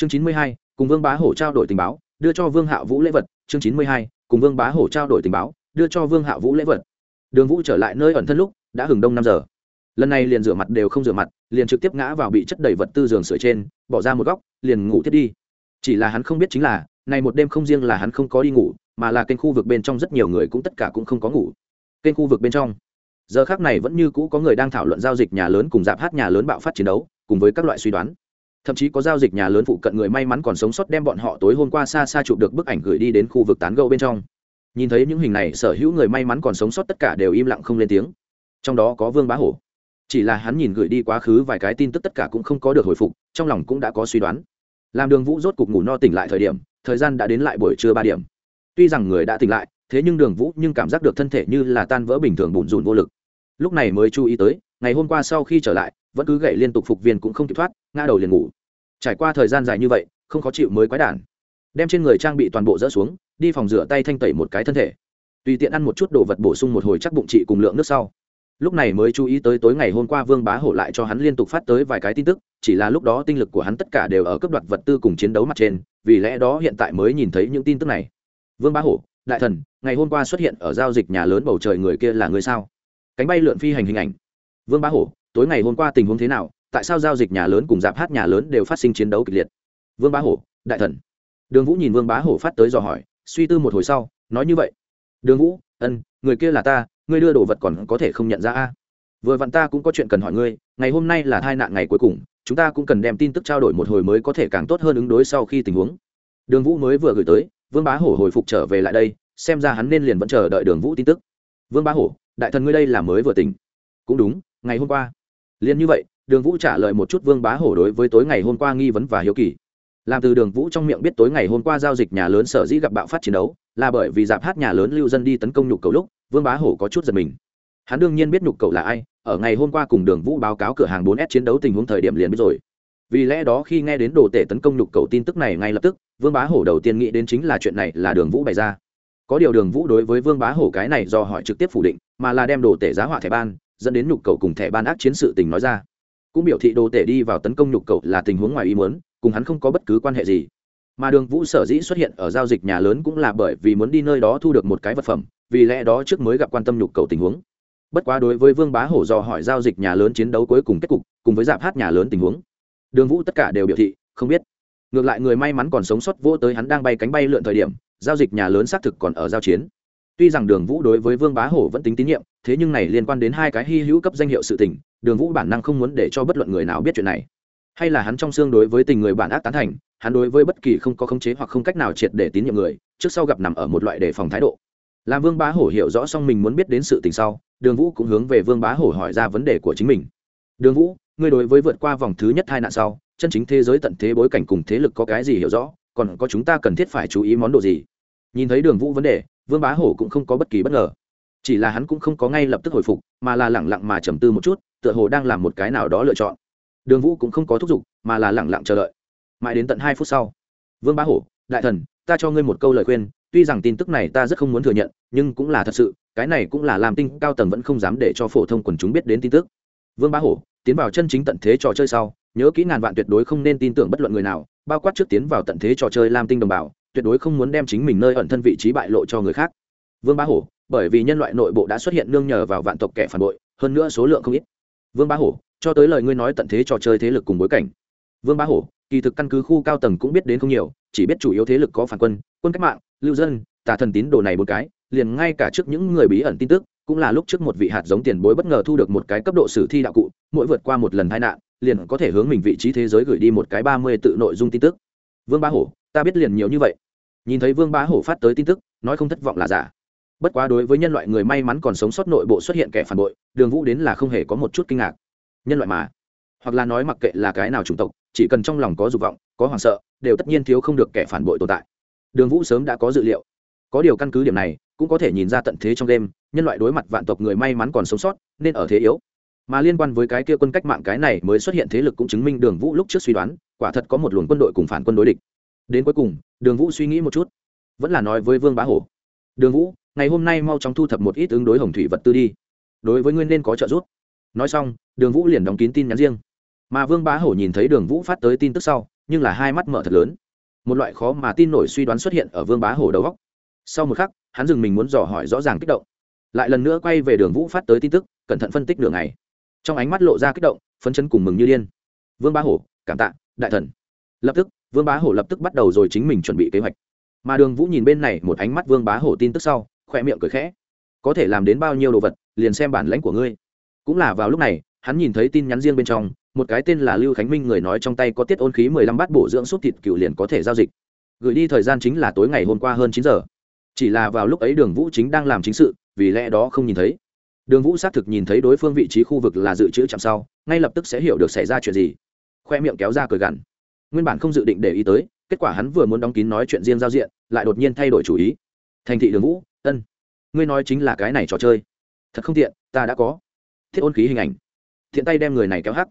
chương chín mươi hai, cùng vương bá hổ trao đổi tình báo, đưa cho vương hạ vũ lễ vật. Chương chín mươi hai, cùng vương bá hổ trao đổi tình báo, đưa cho vương hạ vũ lễ vật. Đường vũ trở lại nơi ẩn thân lúc, đã hừng đông năm giờ. Lần này liền rửa mặt đều không rửa mặt, liền trực tiếp ngã vào bị chất đầy vật tư giường sửa trên, bỏ ra một góc, liền ngủ thiết đi. Chỉ là hắn không biết chính là, này một đêm không riêng là hắn không có đi ngủ, mà là kênh khu vực bên trong rất nhiều người cũng tất cả cũng không có ngủ. Kênh khu vực bên trong, giờ khác này vẫn như cũ có người đang thảo luận giao dịch nhà lớn cùng dạp hát nhà lớn bạo phát chiến đấu, cùng với các loại suy đoán thậm chí có giao dịch nhà lớn phụ cận người may mắn còn sống sót đem bọn họ tối hôm qua xa xa chụp được bức ảnh gửi đi đến khu vực tán gẫu bên trong. Nhìn thấy những hình này, sở hữu người may mắn còn sống sót tất cả đều im lặng không lên tiếng. Trong đó có vương bá hổ. Chỉ là hắn nhìn gửi đi quá khứ vài cái tin tức tất cả cũng không có được hồi phục, trong lòng cũng đã có suy đoán. Làm đường vũ rốt cục ngủ no tỉnh lại thời điểm, thời gian đã đến lại buổi trưa ba điểm. Tuy rằng người đã tỉnh lại, thế nhưng đường vũ nhưng cảm giác được thân thể như là tan vỡ bình thường bùn rùn vô lực. Lúc này mới chú ý tới, ngày hôm qua sau khi trở lại, vẫn cứ gậy liên tục phục viên cũng không kịp thoát, ngã đầu liền ngủ trải qua thời gian dài như vậy, không khó chịu mới quái đản. Đem trên người trang bị toàn bộ dỡ xuống, đi phòng rửa tay thanh tẩy một cái thân thể. Tùy tiện ăn một chút đồ vật bổ sung một hồi chắc bụng chị cùng lượng nước sau. Lúc này mới chú ý tới tối ngày hôm qua vương bá hổ lại cho hắn liên tục phát tới vài cái tin tức, chỉ là lúc đó tinh lực của hắn tất cả đều ở cấp đoạt vật tư cùng chiến đấu mặt trên, vì lẽ đó hiện tại mới nhìn thấy những tin tức này. Vương bá hổ, đại thần, ngày hôm qua xuất hiện ở giao dịch nhà lớn bầu trời người kia là người sao? Cánh bay lượn phi hành hình ảnh. Vương bá hổ, tối ngày hôm qua tình huống thế nào? Tại sao giao dịch nhà lớn cùng dạp hát nhà lớn đều phát sinh chiến đấu kịch liệt? Vương bá hổ, đại thần. Đường vũ nhìn vương bá hổ phát tới dò hỏi, suy tư một hồi sau, nói như vậy. Đường vũ, ân, người kia là ta, ngươi đưa đồ vật còn có thể không nhận ra a? Vừa vặn ta cũng có chuyện cần hỏi ngươi, ngày hôm nay là tai nạn ngày cuối cùng, chúng ta cũng cần đem tin tức trao đổi một hồi mới có thể càng tốt hơn ứng đối sau khi tình huống. Đường vũ mới vừa gửi tới, vương bá hổ hồi phục trở về lại đây, xem ra hắn nên liền vẫn chờ đợi đường vũ tin tức. Vương bá hổ, đại thần ngươi đây là mới vừa tỉnh. Cũng đúng, ngày hôm qua. Liền như vậy đường vũ trả lời một chút vương bá hổ đối với tối ngày hôm qua nghi vấn và hiếu kỳ. Làm từ đường vũ trong miệng biết tối ngày hôm qua giao dịch nhà lớn sở dĩ gặp bạo phát chiến đấu, là bởi vì dạp hát nhà lớn lưu dân đi tấn công nhục cầu lúc, vương bá hổ có chút giật mình. Hắn đương nhiên biết nhục cầu là ai, ở ngày hôm qua cùng đường vũ báo cáo cửa hàng 4S chiến đấu tình huống thời điểm liền biết rồi. Vì lẽ đó khi nghe đến đồ tể tấn công nhục cầu tin tức này ngay lập tức, vương bá hổ đầu tiên nghĩ đến chính là chuyện này là đường vũ bày ra. Có điều đường vũ đối với vương bá hổ cái này do hỏi trực tiếp phủ định, mà là đem đồ tể giá họa thẻ ban, dẫn đến nhục cầu cùng thẻ ban ác chiến sự tình nói ra cũng biểu thị đồ tể đi vào tấn công nhục cầu là tình huống ngoài ý muốn, cùng hắn không có bất cứ quan hệ gì. Mà đường vũ sở dĩ xuất hiện ở giao dịch nhà lớn cũng là bởi vì muốn đi nơi đó thu được một cái vật phẩm, vì lẽ đó trước mới gặp quan tâm nhục cầu tình huống. Bất quá đối với vương bá hổ do hỏi giao dịch nhà lớn chiến đấu cuối cùng kết cục, cùng với dạp hát nhà lớn tình huống, đường vũ tất cả đều biểu thị, không biết. Ngược lại người may mắn còn sống sót vô tới hắn đang bay cánh bay lượn thời điểm, giao dịch nhà lớn xác thực còn ở giao chiến tuy rằng đường vũ đối với vương bá hổ vẫn tính tín nhiệm, thế nhưng này liên quan đến hai cái hy hữu cấp danh hiệu sự tình, đường vũ bản năng không muốn để cho bất luận người nào biết chuyện này. Hay là hắn trong xương đối với tình người bản ác tán thành, hắn đối với bất kỳ không có khống chế hoặc không cách nào triệt để tín nhiệm người, trước sau gặp nằm ở một loại đề phòng thái độ. Làm vương bá hổ hiểu rõ xong mình muốn biết đến sự tình sau, đường vũ cũng hướng về vương bá hổ hỏi ra vấn đề của chính mình. Đường vũ, ngươi đối với vượt qua vòng thứ nhất hai nạn sau, chân chính thế giới tận thế bối cảnh cùng thế lực có cái gì hiểu rõ, còn có chúng ta cần thiết phải chú ý món đồ gì? Nhìn thấy đường vũ vấn đề vương bá hổ cũng không có bất kỳ bất ngờ. Chỉ là hắn cũng không có ngay lập tức hồi phục, mà là lẳng lặng mà trầm tư một chút, tựa hồ đang làm một cái nào đó lựa chọn. Đường vũ cũng không có thúc giục, mà là lẳng lặng chờ đợi. Mãi đến tận hai phút sau, vương bá hổ, đại thần, ta cho ngươi một câu lời khuyên, tuy rằng tin tức này ta rất không muốn thừa nhận, nhưng cũng là thật sự, cái này cũng là làm tinh cao tầng vẫn không dám để cho phổ thông quần chúng biết đến tin tức. Vương bá hổ tiến vào chân chính tận thế trò chơi sau, nhớ kỹ ngàn vạn tuyệt đối không nên tin tưởng bất luận người nào, bao quát trước tiến vào tận thế trò chơi lam tinh đồng bào tuyệt đối không muốn đem chính mình nơi ẩn thân vị trí bại lộ cho người khác. Vương bá hổ, bởi vì nhân loại nội bộ đã xuất hiện nương nhờ vào vạn tộc kẻ phản bội, hơn nữa số lượng không ít. Vương bá hổ, cho tới lời ngươi nói tận thế trò chơi thế lực cùng bối cảnh. Vương bá hổ, kỳ thực căn cứ khu cao tầng cũng biết đến không nhiều, chỉ biết chủ yếu thế lực có phản quân quân cách mạng, lưu dân, tà thần tín đồ này một cái, liền ngay cả trước những người bí ẩn tin tức, cũng là lúc trước một vị hạt giống tiền bối bất ngờ thu được một cái cấp độ sử thi đạo cụ, mỗi vượt qua một lần tai nạn, liền có thể hướng mình vị trí thế giới gửi đi một cái ba mươi tự nội dung tin tức. Vương bá hổ, ta biết liền nhiều như vậy nhìn thấy vương bá hổ phát tới tin tức, nói không thất vọng là giả. Bất quá đối với nhân loại người may mắn còn sống sót nội bộ xuất hiện kẻ phản bội, đường vũ đến là không hề có một chút kinh ngạc. Nhân loại mà. Hoặc là nói mặc kệ là cái nào chủng tộc, chỉ cần trong lòng có dục vọng, có hoảng sợ, đều tất nhiên thiếu không được kẻ phản bội tồn tại. Đường vũ sớm đã có dự liệu. Có điều căn cứ điểm này, cũng có thể nhìn ra tận thế trong đêm, nhân loại đối mặt vạn tộc người may mắn còn sống sót, nên ở thế yếu. Mà liên quan với cái kia quân cách mạng cái này mới xuất hiện thế lực cũng chứng minh đường vũ lúc trước suy đoán, quả thật có một luồng quân đội cùng phản quân đối địch đến cuối cùng, đường vũ suy nghĩ một chút. Vẫn là nói với vương bá hổ. Đường vũ, ngày hôm nay mau chóng thu thập một ít ứng đối hồng thủy vật tư đi. Đối với nguyên nên có trợ giúp. Nói xong, đường vũ liền đóng kín tin nhắn riêng. Mà vương bá hổ nhìn thấy đường vũ phát tới tin tức sau, nhưng là hai mắt mở thật lớn. Một loại khó mà tin nổi suy đoán xuất hiện ở vương bá hổ đầu góc sau một khắc, hắn dừng mình muốn dò hỏi rõ ràng kích động. Lại lần nữa quay về đường vũ phát tới tin tức, cẩn thận phân tích đường này trong ánh mắt lộ ra kích động, phấn chấn cùng mừng như điên. Vương bá hổ, cảm tạ, đại thần. Lập tức vương bá hổ lập tức bắt đầu rồi chính mình chuẩn bị kế hoạch. Mà đường vũ nhìn bên này một ánh mắt vương bá hổ tin tức sau khoe miệng cười khẽ. Có thể làm đến bao nhiêu đồ vật, liền xem bản lãnh của ngươi. Cũng là vào lúc này, hắn nhìn thấy tin nhắn riêng bên trong, một cái tên là lưu khánh minh người nói trong tay có tiết ôn khí mười lăm bát bổ dưỡng súp thịt cựu liền có thể giao dịch. Gửi đi thời gian chính là tối ngày hôm qua hơn chín giờ. Chỉ là vào lúc ấy đường vũ chính đang làm chính sự, vì lẽ đó không nhìn thấy. Đường vũ xác thực nhìn thấy đối phương vị trí khu vực là dự trữ chạm sau, ngay lập tức sẽ hiểu được xảy ra chuyện gì. Khoe miệng kéo ra cười gằn nguyên bản không dự định để ý tới, kết quả hắn vừa muốn đóng kín nói chuyện riêng giao diện, lại đột nhiên thay đổi chủ ý. Thành thị đường vũ, ân, ngươi nói chính là cái này trò chơi. Thật không tiện, ta đã có. Thiết ôn khí hình ảnh. Thiện tay đem người này kéo hắc.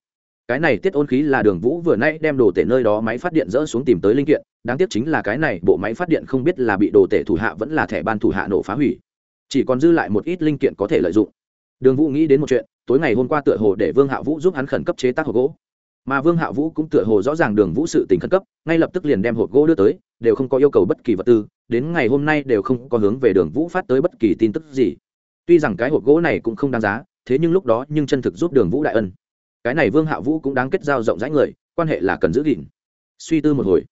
Cái này tiết ôn khí là đường vũ vừa nay đem đồ tể nơi đó máy phát điện dỡ xuống tìm tới linh kiện. Đáng tiếc chính là cái này bộ máy phát điện không biết là bị đồ tể thủ hạ vẫn là thẻ ban thủ hạ nổ phá hủy. Chỉ còn dư lại một ít linh kiện có thể lợi dụng. Đường vũ nghĩ đến một chuyện, tối ngày hôm qua tựa hồ để vương hạ vũ giúp hắn khẩn cấp chế tác hộp gỗ mà vương hạ vũ cũng tựa hồ rõ ràng đường vũ sự tình khẩn cấp, ngay lập tức liền đem hộp gỗ đưa tới, đều không có yêu cầu bất kỳ vật tư, đến ngày hôm nay đều không có hướng về đường vũ phát tới bất kỳ tin tức gì. Tuy rằng cái hộp gỗ này cũng không đáng giá, thế nhưng lúc đó nhưng chân thực giúp đường vũ đại ân. Cái này vương hạ vũ cũng đáng kết giao rộng rãi người, quan hệ là cần giữ gìn. Suy tư một hồi,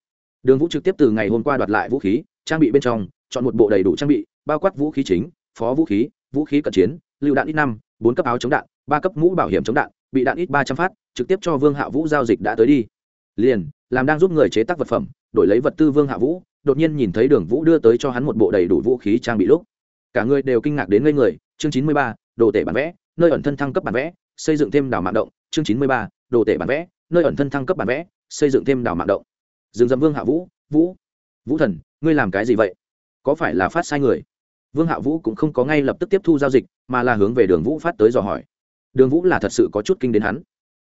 đường vũ trực tiếp từ ngày hôm qua đoạt lại vũ khí, trang bị bên trong, chọn một bộ đầy đủ trang bị, bao quát vũ khí chính, phó vũ khí vũ khí cận chiến, lựu đạn ít năm, bốn cấp áo chống đạn, ba cấp mũ bảo hiểm chống đạn bị đạn ít ba trăm phát, trực tiếp cho vương hạ vũ giao dịch đã tới đi. Liền, làm đang giúp người chế tác vật phẩm, đổi lấy vật tư vương hạ vũ, đột nhiên nhìn thấy đường vũ đưa tới cho hắn một bộ đầy đủ vũ khí trang bị lúc. Cả người đều kinh ngạc đến ngây người, chương chín mươi ba, đồ tể bản vẽ, nơi ẩn thân thăng cấp bản vẽ, xây dựng thêm đảo mạng động, chương chín mươi ba, đồ tể bản vẽ, nơi ẩn thân thăng cấp bản vẽ, xây dựng thêm đảo mạng động. Dừng dầm vương hạ vũ vũ vũ thần, ngươi làm cái gì vậy? Có phải là phát sai người? Vương hạ vũ cũng không có ngay lập tức tiếp thu giao dịch, mà là hướng về đường vũ phát tới dò hỏi đường vũ là thật sự có chút kinh đến hắn.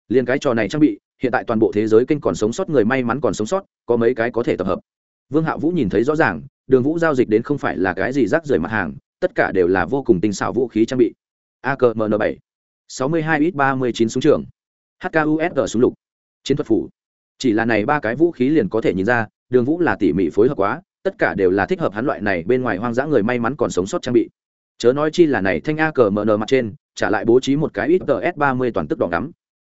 Liền cái trò này trang bị, hiện tại toàn bộ thế giới kênh còn sống sót người may mắn còn sống sót, có mấy cái có thể tập hợp. Vương hạ vũ nhìn thấy rõ ràng, đường vũ giao dịch đến không phải là cái gì rác rưởi mặt hàng, tất cả đều là vô cùng tinh xảo vũ khí trang bị. Akmn bảy, sáu mươi hai ít ba mươi chín súng trường. Hkusg súng lục. Chiến thuật phủ. Chỉ là này ba cái vũ khí liền có thể nhìn ra, đường vũ là tỉ mỉ phối hợp quá, tất cả đều là thích hợp hắn loại này bên ngoài hoang dã người may mắn còn sống sót trang bị. Chớ nói chi là này thanh a cờ mờ nờ mặt trên trả lại bố trí một cái ít ts ba mươi toàn tức đỏ ngắm.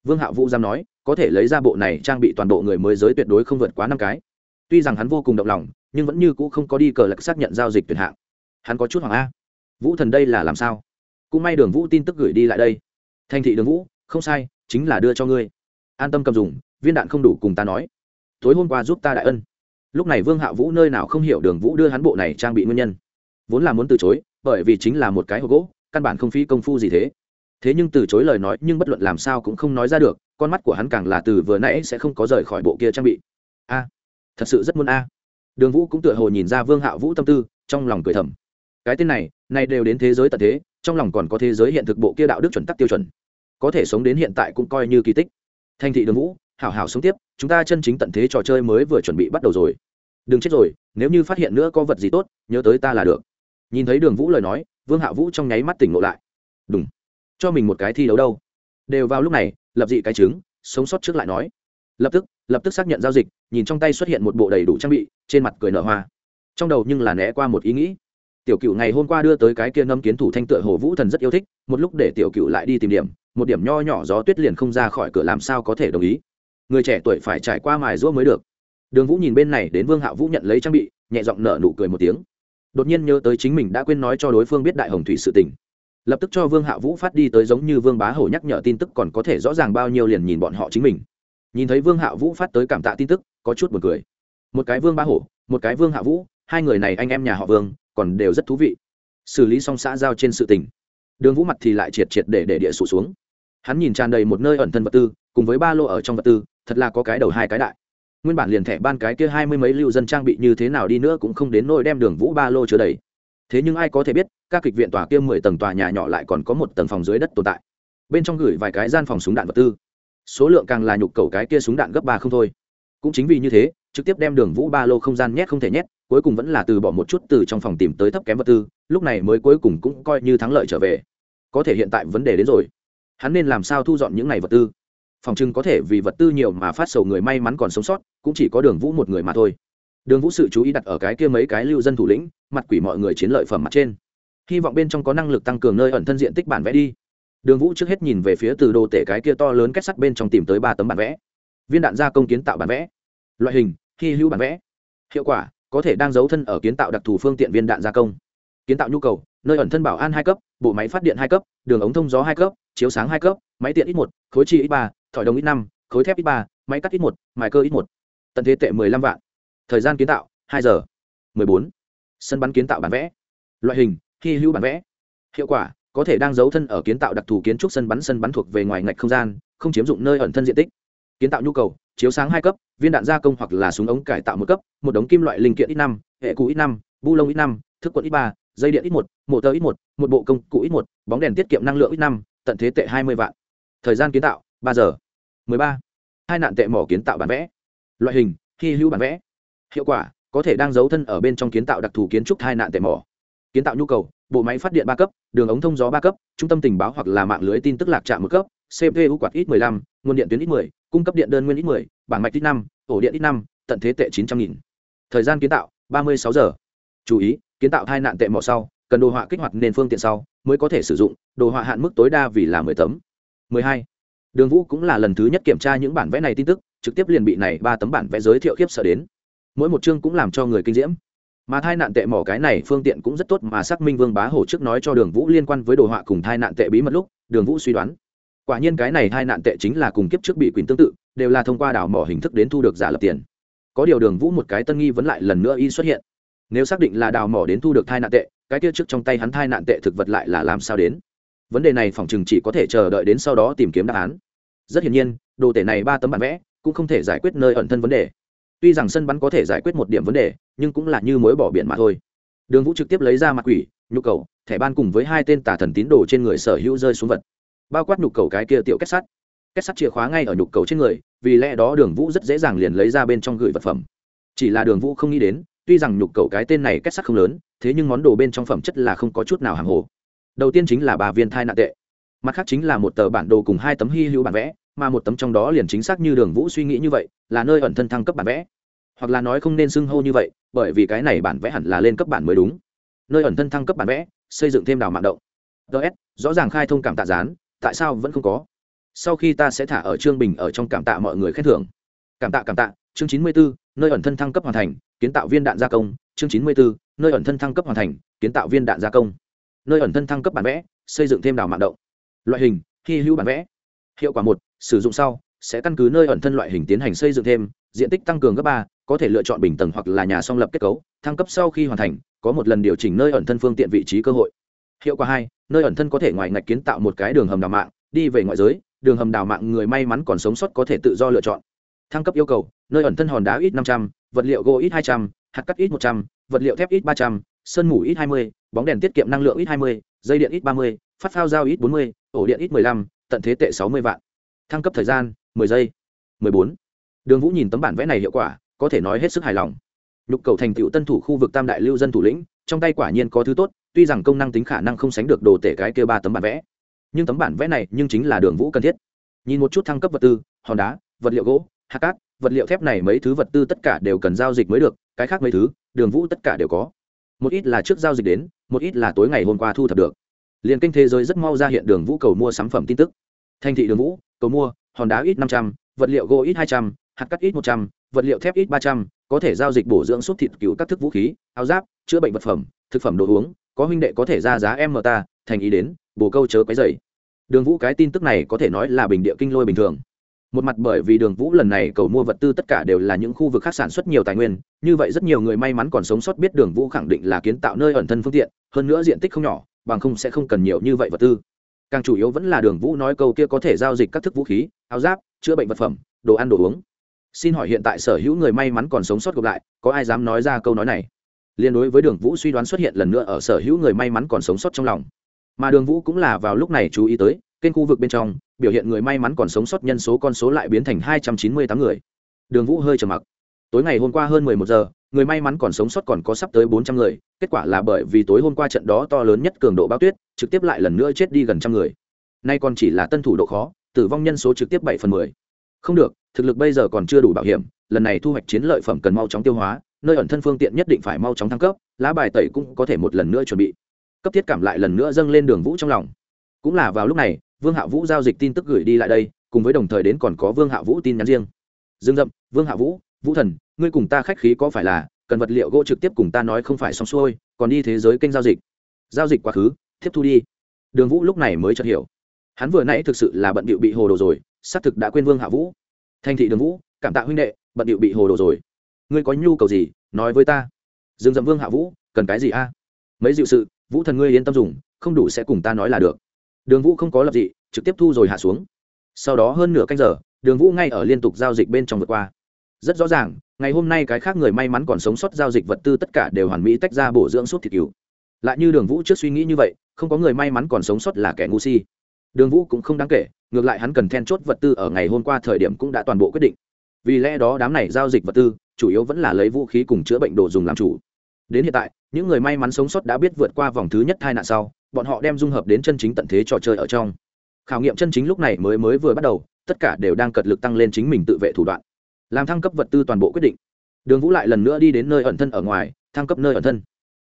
Vương hạ vũ giam nói, có thể lấy ra bộ này trang bị toàn bộ người mới giới tuyệt đối không vượt quá năm cái. Tuy rằng hắn vô cùng động lòng, nhưng vẫn như cũ không có đi cờ lạc xác nhận giao dịch tuyển hạng. Hắn có chút hoàng a. Vũ thần đây là làm sao? Cũng may đường vũ tin tức gửi đi lại đây. Thành thị đường vũ, không sai, chính là đưa cho ngươi. An tâm cầm dùng, viên đạn không đủ cùng ta nói. Tối hôm qua giúp ta đại ân. Lúc này vương hạ vũ nơi nào không hiểu đường vũ đưa hắn bộ này trang bị nguyên nhân. Vốn là muốn từ chối, bởi vì chính là một cái hộp gỗ căn bản không phí công phu gì thế. Thế nhưng từ chối lời nói nhưng bất luận làm sao cũng không nói ra được, con mắt của hắn càng là từ vừa nãy sẽ không có rời khỏi bộ kia trang bị. A, thật sự rất muốn a. Đường vũ cũng tựa hồ nhìn ra vương Hạo vũ tâm tư, trong lòng cười thầm. Cái tên này này đều đến thế giới tận thế, trong lòng còn có thế giới hiện thực bộ kia đạo đức chuẩn tắc tiêu chuẩn. Có thể sống đến hiện tại cũng coi như kỳ tích. Thành thị đường vũ, hảo hảo sống tiếp, chúng ta chân chính tận thế trò chơi mới vừa chuẩn bị bắt đầu rồi. Đừng chết rồi, nếu như phát hiện nữa có vật gì tốt, nhớ tới ta là được. Nhìn thấy đường vũ lời nói vương hạ vũ trong nháy mắt tỉnh ngộ lại. Đúng cho mình một cái thi đấu đâu. Đều vào lúc này, lập dị cái trứng, sống sót trước lại nói. Lập tức lập tức xác nhận giao dịch, nhìn trong tay xuất hiện một bộ đầy đủ trang bị, trên mặt cười nở hoa. Trong đầu nhưng là né qua một ý nghĩ. Tiểu cựu ngày hôm qua đưa tới cái kia ngâm kiến thủ thanh tựa hồ vũ thần rất yêu thích, một lúc để tiểu cựu lại đi tìm điểm, một điểm nho nhỏ gió tuyết liền không ra khỏi cửa làm sao có thể đồng ý. Người trẻ tuổi phải trải qua mài rũa mới được. Đường vũ nhìn bên này đến vương hạ vũ nhận lấy trang bị, nhẹ giọng nở nụ cười một tiếng đột nhiên nhớ tới chính mình đã quên nói cho đối phương biết đại hồng thủy sự tình. Lập tức cho vương hạ vũ phát đi tới giống như vương bá hổ nhắc nhở tin tức còn có thể rõ ràng bao nhiêu liền nhìn bọn họ chính mình. Nhìn thấy vương hạ vũ phát tới cảm tạ tin tức, có chút b u ồ n cười. Một cái vương bá hổ, một cái vương hạ vũ, hai người này anh em nhà họ vương, còn đều rất thú vị. Xử lý xong xã giao trên sự tình. Đường vũ mặt thì lại triệt triệt để để địa sụt xuống. Hắn nhìn tràn đầy một nơi ẩn thân vật tư, cùng với ba lô ở trong vật tư, thật là có cái đầu hai cái đại nguyên bản liền thẻ ban cái kia hai mươi mấy lưu dân trang bị như thế nào đi nữa cũng không đến nỗi đem đường vũ ba lô chứa đầy. Thế nhưng ai có thể biết, các kịch viện tòa kia mười tầng tòa nhà nhỏ lại còn có một tầng phòng dưới đất tồn tại. Bên trong gửi vài cái gian phòng súng đạn vật tư. Số lượng càng là nhục cầu cái kia súng đạn gấp ba không thôi. Cũng chính vì như thế, trực tiếp đem đường vũ ba lô không gian nhét không thể nhét, cuối cùng vẫn là từ bỏ một chút từ trong phòng tìm tới thấp kém vật tư, lúc này mới cuối cùng cũng coi như thắng lợi trở về. Có thể hiện tại vấn đề đến rồi. Hắn nên làm sao thu dọn những này vật tư? Phòng trưng có thể vì vật tư nhiều mà phát sầu người may mắn còn sống sót, cũng chỉ có đường vũ một người mà thôi. Đường vũ sự chú ý đặt ở cái kia mấy cái lưu dân thủ lĩnh, mặt quỷ mọi người chiến lợi phẩm mặt trên. Hy vọng bên trong có năng lực tăng cường nơi ẩn thân diện tích bản vẽ đi. Đường vũ trước hết nhìn về phía từ đồ tể cái kia to lớn kết sắt bên trong tìm tới ba tấm bản vẽ. Viên đạn gia công kiến tạo bản vẽ. Loại hình, hy hữu bản vẽ. Hiệu quả, có thể đang giấu thân ở kiến tạo đặc thù phương tiện viên đạn gia công. Kiến tạo nhu cầu, nơi ẩn thân bảo an hai cấp bộ máy phát điện hai cấp, đường ống thông gió hai cấp, chiếu sáng hai cấp, máy tiện ít một, khối chi ít ba, thỏi đồng ít năm, khối thép ít ba, máy cắt ít một, mài cơ ít một. Tận thế tệ mười lăm vạn. Thời gian kiến tạo, hai giờ. mười bốn. Sân bắn kiến tạo bản vẽ. Loại hình, hy hữu bản vẽ. Hiệu quả, có thể đang giấu thân ở kiến tạo đặc thù kiến trúc sân bắn sân bắn thuộc về ngoài ngạch không gian, không chiếm dụng nơi ẩn thân diện tích. Kiến tạo nhu cầu, chiếu sáng hai cấp, viên đạn gia công hoặc là súng ống cải tạo một cấp, một đống kim loại linh kiện ít năm, hệ cụ ít năm, bu lông ít năm, thức quận ít ba dây điện ít một mộ tơ ít một một bộ công cụ ít một bóng đèn tiết kiệm năng lượng ít năm tận thế tệ hai mươi vạn. Thời gian kiến tạo ba giờ. Mười ba. Hai nạn tệ mỏ kiến tạo bản vẽ. Loại hình hy hữu bản vẽ. Hiệu quả có thể đang giấu thân ở bên trong kiến tạo đặc thù kiến trúc hai nạn tệ mỏ. Kiến tạo nhu cầu bộ máy phát điện ba cấp đường ống thông gió ba cấp trung tâm tình báo hoặc là mạng lưới tin tức lạc trạm một cấp cpu quạt ít 15, nguồn điện tuyến ít 10, cung cấp điện đơn nguyên ít 10, bảng mạch ít 5, ổ điện ít 5, tận thế tệ 900 nghìn. Thời gian kiến tạo 36 giờ. Chú ý kiến tạo hai nạn tệ mỏ sau, cần đồ họa kích hoạt nền phương tiện sau mới có thể sử dụng, đồ họa hạn mức tối đa vì là 10 tấm. 12. đường vũ cũng là lần thứ nhất kiểm tra những bản vẽ này tin tức, trực tiếp liền bị này ba tấm bản vẽ giới thiệu khiếp sợ đến. Mỗi một chương cũng làm cho người kinh diễm. Mà thai nạn tệ mỏ cái này phương tiện cũng rất tốt mà xác minh vương bá hổ trước nói cho đường vũ liên quan với đồ họa cùng thai nạn tệ bí mật lúc, đường vũ suy đoán. Quả nhiên cái này thai nạn tệ chính là cùng kiếp trước bị quyền tương tự, đều là thông qua đảo mỏ hình thức đến thu được giả lập tiền. Có điều đường vũ một cái tân nghi vấn lại lần nữa y xuất hiện nếu xác định là đào mỏ đến thu được thai nạn tệ, cái kia trước trong tay hắn thai nạn tệ thực vật lại là làm sao đến? Vấn đề này phòng chừng chỉ có thể chờ đợi đến sau đó tìm kiếm đáp án. Rất hiển nhiên, đồ tể này ba tấm bản vẽ cũng không thể giải quyết nơi ẩn thân vấn đề. Tuy rằng sân bắn có thể giải quyết một điểm vấn đề, nhưng cũng là như mối bỏ biển mà thôi. Đường vũ trực tiếp lấy ra mặt quỷ, nhu cầu, thẻ ban cùng với hai tên tà thần tín đồ trên người sở hữu rơi xuống vật. Bao quát nhục cầu cái kia tiểu kết sắt. Kết sắt chìa khóa ngay ở nhục cầu trên người, vì lẽ đó đường vũ rất dễ dàng liền lấy ra bên trong gửi vật phẩm. Chỉ là đường vũ không nghĩ đến tuy rằng nhục cầu cái tên này kết sắt không lớn, thế nhưng món đồ bên trong phẩm chất là không có chút nào hàng hồ. Đầu tiên chính là bà viên thai nạn tệ. Mặt khác chính là một tờ bản đồ cùng hai tấm hy hữu bản vẽ, mà một tấm trong đó liền chính xác như đường vũ suy nghĩ như vậy, là nơi ẩn thân thăng cấp bản vẽ. Hoặc là nói không nên xưng hô như vậy, bởi vì cái này bản vẽ hẳn là lên cấp bản mới đúng. Nơi ẩn thân thăng cấp bản vẽ, xây dựng thêm đào mạng động. Ts rõ ràng khai thông cảm tạ gián, tại sao vẫn không có? Sau khi ta sẽ thả ở trương bình ở trong cảm tạ mọi người khen thưởng. Cảm tạ cảm tạ, chương chín mươi bốn nơi ẩn thân thăng cấp hoàn thành, kiến tạo viên đạn gia công, chương chín mươi bốn nơi ẩn thân thăng cấp hoàn thành, kiến tạo viên đạn gia công. Nơi ẩn thân thăng cấp bản vẽ, xây dựng thêm đào mạng động. Loại hình, hy hữu bản vẽ. Hiệu quả một, sử dụng sau, sẽ căn cứ nơi ẩn thân loại hình tiến hành xây dựng thêm, diện tích tăng cường gấp ba, có thể lựa chọn bình tầng hoặc là nhà song lập kết cấu, thăng cấp sau khi hoàn thành, có một lần điều chỉnh nơi ẩn thân phương tiện vị trí cơ hội. Hiệu quả hai, nơi ẩn thân có thể ngoài ngạch kiến tạo một cái đường hầm đào mạng đi về ngoại giới, đường hầm đào mạng người may mắn còn sống sót có thể tự do lựa chọn. Thăng cấp yêu cầu nơi ẩn thân hòn đá ít năm trăm, vật liệu gỗ ít hai trăm, hạt cắt ít một trăm, vật liệu thép ít ba trăm, sơn mủ ít hai mươi, bóng đèn tiết kiệm năng lượng ít hai mươi, dây điện ít ba mươi, phát phao dao ít bốn mươi, ổ điện ít mười lăm, tận thế tệ sáu mươi vạn. Thăng cấp thời gian, mười giây, mười bốn. Đường vũ nhìn tấm bản vẽ này hiệu quả, có thể nói hết sức hài lòng. Nhục cầu thành tựu tân thủ khu vực tam đại lưu dân thủ lĩnh, trong tay quả nhiên có thứ tốt, tuy rằng công năng tính khả năng không sánh được đồ tể cái kia ba tấm bản vẽ. Nhưng tấm bản vẽ này nhưng chính là đường vũ cần thiết. Nhìn một chút thăng cấp vật tư, hòn đá, vật liệu gỗ, hạt cát vật liệu thép này mấy thứ vật tư tất cả đều cần giao dịch mới được, cái khác mấy thứ, đường vũ tất cả đều có. Một ít là trước giao dịch đến, một ít là tối ngày hôm qua thu thập được. Liền kinh thế giới rất mau ra hiện đường vũ cầu mua sản phẩm tin tức. Thành thị đường vũ, cầu mua, hòn đá ít năm trăm, vật liệu gỗ ít hai trăm, hạt cắt ít một trăm, vật liệu thép ít ba trăm, có thể giao dịch bổ dưỡng xúc thịt cứu các thức vũ khí, áo giáp, chữa bệnh vật phẩm, thực phẩm đồ uống, có huynh đệ có thể ra giá em mờ ta, thành ý đến, bồ câu chớ cái dày đường vũ cái tin tức này có thể nói là bình địa kinh lôi bình thường một mặt bởi vì đường vũ lần này cầu mua vật tư tất cả đều là những khu vực khác sản xuất nhiều tài nguyên, như vậy rất nhiều người may mắn còn sống sót biết đường vũ khẳng định là kiến tạo nơi ẩn thân phương tiện, hơn nữa diện tích không nhỏ, bằng không sẽ không cần nhiều như vậy vật tư. Càng chủ yếu vẫn là đường vũ nói câu kia có thể giao dịch các thức vũ khí, áo giáp, chữa bệnh vật phẩm, đồ ăn đồ uống. Xin hỏi hiện tại sở hữu người may mắn còn sống sót gặp lại, có ai dám nói ra câu nói này? Liên đối với đường vũ suy đoán xuất hiện lần nữa ở sở hữu người may mắn còn sống sót trong lòng. Mà đường vũ cũng là vào lúc này chú ý tới kênh khu vực bên trong, biểu hiện người may mắn còn sống sót nhân số con số lại biến thành hai trăm chín mươi tám người. Đường vũ hơi trầm mặc. Tối ngày hôm qua hơn mười một giờ, người may mắn còn sống sót còn có sắp tới bốn trăm người, kết quả là bởi vì tối hôm qua trận đó to lớn nhất cường độ bao tuyết, trực tiếp lại lần nữa chết đi gần trăm người. Nay còn chỉ là tân thủ độ khó, tử vong nhân số trực tiếp bảy phần mười. Không được, thực lực bây giờ còn chưa đủ bảo hiểm, lần này thu hoạch chiến lợi phẩm cần mau chóng tiêu hóa, nơi ẩn thân phương tiện nhất định phải mau chóng thăng cấp, lá bài tẩy cũng có thể một lần nữa chuẩn bị. Cấp thiết cảm lại lần nữa dâng lên đường vũ trong lòng. Cũng là vào lúc này vương hạ vũ giao dịch tin tức gửi đi lại đây, cùng với đồng thời đến còn có vương hạ vũ tin nhắn riêng. Dương dậm, vương hạ vũ vũ thần, ngươi cùng ta khách khí có phải là, cần vật liệu gỗ trực tiếp cùng ta nói không phải xong xuôi, còn đi thế giới kênh giao dịch. Giao dịch quá khứ, tiếp thu đi. Đường vũ lúc này mới chợt hiểu. Hắn vừa nãy thực sự là bận điệu bị hồ đồ rồi, xác thực đã quên vương hạ vũ. Thành thị đường vũ, cảm tạ huynh đệ, bận điệu bị hồ đồ rồi. Ngươi có nhu cầu gì, nói với ta. Dương dậm, vương hạ vũ, cần cái gì a? Mấy dịu sự, vũ thần ngươi yên tâm dùng, không đủ sẽ cùng ta nói là được đường vũ không có lập dị, trực tiếp thu rồi hạ xuống. Sau đó hơn nửa canh giờ, đường vũ ngay ở liên tục giao dịch bên trong vượt qua. Rất rõ ràng, ngày hôm nay cái khác người may mắn còn sống sót giao dịch vật tư tất cả đều hoàn mỹ tách ra bổ dưỡng suốt thịt cứu lại như đường vũ trước suy nghĩ như vậy, không có người may mắn còn sống sót là kẻ ngu si. Đường vũ cũng không đáng kể, ngược lại hắn cần then chốt vật tư ở ngày hôm qua thời điểm cũng đã toàn bộ quyết định. Vì lẽ đó đám này giao dịch vật tư, chủ yếu vẫn là lấy vũ khí cùng chữa bệnh đồ dùng làm chủ. Đến hiện tại, những người may mắn sống sót đã biết vượt qua vòng thứ nhất tai nạn sau bọn họ đem dung hợp đến chân chính tận thế trò chơi ở trong. Khảo nghiệm chân chính lúc này mới mới vừa bắt đầu, tất cả đều đang cật lực tăng lên chính mình tự vệ thủ đoạn. Làm thăng cấp vật tư toàn bộ quyết định. Đường vũ lại lần nữa đi đến nơi ẩn thân ở ngoài, thăng cấp nơi ẩn thân.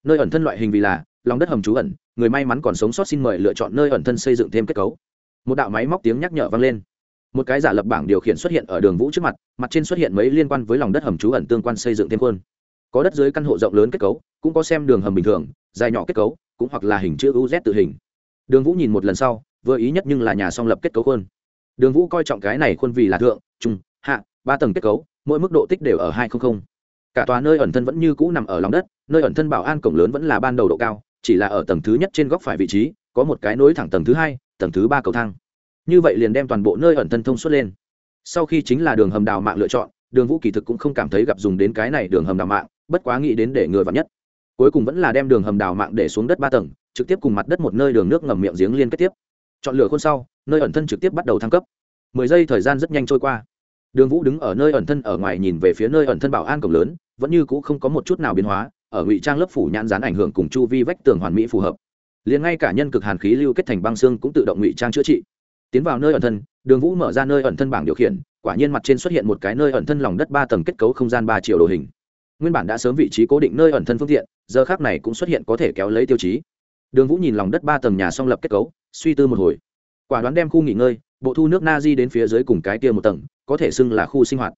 Nơi ẩn thân loại hình vì là, lòng đất hầm trú ẩn, người may mắn còn sống sót xin mời lựa chọn nơi ẩn thân xây dựng thêm kết cấu. Một đạo máy móc tiếng nhắc nhở vang lên. Một cái giả lập bảng điều khiển xuất hiện ở đường vũ trước mặt mặt trên xuất hiện mấy liên quan với lòng đất hầm trú ẩn tương quan xây dựng thêm khuôn. có đất dưới căn hộ rộng lớn kết cấu, cũng có xem đường hầm bình thường, dài nhỏ kết cấu cũng hoặc là hình chữ uz tự hình. Đường vũ nhìn một lần sau, vừa ý nhất nhưng là nhà song lập kết cấu khuôn. Đường vũ coi trọng cái này khuôn vì là thượng, trung, hạ, ba tầng kết cấu, mỗi mức độ tích đều ở hai trăm linh cả tòa nơi ẩn thân vẫn như cũ nằm ở lòng đất, nơi ẩn thân bảo an cổng lớn vẫn là ban đầu độ cao, chỉ là ở tầng thứ nhất trên góc phải vị trí, có một cái nối thẳng tầng thứ hai, tầng thứ ba cầu thang. Như vậy liền đem toàn bộ nơi ẩn thân thông suốt lên. Sau khi chính là đường hầm đào mạng lựa chọn, đường vũ kỳ thực cũng không cảm thấy gặp dùng đến cái này đường hầm đào mạng, bất quá nghĩ đến để người vào nhất cuối cùng vẫn là đem đường hầm đào mạng để xuống đất ba tầng, trực tiếp cùng mặt đất một nơi đường nước ngầm miệng giếng liên kết tiếp. Chọn lửa khuôn sau, nơi ẩn thân trực tiếp bắt đầu thăng cấp. Mười giây thời gian rất nhanh trôi qua. Đường vũ đứng ở nơi ẩn thân ở ngoài nhìn về phía nơi ẩn thân bảo an cổng lớn, vẫn như c ũ không có một chút nào biến hóa, ở ngụy trang lớp phủ nhãn dán ảnh hưởng cùng chu vi vách tường hoàn mỹ phù hợp. Liền ngay cả nhân cực hàn khí lưu kết thành băng xương cũng tự động ngụy trang chữa trị. Tiến vào nơi ẩn thân, đường vũ mở ra nơi ẩn thân bảng điều khiển, quả nhiên mặt trên xuất hiện một cái nơi ẩn thân lòng đất ba tầng kết cấu không gian ba triệu đồ hình nguyên bản đã sớm vị trí cố định nơi ẩn thân phương tiện, giờ khác này cũng xuất hiện có thể kéo lấy tiêu chí. Đường vũ nhìn lòng đất ba tầng nhà song lập kết cấu, suy tư một hồi. Quả đoán đem khu nghỉ ngơi, bộ thu nước na di đến phía dưới cùng cái kia một tầng, có thể xưng là khu sinh hoạt.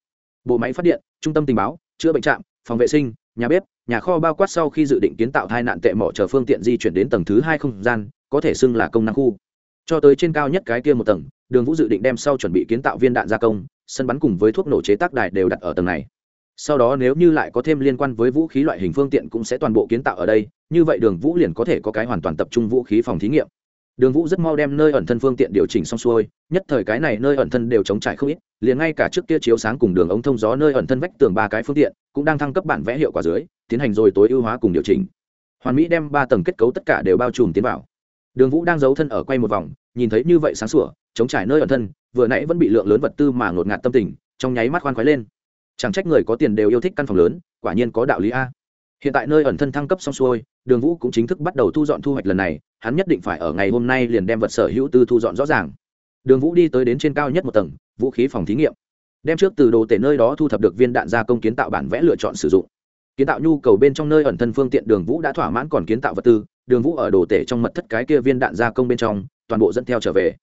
Bộ máy phát điện, trung tâm tình báo, chữa bệnh trạm, phòng vệ sinh, nhà bếp, nhà kho bao quát sau khi dự định kiến tạo thai nạn tệ mỏ chờ phương tiện di chuyển đến tầng thứ hai không gian, có thể xưng là công năng khu. Cho tới trên cao nhất cái kia một tầng, đường vũ dự định đem sau chuẩn bị kiến tạo viên đạn gia công, sân bắn cùng với thuốc nổ chế tác đài đều đặt ở tầng này sau đó nếu như lại có thêm liên quan với vũ khí loại hình phương tiện cũng sẽ toàn bộ kiến tạo ở đây, như vậy đường vũ liền có thể có cái hoàn toàn tập trung vũ khí phòng thí nghiệm. Đường vũ rất mau đem nơi ẩn thân phương tiện điều chỉnh xong xuôi, nhất thời cái này nơi ẩn thân đều chống trải không ít, liền ngay cả trước kia chiếu sáng cùng đường ống thông gió nơi ẩn thân vách tường ba cái phương tiện, cũng đang thăng cấp bản vẽ hiệu quả dưới, tiến hành rồi tối ưu hóa cùng điều chỉnh. Hoàn mỹ đem ba tầng kết cấu tất cả đều bao trùm tiến vào. Đường vũ đang giấu thân ở quay một vòng, nhìn thấy như vậy sáng sủa, chống trải nơi ẩn thân, vừa nãy vẫn bị lượng lớn vật tư mà ngột ngạt tâm tình, trong nháy mắt khoan khoái lên chẳng trách người có tiền đều yêu thích căn phòng lớn, quả nhiên có đạo lý a. Hiện tại nơi ẩn thân thăng cấp xong xuôi, đường vũ cũng chính thức bắt đầu thu dọn thu hoạch lần này, hắn nhất định phải ở ngày hôm nay liền đem vật sở hữu tư thu dọn rõ ràng. Đường vũ đi tới đến trên cao nhất một tầng, vũ khí phòng thí nghiệm. Đem trước từ đồ tể nơi đó thu thập được viên đạn gia công kiến tạo bản vẽ lựa chọn sử dụng. Kiến tạo nhu cầu bên trong nơi ẩn thân phương tiện đường vũ đã thỏa mãn còn kiến tạo vật tư, đường vũ ở đồ tể trong mật thất cái kia viên đạn gia công bên trong, toàn bộ dẫn theo trở về.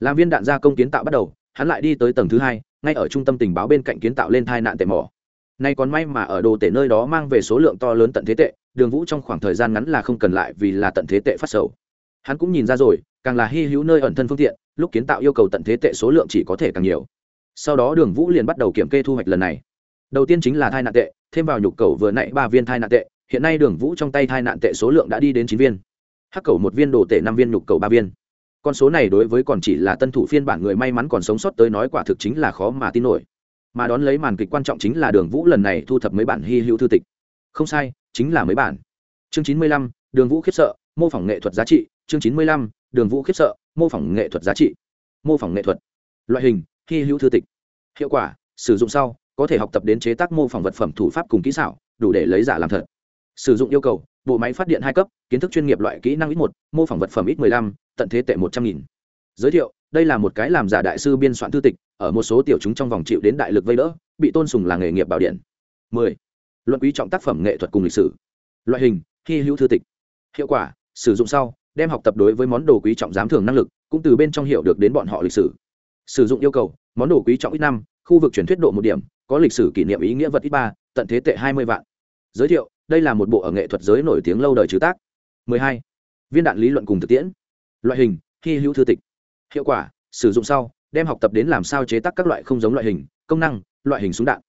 Làm viên đạn gia công kiến tạo bắt đầu hắn lại đi tới tầng thứ hai, ngay ở trung tâm tình báo bên cạnh kiến tạo lên thai nạn tệ mỏ. Nay còn may mà ở đồ tể nơi đó mang về số lượng to lớn tận thế tệ, đường vũ trong khoảng thời gian ngắn là không cần lại vì là tận thế tệ phát sầu. Hắn cũng nhìn ra rồi, càng là hy hữu nơi ẩn thân phương tiện, lúc kiến tạo yêu cầu tận thế tệ số lượng chỉ có thể càng nhiều. Sau đó đường vũ liền bắt đầu kiểm kê thu hoạch lần này. Đầu tiên chính là thai nạn tệ, thêm vào nhục cầu vừa nãy ba viên thai nạn tệ, hiện nay đường vũ trong tay thai nạn tệ số lượng đã đi đến chín viên. Hắc cầu một viên, đồ tệ năm viên, nhục cầu ba viên con số này đối với còn chỉ là tân thủ phiên bản người may mắn còn sống sót tới nói quả thực chính là khó mà tin nổi. Mà đón lấy màn kịch quan trọng chính là đường vũ lần này thu thập mấy bản hy hữu thư tịch. Không sai, chính là mấy bản. Chương chín mươi lăm, đường vũ khiếp sợ, mô phỏng nghệ thuật giá trị. Chương chín mươi lăm, đường vũ khiếp sợ, mô phỏng nghệ thuật giá trị. Mô phỏng nghệ thuật. Loại hình, hy hữu thư tịch. Hiệu quả, sử dụng sau, có thể học tập đến chế tác mô phỏng vật phẩm thủ pháp cùng kỹ xảo, đủ để lấy giả làm thật sử dụng yêu cầu, bộ máy phát điện hai cấp, kiến thức chuyên nghiệp loại kỹ năng ít một, mô phỏng vật phẩm ít mười lăm, tận thế tệ một trăm nghìn. Giới thiệu, đây là một cái làm giả đại sư biên soạn thư tịch, ở một số tiểu chúng trong vòng chịu đến đại lực vây đỡ, bị tôn sùng là nghề nghiệp bảo điện. 10. luận quý trọng tác phẩm nghệ thuật cùng lịch sử. Loại hình, hy hữu thư tịch. Hiệu quả, sử dụng sau, đem học tập đối với món đồ quý trọng giám thường năng lực, cũng từ bên trong hiểu được đến bọn họ lịch sử. Sử dụng yêu cầu, món đồ quý trọng ít năm, khu vực truyền thuyết độ một điểm, có lịch sử kỷ niệm ý nghĩa vật ít ba, tận thế tệ hai mươi vạn. Giới thiệu đây là một bộ ở nghệ thuật giới nổi tiếng lâu đời chứ tác. 12. viên đạn lý luận cùng thực tiễn. Loại hình khi hữu thư tịch. Hiệu quả, sử dụng sau, đem học tập đến làm sao chế tác các loại không giống loại hình, công năng, loại hình súng đạn.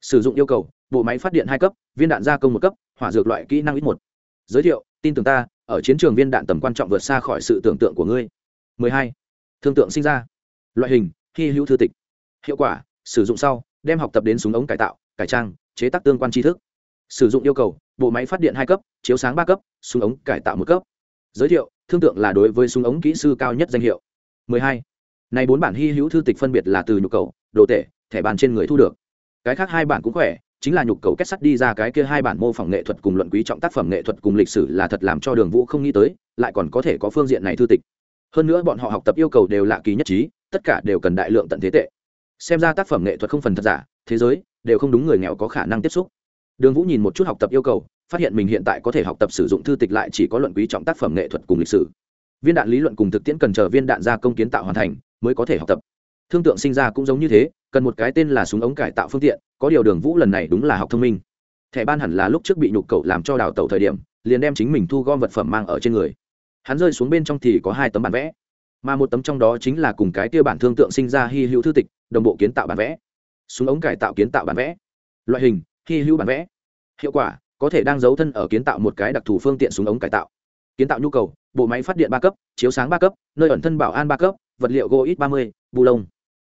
Sử dụng yêu cầu, bộ máy phát điện hai cấp, viên đạn gia công một cấp, hỏa dược loại kỹ năng ít một. Giới thiệu, tin tưởng ta, ở chiến trường viên đạn tầm quan trọng vượt xa khỏi sự tưởng tượng của ngươi. 12. thương tượng sinh ra. Loại hình khi hữu thư tịch. Hiệu quả, sử dụng sau, đem học tập đến súng ống cải tạo, cải trang, chế tác tương quan tri thức sử dụng yêu cầu, bộ máy phát điện hai cấp, chiếu sáng ba cấp, súng ống cải tạo một cấp. Giới thiệu, thương tượng là đối với súng ống kỹ sư cao nhất danh hiệu. 12. này bốn bản hy hữu thư tịch phân biệt là từ nhục cầu, đồ tể, thẻ bàn trên người thu được. Cái khác hai bản cũng khỏe, chính là nhục cầu kết sắt đi ra cái kia hai bản mô phỏng nghệ thuật cùng luận quý trọng tác phẩm nghệ thuật cùng lịch sử là thật làm cho đường vũ không nghĩ tới, lại còn có thể có phương diện này thư tịch. Hơn nữa bọn họ học tập yêu cầu đều lạ kỳ nhất trí, tất cả đều cần đại lượng tận thế tệ. Xem ra tác phẩm nghệ thuật không phần thật giả, thế giới đều không đúng người nghèo có khả năng tiếp xúc đường vũ nhìn một chút học tập yêu cầu, phát hiện mình hiện tại có thể học tập sử dụng thư tịch lại chỉ có luận quý trọng tác phẩm nghệ thuật cùng lịch sử. Viên đạn lý luận cùng thực tiễn cần chờ viên đạn gia công kiến tạo hoàn thành, mới có thể học tập. Thương tượng sinh ra cũng giống như thế, cần một cái tên là súng ống cải tạo phương tiện, có điều đường vũ lần này đúng là học thông minh. Thẻ ban hẳn là lúc trước bị nhục cậu làm cho đào tẩu thời điểm, liền đem chính mình thu gom vật phẩm mang ở trên người. Hắn rơi xuống bên trong thì có hai tấm bản vẽ, mà một tấm trong đó chính là cùng cái kia bản thương tượng sinh ra hy hữu thư tịch, đồng bộ kiến tạo bản vẽ. Súng ống cải tạo kiến tạo bản vẽ. Loại hình hy hữu bản vẽ. Hiệu quả, có thể đang giấu thân ở kiến tạo một cái đặc thù phương tiện súng ống cải tạo. Kiến tạo nhu cầu, bộ máy phát điện ba cấp, chiếu sáng ba cấp, nơi ẩn thân bảo an ba cấp, vật liệu gỗ ít ba mươi bù lông,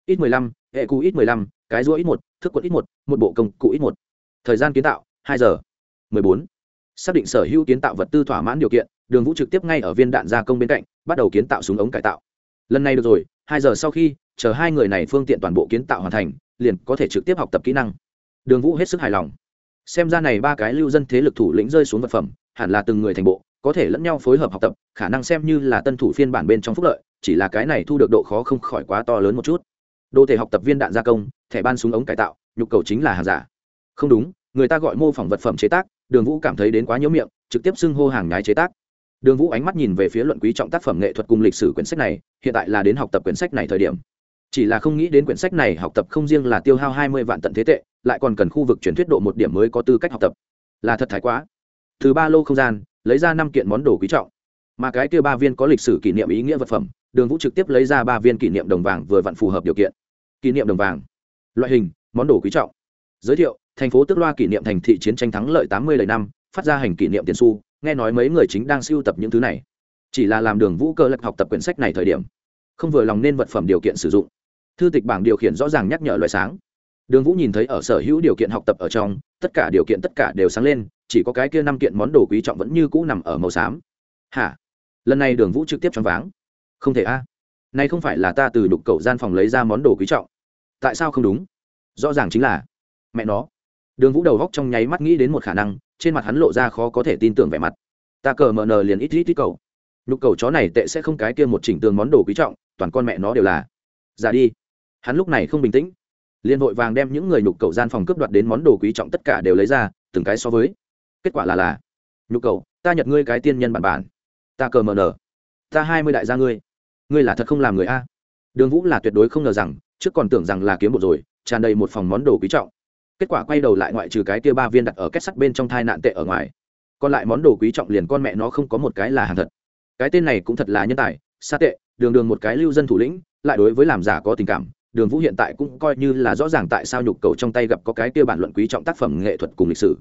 ít mười lăm, hệ cụ ít mười lăm, cái rũa ít một thức quận ít một một bộ công cụ ít một. Thời gian kiến tạo, hai giờ, mười bốn. Xác định sở hữu kiến tạo vật tư thỏa mãn điều kiện, đường vũ trực tiếp ngay ở viên đạn gia công bên cạnh, bắt đầu kiến tạo súng ống cải tạo. Lần này được rồi, hai giờ sau khi, chờ hai người này phương tiện toàn bộ kiến tạo hoàn thành, liền có thể trực tiếp học tập kỹ năng đường vũ hết sức hài lòng. Xem ra này ba cái lưu dân thế lực thủ lĩnh rơi xuống vật phẩm, hẳn là từng người thành bộ, có thể lẫn nhau phối hợp học tập, khả năng xem như là tân thủ phiên bản bên trong phúc lợi, chỉ là cái này thu được độ khó không khỏi quá to lớn một chút. Đô thể học tập viên đạn gia công, thẻ ban súng ống cải tạo, nhục cầu chính là hàng giả. Không đúng, người ta gọi mô phỏng vật phẩm chế tác, đường vũ cảm thấy đến quá nhiễu miệng, trực tiếp xưng hô hàng nhái chế tác. Đường vũ ánh mắt nhìn về phía luận quý trọng tác phẩm nghệ thuật cùng lịch sử quyển sách này, hiện tại là đến học tập quyển sách này thời điểm chỉ là không nghĩ đến quyển sách này học tập không riêng là tiêu hao hai mươi vạn tận thế tệ, lại còn cần khu vực chuyển thuyết độ một điểm mới có tư cách học tập. Là thật thái quá. Từ ba lô không gian, lấy ra năm kiện món đồ quý trọng. Mà cái kia ba viên có lịch sử kỷ niệm ý nghĩa vật phẩm, đường vũ trực tiếp lấy ra ba viên kỷ niệm đồng vàng vừa vặn phù hợp điều kiện. Kỷ niệm đồng vàng. Loại hình, món đồ quý trọng. Giới thiệu, thành phố tức loa kỷ niệm thành thị chiến tranh thắng lợi tám mươi lời năm, phát ra hành kỷ niệm tiền su nghe nói mấy người chính đang siêu tập những thứ này. Chỉ là làm đường vũ cơ lật học tập quyển sách này thời điểm, không vừa lòng nên vật phẩm điều kiện sử dụng thư tịch bảng điều khiển rõ ràng nhắc nhở loại sáng. Đường vũ nhìn thấy ở sở hữu điều kiện học tập ở trong, tất cả điều kiện tất cả đều sáng lên, chỉ có cái kia năm kiện món đồ quý trọng vẫn như cũ nằm ở màu xám. Hả? Lần này đường vũ trực tiếp choáng váng. Không thể a. À. không phải là ta từ đục cầu gian phòng lấy ra món đồ quý trọng. Tại sao không đúng? Rõ ràng chính là, mẹ nó. Đường vũ đầu góc trong nháy mắt nghĩ đến một khả năng, trên mặt hắn lộ ra khó có thể tin tưởng vẻ mặt. Ta cờ mờ nờ liền ít ít ít cầu. Nhục cầu chó này tệ sẽ không cái kia một chỉnh tường món đồ quý trọng, toàn con mẹ nó đều là. Ra đi hắn lúc này không bình tĩnh. Liền vội vàng đem những người nhục cầu gian phòng cướp đoạt đến món đồ quý trọng tất cả đều lấy ra, từng cái so với. Kết quả là là, nhục cầu, ta nhật ngươi cái tiên nhân bản bản. Ta cờ mờ nở ta hai mươi đại gia ngươi. Ngươi là thật không làm người a. Đường vũ là tuyệt đối không ngờ rằng, trước còn tưởng rằng là kiếm một rồi, tràn đầy một phòng món đồ quý trọng. Kết quả quay đầu lại ngoại trừ cái kia ba viên đặt ở kết sắt bên trong thai nạn tệ ở ngoài. Còn lại món đồ quý trọng liền con mẹ nó không có một cái là hàng thật. Cái tên này cũng thật là nhân tài xa tệ, đường đường một cái lưu dân thủ lĩnh, lại đối với làm giả có tình cảm đường vũ hiện tại cũng coi như là rõ ràng tại sao nhục cầu trong tay gặp có cái kia bản luận quý trọng tác phẩm nghệ thuật cùng lịch sử.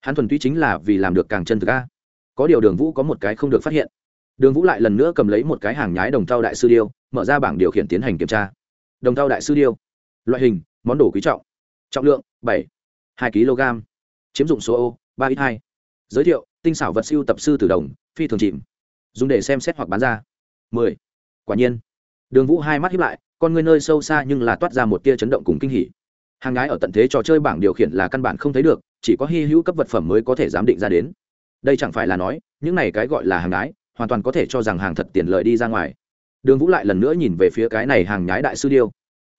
Hắn thuần túy chính là vì làm được càng chân thực a. Có điều đường vũ có một cái không được phát hiện. Đường vũ lại lần nữa cầm lấy một cái hàng nhái đồng thau đại sư điêu, mở ra bảng điều khiển tiến hành kiểm tra. Đồng thau đại sư điêu. Loại hình, món đồ quý trọng. Trọng lượng, bảy, hai kg. Chiếm dụng số ô, ba ít hai. Giới thiệu, tinh xảo vật siêu tập sư tử đồng, phi thường chìm. Dùng để xem xét hoặc bán ra. Mười. Quả nhiên. Đường vũ hai mắt hiếp lại con người nơi sâu xa nhưng là toát ra một tia chấn động cùng kinh hỉ. Hàng ngái ở tận thế trò chơi bảng điều khiển là căn bản không thấy được, chỉ có hy hữu cấp vật phẩm mới có thể giám định ra đến. Đây chẳng phải là nói, những này cái gọi là hàng ngái, hoàn toàn có thể cho rằng hàng thật tiền lợi đi ra ngoài. Đường vũ lại lần nữa nhìn về phía cái này hàng nhái đại sư điêu.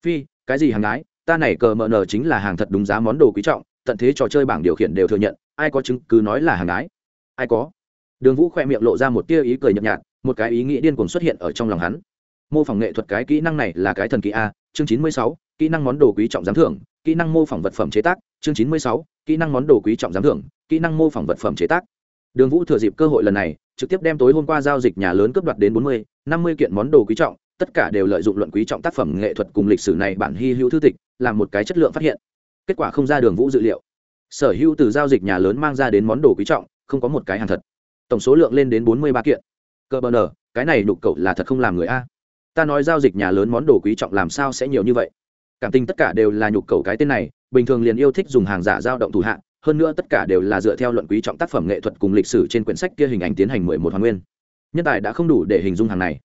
Phi, cái gì hàng nhái ta này cờ mờ nờ chính là hàng thật đúng giá món đồ quý trọng, tận thế trò chơi bảng điều khiển đều thừa nhận, ai có chứng cứ nói là hàng nhái ai có? Đường vũ khoe miệng lộ ra một tia ý cười nhợt nhạt, một cái ý nghĩ điên cuồng xuất hiện ở trong lòng hắn mô phỏng nghệ thuật cái kỹ năng này là cái thần kỹ a, chương chín mươi sáu, kỹ năng món đồ quý trọng giám thưởng, kỹ năng mô phỏng vật phẩm chế tác, chương chín mươi sáu, kỹ năng món đồ quý trọng giám thưởng, kỹ năng mô phỏng vật phẩm chế tác. Đường vũ thừa dịp cơ hội lần này, trực tiếp đem tối hôm qua giao dịch nhà lớn cướp đoạt đến bốn mươi, năm mươi kiện món đồ quý trọng, tất cả đều lợi dụng luận quý trọng tác phẩm nghệ thuật cùng lịch sử này bản hy hữu thư tịch, làm một cái chất lượng phát hiện. Kết quả không ra đường vũ dự liệu. Sở hữu từ giao dịch nhà lớn mang ra đến món đồ quý trọng, không có một cái hàng thật. Tổng số lượng lên đến bốn mươi ba kiện. Cơ bờ nở cái này đục cậu là thật không làm người a ta nói giao dịch nhà lớn món đồ quý trọng làm sao sẽ nhiều như vậy? Cảm tình tất cả đều là nhục cầu cái tên này, bình thường liền yêu thích dùng hàng giả giao động thủ hạ, hơn nữa tất cả đều là dựa theo luận quý trọng tác phẩm nghệ thuật cùng lịch sử trên quyển sách kia hình ảnh tiến hành mười một hoàng nguyên. Nhân tài đã không đủ để hình dung hàng này.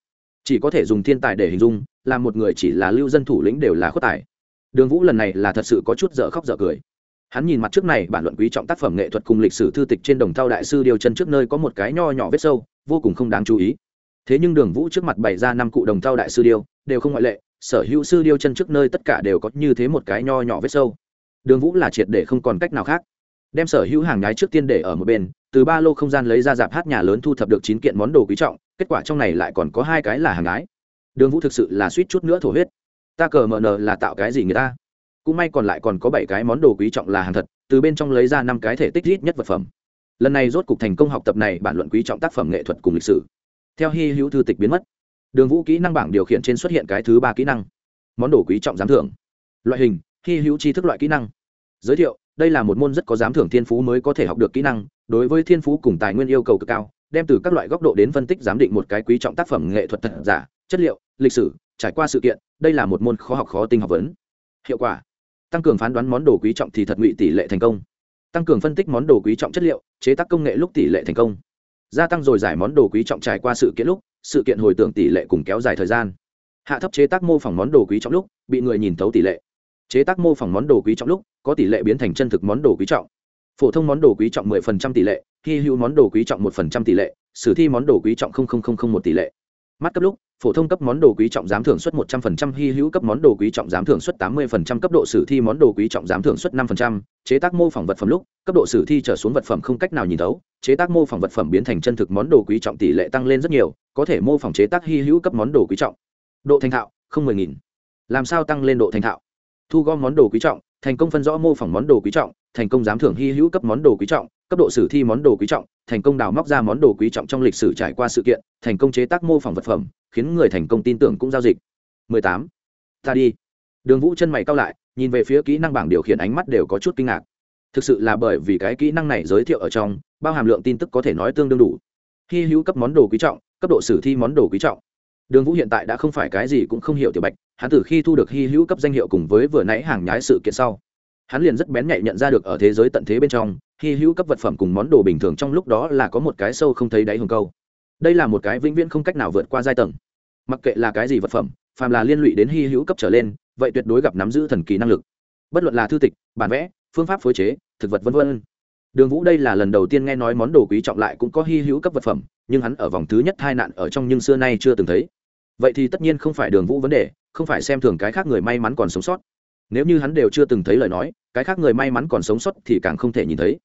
Chỉ có thể dùng thiên tài để hình dung, là một người chỉ là lưu dân thủ lĩnh đều là khuất tài. Đường vũ lần này là thật sự có chút dở khóc dở cười. Hắn nhìn mặt trước này, bản luận quý trọng tác phẩm nghệ thuật cùng lịch sử thư tịch trên đồng thao đại sư điều chân trước nơi có một cái nho nhỏ vết sâu, vô cùng không đáng chú ý thế nhưng đường vũ trước mặt bày ra năm cụ đồng thao đại sư điêu, đều không ngoại lệ, sở hữu sư điêu chân trước nơi tất cả đều có như thế một cái nho nhỏ vết sâu. Đường vũ là triệt để không còn cách nào khác. Đem sở hữu hàng nhái trước tiên để ở một bên, từ ba lô không gian lấy ra dạp hát nhà lớn thu thập được chín kiện món đồ quý trọng, kết quả trong này lại còn có hai cái là hàng nhái. Đường vũ thực sự là suýt chút nữa thổ huyết. Ta cờ mờ nờ là tạo cái gì người ta? Cũng may còn lại còn có bảy cái món đồ quý trọng là hàng thật, từ bên trong lấy ra năm cái thể tích ít nhất vật phẩm. Lần này rốt cục thành công học tập này bản luận quý trọng tác phẩm nghệ thuật cùng lịch sử theo hy hữu thư tịch biến mất, đường vũ kỹ năng bảng điều khiển trên xuất hiện cái thứ ba kỹ năng, món đồ quý trọng giám thưởng. Loại hình, hy hữu tri thức loại kỹ năng. Giới thiệu, đây là một môn rất có giám thưởng thiên phú mới có thể học được kỹ năng, đối với thiên phú cùng tài nguyên yêu cầu cực cao, đem từ các loại góc độ đến phân tích giám định một cái quý trọng tác phẩm nghệ thuật thật giả, chất liệu, lịch sử, trải qua sự kiện, đây là một môn khó học khó tinh học vấn. Hiệu quả, tăng cường phán đoán món đồ quý trọng thì thật ngụy tỷ lệ thành công. Tăng cường phân tích món đồ quý trọng chất liệu, chế tác công nghệ lúc tỷ lệ thành công gia tăng rồi giải món đồ quý trọng trải qua sự kiện lúc, sự kiện hồi tưởng tỷ lệ cùng kéo dài thời gian. Hạ thấp chế tác mô phỏng món đồ quý trọng lúc, bị người nhìn thấu tỷ lệ. Chế tác mô phỏng món đồ quý trọng lúc, có tỷ lệ biến thành chân thực món đồ quý trọng. Phổ thông món đồ quý trọng 10% tỷ lệ, hy hữu món đồ quý trọng 1% tỷ lệ, sử thi món đồ quý trọng một tỷ lệ. Mắt cấp lúc phổ thông cấp món đồ quý trọng giám thưởng suất 100%, hy hữu cấp món đồ quý trọng giám thưởng suất 80%, cấp độ sử thi món đồ quý trọng giám thưởng suất 5%, chế tác mô phỏng vật phẩm lúc, cấp độ sử thi trở xuống vật phẩm không cách nào nhìn thấu, chế tác mô phỏng vật phẩm biến thành chân thực món đồ quý trọng tỷ lệ tăng lên rất nhiều, có thể mô phỏng chế tác hy hữu cấp món đồ quý trọng. Độ thành thạo, không 10000. Làm sao tăng lên độ thành thạo? Thu gom món đồ quý trọng, thành công phân rõ mô phỏng món đồ quý trọng, thành công giám thưởng hy hữu cấp món đồ quý trọng, cấp độ sử thi món đồ quý trọng, thành công đào móc ra món đồ quý trọng trong lịch sử trải qua sự kiện, thành công chế tác mô phỏng vật phẩm, khiến người thành công tin tưởng cũng giao dịch. 18. ta đi. Đường vũ chân mày cao lại nhìn về phía kỹ năng bảng điều khiển ánh mắt đều có chút kinh ngạc. Thực sự là bởi vì cái kỹ năng này giới thiệu ở trong bao hàm lượng tin tức có thể nói tương đương đủ. Hy hữu cấp món đồ quý trọng cấp độ sử thi món đồ quý trọng. Đường vũ hiện tại đã không phải cái gì cũng không hiểu tiểu bạch hắn từ khi thu được hy hữu cấp danh hiệu cùng với vừa nãy hàng nhái sự kiện sau hắn liền rất bén nhạy nhận ra được ở thế giới tận thế bên trong, hy hữu cấp vật phẩm cùng món đồ bình thường trong lúc đó là có một cái sâu không thấy đáy hồng câu. Đây là một cái vĩnh viễn không cách nào vượt qua giai tầng. Mặc kệ là cái gì vật phẩm, phàm là liên lụy đến hy hữu cấp trở lên, vậy tuyệt đối gặp nắm giữ thần kỳ năng lực. Bất luận là thư tịch, bản vẽ, phương pháp phối chế, thực vật v v đường vũ đây là lần đầu tiên nghe nói món đồ quý trọng lại cũng có hy hữu cấp vật phẩm, nhưng hắn ở vòng thứ nhất hai nạn ở trong nhưng xưa nay chưa từng thấy. Vậy thì tất nhiên không phải đường vũ vấn đề, không phải xem thường cái khác người may mắn còn sống sót nếu như hắn đều chưa từng thấy lời nói, cái khác người may mắn còn sống sót thì càng không thể nhìn thấy.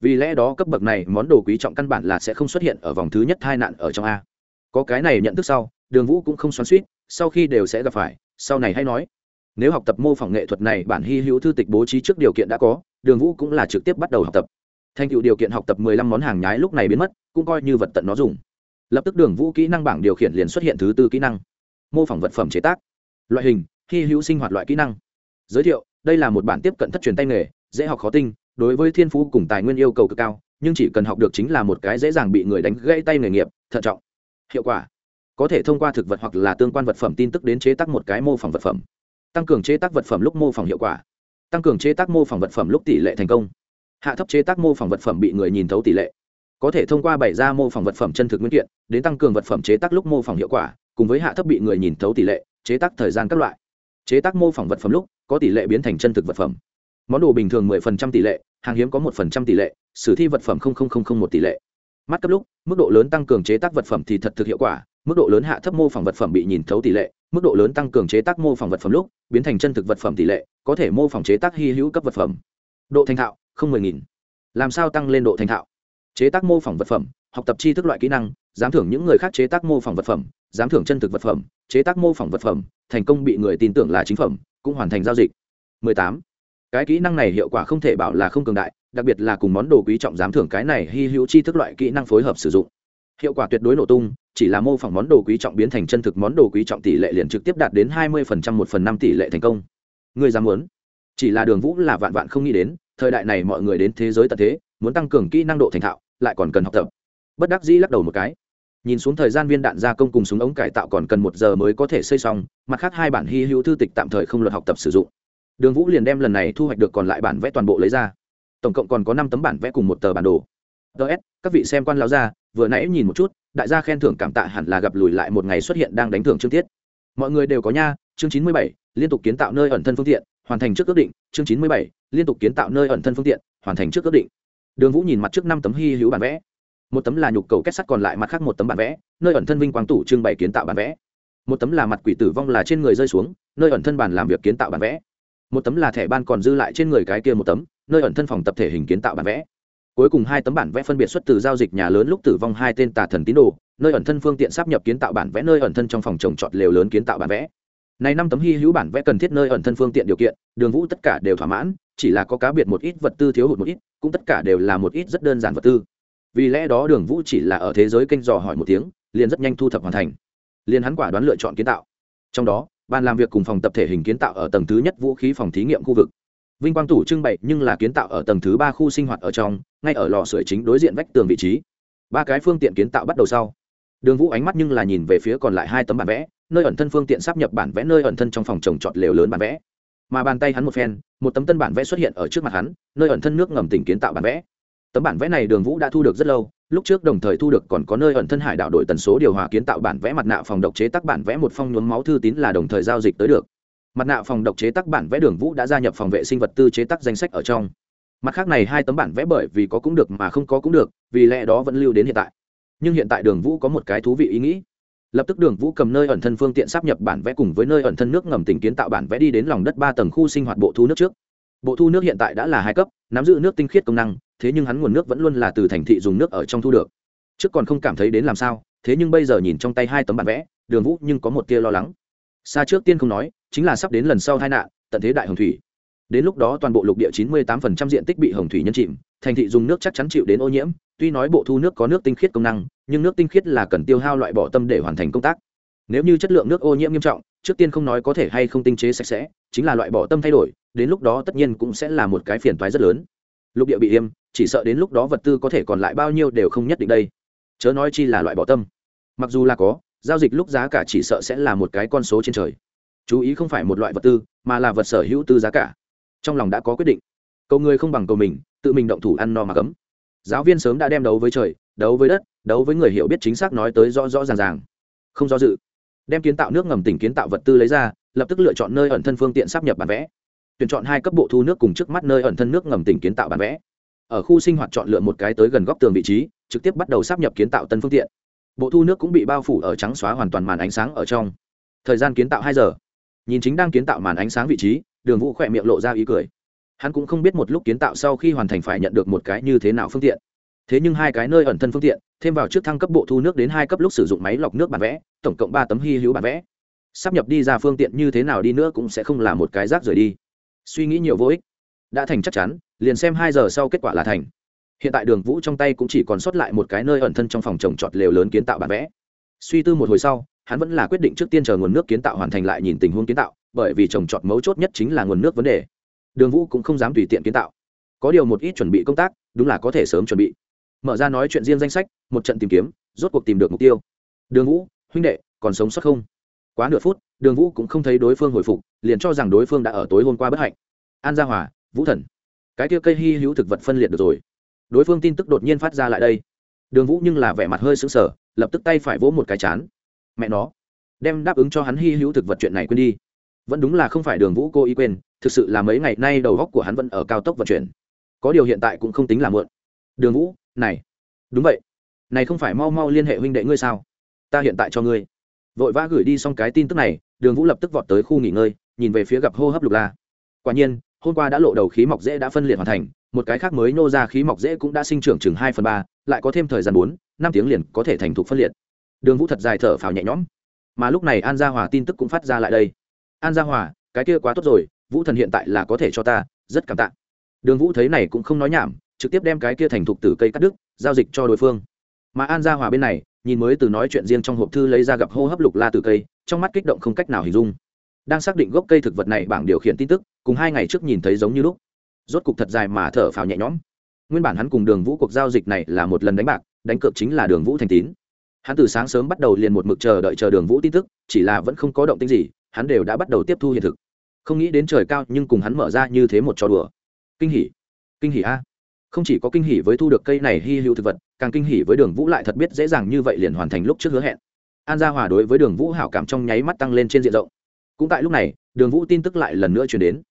Vì lẽ đó cấp bậc này, món đồ quý trọng căn bản là sẽ không xuất hiện ở vòng thứ nhất hai nạn ở trong a. Có cái này nhận thức sau, đường vũ cũng không xoắn suýt sau khi đều sẽ gặp phải, sau này hay nói. Nếu học tập mô phỏng nghệ thuật này, bản hy hữu thư tịch bố trí trước điều kiện đã có, đường vũ cũng là trực tiếp bắt đầu học tập. Thành tựu điều kiện học tập mười lăm món hàng nhái lúc này biến mất, cũng coi như vật tận nó dùng. Lập tức đường vũ kỹ năng bảng điều khiển liền xuất hiện thứ tư kỹ năng. Mô phỏng vật phẩm chế tác. Loại hình, hy hữu sinh hoạt loại kỹ năng giới thiệu, đây là một bản tiếp cận thất truyền tay nghề, dễ học khó tinh, đối với thiên phú cùng tài nguyên yêu cầu cực cao, nhưng chỉ cần học được chính là một cái dễ dàng bị người đánh gãy tay nghề nghiệp, thận trọng, hiệu quả. Có thể thông qua thực vật hoặc là tương quan vật phẩm tin tức đến chế tác một cái mô phỏng vật phẩm. Tăng cường chế tác vật phẩm lúc mô phỏng hiệu quả. Tăng cường chế tác mô phỏng vật phẩm lúc tỷ lệ thành công. Hạ thấp chế tác mô phỏng vật phẩm bị người nhìn thấu tỷ lệ. Có thể thông qua bày ra mô phỏng vật phẩm chân thực nguyên kiện, đến tăng cường vật phẩm chế tác lúc mô phỏng hiệu quả, cùng với hạ thấp bị người nhìn thấu tỷ lệ, chế tác thời gian các loại. Chế tác mô phỏng vật phẩm lúc có tỷ lệ biến thành chân thực vật phẩm. Món đồ bình thường 10% tỷ lệ, hàng hiếm có 1% tỷ lệ, sử thi vật phẩm một tỷ lệ. Mắt cấp lúc, mức độ lớn tăng cường chế tác vật phẩm thì thật thực hiệu quả, mức độ lớn hạ thấp mô phỏng vật phẩm bị nhìn thấu tỷ lệ, mức độ lớn tăng cường chế tác mô phỏng vật phẩm lúc, biến thành chân thực vật phẩm tỷ lệ, có thể mô phỏng chế tác hy hữu cấp vật phẩm. Độ thành thạo, không mười nghìn. Làm sao tăng lên độ thành thạo? Chế tác mô phỏng vật phẩm, học tập tri thức loại kỹ năng, giám thưởng những người khác chế tác mô phỏng vật phẩm, giám thưởng chân thực vật phẩm, chế tác mô phỏng vật phẩm, thành công bị người tin tưởng là chính phẩm cũng hoàn thành giao dịch. 18. cái kỹ năng này hiệu quả không thể bảo là không cường đại, đặc biệt là cùng món đồ quý trọng giám thưởng cái này hy hữu tri thức loại kỹ năng phối hợp sử dụng. Hiệu quả tuyệt đối nổ tung, chỉ là mô phỏng món đồ quý trọng biến thành chân thực món đồ quý trọng tỷ lệ liền trực tiếp đạt đến 20% một phần năm tỷ lệ thành công. Người dám muốn? Chỉ là đường vũ là vạn vạn không nghĩ đến, thời đại này mọi người đến thế giới tận thế, muốn tăng cường kỹ năng độ thành thạo, lại còn cần học tập. Bất đắc dĩ lắc đầu một cái nhìn xuống thời gian viên đạn gia công cùng súng ống cải tạo còn cần một giờ mới có thể xây xong, mặt khác hai bản hy hữu thư tịch tạm thời không luật học tập sử dụng. Đường vũ liền đem lần này thu hoạch được còn lại bản vẽ toàn bộ lấy ra. Tổng cộng còn có năm tấm bản vẽ cùng một tờ bản đồ. Ts các vị xem quan lao ra vừa nãy nhìn một chút, đại gia khen thưởng cảm tạ hẳn là gặp lùi lại một ngày xuất hiện đang đánh thưởng chương tiết. Mọi người đều có nha, chương chín mươi bảy, liên tục kiến tạo nơi ẩn thân phương tiện, hoàn thành trước ước định, chương chín mươi bảy, liên tục kiến tạo nơi ẩn thân phương tiện, hoàn thành trước ước định. Đường vũ nhìn mặt trước năm tấm hy hữu bản vẽ một tấm là nhục cầu kết sắt còn lại mặt khác một tấm bản vẽ, nơi ẩn thân vinh quang tủ trưng bày kiến tạo bản vẽ. Một tấm là mặt quỷ tử vong là trên người rơi xuống, nơi ẩn thân bản làm việc kiến tạo bản vẽ. Một tấm là thẻ ban còn dư lại trên người cái kia một tấm, nơi ẩn thân phòng tập thể hình kiến tạo bản vẽ. Cuối cùng hai tấm bản vẽ phân biệt xuất từ giao dịch nhà lớn lúc tử vong hai tên tà thần tín đồ, nơi ẩn thân phương tiện sắp nhập kiến tạo bản vẽ nơi ẩn thân trong phòng trồng trọt lều lớn kiến tạo bản vẽ. Này năm tấm hy hữu bản vẽ cần thiết nơi ẩn thân phương tiện điều kiện, đường vũ tất cả đều thỏa mãn, chỉ là có cá biệt một ít vật tư thiếu hụt một ít, cũng tất cả đều là một ít rất đơn giản vật tư vì lẽ đó đường vũ chỉ là ở thế giới kênh dò hỏi một tiếng, liền rất nhanh thu thập hoàn thành. Liền hắn quả đoán lựa chọn kiến tạo. Trong đó, ban làm việc cùng phòng tập thể hình kiến tạo ở tầng thứ nhất vũ khí phòng thí nghiệm khu vực. Vinh quang tủ trưng bày nhưng là kiến tạo ở tầng thứ ba khu sinh hoạt ở trong, ngay ở lò sưởi chính đối diện vách tường vị trí. Ba cái phương tiện kiến tạo bắt đầu sau. Đường vũ ánh mắt nhưng là nhìn về phía còn lại hai tấm bản vẽ, nơi ẩn thân phương tiện sắp nhập bản vẽ nơi ẩn thân trong phòng trồng trọt lều lớn bản vẽ. Mà bàn tay hắn một phen, một tấm tân bản vẽ xuất hiện ở trước mặt hắn, nơi ẩn thân nước ngầm tỉnh kiến tạo bản vẽ tấm bản vẽ này đường vũ đã thu được rất lâu, lúc trước đồng thời thu được còn có nơi ẩn thân hải đảo đội tần số điều hòa kiến tạo bản vẽ mặt nạ phòng độc chế tác bản vẽ một phong nhuốm máu thư tín là đồng thời giao dịch tới được. Mặt nạ phòng độc chế tác bản vẽ đường vũ đã gia nhập phòng vệ sinh vật tư chế tác danh sách ở trong. Mặt khác này hai tấm bản vẽ bởi vì có cũng được mà không có cũng được, vì lẽ đó vẫn lưu đến hiện tại. Nhưng hiện tại đường vũ có một cái thú vị ý nghĩ. Lập tức đường vũ cầm nơi ẩn thân phương tiện sắp nhập bản vẽ cùng với nơi ẩn thân nước ngầm tỉnh kiến tạo bản vẽ đi đến lòng đất ba tầng khu sinh hoạt bộ thu nước trước bộ thu nước hiện tại đã là hai cấp, nắm giữ nước tinh khiết công năng, thế nhưng hắn nguồn nước vẫn luôn là từ thành thị dùng nước ở trong thu được. Trước còn không cảm thấy đến làm sao, thế nhưng bây giờ nhìn trong tay hai tấm bản vẽ, đường vũ nhưng có một tia lo lắng. Xa trước tiên không nói, chính là sắp đến lần sau tai nạn, tận thế đại hồng thủy. Đến lúc đó toàn bộ lục địa chín mươi 98% diện tích bị hồng thủy nhân chìm, thành thị dùng nước chắc chắn chịu đến ô nhiễm, tuy nói bộ thu nước có nước tinh khiết công năng, nhưng nước tinh khiết là cần tiêu hao loại bỏ tâm để hoàn thành công tác. Nếu như chất lượng nước ô nhiễm nghiêm trọng, trước tiên không nói có thể hay không tinh chế sạch sẽ, chính là loại bỏ tâm thay đổi đến lúc đó tất nhiên cũng sẽ là một cái phiền toái rất lớn. Lục địa bị im chỉ sợ đến lúc đó vật tư có thể còn lại bao nhiêu đều không nhất định đây. Chớ nói chi là loại bỏ tâm. Mặc dù là có, giao dịch lúc giá cả chỉ sợ sẽ là một cái con số trên trời. Chú ý không phải một loại vật tư, mà là vật sở hữu tư giá cả. Trong lòng đã có quyết định. Cầu người không bằng cầu mình, tự mình động thủ ăn no mà cấm. Giáo viên sớm đã đem đấu với trời, đấu với đất, đấu với người hiểu biết chính xác nói tới rõ rõ ràng ràng. Không do dự. Đem kiến tạo nước ngầm tỉnh kiến tạo vật tư lấy ra, lập tức lựa chọn nơi ẩn thân phương tiện sắp nhập bản vẽ tuyển chọn hai cấp bộ thu nước cùng trước mắt nơi ẩn thân nước ngầm tỉnh kiến tạo bản vẽ. Ở khu sinh hoạt chọn lựa một cái tới gần góc tường vị trí, trực tiếp bắt đầu sắp nhập kiến tạo tân phương tiện. Bộ thu nước cũng bị bao phủ ở trắng xóa hoàn toàn màn ánh sáng ở trong. Thời gian kiến tạo hai giờ. Nhìn chính đang kiến tạo màn ánh sáng vị trí, đường vũ khỏe miệng lộ ra ý cười. Hắn cũng không biết một lúc kiến tạo sau khi hoàn thành phải nhận được một cái như thế nào phương tiện. Thế nhưng hai cái nơi ẩn thân phương tiện, thêm vào trước thăng cấp bộ thu nước đến hai cấp lúc sử dụng máy lọc nước bản vẽ, tổng cộng ba tấm hy hữu bản vẽ. Sắp nhập đi ra phương tiện như thế nào đi nữa cũng sẽ không là một cái rác rời đi suy nghĩ nhiều vô ích. Đã thành chắc chắn, liền xem hai giờ sau kết quả là thành. Hiện tại đường vũ trong tay cũng chỉ còn sót lại một cái nơi ẩn thân trong phòng trồng trọt lều lớn kiến tạo bản vẽ. Suy tư một hồi sau, hắn vẫn là quyết định trước tiên chờ nguồn nước kiến tạo hoàn thành lại nhìn tình huống kiến tạo, bởi vì trồng trọt mấu chốt nhất chính là nguồn nước vấn đề. Đường vũ cũng không dám tùy tiện kiến tạo. Có điều một ít chuẩn bị công tác, đúng là có thể sớm chuẩn bị. Mở ra nói chuyện riêng danh sách, một trận tìm kiếm, rốt cuộc tìm được mục tiêu. Đường vũ, huynh đệ, còn sống sót không? Quá nửa phút đường vũ cũng không thấy đối phương hồi phục, liền cho rằng đối phương đã ở tối hôm qua bất hạnh. An gia hòa, vũ thần. Cái kia cây hy hữu thực vật phân liệt được rồi. Đối phương tin tức đột nhiên phát ra lại đây. Đường vũ nhưng là vẻ mặt hơi sững sờ, lập tức tay phải vỗ một cái chán. Mẹ nó. Đem đáp ứng cho hắn hy hữu thực vật chuyện này quên đi. Vẫn đúng là không phải đường vũ cô ý quên, thực sự là mấy ngày nay đầu góc của hắn vẫn ở cao tốc vận chuyển. Có điều hiện tại cũng không tính là mượn đường vũ, này. Đúng vậy. Này không phải mau mau liên hệ huynh đệ ngươi sao? Ta hiện tại cho ngươi. Vội vã gửi đi xong cái tin tức này đường vũ lập tức vọt tới khu nghỉ ngơi, nhìn về phía gặp hô hấp lục la. Quả nhiên, hôm qua đã lộ đầu khí mọc dễ đã phân liệt hoàn thành, một cái khác mới nô ra khí mọc dễ cũng đã sinh trưởng chừng hai phần ba, lại có thêm thời gian bốn, năm tiếng liền có thể thành thục phân liệt. Đường vũ thật dài thở phào nhẹ nhõm. Mà lúc này an gia hòa tin tức cũng phát ra lại đây. An gia hòa, cái kia quá tốt rồi, vũ thần hiện tại là có thể cho ta, rất cảm tạ. Đường vũ thấy này cũng không nói nhảm, trực tiếp đem cái kia thành thục từ cây cắt đứt, giao dịch cho đối phương. Mà an gia hòa bên này nhìn mới từ nói chuyện riêng trong hộp thư lấy ra gặp hô hấp lục la từ cây, trong mắt kích động không cách nào hình dung. Đang xác định gốc cây thực vật này bảng điều khiển tin tức, cùng hai ngày trước nhìn thấy giống như lúc. Rốt cục thật dài mà thở phào nhẹ nhõm. Nguyên bản hắn cùng đường vũ cuộc giao dịch này là một lần đánh bạc, đánh cược chính là đường vũ thành tín. Hắn từ sáng sớm bắt đầu liền một mực chờ đợi chờ đường vũ tin tức, chỉ là vẫn không có động tinh gì, hắn đều đã bắt đầu tiếp thu hiện thực. Không nghĩ đến trời cao nhưng cùng hắn mở ra như thế một trò đùa. Kinh hỉ. Kinh hỉ a không chỉ có kinh hỉ với thu được cây này hy hữu thực vật, càng kinh hỉ với đường vũ lại thật biết dễ dàng như vậy liền hoàn thành lúc trước hứa hẹn. An gia hòa đối với đường vũ hảo cảm trong nháy mắt tăng lên trên diện rộng. Cũng tại lúc này, đường vũ tin tức lại lần nữa chuyển đến.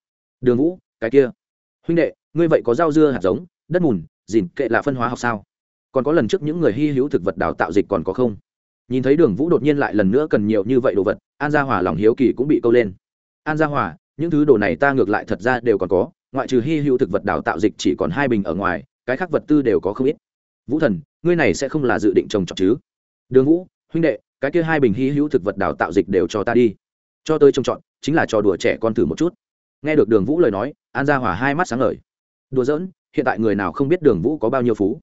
Đường vũ, cái kia. Huynh đệ, ngươi vậy có rau dưa hạt giống, đất mùn, dìn, kệ là phân hóa học sao? Còn có lần trước những người hy hữu thực vật đào tạo dịch còn có không? Nhìn thấy đường vũ đột nhiên lại lần nữa cần nhiều như vậy đồ vật, an gia hòa lòng hiếu kỳ cũng bị câu lên. An gia hòa, những thứ đồ này ta ngược lại thật ra đều còn có ngoại trừ hy hữu thực vật đào tạo dịch chỉ còn hai bình ở ngoài, cái khác vật tư đều có không ít. Vũ thần, ngươi này sẽ không là dự định trồng trọt chứ? Đường vũ, huynh đệ, cái kia hai bình hy hữu thực vật đào tạo dịch đều cho ta đi. Cho tới trồng trọt, chính là trò đùa trẻ con thử một chút. Nghe được đường vũ lời nói, an gia hòa hai mắt sáng lời đùa giỡn, hiện tại người nào không biết đường vũ có bao nhiêu phú?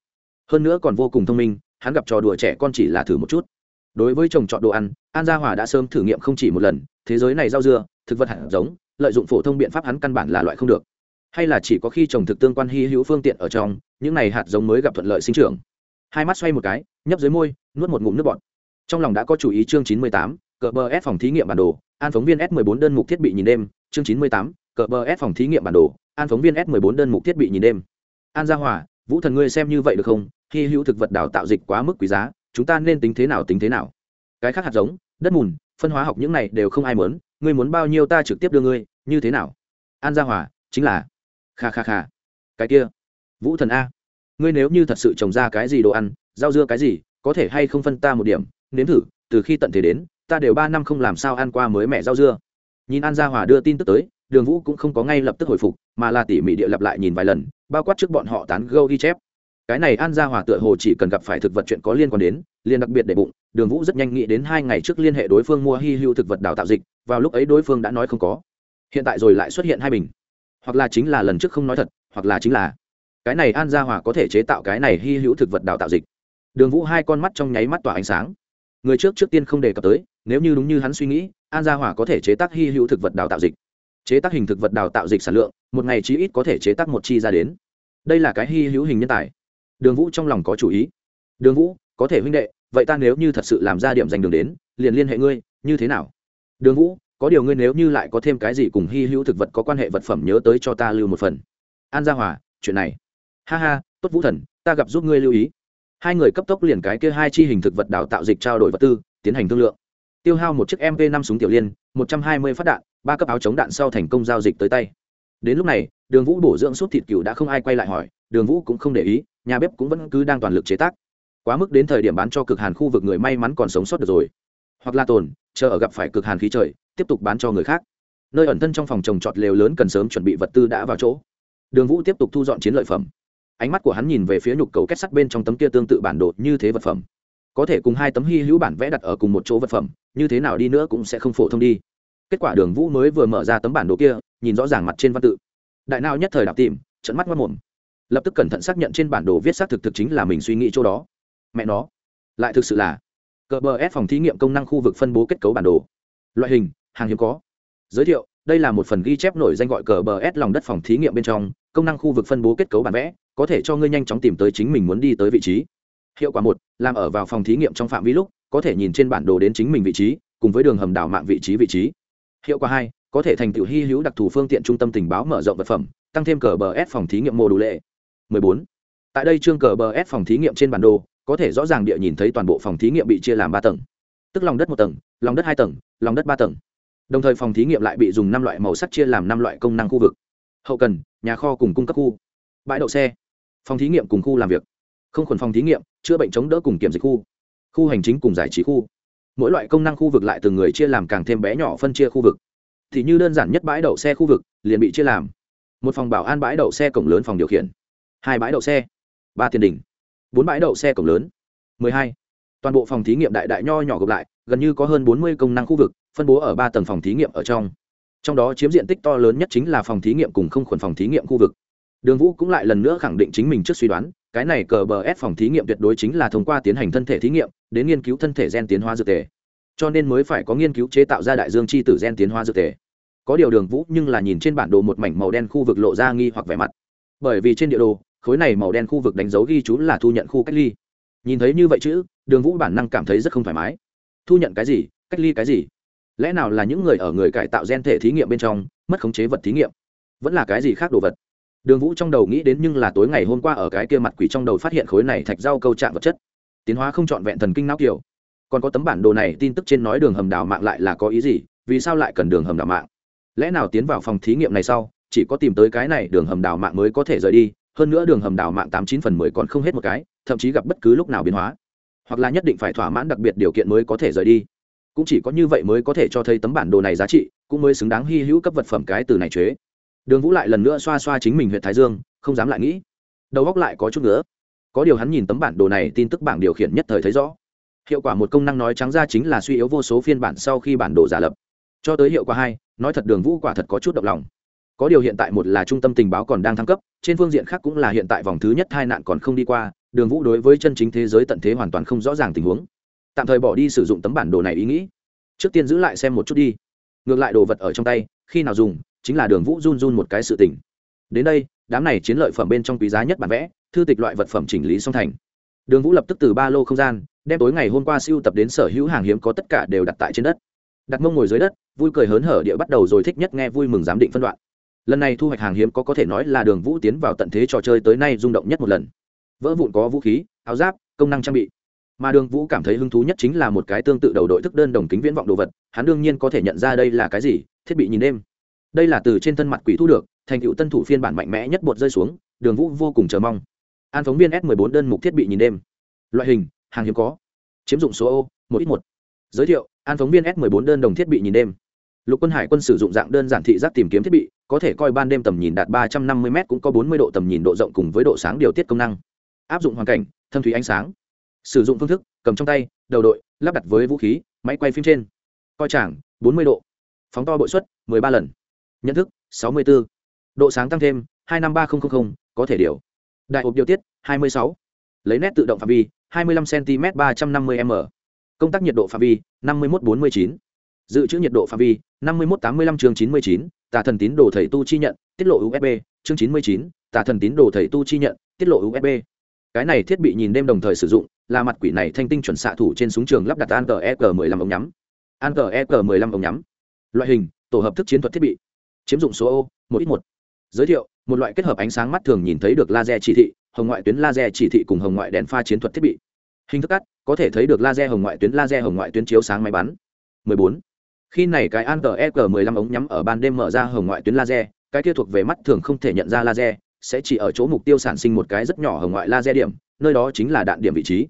Hơn nữa còn vô cùng thông minh, hắn gặp trò đùa trẻ con chỉ là thử một chút. Đối với trồng trọt đồ ăn, an gia hòa đã sớm thử nghiệm không chỉ một lần, thế giới này rau dưa, thực vật hạt giống, lợi dụng phổ thông biện pháp hắn căn bản là loại không được hay là chỉ có khi trồng thực tương quan hy hữu phương tiện ở trong những này hạt giống mới gặp thuận lợi sinh trưởng. Hai mắt xoay một cái nhấp dưới môi nuốt một ngụm nước bọt. Trong lòng đã có chủ ý chương chín mươi tám cờ bờ s phòng thí nghiệm bản đồ. An phóng viên s 14 đơn mục thiết bị nhìn đêm. Chương 98, cờ bờ s phòng thí nghiệm bản đồ. An phóng viên s 14 đơn mục thiết bị nhìn đêm. An gia hòa vũ thần ngươi xem như vậy được không? Hy hữu thực vật đào tạo dịch quá mức quý giá chúng ta nên tính thế nào tính thế nào? Cái khác hạt giống đất mùn phân hóa học những này đều không ai muốn. Ngươi muốn bao nhiêu ta trực tiếp đưa ngươi như thế nào? An gia hòa chính là kha kha kha. Cái kia, vũ thần a, ngươi nếu như thật sự trồng ra cái gì đồ ăn, rau dưa cái gì, có thể hay không phân ta một điểm, nếm thử, từ khi tận thế đến, ta đều ba năm không làm sao ăn qua mới mẹ rau dưa. Nhìn an gia hòa đưa tin tức tới, đường vũ cũng không có ngay lập tức hồi phục, mà là tỉ mỉ địa lặp lại nhìn vài lần, bao quát trước bọn họ tán gâu ghi chép. Cái này an gia hòa tựa hồ chỉ cần gặp phải thực vật chuyện có liên quan đến, liền đặc biệt để bụng, đường vũ rất nhanh nghĩ đến hai ngày trước liên hệ đối phương mua hy hữu thực vật đào tạo dịch, vào lúc ấy đối phương đã nói không có. Hiện tại rồi lại xuất hiện hai bình hoặc là chính là lần trước không nói thật, hoặc là chính là cái này an gia hòa có thể chế tạo cái này hy hữu thực vật đào tạo dịch. Đường vũ hai con mắt trong nháy mắt tỏa ánh sáng. Người trước trước tiên không đề cập tới, nếu như đúng như hắn suy nghĩ, an gia hỏa có thể chế tác hy hữu thực vật đào tạo dịch. Chế tác hình thực vật đào tạo dịch sản lượng, một ngày chí ít có thể chế tác một chi ra đến. Đây là cái hy hữu hình nhân tài. Đường vũ trong lòng có chủ ý. Đường vũ, có thể huynh đệ, vậy ta nếu như thật sự làm ra điểm dành đường đến, liền liên hệ ngươi, như thế nào? Đường vũ có điều ngươi nếu như lại có thêm cái gì cùng hy hữu thực vật có quan hệ vật phẩm nhớ tới cho ta lưu một phần. An gia hòa, chuyện này. Ha ha, tốt vũ thần, ta gặp giúp ngươi lưu ý. Hai người cấp tốc liền cái kia hai chi hình thực vật đào tạo dịch trao đổi vật tư, tiến hành thương lượng. Tiêu hao một chiếc mv năm súng tiểu liên, một trăm hai mươi phát đạn, ba cấp áo chống đạn sau thành công giao dịch tới tay. Đến lúc này, đường vũ bổ dưỡng suốt thịt cừu đã không ai quay lại hỏi, đường vũ cũng không để ý, nhà bếp cũng vẫn cứ đang toàn lực chế tác. Quá mức đến thời điểm bán cho cực hàn khu vực người may mắn còn sống sót được rồi. Hoặc là tồn, chờ ở gặp phải cực hàn khí trời tiếp tục bán cho người khác. Nơi ẩn thân trong phòng trồng trọt lều lớn cần sớm chuẩn bị vật tư đã vào chỗ. Đường vũ tiếp tục thu dọn chiến lợi phẩm. Ánh mắt của hắn nhìn về phía nhục cầu kết sắt bên trong tấm kia tương tự bản đồ như thế vật phẩm. Có thể cùng hai tấm hy hữu bản vẽ đặt ở cùng một chỗ vật phẩm, như thế nào đi nữa cũng sẽ không phổ thông đi. Kết quả đường vũ mới vừa mở ra tấm bản đồ kia, nhìn rõ ràng mặt trên văn tự. Đại nào nhất thời đạp tìm trận mắt mất mồm. Lập tức cẩn thận xác nhận trên bản đồ viết xác thực thực chính là mình suy nghĩ chỗ đó. Mẹ nó, lại thực sự là cờ bờ s phòng thí nghiệm công năng khu vực phân bố kết cấu bản đồ. Loại hình hàng hiếm có. Giới thiệu, đây là một phần ghi chép nổi danh gọi cờ bờ s lòng đất phòng thí nghiệm bên trong, công năng khu vực phân bố kết cấu bản vẽ, có thể cho ngươi nhanh chóng tìm tới chính mình muốn đi tới vị trí. Hiệu quả một, làm ở vào phòng thí nghiệm trong phạm vi lúc, có thể nhìn trên bản đồ đến chính mình vị trí, cùng với đường hầm đảo mạng vị trí vị trí. Hiệu quả hai, có thể thành tựu hy hữu đặc thù phương tiện trung tâm tình báo mở rộng vật phẩm, tăng thêm cờ bờ s phòng thí nghiệm mô đủ lệ. 14. tại đây chương cờ bờ s phòng thí nghiệm trên bản đồ, có thể rõ ràng địa nhìn thấy toàn bộ phòng thí nghiệm bị chia làm ba tầng. Tức lòng đất một tầng, lòng đất hai tầng, lòng đất ba tầng đồng thời phòng thí nghiệm lại bị dùng năm loại màu sắc chia làm năm loại công năng khu vực. Hậu cần, nhà kho cùng cung cấp khu. Bãi đậu xe. Phòng thí nghiệm cùng khu làm việc. Không khuẩn phòng thí nghiệm, chữa bệnh chống đỡ cùng kiểm dịch khu. Khu hành chính cùng giải trí khu. Mỗi loại công năng khu vực lại từng người chia làm càng thêm bé nhỏ phân chia khu vực. Thì như đơn giản nhất bãi đậu xe khu vực, liền bị chia làm. Một phòng bảo an bãi đậu xe cổng lớn phòng điều khiển. Hai bãi đậu xe. Ba tiền đỉnh bốn bãi đậu xe cổng lớn. Mười hai. Toàn bộ phòng thí nghiệm đại đại nho nhỏ gộp lại, gần như có hơn bốn mươi công năng khu vực phân bố ở ba tầng phòng thí nghiệm ở trong. Trong đó chiếm diện tích to lớn nhất chính là phòng thí nghiệm cùng không khuẩn phòng thí nghiệm khu vực. Đường vũ cũng lại lần nữa khẳng định chính mình trước suy đoán, cái này cờ bờ ép phòng thí nghiệm tuyệt đối chính là thông qua tiến hành thân thể thí nghiệm, đến nghiên cứu thân thể gen tiến hóa dược tề. Cho nên mới phải có nghiên cứu chế tạo ra đại dương chi tử gen tiến hóa dược tề. Có điều đường vũ nhưng là nhìn trên bản đồ một mảnh màu đen khu vực lộ ra nghi hoặc vẻ mặt. Bởi vì trên địa đồ, khối này màu đen khu vực đánh dấu ghi chú là thu nhận khu cách ly. Nhìn thấy như vậy chữ đường vũ bản năng cảm thấy rất không thoải mái. Thu nhận cái gì, cách ly cái gì? Lẽ nào là những người ở người cải tạo gen thể thí nghiệm bên trong, mất khống chế vật thí nghiệm? Vẫn là cái gì khác đồ vật? Đường vũ trong đầu nghĩ đến nhưng là tối ngày hôm qua ở cái kia mặt quỷ trong đầu phát hiện khối này thạch rau câu trạng vật chất. Tiến hóa không trọn vẹn thần kinh não kiểu. Còn có tấm bản đồ này tin tức trên nói đường hầm đào mạng lại là có ý gì, vì sao lại cần đường hầm đào mạng? Lẽ nào tiến vào phòng thí nghiệm này sau, chỉ có tìm tới cái này đường hầm đào mạng mới có thể rời đi, hơn nữa đường hầm đào mạng tám chín phần mười còn không hết một cái, thậm chí gặp bất cứ lúc nào biến hóa. Hoặc là nhất định phải thỏa mãn đặc biệt điều kiện mới có thể rời đi cũng chỉ có như vậy mới có thể cho thấy tấm bản đồ này giá trị, cũng mới xứng đáng hy hữu cấp vật phẩm cái từ này chế. Đường vũ lại lần nữa xoa xoa chính mình huyện thái dương, không dám lại nghĩ. Đầu góc lại có chút nữa có điều hắn nhìn tấm bản đồ này, tin tức bảng điều khiển nhất thời thấy rõ. Hiệu quả một công năng nói trắng ra chính là suy yếu vô số phiên bản sau khi bản đồ giả lập. Cho tới hiệu quả hai, nói thật đường vũ quả thật có chút động lòng. Có điều hiện tại một là trung tâm tình báo còn đang thăng cấp, trên phương diện khác cũng là hiện tại vòng thứ nhất hai nạn còn không đi qua, đường vũ đối với chân chính thế giới tận thế hoàn toàn không rõ ràng tình huống tạm thời bỏ đi sử dụng tấm bản đồ này ý nghĩ. Trước tiên giữ lại xem một chút đi. Ngược lại đồ vật ở trong tay, khi nào dùng, chính là đường vũ run run một cái sự tỉnh đến đây, đám này chiến lợi phẩm bên trong quý giá nhất bản vẽ, thư tịch loại vật phẩm chỉnh lý song thành. Đường vũ lập tức từ ba lô không gian, đem tối ngày hôm qua siêu tập đến sở hữu hàng hiếm có tất cả đều đặt tại trên đất. Đặt mông ngồi dưới đất, vui cười hớn hở địa bắt đầu rồi thích nhất nghe vui mừng giám định phân đoạn. Lần này thu hoạch hàng hiếm có có thể nói là đường vũ tiến vào tận thế trò chơi tới nay rung động nhất một lần. Vỡ vụn có vũ khí, áo giáp, công năng trang bị mà đường vũ cảm thấy hứng thú nhất chính là một cái tương tự đầu đội thức đơn đồng kính viễn vọng đồ vật, hắn đương nhiên có thể nhận ra đây là cái gì, thiết bị nhìn đêm. Đây là từ trên thân mặt quỷ thu được, thành tựu tân thủ phiên bản mạnh mẽ nhất bột rơi xuống, đường vũ vô cùng chờ mong. An phóng viên s 14 đơn mục thiết bị nhìn đêm. Loại hình, hàng hiếm có. Chiếm dụng số ô một ít một. Giới thiệu, an phóng viên s 14 đơn đồng thiết bị nhìn đêm. Lục quân hải quân sử dụng dạng đơn giản thị giác tìm kiếm thiết bị, có thể coi ban đêm tầm nhìn đạt 350 m cũng có 40 độ tầm nhìn độ rộng cùng với độ sáng điều tiết công năng. Áp dụng hoàn cảnh, thâm thủy ánh sáng sử dụng phương thức cầm trong tay đầu đội lắp đặt với vũ khí máy quay phim trên coi chảng 40 độ phóng to bội suất 13 lần nhận thức 64. độ sáng tăng thêm 253000, có thể điều đại hộp điều tiết 26. lấy nét tự động phạm vi 25 cm 350 m công tác nhiệt độ phạm vi 5149. dự trữ nhiệt độ phạm vi 5185 chương 99, tà thần tín đồ thầy tu chi nhận tiết lộ usb chương 99, tà thần tín đồ thầy tu chi nhận tiết lộ usb cái này thiết bị nhìn đêm đồng thời sử dụng là mặt quỷ này thanh tinh chuẩn xạ thủ trên súng trường lắp đặt an tờ ek mười 15 ống nhắm. An tờ ek mười 15 ống nhắm. Loại hình, tổ hợp thức chiến thuật thiết bị. Chiếm dụng số ô một ít một. Giới thiệu, một loại kết hợp ánh sáng mắt thường nhìn thấy được laser chỉ thị, hồng ngoại tuyến laser chỉ thị cùng hồng ngoại đèn pha chiến thuật thiết bị. Hình thức cắt, có thể thấy được laser hồng ngoại tuyến, laser hồng ngoại tuyến chiếu sáng máy bắn. 14. khi này cái an tờ ek 15 ống nhắm ở ban đêm mở ra hồng ngoại tuyến laser, cái kia thuộc về mắt thường không thể nhận ra laser, sẽ chỉ ở chỗ mục tiêu sản sinh một cái rất nhỏ hồng ngoại laser điểm, nơi đó chính là đạn điểm vị trí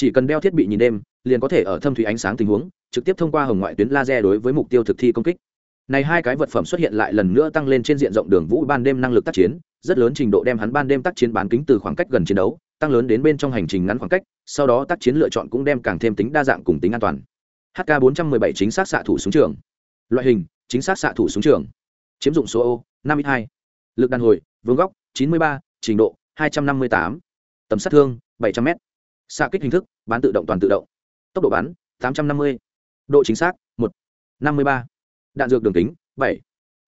chỉ cần đeo thiết bị nhìn đêm liền có thể ở thâm thủy ánh sáng tình huống trực tiếp thông qua hồng ngoại tuyến laser đối với mục tiêu thực thi công kích. Này hai cái vật phẩm xuất hiện lại lần nữa tăng lên trên diện rộng đường vũ ban đêm năng lực tác chiến rất lớn trình độ đem hắn ban đêm tác chiến bán kính từ khoảng cách gần chiến đấu tăng lớn đến bên trong hành trình ngắn khoảng cách sau đó tác chiến lựa chọn cũng đem càng thêm tính đa dạng cùng tính an toàn. Hk 417 chính xác xạ thủ súng trường. Loại hình chính xác xạ thủ súng trường. Chiếm dụng số ô năm ít hai. Lực đàn hồi vương góc 93, trình độ 258. tầm sát thương 700 m xạ kích hình thức bán tự động toàn tự động tốc độ bắn 850. độ chính xác 1. 53. đạn dược đường kính 7.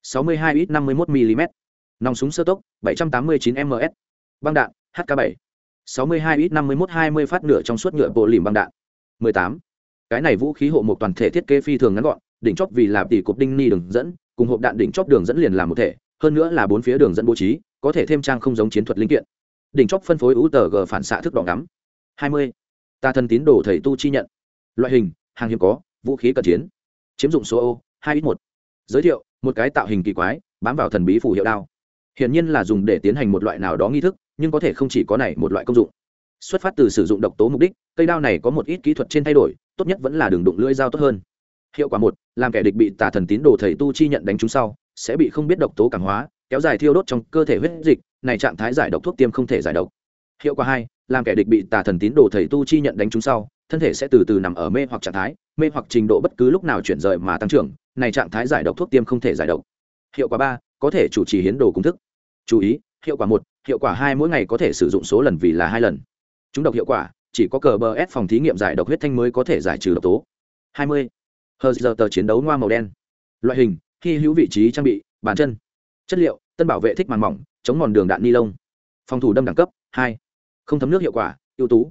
62 ít 51 mm nòng súng sơ tốc 789 m/s, băng đạn hk 7 62 ít 51 20 phát nửa trong suốt nhựa bộ lìm băng đạn 18. cái này vũ khí hộ một toàn thể thiết kế phi thường ngắn gọn đỉnh chóp vì làm tỷ cục đinh ni đường dẫn cùng hộp đạn đỉnh chóp đường dẫn liền làm một thể hơn nữa là bốn phía đường dẫn bố trí có thể thêm trang không giống chiến thuật linh kiện đỉnh chóp phân phối ú phản xạ thức đỏ ngắm 20. ta thân tín đồ thầy tu chi nhận. Loại hình, hàng hiếm có, vũ khí cận chiến. Chiếm dụng số ô hai ít một. Giới thiệu, một cái tạo hình kỳ quái, bám vào thần bí phủ hiệu đao. Hiển nhiên là dùng để tiến hành một loại nào đó nghi thức, nhưng có thể không chỉ có này một loại công dụng. Xuất phát từ sử dụng độc tố mục đích, cây đao này có một ít kỹ thuật trên thay đổi, tốt nhất vẫn là đường đụng lưỡi dao tốt hơn. Hiệu quả một, làm kẻ địch bị tà thần tín đồ thầy tu chi nhận đánh trúng sau, sẽ bị không biết độc tố cảm hóa, kéo dài thiêu đốt trong cơ thể huyết dịch, này trạng thái giải độc thuốc tiêm không thể giải độc. Hiệu quả hai làm kẻ địch bị tà thần tín đồ thầy tu chi nhận đánh chúng sau, thân thể sẽ từ từ nằm ở mê hoặc trạng thái, mê hoặc trình độ bất cứ lúc nào chuyển rời mà tăng trưởng, này trạng thái giải độc thuốc tiêm không thể giải độc. Hiệu quả ba, có thể chủ trì hiến đồ công thức. Chú ý, hiệu quả một, hiệu quả hai mỗi ngày có thể sử dụng số lần vì là hai lần. Chúng độc hiệu quả, chỉ có cờ bờ ép phòng thí nghiệm giải độc huyết thanh mới có thể giải trừ độc tố. Hai mươi, hờ giờ tờ chiến đấu ngoa màu đen. Loại hình khi hữu vị trí trang bị, bàn chân. Chất liệu, tân bảo vệ thích màn mỏng, chống mòn đường đạn ni lông. Phòng thủ đâm đẳng cấp, hai không thấm nước hiệu quả, ưu tú.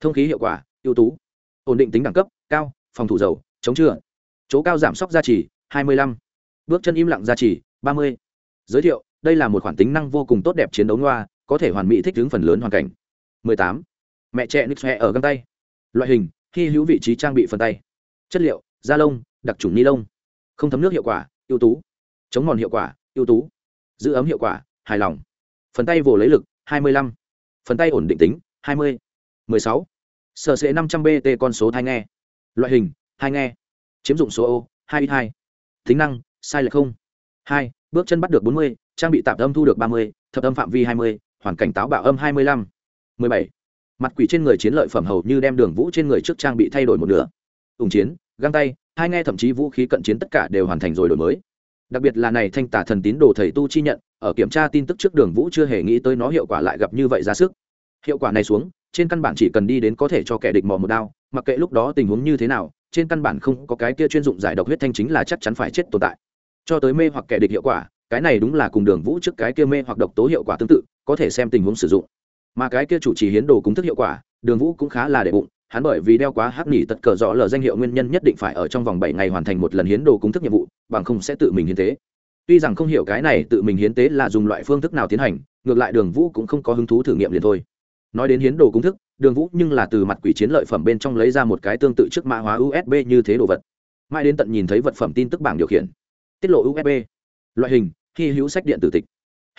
Thông khí hiệu quả, ưu tú. Ổn định tính đẳng cấp, cao, phòng thủ dầu, chống chữa chỗ cao giảm sốc gia trì, hai mươi lăm. Bước chân im lặng gia trì, ba mươi. Giới thiệu, đây là một khoản tính năng vô cùng tốt đẹp chiến đấu loa có thể hoàn mỹ thích ứng phần lớn hoàn cảnh. 18. mẹ trẻ nix ở găng tay. Loại hình khi hữu vị trí trang bị phần tay. Chất liệu, da lông, đặc trùng ni lông. Không thấm nước hiệu quả, ưu tú. Chống mòn hiệu quả, ưu tú. Giữ ấm hiệu quả, hài lòng. Phần tay vồ lấy lực 25 phần tay ổn định tính 20. 16. sở sẽ 500 bt con số thai nghe loại hình thai nghe chiếm dụng số ô 2 2 tính năng sai lệch không hai bước chân bắt được 40, trang bị tạp âm thu được 30, thập âm phạm vi 20, hoàn cảnh táo bạo âm 25. 17. mặt quỷ trên người chiến lợi phẩm hầu như đem đường vũ trên người trước trang bị thay đổi một nửa ủng chiến găng tay hai nghe thậm chí vũ khí cận chiến tất cả đều hoàn thành rồi đổi mới đặc biệt là này thanh tả thần tín đồ thầy tu chi nhận, ở kiểm tra tin tức trước đường vũ chưa hề nghĩ tới nó hiệu quả lại gặp như vậy ra sức. Hiệu quả này xuống, trên căn bản chỉ cần đi đến có thể cho kẻ địch mò một đao, mặc kệ lúc đó tình huống như thế nào, trên căn bản không có cái kia chuyên dụng giải độc huyết thanh chính là chắc chắn phải chết tồn tại. Cho tới mê hoặc kẻ địch hiệu quả, cái này đúng là cùng đường vũ trước cái kia mê hoặc độc tố hiệu quả tương tự, có thể xem tình huống sử dụng. Mà cái kia chủ trì hiến đồ cúng thức hiệu quả, đường vũ cũng khá là để bụng hắn bởi vì đeo quá hắc nỉ tật cờ rõ lờ danh hiệu nguyên nhân nhất định phải ở trong vòng bảy ngày hoàn thành một lần hiến đồ cúng thức nhiệm vụ, bằng không sẽ tự mình hiến tế. Tuy rằng không hiểu cái này tự mình hiến tế là dùng loại phương thức nào tiến hành, ngược lại đường vũ cũng không có hứng thú thử nghiệm liền thôi. Nói đến hiến đồ cúng thức, đường vũ nhưng là từ mặt quỷ chiến lợi phẩm bên trong lấy ra một cái tương tự trước mã hóa usb như thế đồ vật. Mãi đến tận nhìn thấy vật phẩm tin tức bảng điều khiển. Tiết lộ usb loại hình khi hữu sách điện tử tịch.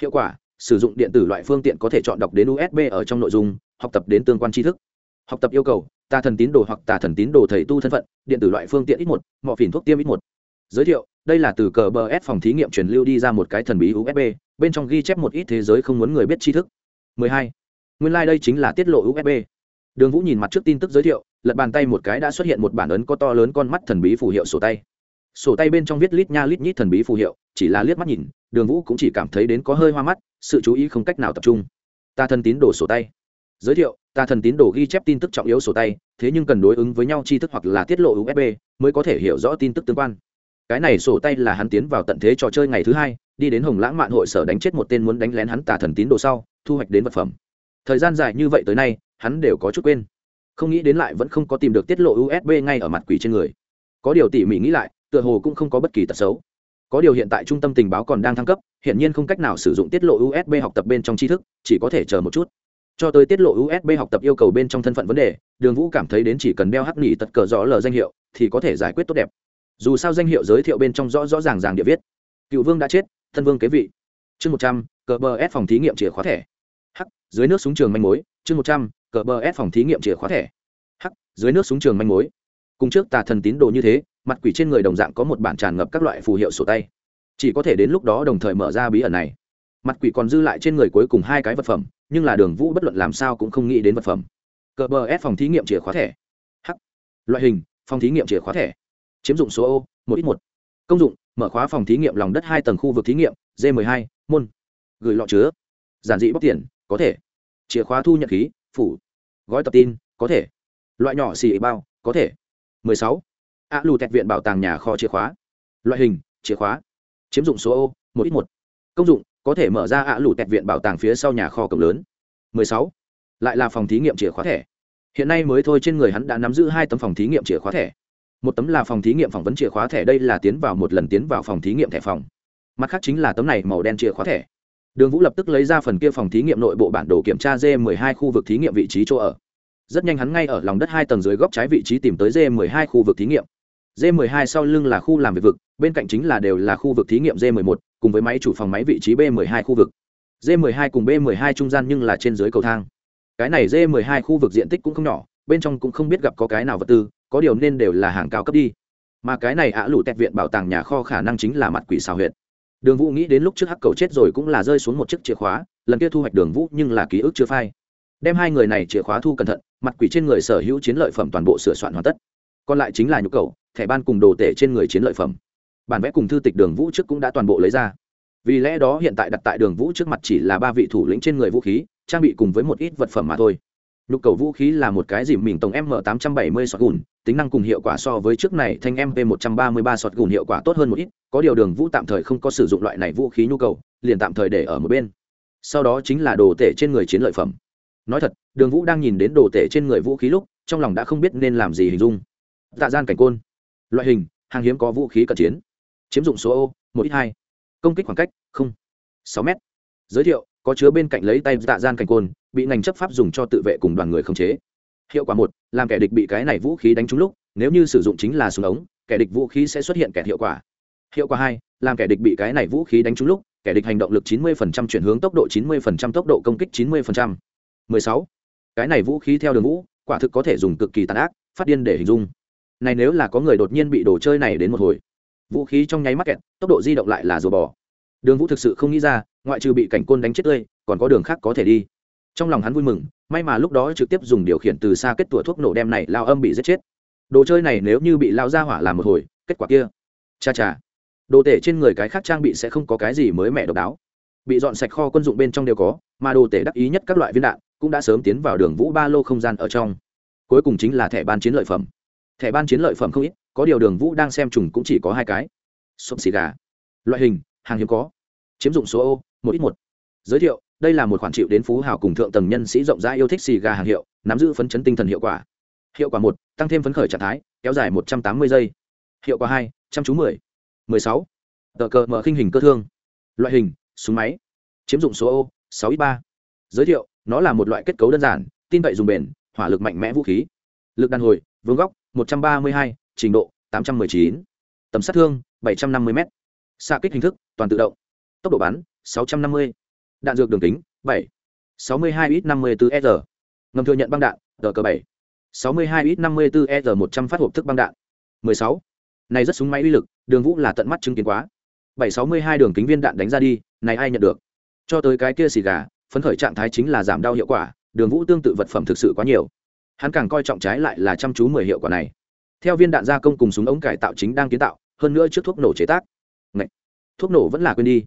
Hiệu quả, sử dụng điện tử loại phương tiện có thể chọn đọc đến usb ở trong nội dung, học tập đến tương quan tri thức. Học tập yêu cầu tà thần tín đồ hoặc tà thần tín đồ thầy tu thân phận, điện tử loại phương tiện ít một mọ phìn thuốc tiêm ít một. Giới thiệu, đây là từ cờ bờ s phòng thí nghiệm truyền lưu đi ra một cái thần bí usb bên trong ghi chép một ít thế giới không muốn người biết tri thức. 12. nguyên lai、like、đây chính là tiết lộ usb đường vũ nhìn mặt trước tin tức giới thiệu, lật bàn tay một cái đã xuất hiện một bản ấn có to lớn con mắt thần bí phù hiệu sổ tay. Sổ tay bên trong viết lít nha lít nhít thần bí phù hiệu, chỉ là liếc mắt nhìn, đường vũ cũng chỉ cảm thấy đến có hơi hoa mắt, sự chú ý không cách nào tập trung. Ta thần tín đồ sổ tay. Giới thiệu ta thần tín đồ ghi chép tin tức trọng yếu sổ tay, thế nhưng cần đối ứng với nhau tri thức hoặc là tiết lộ usb mới có thể hiểu rõ tin tức tương quan. Cái này sổ tay là hắn tiến vào tận thế trò chơi ngày thứ hai, đi đến hồng lãng mạn hội sở đánh chết một tên muốn đánh lén hắn tà thần tín đồ sau, thu hoạch đến vật phẩm. Thời gian dài như vậy tới nay, hắn đều có chút quên. Không nghĩ đến lại vẫn không có tìm được tiết lộ usb ngay ở mặt quỷ trên người. Có điều tỉ mỉ nghĩ lại, tựa hồ cũng không có bất kỳ tật xấu. Có điều hiện tại trung tâm tình báo còn đang thăng cấp hiện nhiên không cách nào sử dụng tiết lộ usb học tập bên trong tri thức, chỉ có thể chờ một chút cho tới tiết lộ usb học tập yêu cầu bên trong thân phận vấn đề, đường vũ cảm thấy đến chỉ cần đeo hắc nghỉ tật cờ rõ lờ danh hiệu, thì có thể giải quyết tốt đẹp. Dù sao danh hiệu giới thiệu bên trong rõ rõ ràng ràng địa viết. Cựu vương đã chết, thân vương kế vị. Chương một trăm, cờ bờ s phòng thí nghiệm chìa khóa thẻ. Hắc, dưới nước súng trường manh mối. Chương một trăm, cờ bờ s phòng thí nghiệm chìa khóa thẻ. Hắc, dưới nước súng trường manh mối. Cùng trước tà thần tín đồ như thế, mặt quỷ trên người đồng dạng có một bản tràn ngập các loại phù hiệu sổ tay. Chỉ có thể đến lúc đó đồng thời mở ra bí ẩn này. Mặt quỷ còn dư lại trên người cuối cùng hai cái vật phẩm nhưng là đường vũ bất luận làm sao cũng không nghĩ đến vật phẩm. Cờ bờ ép phòng thí nghiệm chìa khóa thẻ. H. Loại hình, phòng thí nghiệm chìa khóa thẻ. Chiếm dụng số ô một ít một. Công dụng, mở khóa phòng thí nghiệm lòng đất hai tầng khu vực thí nghiệm d 1 2 môn. Gửi lọ chứa. Giản dị bóc tiền, có thể. Chìa khóa thu nhận khí, phủ. Gói tập tin, có thể. Loại nhỏ xì bao, có thể. 16 a lù tẹt viện bảo tàng nhà kho chìa khóa. Loại hình, chìa khóa. Chiếm dụng số ô một ít một. Công dụng có thể mở ra ạ lù tẹt viện bảo tàng phía sau nhà kho cổng lớn. 16. lại là phòng thí nghiệm chìa khóa thẻ. Hiện nay mới thôi trên người hắn đã nắm giữ hai tấm phòng thí nghiệm chìa khóa thẻ. Một tấm là phòng thí nghiệm phỏng vấn chìa khóa thẻ, đây là tiến vào một lần tiến vào phòng thí nghiệm thẻ phòng. Mặt khác chính là tấm này màu đen chìa khóa thẻ. Đường vũ lập tức lấy ra phần kia phòng thí nghiệm nội bộ bản đồ kiểm tra d 12 khu vực thí nghiệm vị trí chỗ ở. Rất nhanh hắn ngay ở lòng đất hai tầng dưới góc trái vị trí tìm tới d 12 khu vực thí nghiệm d 12 sau lưng là khu làm việc vực, bên cạnh chính là đều là khu vực thí nghiệm d 11 cùng với máy chủ phòng máy vị trí b 12 khu vực. D 12 cùng b 12 trung gian nhưng là trên dưới cầu thang. Cái này d 12 khu vực diện tích cũng không nhỏ, bên trong cũng không biết gặp có cái nào vật tư, có điều nên đều là hàng cao cấp đi. Mà cái này ạ lũ tẹt viện bảo tàng nhà kho khả năng chính là mặt quỷ xào huyệt. Đường vũ nghĩ đến lúc trước hắc cầu chết rồi cũng là rơi xuống một chiếc chìa khóa, lần kia thu hoạch đường vũ nhưng là ký ức chưa phai. Đem hai người này chìa khóa thu cẩn thận, mặt quỷ trên người sở hữu chiến lợi phẩm toàn bộ sửa soạn hoàn tất. Còn lại chính là nhu cầu thẻ ban cùng đồ tể trên người chiến lợi phẩm. Bản vẽ cùng thư tịch đường vũ trước cũng đã toàn bộ lấy ra. Vì lẽ đó hiện tại đặt tại đường vũ trước mặt chỉ là ba vị thủ lĩnh trên người vũ khí, trang bị cùng với một ít vật phẩm mà thôi. Nhu cầu vũ khí là một cái dìm mình tổng m 870 sọt gùn, tính năng cùng hiệu quả so với trước này thanh mp 133 sọt gùn hiệu quả tốt hơn một ít, có điều đường vũ tạm thời không có sử dụng loại này vũ khí nhu cầu, liền tạm thời để ở một bên. Sau đó chính là đồ tể trên người chiến lợi phẩm. Nói thật, đường vũ đang nhìn đến đồ tể trên người vũ khí lúc, trong lòng đã không biết nên làm gì hình dung. Tạ gian cảnh côn loại hình, hàng hiếm có vũ khí cận chiến. Chiếm dụng số ô, một ít hai. Công kích khoảng cách, không. Sáu m giới thiệu, có chứa bên cạnh lấy tay tạ gian cảnh côn, bị ngành chấp pháp dùng cho tự vệ cùng đoàn người khống chế. Hiệu quả một, làm kẻ địch bị cái này vũ khí đánh trúng lúc, nếu như sử dụng chính là súng ống, kẻ địch vũ khí sẽ xuất hiện kẻ hiệu quả. Hiệu quả hai, làm kẻ địch bị cái này vũ khí đánh trúng lúc, kẻ địch hành động lực 90% chuyển hướng tốc độ 90% tốc độ công kích 90%. 16. cái này vũ khí theo đường vũ, quả thực có thể dùng cực kỳ tàn ác, phát điên để hình dung này nếu là có người đột nhiên bị đồ chơi này đến một hồi, vũ khí trong nháy mắt kẹt, tốc độ di động lại là rùa bò. Đường vũ thực sự không nghĩ ra, ngoại trừ bị cảnh côn đánh chết tươi, còn có đường khác có thể đi. Trong lòng hắn vui mừng, may mà lúc đó trực tiếp dùng điều khiển từ xa kết tủa thuốc nổ đem này lao âm bị giết chết. Đồ chơi này nếu như bị lao ra hỏa làm một hồi, kết quả kia. Cha cha. Đồ tể trên người cái khác trang bị sẽ không có cái gì mới mẻ độc đáo. Bị dọn sạch kho quân dụng bên trong đều có, mà đồ tể đắc ý nhất các loại viên đạn cũng đã sớm tiến vào đường vũ ba lô không gian ở trong. Cuối cùng chính là thẻ ban chiến lợi phẩm thẻ ban chiến lợi phẩm không ít, có điều đường vũ đang xem trùng cũng chỉ có hai cái. Sộp xì gà. Loại hình, hàng hiếm có. Chiếm dụng số ô, một ít một. Giới thiệu, đây là một khoản chịu đến phú hào cùng thượng tầng nhân sĩ rộng rãi yêu thích xì gà hàng hiệu, nắm giữ phấn chấn tinh thần hiệu quả. Hiệu quả một, tăng thêm phấn khởi trạng thái, kéo dài một trăm tám mươi giây. Hiệu quả hai, chăm chú mười. Mười sáu. Tờ cờ mở khinh hình cơ thương. Loại hình, súng máy. Chiếm dụng số ô, sáu ít ba. Giới thiệu, nó là một loại kết cấu đơn giản, tin cậy dùng bền, hỏa lực mạnh mẽ vũ khí. Lực đàn hồi, vương góc. 132, trình độ 819. Tầm sát thương 750 m. Xạ kích hình thức toàn tự động. Tốc độ bắn 650. Đạn dược đường kính 7. 62X54R. Ngầm thừa nhận băng đạn, cơ 7. 62X54R100 phát hộp thức băng đạn. 16. Này rất súng máy uy lực, Đường Vũ là tận mắt chứng kiến quá. 762 đường kính viên đạn đánh ra đi, này ai nhận được? Cho tới cái kia xì gà, phấn khởi trạng thái chính là giảm đau hiệu quả, Đường Vũ tương tự vật phẩm thực sự quá nhiều hắn càng coi trọng trái lại là chăm chú mười hiệu quả này. Theo viên đạn gia công cùng súng ống cải tạo chính đang kiến tạo, hơn nữa trước thuốc nổ chế tác. Ngậy! thuốc nổ vẫn là quên đi.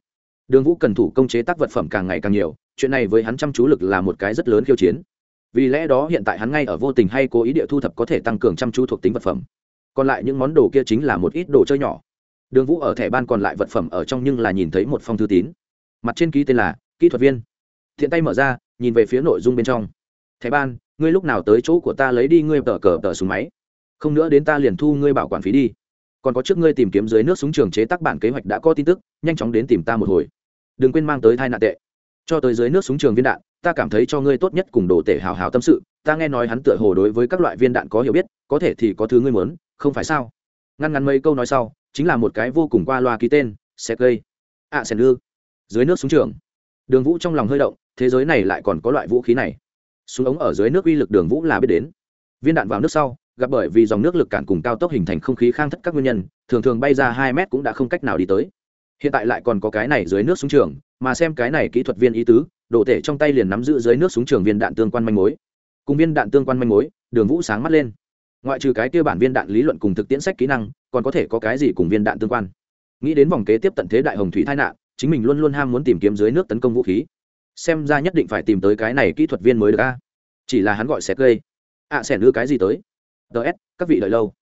Đường vũ cần thủ công chế tác vật phẩm càng ngày càng nhiều, chuyện này với hắn chăm chú lực là một cái rất lớn khiêu chiến. Vì lẽ đó hiện tại hắn ngay ở vô tình hay cố ý địa thu thập có thể tăng cường chăm chú thuộc tính vật phẩm. Còn lại những món đồ kia chính là một ít đồ chơi nhỏ. Đường vũ ở thẻ ban còn lại vật phẩm ở trong nhưng là nhìn thấy một phong thư tín. Mặt trên ký tên là kỹ thuật viên. Thiện tay mở ra, nhìn về phía nội dung bên trong. Thẻ ban ngươi lúc nào tới chỗ của ta lấy đi ngươi tờ cờ tờ súng máy. Không nữa đến ta liền thu ngươi bảo quản phí đi. Còn có trước ngươi tìm kiếm dưới nước súng trường chế tác bản kế hoạch đã có tin tức nhanh chóng đến tìm ta một hồi. Đừng quên mang tới thai nạn tệ. Cho tới dưới nước súng trường viên đạn ta cảm thấy cho ngươi tốt nhất cùng đồ tể hào hào tâm sự. Ta nghe nói hắn tựa hồ đối với các loại viên đạn có hiểu biết có thể thì có thứ ngươi muốn không phải sao? Ngăn ngắn mấy câu nói sau chính là một cái vô cùng qua loa ký tên sẽ gây ạ à, sèn lư. Dưới nước súng trường đường vũ trong lòng hơi động thế giới này lại còn có loại vũ khí này súng ống ở dưới nước uy lực đường vũ là biết đến. Viên đạn vào nước sau, gặp bởi vì dòng nước lực cản cùng cao tốc hình thành không khí khang thất các nguyên nhân, thường thường bay ra hai mét cũng đã không cách nào đi tới. Hiện tại lại còn có cái này dưới nước súng trường, mà xem cái này kỹ thuật viên ý tứ đổ tể trong tay liền nắm giữ dưới nước súng trường viên đạn tương quan manh mối. Cùng viên đạn tương quan manh mối, đường vũ sáng mắt lên. Ngoại trừ cái kia bản viên đạn lý luận cùng thực tiễn sách kỹ năng, còn có thể có cái gì cùng viên đạn tương quan? Nghĩ đến vòng kế tiếp tận thế đại hồng thủy tai nạn, chính mình luôn luôn ham muốn tìm kiếm dưới nước tấn công vũ khí xem ra nhất định phải tìm tới cái này kỹ thuật viên mới được a. Chỉ là hắn gọi xét gây ạ à, sẽ đưa cái gì tới? Ts các vị đợi lâu.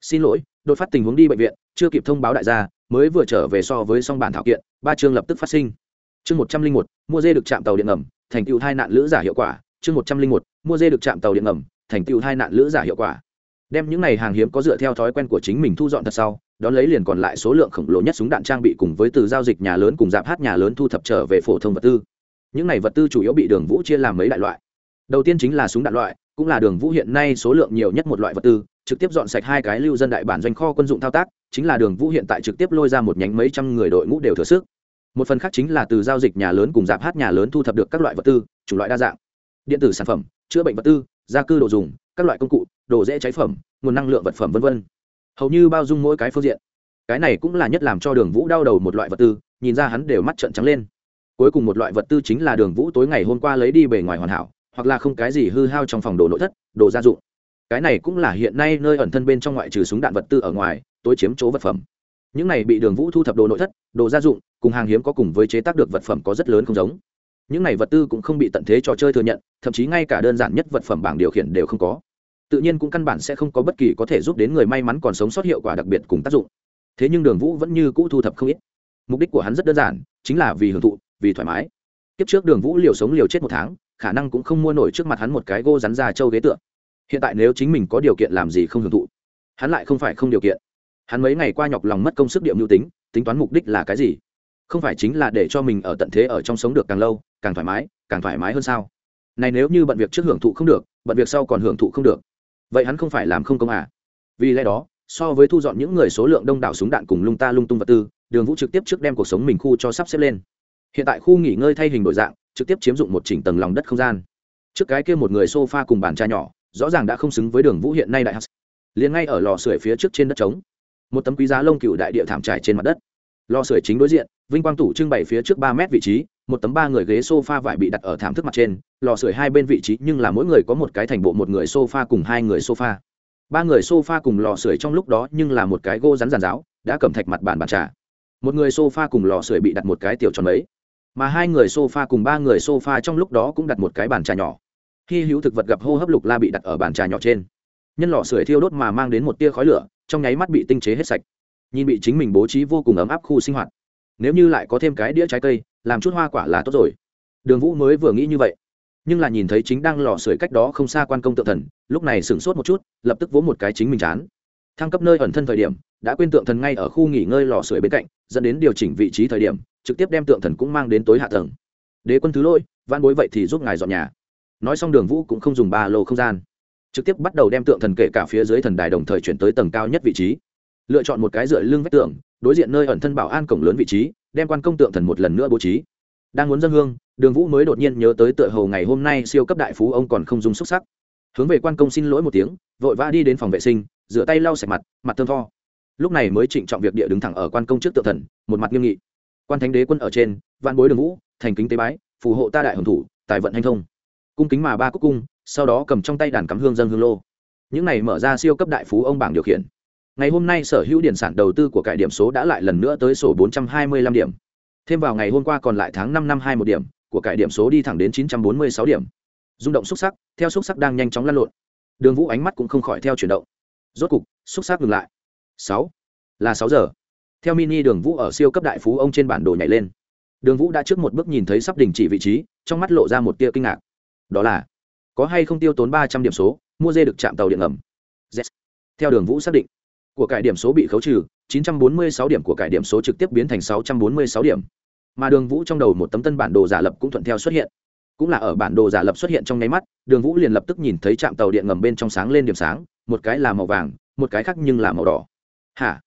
Xin lỗi, đột phát tình huống đi bệnh viện, chưa kịp thông báo đại gia, mới vừa trở về so với song bản thảo kiện, ba chương lập tức phát sinh. Chương một trăm linh một, mua dê được chạm tàu điện ngầm, thành tựu hai nạn lữ giả hiệu quả. Chương một trăm linh một, mua dê được chạm tàu điện ngầm, thành tựu hai nạn lữ giả hiệu quả. Đem những này hàng hiếm có dựa theo thói quen của chính mình thu dọn thật sau, đón lấy liền còn lại số lượng khổng lồ nhất súng đạn trang bị cùng với từ giao dịch nhà lớn cùng dạp hát nhà lớn thu thập trở về phổ thông vật tư những này vật tư chủ yếu bị đường vũ chia làm mấy đại loại. Đầu tiên chính là súng đạn loại, cũng là đường vũ hiện nay số lượng nhiều nhất một loại vật tư, trực tiếp dọn sạch hai cái lưu dân đại bản doanh kho quân dụng thao tác, chính là đường vũ hiện tại trực tiếp lôi ra một nhánh mấy trăm người đội ngũ đều thừa sức. Một phần khác chính là từ giao dịch nhà lớn cùng dạp hát nhà lớn thu thập được các loại vật tư, chủng loại đa dạng. Điện tử sản phẩm, chữa bệnh vật tư, gia cư đồ dùng, các loại công cụ, đồ dễ cháy phẩm, nguồn năng lượng vật phẩm v v hầu như bao dung mỗi cái phương diện. Cái này cũng là nhất làm cho đường vũ đau đầu một loại vật tư, nhìn ra hắn đều mắt trợn trắng lên cuối cùng một loại vật tư chính là đường vũ tối ngày hôm qua lấy đi bề ngoài hoàn hảo, hoặc là không cái gì hư hao trong phòng đồ nội thất, đồ gia dụng. Cái này cũng là hiện nay nơi ẩn thân bên trong ngoại trừ súng đạn vật tư ở ngoài, tối chiếm chỗ vật phẩm. Những này bị đường vũ thu thập đồ nội thất, đồ gia dụng, cùng hàng hiếm có cùng với chế tác được vật phẩm có rất lớn không giống. Những này vật tư cũng không bị tận thế trò chơi thừa nhận, thậm chí ngay cả đơn giản nhất vật phẩm bảng điều khiển đều không có. Tự nhiên cũng căn bản sẽ không có bất kỳ có thể giúp đến người may mắn còn sống sót hiệu quả đặc biệt cùng tác dụng. Thế nhưng đường vũ vẫn như cũ thu thập không ít. Mục đích của hắn rất đơn giản, chính là vì hưởng thụ vì thoải mái. Tiếp trước đường vũ liều sống liều chết một tháng, khả năng cũng không mua nổi trước mặt hắn một cái gô rắn ra châu ghế tượng hiện tại nếu chính mình có điều kiện làm gì không hưởng thụ, hắn lại không phải không điều kiện. Hắn mấy ngày qua nhọc lòng mất công sức điệu mưu tính tính toán mục đích là cái gì? Không phải chính là để cho mình ở tận thế ở trong sống được càng lâu, càng thoải mái, càng thoải mái hơn sao? Này nếu như bận việc trước hưởng thụ không được, bận việc sau còn hưởng thụ không được, vậy hắn không phải làm không công à? Vì lẽ đó, so với thu dọn những người số lượng đông đảo súng đạn cùng lung ta lung tung vật tư, đường vũ trực tiếp trước đem cuộc sống mình khu cho sắp xếp lên hiện tại khu nghỉ ngơi thay hình đổi dạng, trực tiếp chiếm dụng một chỉnh tầng lòng đất không gian. Trước cái kia một người sofa cùng bàn trà nhỏ, rõ ràng đã không xứng với đường vũ hiện nay đại học. Liền ngay ở lò sưởi phía trước trên đất trống. Một tấm quý giá lông cựu đại địa thảm trải trên mặt đất. Lò sưởi chính đối diện, vinh quang tủ trưng bày phía trước ba mét vị trí, một tấm ba người ghế sofa vải bị đặt ở thảm thức mặt trên. Lò sưởi hai bên vị trí nhưng là mỗi người có một cái thành bộ một người sofa cùng hai người sofa. Ba người sofa cùng lò sưởi trong lúc đó nhưng là một cái gô rắn giàn giáo, đã cầm thạch mặt bàn bàn trà. Một người sofa cùng lò sưởi bị đặt một cái tiểu tròn mấy mà hai người sofa cùng ba người sofa trong lúc đó cũng đặt một cái bàn trà nhỏ. Khi hữu thực vật gặp hô hấp lục la bị đặt ở bàn trà nhỏ trên. Nhân lò sưởi thiêu đốt mà mang đến một tia khói lửa, trong nháy mắt bị tinh chế hết sạch. Nhìn bị chính mình bố trí vô cùng ấm áp khu sinh hoạt. Nếu như lại có thêm cái đĩa trái cây, làm chút hoa quả là tốt rồi. Đường vũ mới vừa nghĩ như vậy, nhưng là nhìn thấy chính đang lò sưởi cách đó không xa quan công tượng thần, lúc này sửng sốt một chút, lập tức vỗ một cái chính mình chán. Thăng cấp nơi ẩn thân thời điểm, đã quên tượng thần ngay ở khu nghỉ ngơi lò sưởi bên cạnh, dẫn đến điều chỉnh vị trí thời điểm trực tiếp đem tượng thần cũng mang đến tối hạ tầng. Đế quân thứ lỗi van bối vậy thì giúp ngài dọn nhà. Nói xong đường vũ cũng không dùng ba lô không gian. Trực tiếp bắt đầu đem tượng thần kể cả phía dưới thần đài đồng thời chuyển tới tầng cao nhất vị trí. Lựa chọn một cái dựa lưng vách tượng đối diện nơi ẩn thân bảo an cổng lớn vị trí, đem quan công tượng thần một lần nữa bố trí. Đang muốn dân hương, đường vũ mới đột nhiên nhớ tới tựa hầu ngày hôm nay siêu cấp đại phú ông còn không dùng xúc sắc. Hướng về quan công xin lỗi một tiếng, vội vã đi đến phòng vệ sinh, rửa tay lau sạch mặt mặt thơm tho. Lúc này mới trịnh trọng việc địa đứng thẳng ở quan công trước tượng thần, một mặt nghiêm nghị quan thánh đế quân ở trên văn bối đường vũ, thành kính tế bái, phù hộ ta đại hồng thủ, tài vận hành thông. Cung kính mà ba cúc cung, sau đó cầm trong tay đàn cắm hương dân hương lô. Những này mở ra siêu cấp đại phú ông bảng điều khiển. Ngày hôm nay sở hữu điển sản đầu tư của cải điểm số đã lại lần nữa tới sổ 425 điểm. Thêm vào ngày hôm qua còn lại tháng năm năm hai một điểm, của cải điểm số đi thẳng đến 946 điểm. Rung động xúc sắc, theo xúc sắc đang nhanh chóng lăn lộn. Đường vũ ánh mắt cũng không khỏi theo chuyển động. Rốt cục, xúc sắc ngừng lại. Sáu. Là sáu giờ theo mini đường vũ ở siêu cấp đại phú ông trên bản đồ nhảy lên. Đường vũ đã trước một bước nhìn thấy sắp đình chỉ vị trí, trong mắt lộ ra một tia kinh ngạc. Đó là, có hay không tiêu tốn ba trăm điểm số, mua dê được chạm tàu điện ngầm? Yes. theo đường vũ xác định, của cải điểm số bị khấu trừ 946 điểm của cải điểm số trực tiếp biến thành 646 điểm. Mà đường vũ trong đầu một tấm tân bản đồ giả lập cũng thuận theo xuất hiện. Cũng là ở bản đồ giả lập xuất hiện trong nháy mắt, đường vũ liền lập tức nhìn thấy trạm tàu điện ngầm bên trong sáng lên điểm sáng, một cái là màu vàng, một cái khác nhưng là màu đỏ. Hả?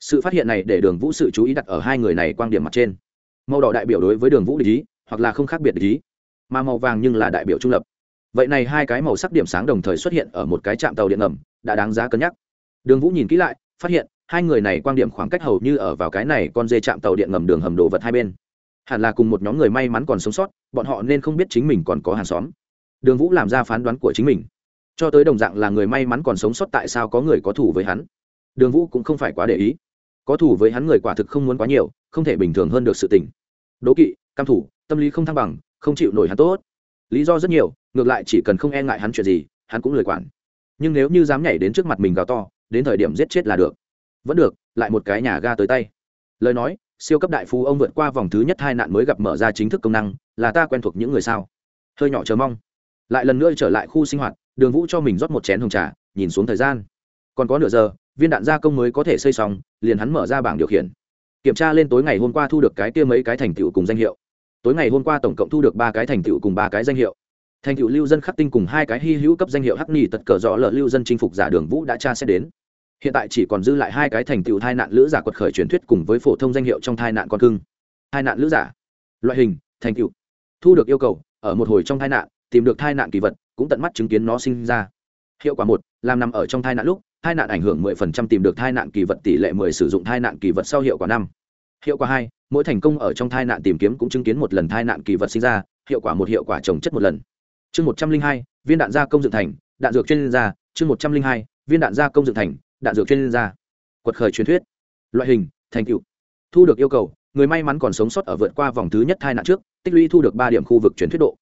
Sự phát hiện này để đường vũ sự chú ý đặt ở hai người này quang điểm mặt trên. Màu đỏ đại biểu đối với đường vũ lý hoặc là không khác biệt lý mà màu vàng nhưng là đại biểu trung lập. Vậy này hai cái màu sắc điểm sáng đồng thời xuất hiện ở một cái trạm tàu điện ngầm, đã đáng giá cân nhắc. Đường vũ nhìn kỹ lại, phát hiện, hai người này quan điểm khoảng cách hầu như ở vào cái này con dê chạm tàu điện ngầm đường hầm đồ vật hai bên. Hẳn là cùng một nhóm người may mắn còn sống sót, bọn họ nên không biết chính mình còn có hàng xóm. Đường vũ làm ra phán đoán của chính mình. Cho tới đồng dạng là người may mắn còn sống sót tại sao có người có thủ với hắn? Đường vũ cũng không phải quá để ý. Có thủ với hắn người quả thực không muốn quá nhiều, không thể bình thường hơn được sự tình. Đố kỵ, cam thủ, tâm lý không thăng bằng, không chịu nổi hắn tốt. Lý do rất nhiều, ngược lại chỉ cần không e ngại hắn chuyện gì, hắn cũng lười quản. Nhưng nếu như dám nhảy đến trước mặt mình gào to, đến thời điểm giết chết là được. Vẫn được, lại một cái nhà ga tới tay. Lời nói, siêu cấp đại phú ông vượt qua vòng thứ nhất hai nạn mới gặp mở ra chính thức công năng, là ta quen thuộc những người sao. Hơi nhỏ chờ mong. Lại lần nữa trở lại khu sinh hoạt, đường vũ cho mình rót một chén hồng trà, nhìn xuống thời gian. Còn có nửa giờ viên đạn gia công mới có thể xây xong, liền hắn mở ra bảng điều khiển. Kiểm tra lên tối ngày hôm qua thu được cái kia mấy cái thành tựu cùng danh hiệu. Tối ngày hôm qua tổng cộng thu được ba cái thành tựu cùng ba cái danh hiệu. Thành tựu lưu dân khắc tinh cùng hai cái hy hữu cấp danh hiệu hắc nỉ tật cờ rõ lợ lưu dân chinh phục giả đường vũ đã tra xét đến. Hiện tại chỉ còn dư lại hai cái thành tựu thai nạn lữ giả quật khởi truyền thuyết cùng với phổ thông danh hiệu trong thai nạn con cưng. Thai nạn lữ giả. Loại hình, thành tựu. Thu được yêu cầu, ở một hồi trong thai nạn, tìm được thai nạn kỳ vật, cũng tận mắt chứng kiến nó sinh ra. Hiệu quả một, làm nằm ở trong thai nạn lúc hai nạn ảnh hưởng 10% tìm được thai nạn kỳ vật tỷ lệ 10 sử dụng thai nạn kỳ vật sau hiệu quả năm. Hiệu quả hai, mỗi thành công ở trong thai nạn tìm kiếm cũng chứng kiến một lần thai nạn kỳ vật sinh ra, hiệu quả một, hiệu quả trồng chất một lần. Chương một trăm linh hai, viên đạn gia công dựng thành, đạn dược chuyên gia. Chương một trăm linh hai, viên đạn gia công dựng thành, đạn dược chuyên gia. Quật khởi truyền thuyết. Loại hình, thành tựu. Thu được yêu cầu, người may mắn còn sống sót ở vượt qua vòng thứ nhất thai nạn trước, tích lũy thu được ba điểm khu vực truyền thuyết độ.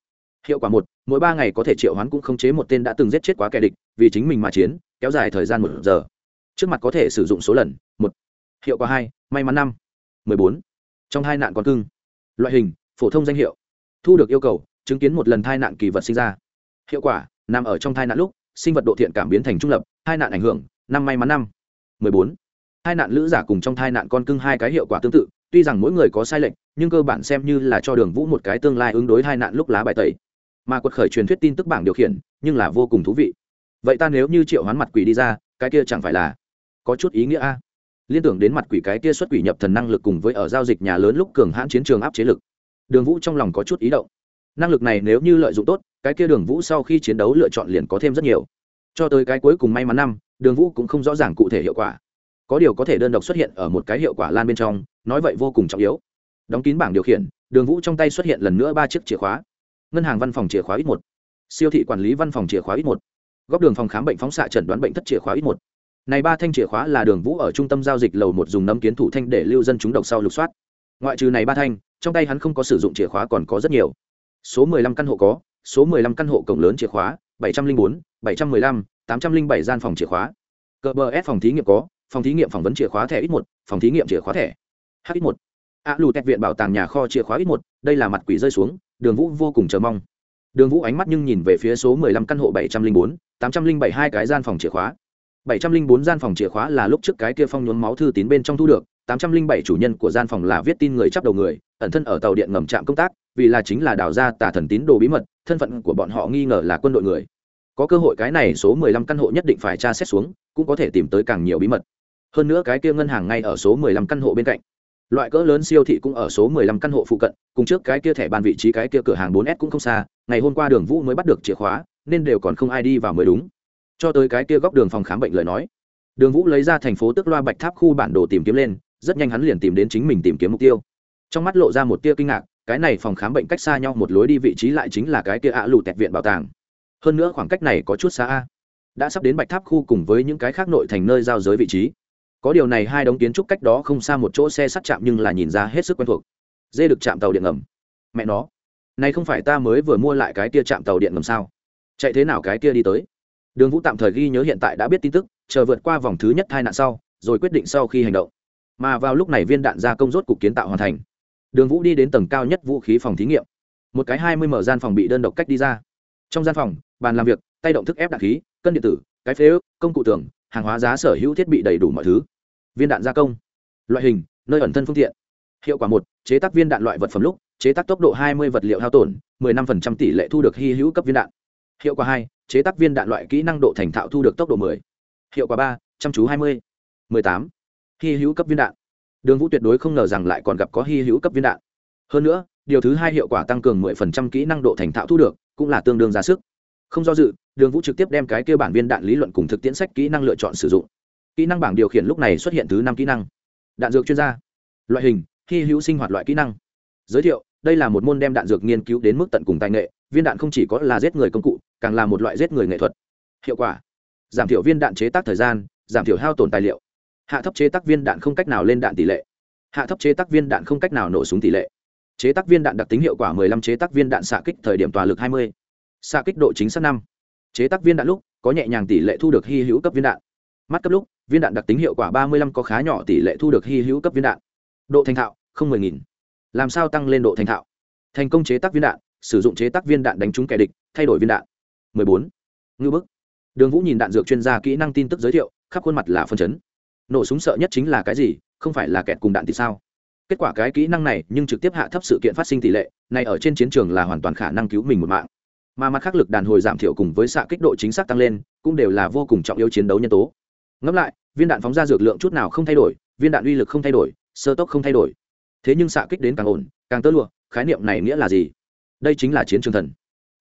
Hiệu quả một, mỗi ba ngày có thể triệu hoán cũng khống chế một tên đã từng giết chết quá kẻ địch, vì chính mình mà chiến kéo dài thời gian một giờ. Trước mặt có thể sử dụng số lần, một, hiệu quả hai, may mắn năm, mười bốn. Trong hai nạn con cưng. Loại hình, phổ thông danh hiệu. Thu được yêu cầu, chứng kiến một lần thai nạn kỳ vật sinh ra. Hiệu quả, nằm ở trong thai nạn lúc, sinh vật độ thiện cảm biến thành trung lập, hai nạn ảnh hưởng, năm may mắn năm, mười bốn. Hai nạn lữ giả cùng trong thai nạn con cưng hai cái hiệu quả tương tự, tuy rằng mỗi người có sai lệch, nhưng cơ bản xem như là cho đường vũ một cái tương lai ứng đối hai nạn lúc lá bài tẩy. Mà quật khởi truyền thuyết tin tức bảng điều khiển, nhưng là vô cùng thú vị vậy ta nếu như triệu hoán mặt quỷ đi ra, cái kia chẳng phải là có chút ý nghĩa a? Liên tưởng đến mặt quỷ cái kia xuất quỷ nhập thần năng lực cùng với ở giao dịch nhà lớn lúc cường hãn chiến trường áp chế lực. Đường vũ trong lòng có chút ý động. Năng lực này nếu như lợi dụng tốt, cái kia đường vũ sau khi chiến đấu lựa chọn liền có thêm rất nhiều. Cho tới cái cuối cùng may mắn năm, đường vũ cũng không rõ ràng cụ thể hiệu quả. Có điều có thể đơn độc xuất hiện ở một cái hiệu quả lan bên trong, nói vậy vô cùng trọng yếu. Đóng kín bảng điều khiển, đường vũ trong tay xuất hiện lần nữa ba chiếc chìa khóa. Ngân hàng văn phòng chìa khóa ít một. Siêu thị quản lý văn phòng chìa khóa ít một góc đường phòng khám bệnh phóng xạ chẩn đoán bệnh thất chìa khóa ít một. Này ba thanh chìa khóa là đường vũ ở trung tâm giao dịch lầu một dùng nấm kiến thủ thanh để lưu dân chúng độc sau lục soát. Ngoại trừ này ba thanh trong tay hắn không có sử dụng chìa khóa còn có rất nhiều. Số 15 căn hộ có số 15 căn hộ cổng lớn chìa khóa 704, 715, 807 gian phòng chìa khóa. Cờ bờ s phòng thí nghiệm có phòng thí nghiệm phỏng vấn chìa khóa thẻ ít một phòng thí nghiệm chìa khóa thẻ h ít một. A lù tẹt viện bảo tàng nhà kho chìa khóa ít một đây là mặt quỷ rơi xuống đường vũ vô cùng chờ mong đường vũ ánh mắt nhưng nhìn về phía số 15 căn hộ 704, 807 hai cái gian phòng chìa khóa. 704 gian phòng chìa khóa là lúc trước cái kia phong nhuốm máu thư tín bên trong thu được 807 chủ nhân của gian phòng là viết tin người chấp đầu người ẩn thân ở tàu điện ngầm trạm công tác vì là chính là đào ra tà thần tín đồ bí mật thân phận của bọn họ nghi ngờ là quân đội người. Có cơ hội cái này số 15 căn hộ nhất định phải tra xét xuống cũng có thể tìm tới càng nhiều bí mật. Hơn nữa cái kia ngân hàng ngay ở số 15 căn hộ bên cạnh loại cỡ lớn siêu thị cũng ở số 15 căn hộ phụ cận, cùng trước cái kia thẻ bàn vị trí cái kia cửa hàng 4S cũng không xa, ngày hôm qua đường vũ mới bắt được chìa khóa, nên đều còn không ai đi vào mới đúng. Cho tới cái kia góc đường phòng khám bệnh lời nói. Đường vũ lấy ra thành phố tức loa bạch tháp khu bản đồ tìm kiếm lên, rất nhanh hắn liền tìm đến chính mình tìm kiếm mục tiêu. Trong mắt lộ ra một tia kinh ngạc, cái này phòng khám bệnh cách xa nhau một lối đi vị trí lại chính là cái kia ạ à lù tẹt viện bảo tàng. Hơn nữa khoảng cách này có chút xa a. Đã sắp đến bạch tháp khu cùng với những cái khác nội thành nơi giao giới vị trí có điều này hai đống kiến trúc cách đó không xa một chỗ xe sắt chạm nhưng là nhìn ra hết sức quen thuộc. Dê được chạm tàu điện ngầm. Mẹ nó, này không phải ta mới vừa mua lại cái kia chạm tàu điện ngầm sao? Chạy thế nào cái kia đi tới? Đường vũ tạm thời ghi nhớ hiện tại đã biết tin tức, chờ vượt qua vòng thứ nhất tai nạn sau, rồi quyết định sau khi hành động. Mà vào lúc này viên đạn gia công rốt cục kiến tạo hoàn thành. Đường vũ đi đến tầng cao nhất vũ khí phòng thí nghiệm. Một cái hai mươi mở gian phòng bị đơn độc cách đi ra. Trong gian phòng, bàn làm việc, tay động thức ép đạn khí, cân điện tử, cái phế ước, công cụ tường hàng hóa giá sở hữu thiết bị đầy đủ mọi thứ viên đạn gia công loại hình, nơi ẩn thân phương tiện hiệu quả một, chế tác viên đạn loại vật phẩm lúc, chế tác tốc độ hai mươi vật liệu hao tổn 15% tỷ lệ thu được hy hữu cấp viên đạn hiệu quả hai, chế tác viên đạn loại kỹ năng độ thành thạo thu được tốc độ 10. hiệu quả ba, chăm chú 20. 18. hy hữu cấp viên đạn đường vũ tuyệt đối không ngờ rằng lại còn gặp có hy hữu cấp viên đạn hơn nữa, điều thứ hai hiệu quả tăng cường 10% kỹ năng độ thành thạo thu được, cũng là tương đương ra sức không do dự, đường vũ trực tiếp đem cái kêu bản viên đạn lý luận cùng thực tiễn sách kỹ năng lựa chọn sử dụng. Kỹ năng bảng điều khiển lúc này xuất hiện thứ năm kỹ năng. Đạn dược chuyên gia. Loại hình, hy hữu sinh hoạt loại kỹ năng. Giới thiệu, đây là một môn đem đạn dược nghiên cứu đến mức tận cùng tài nghệ, viên đạn không chỉ có là giết người công cụ, càng là một loại giết người nghệ thuật. Hiệu quả. Giảm thiểu viên đạn chế tác thời gian, giảm thiểu hao tổn tài liệu. Hạ thấp chế tác viên đạn không cách nào lên đạn tỷ lệ. Hạ thấp chế tác viên đạn không cách nào nổ súng tỷ lệ. Chế tác viên đạn đặc tính hiệu quả 15 chế tác viên đạn xạ kích thời điểm tòa lực 20 xạ kích độ chính xác năm. Chế tác viên đạn lúc, có nhẹ nhàng tỷ lệ thu được hy hữu cấp viên đạn. Mắt cấp lúc, viên đạn đặc tính hiệu quả 35 có khá nhỏ tỷ lệ thu được hy hữu cấp viên đạn. Độ thành thạo, không mười nghìn. Làm sao tăng lên độ thành thạo? Thành công chế tác viên đạn, sử dụng chế tác viên đạn đánh trúng kẻ địch, thay đổi viên đạn. 14. ngư bức. Đường vũ nhìn đạn dược chuyên gia kỹ năng tin tức giới thiệu, khắp khuôn mặt là phân chấn. Nổ súng sợ nhất chính là cái gì? Không phải là kẹt cùng đạn thì sao? Kết quả cái kỹ năng này nhưng trực tiếp hạ thấp sự kiện phát sinh tỷ lệ, này ở trên chiến trường là hoàn toàn khả năng cứu mình một mạng mà mặt khắc lực đàn hồi giảm thiểu cùng với xạ kích độ chính xác tăng lên, cũng đều là vô cùng trọng yếu chiến đấu nhân tố. Ngẫm lại, viên đạn phóng ra dược lượng chút nào không thay đổi, viên đạn uy lực không thay đổi, sơ tốc không thay đổi. Thế nhưng xạ kích đến càng ổn, càng tơ lụa, khái niệm này nghĩa là gì? Đây chính là chiến trường thần.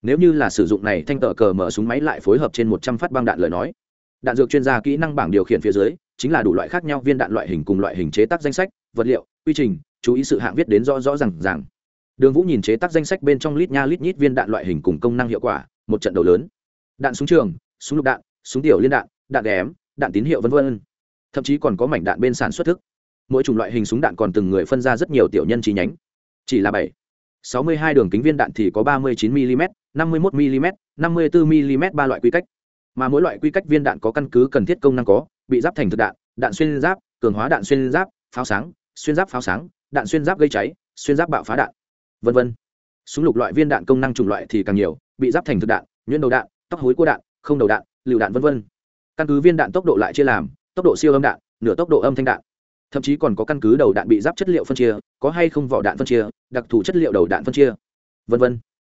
Nếu như là sử dụng này thanh tờ cờ mở súng máy lại phối hợp trên một trăm phát băng đạn lời nói, đạn dược chuyên gia kỹ năng bảng điều khiển phía dưới, chính là đủ loại khác nhau viên đạn loại hình cùng loại hình chế tác danh sách, vật liệu, quy trình, chú ý sự hạng viết đến rõ rõ r à n g rằng đường vũ nhìn chế tác danh sách bên trong lít nha lít nhít viên đạn loại hình cùng công năng hiệu quả, một trận đầu lớn. Đạn súng trường, súng lục đạn, súng tiểu liên đạn đạn ghém đạn tín hiệu v v thậm chí còn có mảnh đạn bên sản xuất thức. Mỗi chủng loại hình súng đạn còn từng người phân ra rất nhiều tiểu nhân chi nhánh. Chỉ là bảy, sáu mươi hai đường kính viên đạn thì có ba mươi chín mm năm mươi một mm năm mươi bốn mm ba loại quy cách. Mà mỗi loại quy cách viên đạn có căn cứ cần thiết công năng có, bị giáp thành thực đạn đạn xuyên giáp, cường hóa đạn xuyên giáp, pháo sáng, xuyên giáp pháo sáng, đạn xuyên giáp gây cháy, xuyên giáp bạo phá đạn vân vân. Súng lục loại viên đạn công năng chủng loại thì càng nhiều, bị giáp thành thực đạn, nhuyễn đầu đạn, tóc hối cua đạn, không đầu đạn, lựu đạn vân vân. Căn cứ viên đạn tốc độ lại chia làm, tốc độ siêu âm đạn, nửa tốc độ âm thanh đạn. Thậm chí còn có căn cứ đầu đạn bị giáp chất liệu phân chia, có hay không vỏ đạn phân chia, đặc thù chất liệu đầu đạn phân chia. Vân vân.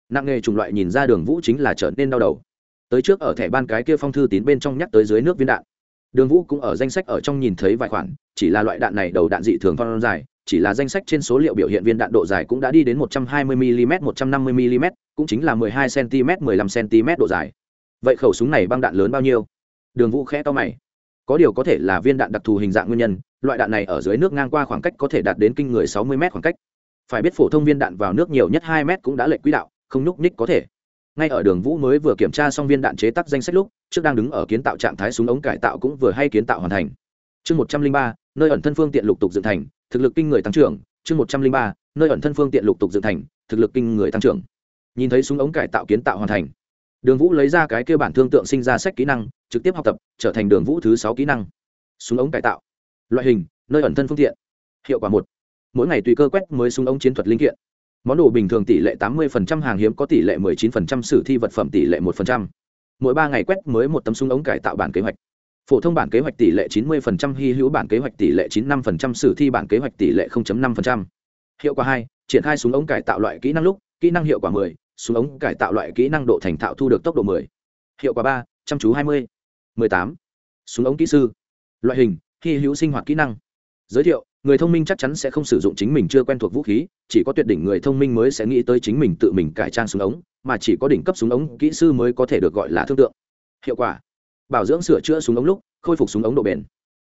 Nặng nghề chủng loại nhìn ra đường vũ chính là trở nên đau đầu. Tới trước ở thẻ ban cái kia phong thư tín bên trong nhắc tới dưới nước viên đạn. Đường vũ cũng ở danh sách ở trong nhìn thấy vài khoản, chỉ là loại đạn này đầu đạn dị thường phong dài chỉ là danh sách trên số liệu biểu hiện viên đạn độ dài cũng đã đi đến 120 mm 150 mm cũng chính là 12 cm 15 cm độ dài. Vậy khẩu súng này băng đạn lớn bao nhiêu? Đường vũ khẽ to mày. Có điều có thể là viên đạn đặc thù hình dạng nguyên nhân, loại đạn này ở dưới nước ngang qua khoảng cách có thể đạt đến kinh người 60 m khoảng cách. Phải biết phổ thông viên đạn vào nước nhiều nhất 2 m cũng đã lệch quỹ đạo, không nhúc nhích có thể. Ngay ở đường vũ mới vừa kiểm tra xong viên đạn chế tác danh sách lúc, trước đang đứng ở kiến tạo trạng thái súng ống cải tạo cũng vừa hay kiến tạo hoàn thành. Chương một trăm linh ba, nơi ẩn thân phương tiện lục tục dựng thành thực lực kinh người tăng trưởng, chương một trăm linh ba, nơi ẩn thân phương tiện lục tục dựng thành, thực lực kinh người tăng trưởng. Nhìn thấy súng ống cải tạo kiến tạo hoàn thành, đường vũ lấy ra cái kêu bản thương tượng sinh ra sách kỹ năng, trực tiếp học tập, trở thành đường vũ thứ sáu kỹ năng. Súng ống cải tạo. Loại hình, nơi ẩn thân phương tiện. Hiệu quả một. Mỗi ngày tùy cơ quét mới súng ống chiến thuật linh kiện. Món đồ bình thường tỷ lệ tám mươi hàng hiếm có tỷ lệ 19% sử thi vật phẩm tỷ lệ 1%. mỗi ba ngày quét mới một tấm súng ống cải tạo bản kế hoạch phổ thông bản kế hoạch tỷ lệ 90%, hy hữu bản kế hoạch tỷ lệ 95%, sử thi bản kế hoạch tỷ lệ 0.5%. hiệu quả 2: triển khai súng ống cải tạo loại kỹ năng lúc kỹ năng hiệu quả 10, súng ống cải tạo loại kỹ năng độ thành thạo thu được tốc độ 10. hiệu quả 3: chăm chú 20. 18. súng ống kỹ sư loại hình hy hữu sinh hoạt kỹ năng giới thiệu người thông minh chắc chắn sẽ không sử dụng chính mình chưa quen thuộc vũ khí chỉ có tuyệt đỉnh người thông minh mới sẽ nghĩ tới chính mình tự mình cải trang súng ống mà chỉ có đỉnh cấp súng ống kỹ sư mới có thể được gọi là thương tượng hiệu quả bảo dưỡng sửa chữa súng ống lúc khôi phục súng ống độ bền.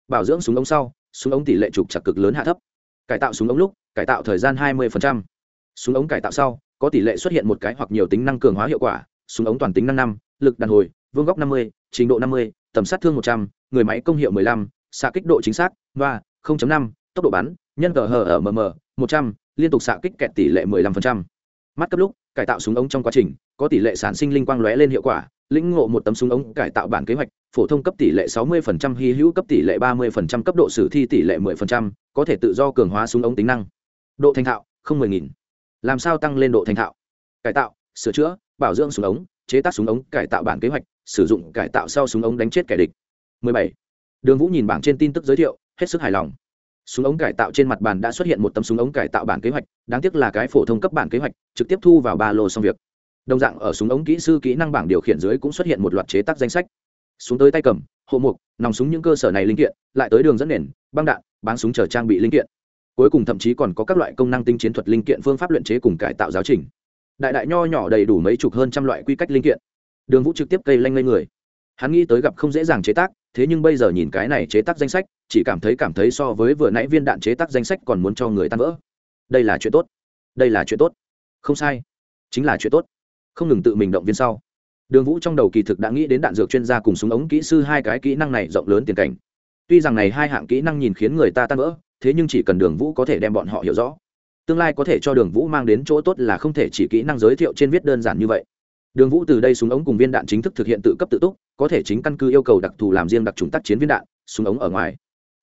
Bảo dưỡng súng ống sau súng ống tỷ lệ trục chặt cực lớn hạ thấp. Cải tạo súng ống lúc cải tạo thời gian 20%. súng ống cải tạo sau có tỷ lệ xuất hiện một cái hoặc nhiều tính năng cường hóa hiệu quả súng ống toàn tính năng năm lực đàn hồi vương góc 50, trình độ 50, tầm sát thương 100, người máy công hiệu 15, xạ kích độ chính xác và 0.5, tốc độ bắn nhân cờ hở ở mm một trăm liên tục xạ kích kẹt tỷ lệ mười lăm phần trăm. Mắt cấp lúc cải tạo súng ống trong quá trình có tỷ lệ sản sinh linh quang lóe lên hiệu quả lĩnh ngộ một tấm súng ống cải tạo bản kế hoạch, phổ thông cấp tỷ lệ sáu mươi phần trăm, hy hữu cấp tỷ lệ ba mươi phần trăm, cấp độ sử thi tỷ lệ mười phần trăm, có thể tự do cường hóa súng ống tính năng. Độ thành thạo, không mười nghìn. Làm sao tăng lên độ thành thạo? Cải tạo, sửa chữa, bảo dưỡng súng ống, chế tác súng ống, cải tạo bản kế hoạch, sử dụng, cải tạo sau súng ống đánh chết kẻ địch. 17. đường vũ nhìn bảng trên tin tức giới thiệu, hết sức hài lòng. Súng ống cải tạo trên mặt bàn đã xuất hiện một tấm súng ống cải tạo bản kế hoạch, đáng tiếc là cái phổ thông cấp bản kế hoạch, trực tiếp thu vào ba lô xong việc đồng dạng ở súng ống kỹ sư kỹ năng bảng điều khiển dưới cũng xuất hiện một loạt chế tác danh sách. Xuống tới tay cầm, hộ mục, nòng súng những cơ sở này linh kiện, lại tới đường dẫn nền, băng đạn bán súng chờ trang bị linh kiện. Cuối cùng thậm chí còn có các loại công năng tinh chiến thuật linh kiện phương pháp luyện chế cùng cải tạo giáo trình. Đại đại nho nhỏ đầy đủ mấy chục hơn trăm loại quy cách linh kiện. Đường vũ trực tiếp cây lanh lên người. Hắn nghĩ tới gặp không dễ dàng chế tác, thế nhưng bây giờ nhìn cái này chế tác danh sách, chỉ cảm thấy cảm thấy so với vừa nãy viên đạn chế tác danh sách còn muốn cho người tan vỡ. Đây là chuyện tốt. Đây là chuyện tốt. Không sai. Chính là chuyện tốt không ngừng tự mình động viên sau. Đường vũ trong đầu kỳ thực đã nghĩ đến đạn dược chuyên gia cùng súng ống kỹ sư hai cái kỹ năng này rộng lớn tiền cảnh. Tuy rằng này hai hạng kỹ năng nhìn khiến người ta tan vỡ, thế nhưng chỉ cần đường vũ có thể đem bọn họ hiểu rõ, tương lai có thể cho đường vũ mang đến chỗ tốt là không thể chỉ kỹ năng giới thiệu trên viết đơn giản như vậy. Đường vũ từ đây súng ống cùng viên đạn chính thức thực hiện tự cấp tự túc, có thể chính căn cứ yêu cầu đặc thù làm riêng đặc trùng tác chiến viên đạn, súng ống ở ngoài.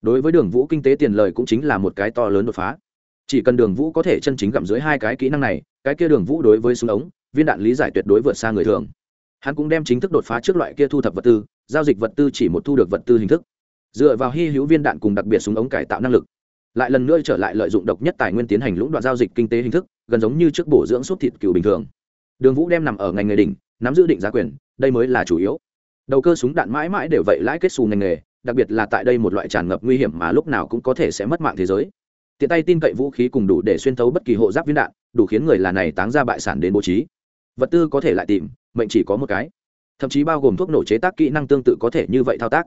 Đối với đường vũ kinh tế tiền lời cũng chính là một cái to lớn đột phá. Chỉ cần đường vũ có thể chân chính gặm dưới hai cái kỹ năng này, cái kia đường vũ đối với súng ống viên đạn lý giải tuyệt đối vượt xa người thường. Hắn cũng đem chính thức đột phá trước loại kia thu thập vật tư, giao dịch vật tư chỉ một thu được vật tư hình thức. Dựa vào hy hữu viên đạn cùng đặc biệt súng ống cải tạo năng lực, lại lần nữa trở lại lợi dụng độc nhất tài nguyên tiến hành lũng đoạn giao dịch kinh tế hình thức, gần giống như trước bổ dưỡng suốt thịt cừu bình thường. Đường vũ đem nằm ở ngành nghề đỉnh, nắm giữ định giá quyền, đây mới là chủ yếu. Đầu cơ súng đạn mãi mãi đều vậy lãi kết xù ngành nghề, đặc biệt là tại đây một loại tràn ngập nguy hiểm mà lúc nào cũng có thể sẽ mất mạng thế giới. Tiện tay tin cậy vũ khí cùng đủ để xuyên thấu bất kỳ hộ giáp viên đạn, đủ khiến người là này táng ra bại sản đến bố trí vật tư có thể lại tìm, mệnh chỉ có một cái. Thậm chí bao gồm thuốc nổ chế tác kỹ năng tương tự có thể như vậy thao tác.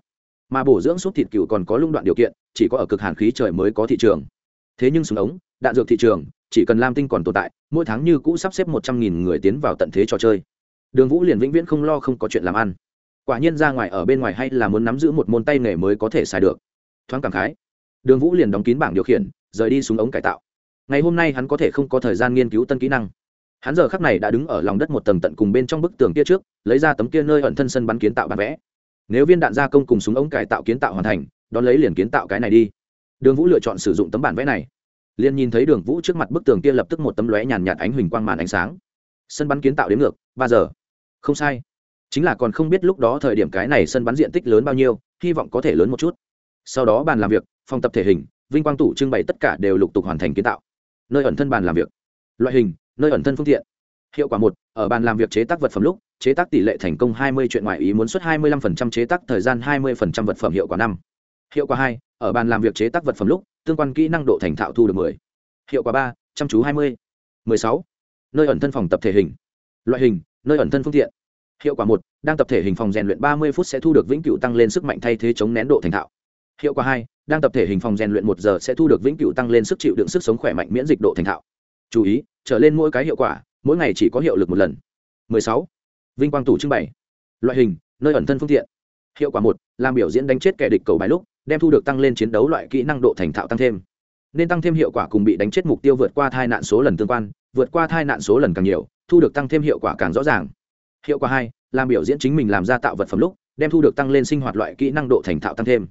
Mà bổ dưỡng súp thịt cừu còn có lung đoạn điều kiện, chỉ có ở cực hàn khí trời mới có thị trường. Thế nhưng súng ống, đạn dược thị trường, chỉ cần lam tinh còn tồn tại, mỗi tháng như cũ sắp xếp một trăm nghìn người tiến vào tận thế trò chơi. Đường vũ liền vĩnh viễn không lo không có chuyện làm ăn. Quả nhiên ra ngoài ở bên ngoài hay là muốn nắm giữ một môn tay nghề mới có thể xài được. Thoáng cảm khái. Đường vũ liền đóng kín bảng điều khiển, rời đi xuống ống cải tạo. Ngày hôm nay hắn có thể không có thời gian nghiên cứu tân kỹ năng hắn giờ khắc này đã đứng ở lòng đất một tầng tận cùng bên trong bức tường kia trước, lấy ra tấm kia nơi ẩn thân sân bắn kiến tạo bản vẽ. Nếu viên đạn gia công cùng súng ống cải tạo kiến tạo hoàn thành, đón lấy liền kiến tạo cái này đi. Đường vũ lựa chọn sử dụng tấm bản vẽ này. Liền nhìn thấy đường vũ trước mặt bức tường kia lập tức một tấm lóe nhàn nhạt ánh huỳnh quang màn ánh sáng. Sân bắn kiến tạo đến ngược, ba giờ. Không sai. Chính là còn không biết lúc đó thời điểm cái này sân bắn diện tích lớn bao nhiêu, hy vọng có thể lớn một chút. Sau đó bàn làm việc, phòng tập thể hình, vinh quang tủ trưng bày tất cả đều lục tục hoàn thành kiến tạo. Nơi ẩn thân bàn làm việc. Loại hình nơi ẩn thân phương tiện hiệu quả một, ở bàn làm việc chế tác vật phẩm lúc, chế tác tỷ lệ thành công 20 chuyện ngoại ý muốn suất 25% chế tác thời gian 20% vật phẩm hiệu quả năm hiệu quả hai, ở bàn làm việc chế tác vật phẩm lúc, tương quan kỹ năng độ thành thạo thu được 10. hiệu quả ba, chăm chú 20. 16. nơi ẩn thân phòng tập thể hình loại hình, nơi ẩn thân phương tiện hiệu quả một, đang tập thể hình phòng rèn luyện 30 phút sẽ thu được vĩnh cửu tăng lên sức mạnh thay thế chống nén độ thành thạo hiệu quả hai, đang tập thể hình phòng rèn luyện một giờ sẽ thu được vĩnh cửu tăng lên sức chịu đựng sức sống khỏe mạnh miễn dịch độ thành thạo chú ý, trở lên mỗi cái hiệu quả, mỗi ngày chỉ có hiệu lực một lần. 16. vinh quang tủ trưng bày. Loại hình, nơi ẩn thân phương tiện. Hiệu quả một, làm biểu diễn đánh chết kẻ địch cầu bài lúc, đem thu được tăng lên chiến đấu loại kỹ năng độ thành thạo tăng thêm. Nên tăng thêm hiệu quả cùng bị đánh chết mục tiêu vượt qua thai nạn số lần tương quan, vượt qua thai nạn số lần càng nhiều, thu được tăng thêm hiệu quả càng rõ ràng. Hiệu quả hai, làm biểu diễn chính mình làm ra tạo vật phẩm lúc, đem thu được tăng lên sinh hoạt loại kỹ năng độ thành thạo tăng thêm.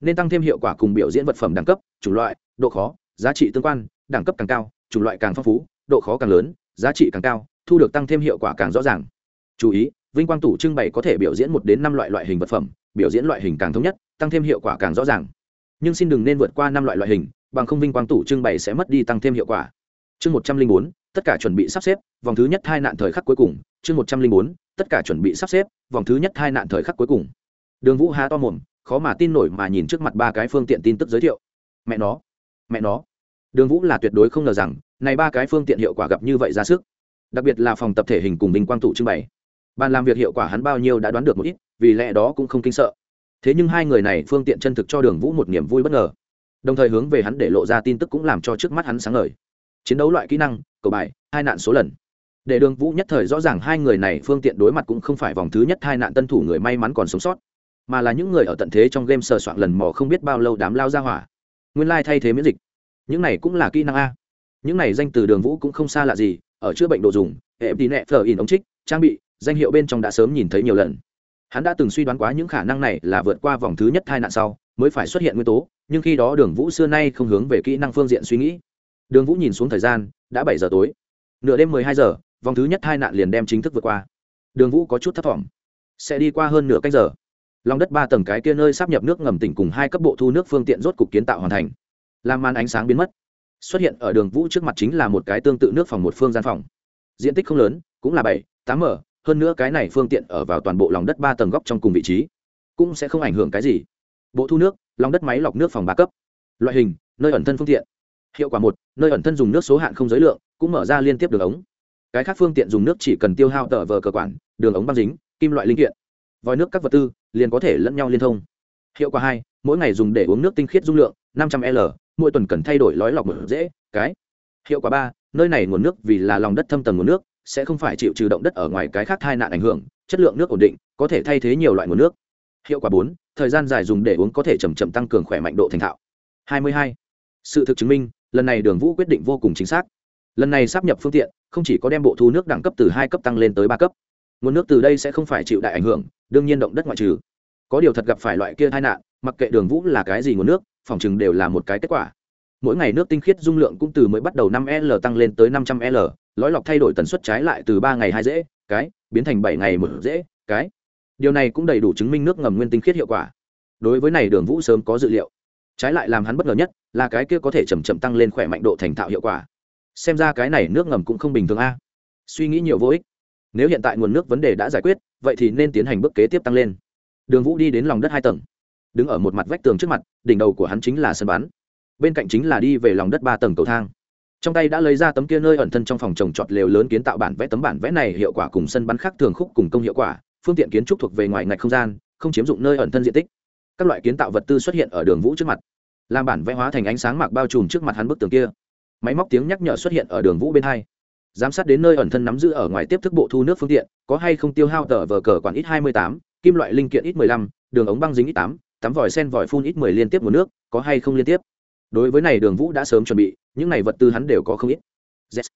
Nên tăng thêm hiệu quả cùng biểu diễn vật phẩm đẳng cấp, chủng loại, độ khó, giá trị tương quan, đẳng cấp càng cao chủng loại càng phong phú, độ khó càng lớn, giá trị càng cao, thu được tăng thêm hiệu quả càng rõ ràng. Chú ý, vinh quang tủ trưng bày có thể biểu diễn một đến năm loại loại hình vật phẩm, biểu diễn loại hình càng thống nhất, tăng thêm hiệu quả càng rõ ràng. Nhưng xin đừng nên vượt qua năm loại loại hình, bằng không vinh quang tủ trưng bày sẽ mất đi tăng thêm hiệu quả. Chương một trăm linh bốn, tất cả chuẩn bị sắp xếp, vòng thứ nhất hai nạn thời khắc cuối cùng. Chương một trăm linh bốn, tất cả chuẩn bị sắp xếp, vòng thứ nhất hai nạn thời khắc cuối cùng. Đường vũ há to mồm, khó mà tin nổi mà nhìn trước mặt ba cái phương tiện tin tức giới thiệu. Mẹ nó mẹ nó đường vũ là tuyệt đối không ngờ rằng, này ba cái phương tiện hiệu quả gặp như vậy ra sức. Đặc biệt là phòng tập thể hình cùng bình quang tụ trưng bày. Bàn làm việc hiệu quả hắn bao nhiêu đã đoán được một ít, vì lẽ đó cũng không kinh sợ. Thế nhưng hai người này phương tiện chân thực cho đường vũ một niềm vui bất ngờ. Đồng thời hướng về hắn để lộ ra tin tức cũng làm cho trước mắt hắn sáng ngời. Chiến đấu loại kỹ năng, cầu bài, hai nạn số lần. Để đường vũ nhất thời rõ ràng hai người này phương tiện đối mặt cũng không phải vòng thứ nhất hai nạn tân thủ người may mắn còn sống sót, mà là những người ở tận thế trong game sờ soạn lần mò không biết bao lâu đám lao ra hỏa. Nguyên lai thay thế miễn dịch những này cũng là kỹ năng a. Những này danh từ đường vũ cũng không xa lạ gì, ở chữa bệnh đồ dùng, hệ tí nẹ phờ in ống trích, trang bị, danh hiệu bên trong đã sớm nhìn thấy nhiều lần. Hắn đã từng suy đoán quá những khả năng này là vượt qua vòng thứ nhất tai nạn sau, mới phải xuất hiện nguyên tố, nhưng khi đó đường vũ xưa nay không hướng về kỹ năng phương diện suy nghĩ. Đường vũ nhìn xuống thời gian, đã bảy giờ tối. Nửa đêm mười hai giờ, vòng thứ nhất hai nạn liền đem chính thức vượt qua. Đường vũ có chút thấp t sẽ đi qua hơn nửa canh giờ. Lòng đất ba tầng cái kia nơi sắp nhập nước ngầm tỉnh cùng hai cấp bộ thu nước phương tiện rốt cục kiến tạo hoàn thành làm màn ánh sáng biến mất. Xuất hiện ở đường vũ trước mặt chính là một cái tương tự nước phòng một phương gian phòng. Diện tích không lớn, cũng là bảy, tám m hơn nữa cái này phương tiện ở vào toàn bộ lòng đất ba tầng góc trong cùng vị trí, cũng sẽ không ảnh hưởng cái gì. Bộ thu nước, lòng đất máy lọc nước phòng ba cấp. Loại hình, nơi ẩn thân phương tiện. Hiệu quả một, nơi ẩn thân dùng nước số hạn không giới lượng, cũng mở ra liên tiếp đường ống. Cái khác phương tiện dùng nước chỉ cần tiêu hao tờ vờ cơ quản, đường ống băng dính, kim loại linh kiện. Vòi nước các vật tư, liền có thể lẫn nhau liên thông. Hiệu quả hai, mỗi ngày dùng để uống nước tinh khiết dung lượng, năm trăm l mỗi tuần cần thay đổi lói lọc một dễ, cái. Hiệu quả ba, nơi này nguồn nước vì là lòng đất thâm tầng nguồn nước, sẽ không phải chịu trừ động đất ở ngoài cái khác tai nạn ảnh hưởng, chất lượng nước ổn định, có thể thay thế nhiều loại nguồn nước. Hiệu quả bốn, thời gian dài dùng để uống có thể chầm chậm tăng cường khỏe mạnh độ thành thạo. Hai mươi hai, sự thực chứng minh, lần này đường vũ quyết định vô cùng chính xác. Lần này sắp nhập phương tiện, không chỉ có đem bộ thu nước đẳng cấp từ hai cấp tăng lên tới ba cấp. Nguồn nước từ đây sẽ không phải chịu đại ảnh hưởng, đương nhiên động đất ngoại trừ. Có điều thật gặp phải loại kia tai nạn, mặc kệ đường vũ là cái gì nguồn nước phòng chừng đều là một cái kết quả. Mỗi ngày nước tinh khiết dung lượng cũng từ mới bắt đầu năm l tăng lên tới năm trăm l, lõi lọc thay đổi tần suất trái lại từ ba ngày hai dễ, cái, biến thành bảy ngày một dễ, cái. Điều này cũng đầy đủ chứng minh nước ngầm nguyên tinh khiết hiệu quả. Đối với này đường vũ sớm có dự liệu. Trái lại làm hắn bất ngờ nhất là cái kia có thể chầm chậm tăng lên khỏe mạnh độ thành thạo hiệu quả. Xem ra cái này nước ngầm cũng không bình thường a. Suy nghĩ nhiều vô ích. Nếu hiện tại nguồn nước vấn đề đã giải quyết, vậy thì nên tiến hành bước kế tiếp tăng lên. Đường vũ đi đến lòng đất hai tầng đứng ở một mặt vách tường trước mặt, đỉnh đầu của hắn chính là sân bắn. Bên cạnh chính là đi về lòng đất ba tầng cầu thang. Trong tay đã lấy ra tấm kia nơi ẩn thân trong phòng trồng trọt lều lớn kiến tạo bản vẽ tấm bản vẽ này, hiệu quả cùng sân bắn khác thường khúc cùng công hiệu quả, phương tiện kiến trúc thuộc về ngoài ngạch không gian, không chiếm dụng nơi ẩn thân diện tích. Các loại kiến tạo vật tư xuất hiện ở đường vũ trước mặt. Làm bản vẽ hóa thành ánh sáng mạc bao trùm trước mặt hắn bức tường kia. Máy móc tiếng nhắc nhở xuất hiện ở đường vũ bên hai. Giám sát đến nơi ẩn thân nắm giữ ở ngoài tiếp thức bộ thu nước phương tiện, có hay không tiêu hao tờ vờ cờ quản ít hai mươi tám, kim loại linh kiện ít mười lăm, đường ống băng dính ít tám tắm vòi sen vòi phun ít mười liên tiếp nguồn nước, có hay không liên tiếp? Đối với này đường vũ đã sớm chuẩn bị, những này vật tư hắn đều có không ít. Yes.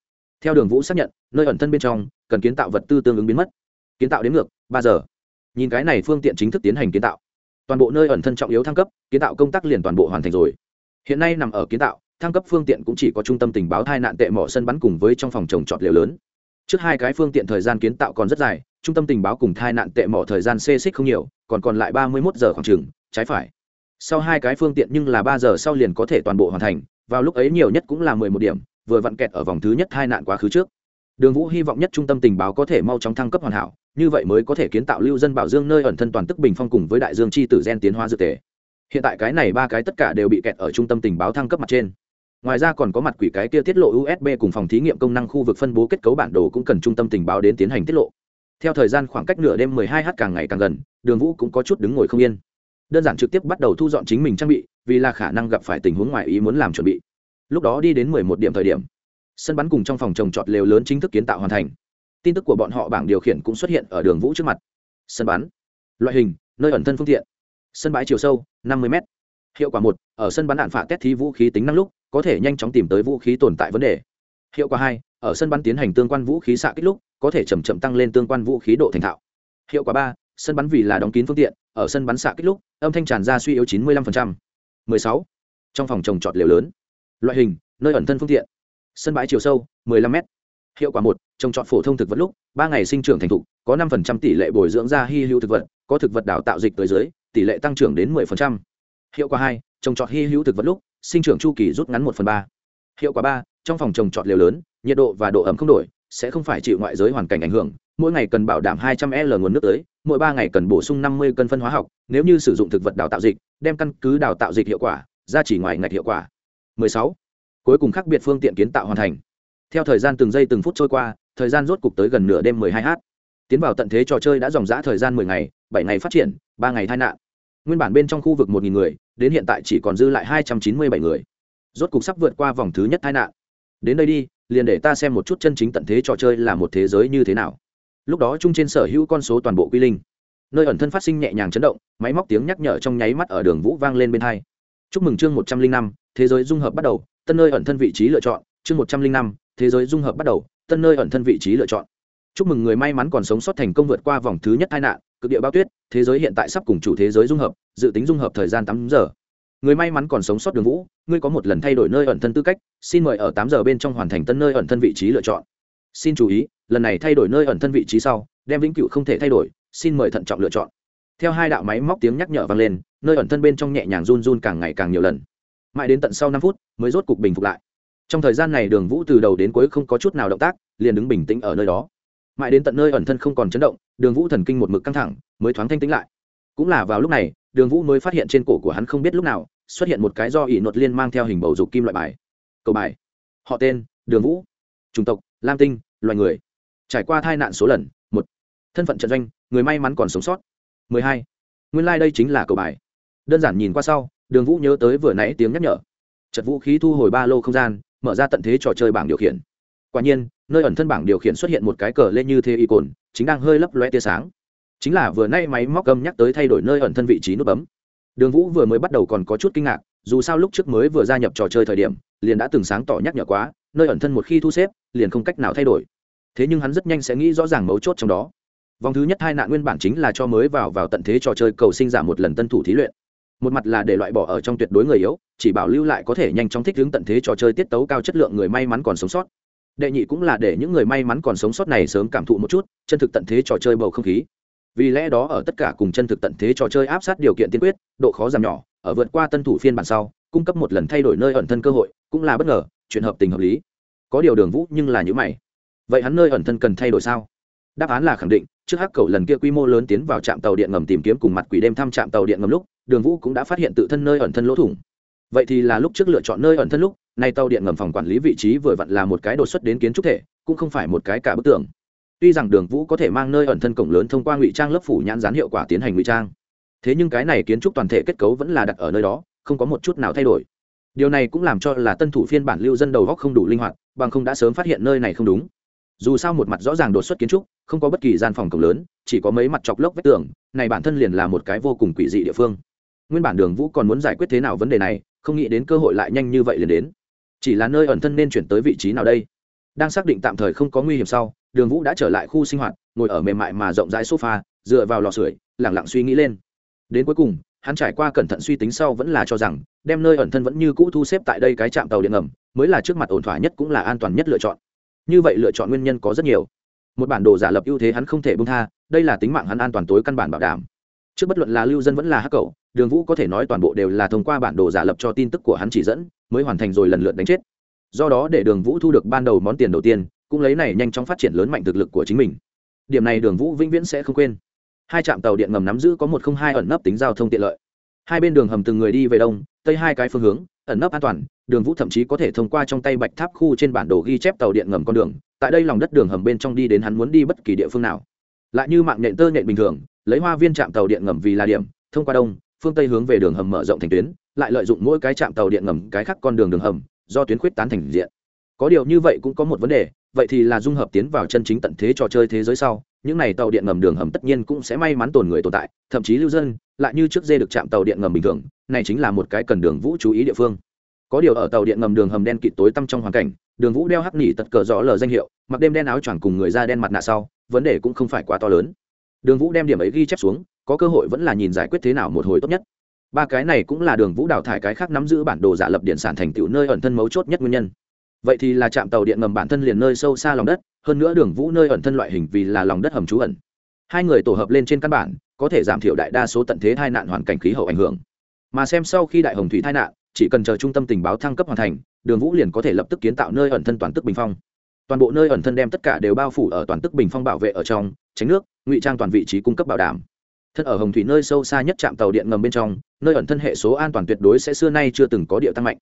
theo đường vũ xác nhận, nơi ẩn thân bên trong, cần kiến tạo vật tư tương ứng biến mất. Kiến tạo đến ngược, ba giờ. Nhìn cái này phương tiện chính thức tiến hành kiến tạo. Toàn bộ nơi ẩn thân trọng yếu thăng cấp, kiến tạo công tác liền toàn bộ hoàn thành rồi. Hiện nay nằm ở kiến tạo, thăng cấp phương tiện cũng chỉ có trung tâm tình báo thai nạn tệ mỏ sân bắn cùng với trong phòng trồng trọt liều lớn trước hai cái phương tiện thời gian kiến tạo còn rất dài, trung tâm tình báo cùng thai nạn tệ mỏ thời gian xê xích không nhiều, còn còn lại ba mươi một giờ khoảng chừng, trái phải. Sau hai cái phương tiện nhưng là ba giờ sau liền có thể toàn bộ hoàn thành, vào lúc ấy nhiều nhất cũng là mười một điểm, vừa vặn kẹt ở vòng thứ nhất hai nạn quá khứ trước. Đường vũ hy vọng nhất trung tâm tình báo có thể mau chóng thăng cấp hoàn hảo, như vậy mới có thể kiến tạo lưu dân bảo dương nơi ẩn thân toàn tức bình phong cùng với đại dương chi tử gen tiến hóa dược tề. Hiện tại cái này ba cái tất cả đều bị kẹt ở trung tâm tình báo thăng cấp mặt trên ngoài ra còn có mặt quỷ cái kia tiết lộ usb cùng phòng thí nghiệm công năng khu vực phân bố kết cấu bản đồ cũng cần trung tâm tình báo đến tiến hành tiết lộ. Theo thời gian khoảng cách nửa đêm 12 h càng ngày càng gần, đường vũ cũng có chút đứng ngồi không yên. Đơn giản trực tiếp bắt đầu thu dọn chính mình trang bị, vì là khả năng gặp phải tình huống ngoài ý muốn làm chuẩn bị. Lúc đó đi đến 11 điểm thời điểm, sân bắn cùng trong phòng trồng trọt lều lớn chính thức kiến tạo hoàn thành. Tin tức của bọn họ bảng điều khiển cũng xuất hiện ở đường vũ trước mặt. Sân bắn, loại hình, nơi ẩn thân phương tiện. Sân bãi chiều sâu 50 m hiệu quả một, ở sân bắn đạn phả test thí vũ khí tính năng lúc có thể nhanh chóng tìm tới vũ khí tồn tại vấn đề hiệu quả hai, ở sân bắn tiến hành tương quan vũ khí xạ kích lúc, có thể chậm chậm tăng lên tương quan vũ khí độ thành thạo hiệu quả ba, sân bắn vì là đóng kín phương tiện, ở sân bắn xạ kích lúc, âm thanh tràn ra suy yếu 95%. 16. trong phòng trồng trọt liều lớn loại hình, nơi ẩn thân phương tiện sân bãi chiều sâu 15 m hiệu quả một, trồng trọt phổ thông thực vật lúc, ba ngày sinh trưởng thành thục có 5% tỷ lệ bồi dưỡng ra hy hữu thực vật, có thực vật đào tạo dịch tới dưới, tỷ lệ tăng trưởng đến 10%. hiệu quả hai, trồng trọt hy hữu thực vật lúc sinh trưởng chu kỳ rút ngắn một phần ba. Hiệu quả ba, trong phòng trồng trọt liều lớn, nhiệt độ và độ ẩm không đổi, sẽ không phải chịu ngoại giới hoàn cảnh ảnh hưởng. Mỗi ngày cần bảo đảm 200 l nguồn nước tới mỗi ba ngày cần bổ sung 50 cân phân hóa học, nếu như sử dụng thực vật đào tạo dịch, đem căn cứ đào tạo dịch hiệu quả, ra chỉ ngoài ngạch hiệu quả. 16. cuối cùng khác biệt phương tiện kiến tạo hoàn thành. Theo thời gian từng giây từng phút trôi qua, thời gian rốt cục tới gần nửa đêm 12 h. Tiến vào tận thế trò chơi đã dòng dã thời gian 10 ngày 7 ngày phát triển, ba ngày tai nạn nguyên bản bên trong khu vực 1.000 người, đến hiện tại chỉ còn dư lại 297 người. Rốt cục sắp vượt qua vòng thứ nhất tai nạn. Đến đây đi, liền để ta xem một chút chân chính tận thế trò chơi là một thế giới như thế nào. Lúc đó chung trên sở hữu con số toàn bộ quy linh. Nơi ẩn thân phát sinh nhẹ nhàng chấn động, máy móc tiếng nhắc nhở trong nháy mắt ở đường vũ vang lên bên hai. Chúc mừng chương một trăm linh năm, thế giới dung hợp bắt đầu, tân nơi ẩn thân vị trí lựa chọn. Chương một trăm linh năm, thế giới dung hợp bắt đầu, tân nơi ẩn thân vị trí lựa chọn. Chúc mừng người may mắn còn sống sót thành công vượt qua vòng thứ nhất tai nạn, cực địa bao tuyết thế giới hiện tại sắp cùng chủ thế giới dung hợp, dự tính dung hợp thời gian tám giờ. Người may mắn còn sống sót đường vũ, ngươi có một lần thay đổi nơi ẩn thân tư cách, xin mời ở tám giờ bên trong hoàn thành tân nơi ẩn thân vị trí lựa chọn. Xin chú ý, lần này thay đổi nơi ẩn thân vị trí sau, đem vĩnh cựu không thể thay đổi, xin mời thận trọng lựa chọn. Theo hai đạo máy móc tiếng nhắc nhở vang lên, nơi ẩn thân bên trong nhẹ nhàng run run càng ngày càng nhiều lần. Mãi đến tận sau năm phút, mới rốt cục bình phục lại. Trong thời gian này đường vũ từ đầu đến cuối không có chút nào động tác, liền đứng bình tĩnh ở nơi đó mãi đến tận nơi ẩn thân không còn chấn động, đường vũ thần kinh một mực căng thẳng, mới thoáng thanh tĩnh lại. Cũng là vào lúc này, đường vũ mới phát hiện trên cổ của hắn không biết lúc nào, xuất hiện một cái do ỷ nột liên mang theo hình bầu dục kim loại bài. Cầu bài. Họ tên, đường vũ. Chủng tộc, lam tinh, loài người. Trải qua tai nạn số lần, một. Thân phận trận doanh, người may mắn còn sống sót. Mười hai. Nguyên lai、like、đây chính là cầu bài. Đơn giản nhìn qua sau, đường vũ nhớ tới vừa nãy tiếng nhắc nhở. Chật vũ khí thu hồi ba lô không gian, mở ra tận thế trò chơi bảng điều khiển quả nhiên, nơi ẩn thân bảng điều khiển xuất hiện một cái cờ lên như thế y cồn, chính đang hơi lấp loe tia sáng. Chính là vừa nay máy móc cầm nhắc tới thay đổi nơi ẩn thân vị trí nút bấm. Đường vũ vừa mới bắt đầu còn có chút kinh ngạc, dù sao lúc trước mới vừa gia nhập trò chơi thời điểm, liền đã từng sáng tỏ nhắc nhở quá, nơi ẩn thân một khi thu xếp, liền không cách nào thay đổi. Thế nhưng hắn rất nhanh sẽ nghĩ rõ ràng mấu chốt trong đó. Vòng thứ nhất hai nạn nguyên bản chính là cho mới vào vào tận thế trò chơi cầu sinh giảm một lần tân thủ thí luyện. Một mặt là để loại bỏ ở trong tuyệt đối người yếu, chỉ bảo lưu lại có thể nhanh chóng thích ứng tận thế trò chơi tiết tấu cao chất lượng người may mắn còn sống sót đệ nhị cũng là để những người may mắn còn sống sót này sớm cảm thụ một chút, chân thực tận thế trò chơi bầu không khí. Vì lẽ đó ở tất cả cùng chân thực tận thế trò chơi áp sát điều kiện tiên quyết, độ khó giảm nhỏ, ở vượt qua tân thủ phiên bản sau, cung cấp một lần thay đổi nơi ẩn thân cơ hội, cũng là bất ngờ, chuyện hợp tình hợp lý. Có điều đường vũ nhưng là những mày. Vậy hắn nơi ẩn thân cần thay đổi sao? Đáp án là khẳng định, trước hắc cầu lần kia quy mô lớn tiến vào trạm tàu điện ngầm tìm kiếm cùng mặt quỷ đêm thăm trạm tàu điện ngầm lúc, đường vũ cũng đã phát hiện tự thân nơi ẩn thân lỗ thủng vậy thì là lúc trước lựa chọn nơi ẩn thân lúc, nay tàu điện ngầm phòng quản lý vị trí vừa vặn là một cái đột xuất đến kiến trúc thể, cũng không phải một cái cả bức tường. Tuy rằng đường vũ có thể mang nơi ẩn thân cổng lớn thông qua ngụy trang lớp phủ nhãn dán hiệu quả tiến hành ngụy trang. Thế nhưng cái này kiến trúc toàn thể kết cấu vẫn là đặt ở nơi đó, không có một chút nào thay đổi. Điều này cũng làm cho là tân thủ phiên bản lưu dân đầu góc không đủ linh hoạt, bằng không đã sớm phát hiện nơi này không đúng. Dù sao một mặt rõ ràng đột xuất kiến trúc, không có bất kỳ gian phòng cổng lớn, chỉ có mấy mặt chọc lốc vách tường, này bản thân liền là một cái vô cùng quỷ dị địa phương. Nguyên bản đường vũ còn muốn giải quyết thế nào vấn đề này không nghĩ đến cơ hội lại nhanh như vậy liền đến. Chỉ là nơi ẩn thân nên chuyển tới vị trí nào đây? Đang xác định tạm thời không có nguy hiểm sau, đường vũ đã trở lại khu sinh hoạt, ngồi ở mềm mại mà rộng rãi sofa, dựa vào lò sưởi lẳng lặng suy nghĩ lên. Đến cuối cùng, hắn trải qua cẩn thận suy tính sau vẫn là cho rằng, đem nơi ẩn thân vẫn như cũ thu xếp tại đây cái trạm tàu điện ngầm, mới là trước mặt ổn thỏa nhất cũng là an toàn nhất lựa chọn. Như vậy lựa chọn nguyên nhân có rất nhiều. Một bản đồ giả lập ưu thế hắn không thể bung tha, đây là tính mạng hắn an toàn tối căn bản bảo đảm trước bất luận là lưu dân vẫn là hắc cầu đường vũ có thể nói toàn bộ đều là thông qua bản đồ giả lập cho tin tức của hắn chỉ dẫn, mới hoàn thành rồi lần lượt đánh chết. Do đó để đường vũ thu được ban đầu món tiền đầu tiên, cũng lấy này nhanh chóng phát triển lớn mạnh thực lực của chính mình. Điểm này đường vũ vĩnh viễn sẽ không quên. Hai trạm tàu điện ngầm nắm giữ có một không hai ẩn nấp tính giao thông tiện lợi. Hai bên đường hầm từng người đi về đông, tây hai cái phương hướng, ẩn nấp an toàn, đường vũ thậm chí có thể thông qua trong tay bạch tháp khu trên bản đồ ghi chép tàu điện ngầm con đường, tại đây lòng đất đường hầm bên trong đi đến hắn muốn đi bất kỳ địa phương nào. Lại như mạng nhện tơ nhện bình thường lấy hoa viên trạm tàu điện ngầm vì là điểm, thông qua đông, phương tây hướng về đường hầm mở rộng thành tuyến, lại lợi dụng mỗi cái trạm tàu điện ngầm cái khác con đường đường hầm, do tuyến khuyết tán thành diện. Có điều như vậy cũng có một vấn đề, vậy thì là dung hợp tiến vào chân chính tận thế trò chơi thế giới sau, những này tàu điện ngầm đường hầm tất nhiên cũng sẽ may mắn tồn người tồn tại, thậm chí lưu dân, lại như trước dê được chạm tàu điện ngầm bình thường, này chính là một cái cần đường vũ chú ý địa phương. Có điều ở tàu điện ngầm đường hầm đen kịt tối tăm trong hoàn cảnh, đường vũ đeo hắc nỉ tật cờ rõ lờ danh hiệu, mặc đêm đen áo choàng cùng người da đen mặt nạ sau, vấn đề cũng không phải quá to lớn đường vũ đem điểm ấy ghi chép xuống, có cơ hội vẫn là nhìn giải quyết thế nào một hồi tốt nhất. Ba cái này cũng là đường vũ đào thải cái khác nắm giữ bản đồ giả lập điện sản thành tựu nơi ẩn thân mấu chốt nhất nguyên nhân. Vậy thì là trạm tàu điện ngầm bản thân liền nơi sâu xa lòng đất, hơn nữa đường vũ nơi ẩn thân loại hình vì là lòng đất hầm trú ẩn. Hai người tổ hợp lên trên căn bản, có thể giảm thiểu đại đa số tận thế tai nạn hoàn cảnh khí hậu ảnh hưởng. Mà xem sau khi đại hồng thủy tai nạn, chỉ cần chờ trung tâm tình báo thăng cấp hoàn thành, đường vũ liền có thể lập tức kiến tạo nơi ẩn thân toàn tức bình phong. Toàn bộ nơi ẩn thân đem tất cả đều bao phủ ở toàn tức bình phong bảo vệ ở trong tránh nước, ngụy trang toàn vị trí cung cấp bảo đảm. Thân ở hồng thủy nơi sâu xa nhất trạm tàu điện ngầm bên trong, nơi ẩn thân hệ số an toàn tuyệt đối sẽ xưa nay chưa từng có điệu tăng mạnh.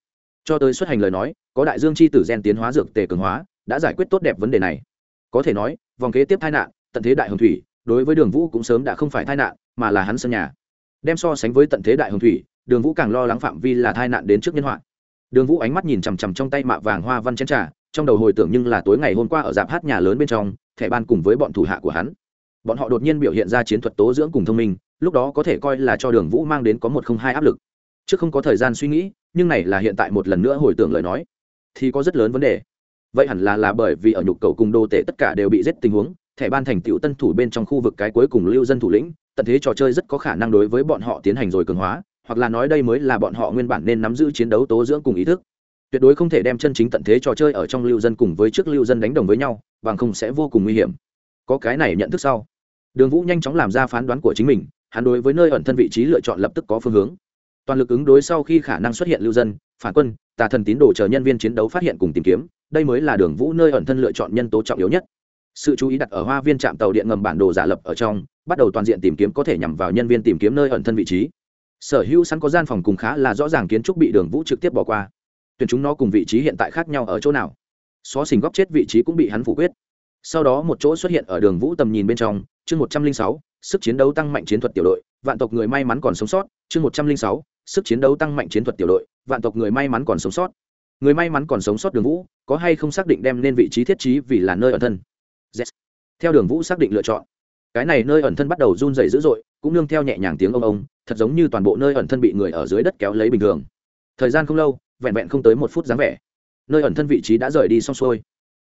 Cho tới xuất hành lời nói, có đại dương chi tử gen tiến hóa dược tề cường hóa, đã giải quyết tốt đẹp vấn đề này. Có thể nói, vòng kế tiếp tai nạn, tận thế đại hồng thủy, đối với đường vũ cũng sớm đã không phải tai nạn, mà là hắn sân nhà. Đem so sánh với tận thế đại hồng thủy, đường vũ càng lo lắng phạm vi là tai nạn đến trước nhân họa. Đường vũ ánh mắt nhìn chằm chằm trong tay mạ vàng hoa văn chén trà, trong đầu hồi tưởng nhưng là tối ngày hôm qua ở dạp hát nhà lớn bên trong, thẻ ban cùng với bọn thủ hạ của hắn bọn họ đột nhiên biểu hiện ra chiến thuật tố dưỡng cùng thông minh, lúc đó có thể coi là cho đường vũ mang đến có một không hai áp lực. Trước không có thời gian suy nghĩ, nhưng này là hiện tại một lần nữa hồi tưởng lời nói, thì có rất lớn vấn đề. Vậy hẳn là là bởi vì ở nhục cầu cùng đô tệ tất cả đều bị giết tình huống, thẻ ban thành tựu tân thủ bên trong khu vực cái cuối cùng lưu dân thủ lĩnh, tận thế trò chơi rất có khả năng đối với bọn họ tiến hành rồi cường hóa, hoặc là nói đây mới là bọn họ nguyên bản nên nắm giữ chiến đấu tố dưỡng cùng ý thức. Tuyệt đối không thể đem chân chính tận thế trò chơi ở trong lưu dân cùng với trước lưu dân đánh đồng với nhau, bằng không sẽ vô cùng nguy hiểm. Có cái này nhận thức sau đường vũ nhanh chóng làm ra phán đoán của chính mình, hắn đối với nơi ẩn thân vị trí lựa chọn lập tức có phương hướng. Toàn lực ứng đối sau khi khả năng xuất hiện lưu dân, phản quân, tà thần tín đồ chờ nhân viên chiến đấu phát hiện cùng tìm kiếm, đây mới là đường vũ nơi ẩn thân lựa chọn nhân tố trọng yếu nhất. Sự chú ý đặt ở hoa viên trạm tàu điện ngầm bản đồ giả lập ở trong, bắt đầu toàn diện tìm kiếm có thể nhằm vào nhân viên tìm kiếm nơi ẩn thân vị trí. Sở hữu sẵn có gian phòng cùng khá là rõ ràng kiến trúc bị đường vũ trực tiếp bỏ qua. Tuyển chúng nó cùng vị trí hiện tại khác nhau ở chỗ nào? Xó xình góc chết vị trí cũng bị hắn phủ quyết sau đó một chỗ xuất hiện ở đường vũ tầm nhìn bên trong, chương một trăm linh sáu, sức chiến đấu tăng mạnh chiến thuật tiểu đội, vạn tộc người may mắn còn sống sót, chương một trăm linh sáu, sức chiến đấu tăng mạnh chiến thuật tiểu đội, vạn tộc người may mắn còn sống sót. Người may mắn còn sống sót đường vũ, có hay không xác định đem nên vị trí thiết trí vì là nơi ẩn thân? Yes. theo đường vũ xác định lựa chọn. Cái này nơi ẩn thân bắt đầu run dày dữ dội, cũng nương theo nhẹ nhàng tiếng ông ông, thật giống như toàn bộ nơi ẩn thân bị người ở dưới đất kéo lấy bình thường. Thời gian không lâu, vẹn vẹn không tới một phút dáng vẻ. Nơi ẩn thân vị trí đã rời đi xong xuôi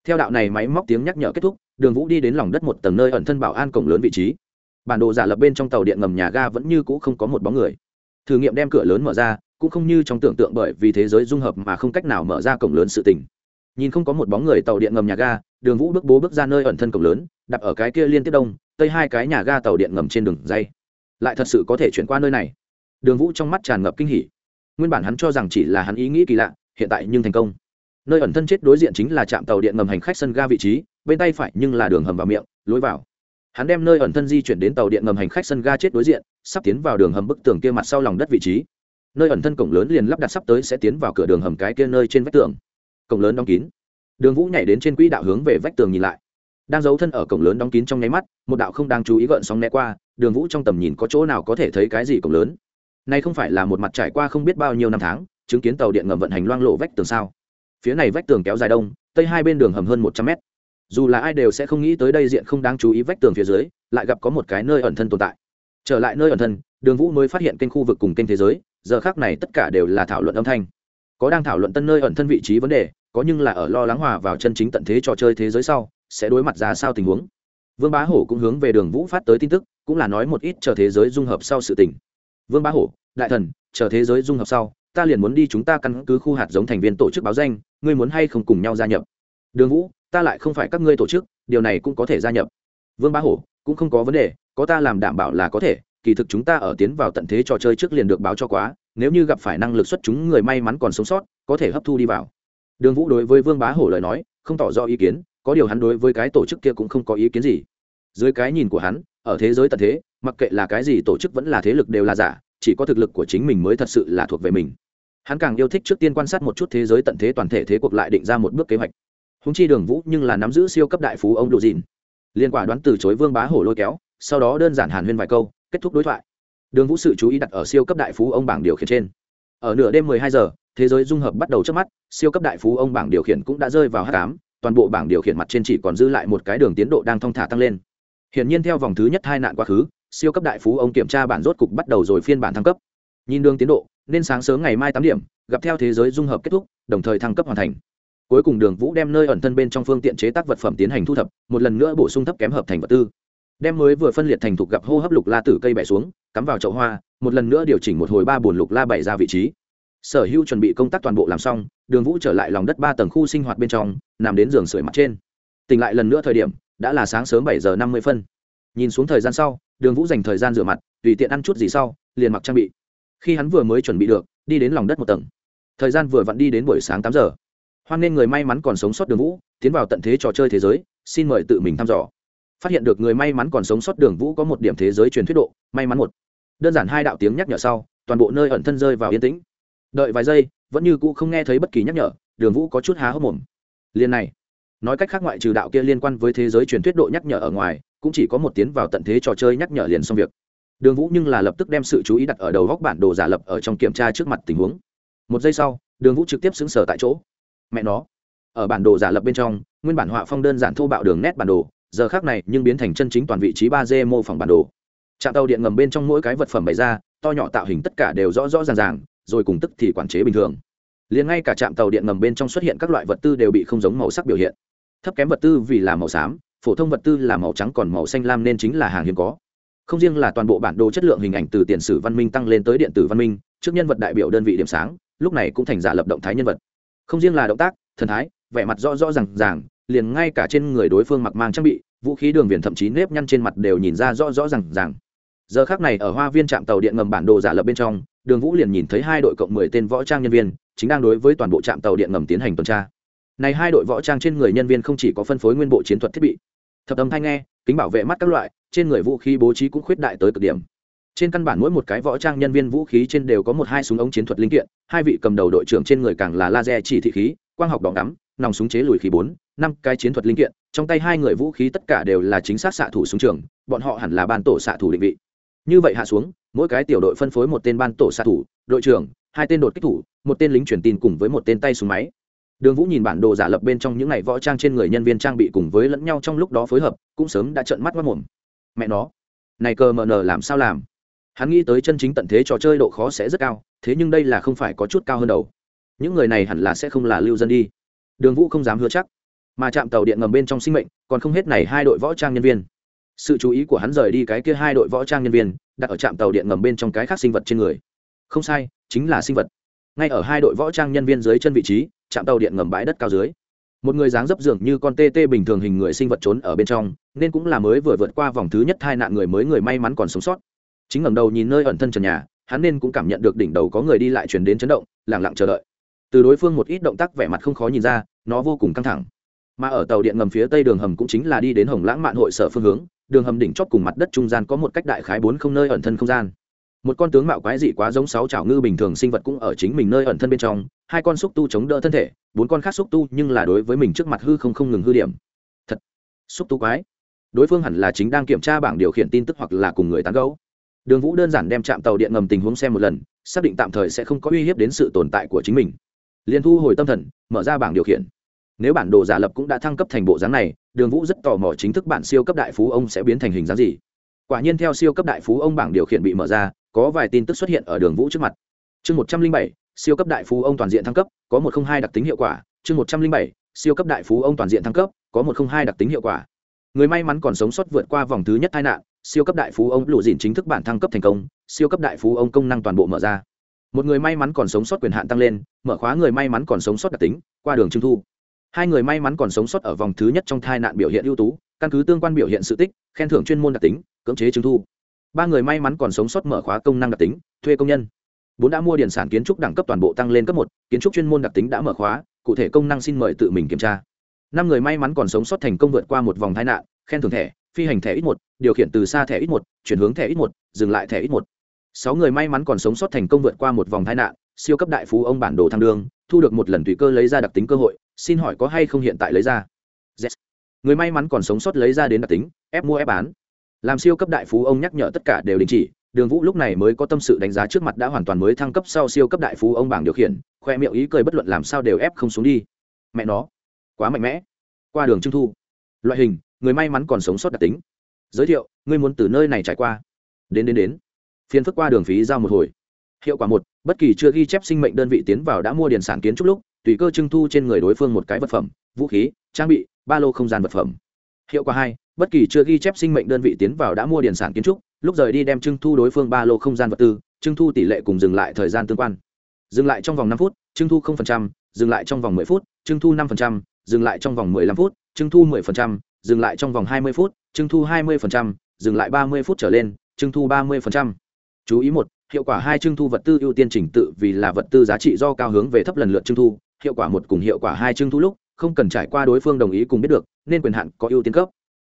theo đạo này máy móc tiếng nhắc nhở kết thúc, đường vũ đi đến lòng đất một tầng nơi ẩn thân bảo an cổng lớn vị trí. Bản đồ giả lập bên trong tàu điện ngầm nhà ga vẫn như cũ không có một bóng người. Thử nghiệm đem cửa lớn mở ra, cũng không như trong tưởng tượng bởi vì thế giới dung hợp mà không cách nào mở ra cổng lớn sự tình. Nhìn không có một bóng người tàu điện ngầm nhà ga, đường vũ bước bố bước ra nơi ẩn thân cổng lớn, đặt ở cái kia liên tiếp đông, tây hai cái nhà ga tàu điện ngầm trên đường dây. Lại thật sự có thể chuyển qua nơi này. Đường vũ trong mắt tràn ngập kinh hỉ. Nguyên bản hắn cho rằng chỉ là hắn ý nghĩ kỳ lạ, hiện tại nhưng thành công nơi ẩn thân chết đối diện chính là trạm tàu điện ngầm hành khách sân ga vị trí, bên tay phải nhưng là đường hầm vào miệng, lối vào. Hắn đem nơi ẩn thân di chuyển đến tàu điện ngầm hành khách sân ga chết đối diện, sắp tiến vào đường hầm bức tường kia mặt sau lòng đất vị trí. Nơi ẩn thân cổng lớn liền lắp đặt sắp tới sẽ tiến vào cửa đường hầm cái kia nơi trên vách tường. Cổng lớn đóng kín. Đường vũ nhảy đến trên quỹ đạo hướng về vách tường nhìn lại. Đang giấu thân ở cổng lớn đóng kín trong nháy mắt, một đạo không đang chú ý gợn sóng né qua, đường vũ trong tầm nhìn có chỗ nào có thể thấy cái gì cổng lớn? Nay không phải là một mặt trải qua không biết bao nhiêu năm tháng, chứng kiến tàu điện ngầm vận hành loang lộ vách tường sao? Phía này vách tường kéo dài đông, tây hai bên đường hầm hơn một trăm mét. Dù là ai đều sẽ không nghĩ tới đây diện không đáng chú ý vách tường phía dưới, lại gặp có một cái nơi ẩn thân tồn tại. Trở lại nơi ẩn thân, đường vũ mới phát hiện kênh khu vực cùng kênh thế giới, giờ khác này tất cả đều là thảo luận âm thanh. Có đang thảo luận tân nơi ẩn thân vị trí vấn đề, có nhưng là ở lo lắng hòa vào chân chính tận thế trò chơi thế giới sau, sẽ đối mặt ra sao tình huống. Vương bá hổ cũng hướng về đường vũ phát tới tin tức, cũng là nói một ít chờ thế giới dung hợp sau sự tình. Vương bá hổ, đại thần, chờ thế giới dung hợp sau ta liền muốn đi chúng ta căn cứ khu hạt giống thành viên tổ chức báo danh, ngươi muốn hay không cùng nhau gia nhập? Đường vũ, ta lại không phải các ngươi tổ chức, điều này cũng có thể gia nhập. Vương bá hổ, cũng không có vấn đề, có ta làm đảm bảo là có thể, kỳ thực chúng ta ở tiến vào tận thế trò chơi trước liền được báo cho quá, nếu như gặp phải năng lực xuất chúng người may mắn còn sống sót, có thể hấp thu đi vào. Đường vũ đối với vương bá hổ lời nói, không tỏ rõ ý kiến, có điều hắn đối với cái tổ chức kia cũng không có ý kiến gì. Dưới cái nhìn của hắn, ở thế giới tận thế, mặc kệ là cái gì tổ chức vẫn là thế lực đều là giả, chỉ có thực lực của chính mình mới thật sự là thuộc về mình hắn càng yêu thích trước tiên quan sát một chút thế giới tận thế toàn thể thế cuộc lại định ra một bước kế hoạch. Húng chi đường vũ nhưng là nắm giữ siêu cấp đại phú ông độ dìn. Liên quả đoán từ chối vương bá hổ lôi kéo, sau đó đơn giản hàn huyên vài câu, kết thúc đối thoại. Đường vũ sự chú ý đặt ở siêu cấp đại phú ông bảng điều khiển trên. Ở nửa đêm 12 giờ, thế giới dung hợp bắt đầu trước mắt, siêu cấp đại phú ông bảng điều khiển cũng đã rơi vào h tám toàn bộ bảng điều khiển mặt trên chỉ còn dư lại một cái đường tiến độ đang thong thả tăng lên. Hiển nhiên theo vòng thứ nhất hai nạn quá khứ, siêu cấp đại phú ông kiểm tra bản rốt cục bắt đầu rồi phiên bản thăng cấp. Nhìn đường tiến độ nên sáng sớm ngày mai tám điểm, gặp theo thế giới dung hợp kết thúc, đồng thời thăng cấp hoàn thành. Cuối cùng đường vũ đem nơi ẩn thân bên trong phương tiện chế tác vật phẩm tiến hành thu thập, một lần nữa bổ sung thấp kém hợp thành vật tư. Đem mới vừa phân liệt thành thục gặp hô hấp lục la tử cây bẻ xuống, cắm vào chậu hoa, một lần nữa điều chỉnh một hồi ba bồn lục la bày ra vị trí. Sở hữu chuẩn bị công tác toàn bộ làm xong, đường vũ trở lại lòng đất ba tầng khu sinh hoạt bên trong, nằm đến giường sưởi mặt trên. Tỉnh lại lần nữa thời điểm, đã là sáng sớm bảy giờ năm mươi phân. Nhìn xuống thời gian sau, đường vũ dành thời gian rửa mặt, tùy tiện ăn chút gì sau, liền mặc trang bị khi hắn vừa mới chuẩn bị được, đi đến lòng đất một tầng. Thời gian vừa vặn đi đến buổi sáng tám giờ. Hoan nên người may mắn còn sống sót đường vũ, tiến vào tận thế trò chơi thế giới, xin mời tự mình thăm dò. Phát hiện được người may mắn còn sống sót đường vũ có một điểm thế giới truyền thuyết độ, may mắn một. Đơn giản hai đạo tiếng nhắc nhở sau, toàn bộ nơi ẩn thân rơi vào yên tĩnh. Đợi vài giây, vẫn như cũ không nghe thấy bất kỳ nhắc nhở, đường vũ có chút há hốc mồm. Liền này, nói cách khác ngoại trừ đạo kia liên quan với thế giới truyền thuyết độ nhắc nhở ở ngoài, cũng chỉ có một tiến vào tận thế trò chơi nhắc nhở liền xong việc đường vũ nhưng là lập tức đem sự chú ý đặt ở đầu góc bản đồ giả lập ở trong kiểm tra trước mặt tình huống. Một giây sau, đường vũ trực tiếp xứng sở tại chỗ. Mẹ nó. Ở bản đồ giả lập bên trong, nguyên bản họa phong đơn giản thô bạo đường nét bản đồ, giờ khác này nhưng biến thành chân chính toàn vị trí ba d mô phỏng bản đồ. Trạm tàu điện ngầm bên trong mỗi cái vật phẩm bày ra, to nhỏ tạo hình tất cả đều rõ rõ ràng ràng, rồi cùng tức thì quản chế bình thường. Liền ngay cả trạm tàu điện ngầm bên trong xuất hiện các loại vật tư đều bị không giống màu sắc biểu hiện. Thấp kém vật tư vì là màu xám, phổ thông vật tư là màu trắng còn màu xanh lam nên chính là hàng hiếm có không riêng là toàn bộ bản đồ chất lượng hình ảnh từ tiền sử văn minh tăng lên tới điện tử văn minh, trước nhân vật đại biểu đơn vị điểm sáng, lúc này cũng thành giả lập động thái nhân vật. Không riêng là động tác, thần thái, vẻ mặt rõ rõ r à n g ràng, liền ngay cả trên người đối phương mặc mang trang bị, vũ khí đường viền thậm chí nếp nhăn trên mặt đều nhìn ra rõ rõ r à n g ràng. Giờ khác này ở hoa viên trạm tàu điện ngầm bản đồ giả lập bên trong, đường vũ liền nhìn thấy hai đội cộng mười tên võ trang nhân viên, chính đang đối với toàn bộ trạm tàu điện ngầm tiến hành tuần tra. Này hai đội võ trang trên người nhân viên không chỉ có phân phối nguyên bộ chiến thuật thiết bị. Thập âm thanh nghe, kính bảo vệ mắt các loại trên người vũ khí bố trí cũng khuyết đại tới cực điểm. Trên căn bản mỗi một cái võ trang nhân viên vũ khí trên đều có một hai súng ống chiến thuật linh kiện, hai vị cầm đầu đội trưởng trên người càng là laser chỉ thị khí, quang học đỏ ngắm, nòng súng chế lùi khí bốn, năm cái chiến thuật linh kiện, trong tay hai người vũ khí tất cả đều là chính xác xạ thủ súng trường, bọn họ hẳn là ban tổ xạ thủ định vị. Như vậy hạ xuống, mỗi cái tiểu đội phân phối một tên ban tổ xạ thủ, đội trưởng, hai tên đột kích thủ, một tên lính truyền tin cùng với một tên tay súng máy. Đường vũ nhìn bản đồ giả lập bên trong những ngày võ trang trên người nhân viên trang bị cùng với lẫn nhau trong lúc đó phối hợp, cũng sớm đã trợn mắt mất mồm mẹ nó. Này cờ mờ nờ làm sao làm? Hắn nghĩ tới chân chính tận thế trò chơi độ khó sẽ rất cao, thế nhưng đây là không phải có chút cao hơn đầu những người này hẳn là sẽ không là lưu dân đi. Đường vũ không dám hứa chắc. Mà chạm tàu điện ngầm bên trong sinh mệnh, còn không hết này hai đội võ trang nhân viên. Sự chú ý của hắn rời đi cái kia hai đội võ trang nhân viên, đặt ở trạm tàu điện ngầm bên trong cái khác sinh vật trên người. Không sai, chính là sinh vật. Ngay ở hai đội võ trang nhân viên dưới chân vị trí, trạm tàu điện ngầm bãi đất cao dưới một người dáng dấp dường như con tê tê bình thường hình người sinh vật trốn ở bên trong, nên cũng là mới vừa vượt qua vòng thứ nhất hai nạn người mới người may mắn còn sống sót. Chính ngẩng đầu nhìn nơi ẩn thân trần nhà, hắn nên cũng cảm nhận được đỉnh đầu có người đi lại truyền đến chấn động lẳng lặng chờ đợi. Từ đối phương một ít động tác vẻ mặt không khó nhìn ra, nó vô cùng căng thẳng. Mà ở tàu điện ngầm phía tây đường hầm cũng chính là đi đến hồng lãng mạn hội sở phương hướng, đường hầm đỉnh chóp cùng mặt đất trung gian có một cách đại khái bốn không nơi ẩn thân không gian một con tướng mạo quái dị quá giống sáu chảo ngư bình thường sinh vật cũng ở chính mình nơi ẩn thân bên trong, hai con xúc tu chống đỡ thân thể, bốn con khác xúc tu nhưng là đối với mình trước mặt hư không không ngừng hư điểm. Thật, xúc tu quái. Đối phương hẳn là chính đang kiểm tra bảng điều khiển tin tức hoặc là cùng người tán gấu đường vũ đơn giản đem chạm tàu điện ngầm tình huống xem một lần, xác định tạm thời sẽ không có uy hiếp đến sự tồn tại của chính mình. Liền thu hồi tâm thần, mở ra bảng điều khiển. Nếu bản đồ giả lập cũng đã thăng cấp thành bộ dáng này, đường vũ rất tò mò chính thức bản siêu cấp đại phú ông sẽ biến thành hình dáng gì. Quả nhiên theo siêu cấp đại phú ông bảng điều khiển bị mở ra có vài tin tức xuất hiện ở đường vũ trước mặt. Chương một trăm linh bảy, siêu cấp đại phú ông toàn diện thăng cấp, có một không hai đặc tính hiệu quả. Chương một trăm linh bảy, siêu cấp đại phú ông toàn diện thăng cấp, có một không hai đặc tính hiệu quả. Người may mắn còn sống sót vượt qua vòng thứ nhất tai nạn, siêu cấp đại phú ông lụ dìn chính thức bản thăng cấp thành công, siêu cấp đại phú ông công năng toàn bộ mở ra. Một người may mắn còn sống sót quyền hạn tăng lên, mở khóa người may mắn còn sống sót đặc tính, qua đường trưng thu. Hai người may mắn còn sống sót ở vòng thứ nhất trong tai nạn biểu hiện ưu tú, căn cứ tương quan biểu hiện sự tích, khen thưởng chuyên môn đặc tính, cưỡng chế trưng thu ba người may mắn còn sống sót mở khóa công năng đặc tính, thuê công nhân. Bốn đã mua điển sản kiến trúc đẳng cấp toàn bộ tăng lên cấp một, kiến trúc chuyên môn đặc tính đã mở khóa, cụ thể công năng xin mời tự mình kiểm tra. Năm người may mắn còn sống sót thành công vượt qua một vòng tai nạn, khen thưởng thẻ, phi hành thẻ ít một, điều khiển từ xa thẻ ít một, chuyển hướng thẻ ít một, dừng lại thẻ ít một. Sáu người may mắn còn sống sót thành công vượt qua một vòng tai nạn, siêu cấp đại phú ông bản đồ thăng đường, thu được một lần tùy cơ lấy ra đặc tính cơ hội, xin hỏi có hay không hiện tại lấy ra? Yes. người may mắn còn sống sót lấy ra đến đặc tính, ép mua ép bán làm siêu cấp đại phú ông nhắc nhở tất cả đều đình chỉ, đường vũ lúc này mới có tâm sự đánh giá trước mặt đã hoàn toàn mới thăng cấp sau siêu cấp đại phú ông bảng điều khiển, khoe miệng ý cười bất luận làm sao đều ép không xuống đi. Mẹ nó, quá mạnh mẽ. Qua đường trưng thu. Loại hình, người may mắn còn sống sót đặc tính. Giới thiệu, ngươi muốn từ nơi này trải qua. Đến đến đến. Phiên phức qua đường phí giao một hồi. Hiệu quả một, bất kỳ chưa ghi chép sinh mệnh đơn vị tiến vào đã mua điền sản kiến trúc lúc, tùy cơ trưng thu trên người đối phương một cái vật phẩm, vũ khí, trang bị, ba lô không gian vật phẩm. Hiệu quả hai bất kỳ chưa ghi chép sinh mệnh đơn vị tiến vào đã mua điền sản kiến trúc, lúc rời đi đem trưng thu đối phương ba lô không gian vật tư, trưng thu tỷ lệ cùng dừng lại thời gian tương quan. Dừng lại trong vòng năm phút, trưng thu dừng lại trong vòng mười phút, trưng thu năm dừng lại trong vòng mười lăm phút, trưng thu mười dừng lại trong vòng hai mươi phút, trưng thu hai mươi dừng lại ba mươi phút trở lên, trưng thu ba mươi chú ý một, hiệu quả hai trưng thu vật tư ưu tiên trình tự vì là vật tư giá trị do cao hướng về thấp lần lượt trưng thu, hiệu quả một cùng hiệu quả hai trưng thu lúc, không cần trải qua đối phương đồng ý cùng biết được, nên quyền hạn có ưu tiên cấp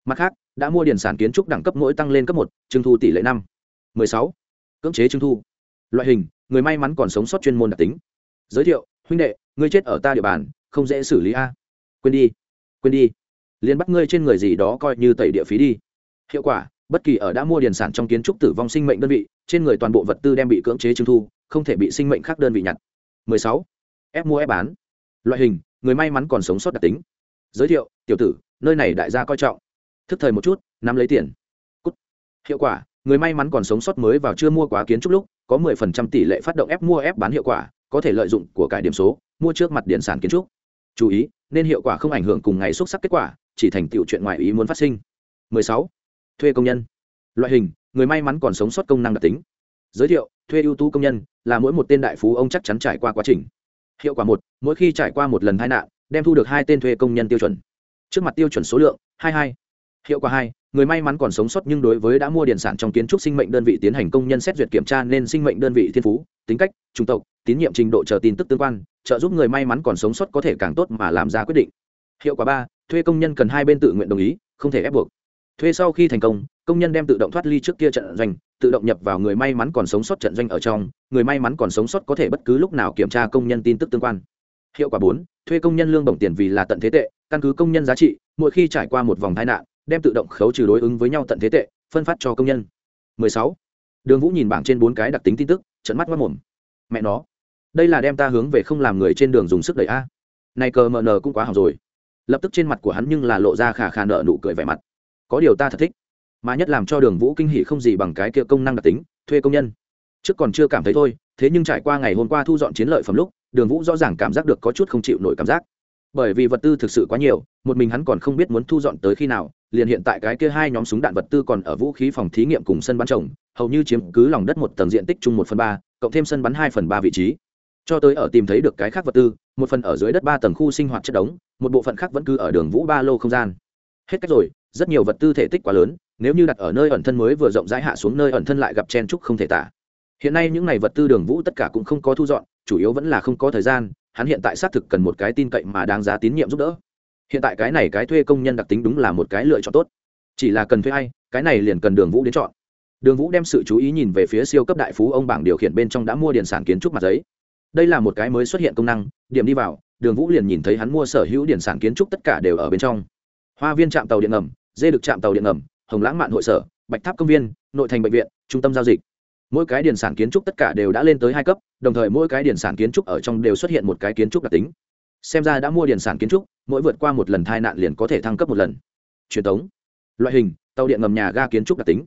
mặt khác, đã mua điển sản kiến trúc đẳng cấp mỗi tăng lên cấp một, trưng thu tỷ lệ năm. mười sáu. Cưỡng chế trưng thu. Loại hình, người may mắn còn sống sót chuyên môn đặc tính. Giới thiệu, huynh đệ, ngươi chết ở ta địa bàn, không dễ xử lý a. Quên đi quên đi. Liền bắt ngươi trên người gì đó coi như tẩy địa phí đi. Hiệu quả, bất kỳ ở đã mua điền sản trong kiến trúc tử vong sinh mệnh đơn vị, trên người toàn bộ vật tư đem bị cưỡng chế trưng thu, không thể bị sinh mệnh khác đơn vị nhặt. 16. ép mua, ép bán. Loại hình, người may mắn còn sống sót đặc tính. Giới thiệu, tiểu tử, nơi này đại gia coi trọng thức thời một chút, nắm lấy tiền. Cút. hiệu quả, người may mắn còn sống sót mới vào chưa mua quá kiến trúc lúc, có 10% tỷ lệ phát động ép mua ép bán hiệu quả, có thể lợi dụng của cải điểm số, mua trước mặt điện sản kiến trúc. Chú ý, nên hiệu quả không ảnh hưởng cùng ngày xuất sắc kết quả, chỉ thành tựu chuyện ngoài ý muốn phát sinh. 16. thuê công nhân. Loại hình, người may mắn còn sống sót công năng đặc tính. Giới thiệu, thuê ưu tú công nhân, là mỗi một tên đại phú ông chắc chắn trải qua quá trình. Hiệu quả một, mỗi khi trải qua một lần tai nạn, đem thu được hai tên thuê công nhân tiêu chuẩn. Trước mặt tiêu chuẩn số lượng, hai hai hiệu quả hai, người may mắn còn sống sót nhưng đối với đã mua điện sản trong kiến trúc sinh mệnh đơn vị tiến hành công nhân xét duyệt kiểm tra nên sinh mệnh đơn vị thiên phú, tính cách trung tộc, tín nhiệm trình độ chờ tin tức tương quan, trợ giúp người may mắn còn sống sót có thể càng tốt mà làm ra quyết định. Hiệu quả ba, thuê công nhân cần hai bên tự nguyện đồng ý, không thể ép buộc. Thuê sau khi thành công công nhân đem tự động thoát ly trước kia trận doanh, tự động nhập vào người may mắn còn sống sót trận doanh ở trong, người may mắn còn sống sót có thể bất cứ lúc nào kiểm tra công nhân tin tức tương quan. Hiệu quả bốn, thuê công nhân lương bổng tiền vì là tận thế tệ, căn cứ công nhân giá trị, mỗi khi trải qua một vòng tai nạn đem tự động khấu trừ đối ứng với nhau tận thế tệ, phân phát cho công nhân. 16. đường vũ nhìn bảng trên bốn cái đặc tính tin tức trận mắt mất mồm. Mẹ nó, đây là đem ta hướng về không làm người trên đường dùng sức đẩy a. Này cờ mờ nờ cũng quá hỏng rồi. Lập tức trên mặt của hắn nhưng là lộ ra khả khả nợ nụ cười vẻ mặt. Có điều ta thật thích, mà nhất làm cho đường vũ kinh hỉ không gì bằng cái kia công năng đặc tính, thuê công nhân. Trước còn chưa cảm thấy thôi, thế nhưng trải qua ngày hôm qua thu dọn chiến lợi phẩm lúc, đường vũ rõ ràng cảm giác được có chút không chịu nổi cảm giác. Bởi vì vật tư thực sự quá nhiều một mình hắn còn không biết muốn thu dọn tới khi nào, liền hiện tại cái kia hai nhóm súng đạn vật tư còn ở vũ khí phòng thí nghiệm cùng sân bắn trồng, hầu như chiếm cứ lòng đất một tầng diện tích chung một phần ba, cộng thêm sân bắn hai phần ba vị trí. Cho tới ở tìm thấy được cái khác vật tư, một phần ở dưới đất ba tầng khu sinh hoạt chất đống, một bộ phận khác vẫn cứ ở đường vũ ba lô không gian. Hết cách rồi, rất nhiều vật tư thể tích quá lớn, nếu như đặt ở nơi ẩn thân mới vừa rộng rãi hạ xuống nơi ẩn thân lại gặp chen trúc không thể tả. Hiện nay những ngày vật tư đường vũ tất cả cũng không có thu dọn, chủ yếu vẫn là không có thời gian, hắn hiện tại xác thực cần một cái tin cậy mà đáng giá tín nhiệm giúp đỡ hiện tại cái này cái thuê công nhân đặc tính đúng là một cái lựa chọn tốt. Chỉ là cần thuê ai, cái này liền cần đường vũ đến chọn. Đường vũ đem sự chú ý nhìn về phía siêu cấp đại phú ông bảng điều khiển bên trong đã mua điện sản kiến trúc mặt giấy. Đây là một cái mới xuất hiện công năng, điểm đi vào, đường vũ liền nhìn thấy hắn mua sở hữu điện sản kiến trúc tất cả đều ở bên trong. Hoa viên trạm tàu điện ngầm, dê được trạm tàu điện ngầm, hồng lãng mạn hội sở, bạch tháp công viên, nội thành bệnh viện, trung tâm giao dịch. Mỗi cái điện sản kiến trúc tất cả đều đã lên tới hai cấp, đồng thời mỗi cái điện sản kiến trúc ở trong đều xuất hiện một cái kiến trúc đặc tính xem ra đã mua điện sản kiến trúc, mỗi vượt qua một lần tai nạn liền có thể thăng cấp một lần. Truyền thống. Loại hình, tàu điện ngầm nhà ga kiến trúc đặc tính.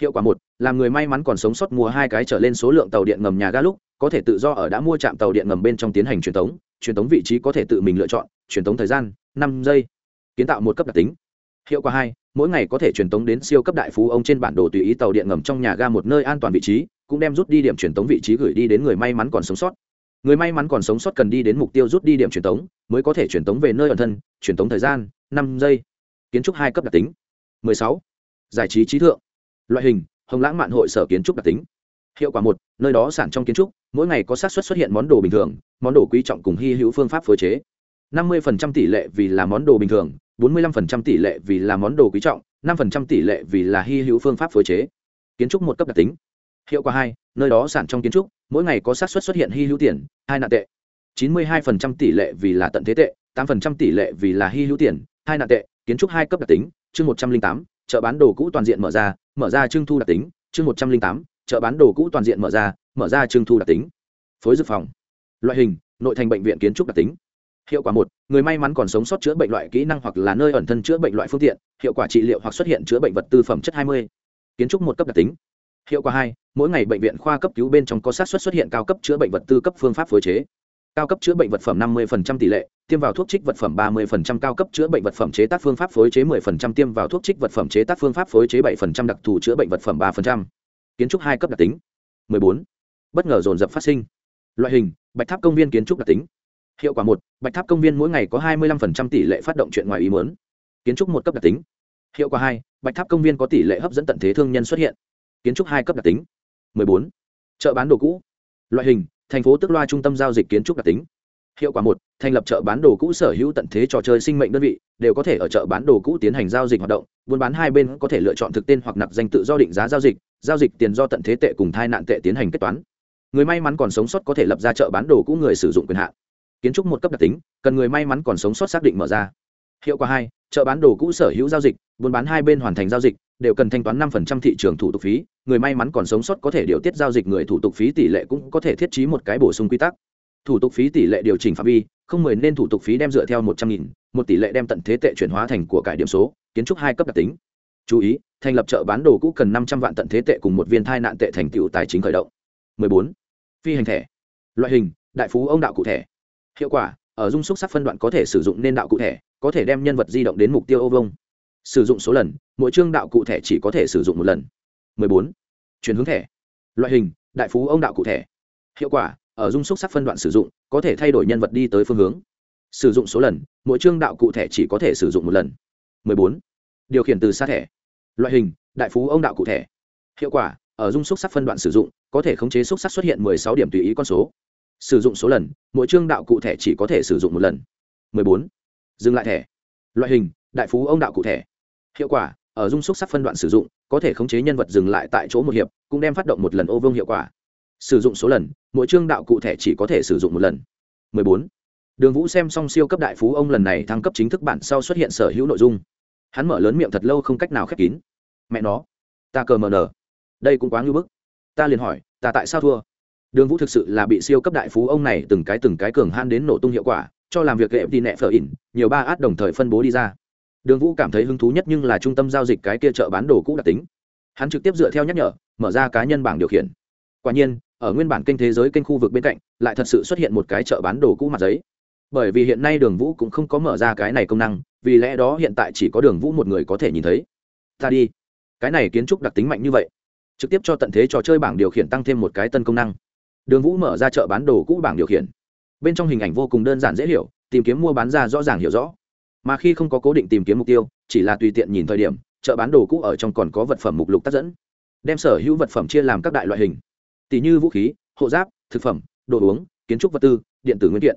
Hiệu quả một, làm người may mắn còn sống sót mua hai cái trở lên số lượng tàu điện ngầm nhà ga lúc, có thể tự do ở đã mua trạm tàu điện ngầm bên trong tiến hành truyền thống truyền thống vị trí có thể tự mình lựa chọn, truyền thống thời gian, năm giây. Kiến tạo một cấp đặc tính. Hiệu quả hai, mỗi ngày có thể truyền tống đến siêu cấp đại phú ông trên bản đồ tùy ý tàu điện ngầm trong nhà ga một nơi an toàn vị trí, cũng đem rút đi điểm truyền tống vị trí gửi đi đến người may mắn còn sống sót người may mắn còn sống sót cần đi đến mục tiêu rút đi điểm truyền tống, mới có thể truyền tống về nơi ẩn thân, truyền tống thời gian, năm giây. Kiến trúc hai cấp đặc tính. 16. giải trí trí thượng. Loại hình, hồng lãng mạn hội sở kiến trúc đặc tính. Hiệu quả một, nơi đó sản trong kiến trúc, mỗi ngày có xác suất xuất hiện món đồ bình thường, món đồ quý trọng cùng hy hữu phương pháp phối chế. 50% tỷ lệ vì là món đồ bình thường 45% tỷ lệ vì là món đồ quý trọng 5% tỷ lệ vì là hy hữu phương pháp phối chế. Kiến trúc một cấp đặc tính. Hiệu quả hai nơi đó sản trong kiến trúc mỗi ngày có xác suất xuất hiện hy hữu tiền hai nạn tệ. 92% tỷ lệ vì là tận thế tệ 8% tỷ lệ vì là hy hữu tiền hai nạn tệ kiến trúc hai cấp đặc tính chương 108, chợ bán đồ cũ toàn diện mở ra mở ra trưng thu đặc tính chương 108, chợ bán đồ cũ toàn diện mở ra mở ra trưng thu đặc tính. Phối dược phòng. Loại hình nội thành bệnh viện kiến trúc đặc tính. Hiệu quả một người may mắn còn sống sót chữa bệnh loại kỹ năng hoặc là nơi ẩn thân chữa bệnh loại phương tiện hiệu quả trị liệu hoặc xuất hiện chữa bệnh vật tư phẩm chất 20. kiến trúc một cấp đặc tính hiệu quả hai, mỗi ngày bệnh viện khoa cấp cứu bên trong có sát xuất xuất hiện cao cấp chữa bệnh vật tư cấp phương pháp phối chế. Cao cấp chữa bệnh vật phẩm 50% tỷ lệ, tiêm vào thuốc trích vật phẩm 30% cao cấp chữa bệnh vật phẩm chế tác phương pháp phối chế 10% tiêm vào thuốc trích vật phẩm chế tác phương pháp phối chế 7% đặc thù chữa bệnh vật phẩm 3%. kiến trúc hai cấp đặc tính. 14. bất ngờ dồn dập phát sinh. Loại hình, bạch tháp công viên kiến trúc đặc tính. Hiệu quả một, bạch tháp công viên mỗi ngày có 25% tỷ lệ phát động chuyện ngoài ý muốn. Kiến trúc một cấp đặc tính. Hiệu quả hai, bạch tháp công viên có tỷ lệ hấp dẫn tận thế thương nhân xuất hiện kiến trúc hai cấp đặc tính. 14. chợ bán đồ cũ. Loại hình, thành phố tức loa trung tâm giao dịch kiến trúc đặc tính. Hiệu quả một, thành lập chợ bán đồ cũ sở hữu tận thế trò chơi sinh mệnh đơn vị, đều có thể ở chợ bán đồ cũ tiến hành giao dịch hoạt động, buôn bán hai bên có thể lựa chọn thực tên hoặc nạp danh tự do định giá giao dịch giao dịch tiền do tận thế tệ cùng thai nạn tệ tiến hành kết toán. Người may mắn còn sống sót có thể lập ra chợ bán đồ cũ người sử dụng quyền hạn. Kiến trúc một cấp đặc tính, cần người may mắn còn sống sót xác định mở ra hiệu quả hai, chợ bán đồ cũ sở hữu giao dịch, buôn bán hai bên hoàn thành giao dịch, đều cần thanh toán năm phần trăm thị trường thủ tục phí. Người may mắn còn sống sót có thể điều tiết giao dịch người thủ tục phí tỷ lệ cũng có thể thiết trí một cái bổ sung quy tắc. Thủ tục phí tỷ lệ điều chỉnh phạm vi, không mười nên thủ tục phí đem dựa theo một trăm nghìn, một tỷ lệ đem tận thế tệ chuyển hóa thành của cải điểm số, kiến trúc hai cấp đặc tính. Chú ý, thành lập chợ bán đồ cũ cần năm trăm vạn tận thế tệ cùng một viên thai nạn tệ thành tựu tài chính khởi động. 14. phi hành thẻ. Loại hình, đại phú ông đạo cụ thể hiệu quả, ở dung xúc sắc phân đoạn có thể sử dụng nên đạo cụ thể có thể đem nhân vật di động đến mục tiêu ô vông sử dụng số lần, mỗi chương đạo cụ thể chỉ có thể sử dụng một lần. 14. chuyển hướng thẻ. Loại hình, đại phú ông đạo cụ thể hiệu quả, ở dung xúc sắc phân đoạn sử dụng, có thể thay đổi nhân vật đi tới phương hướng. Sử dụng số lần, mỗi chương đạo cụ thể chỉ có thể sử dụng một lần. 14. điều khiển từ xa thẻ. Loại hình, đại phú ông đạo cụ thể hiệu quả, ở dung xúc sắc phân đoạn sử dụng, có thể khống chế xúc sắc xuất hiện 16 điểm tùy ý con số. Sử dụng số lần, mỗi chương đạo cụ thể chỉ có thể sử dụng một lần. 14 dừng lại thẻ. Loại hình, đại phú ông đạo cụ thể hiệu quả, ở dung xúc sắc phân đoạn sử dụng, có thể khống chế nhân vật dừng lại tại chỗ một hiệp, cũng đem phát động một lần ô vương hiệu quả. Sử dụng số lần, mỗi chương đạo cụ thể chỉ có thể sử dụng một lần. 14. đường vũ xem xong siêu cấp đại phú ông lần này thăng cấp chính thức bản sau xuất hiện sở hữu nội dung. Hắn mở lớn miệng thật lâu không cách nào khép kín. Mẹ nó, ta cờ mờ nở đây cũng quá ngưỡng bức. Ta liền hỏi, ta tại sao thua? Đường vũ thực sự là bị siêu cấp đại phú ông này từng cái từng cái cường han đến nổ tung hiệu quả cho làm việc kệ đi nẹ phở ỉn, nhiều ba át đồng thời phân bố đi ra. Đường vũ cảm thấy hứng thú nhất nhưng là trung tâm giao dịch cái kia chợ bán đồ cũ đặc tính. Hắn trực tiếp dựa theo nhắc nhở, mở ra cá nhân bảng điều khiển. Quả nhiên, ở nguyên bản kênh thế giới kênh khu vực bên cạnh, lại thật sự xuất hiện một cái chợ bán đồ cũ mặt giấy. Bởi vì hiện nay đường vũ cũng không có mở ra cái này công năng, vì lẽ đó hiện tại chỉ có đường vũ một người có thể nhìn thấy. Ta đi. Cái này kiến trúc đặc tính mạnh như vậy. Trực tiếp cho tận thế trò chơi bảng điều khiển tăng thêm một cái tân công năng. Đường vũ mở ra chợ bán đồ cũ bảng điều khiển bên trong hình ảnh vô cùng đơn giản dễ hiểu, tìm kiếm mua bán ra rõ ràng hiểu rõ. Mà khi không có cố định tìm kiếm mục tiêu, chỉ là tùy tiện nhìn thời điểm, chợ bán đồ cũ ở trong còn có vật phẩm mục lục tác dẫn. Đem sở hữu vật phẩm chia làm các đại loại hình. Tỷ như vũ khí, hộ giáp, thực phẩm, đồ uống, kiến trúc vật tư, điện tử nguyên kiện.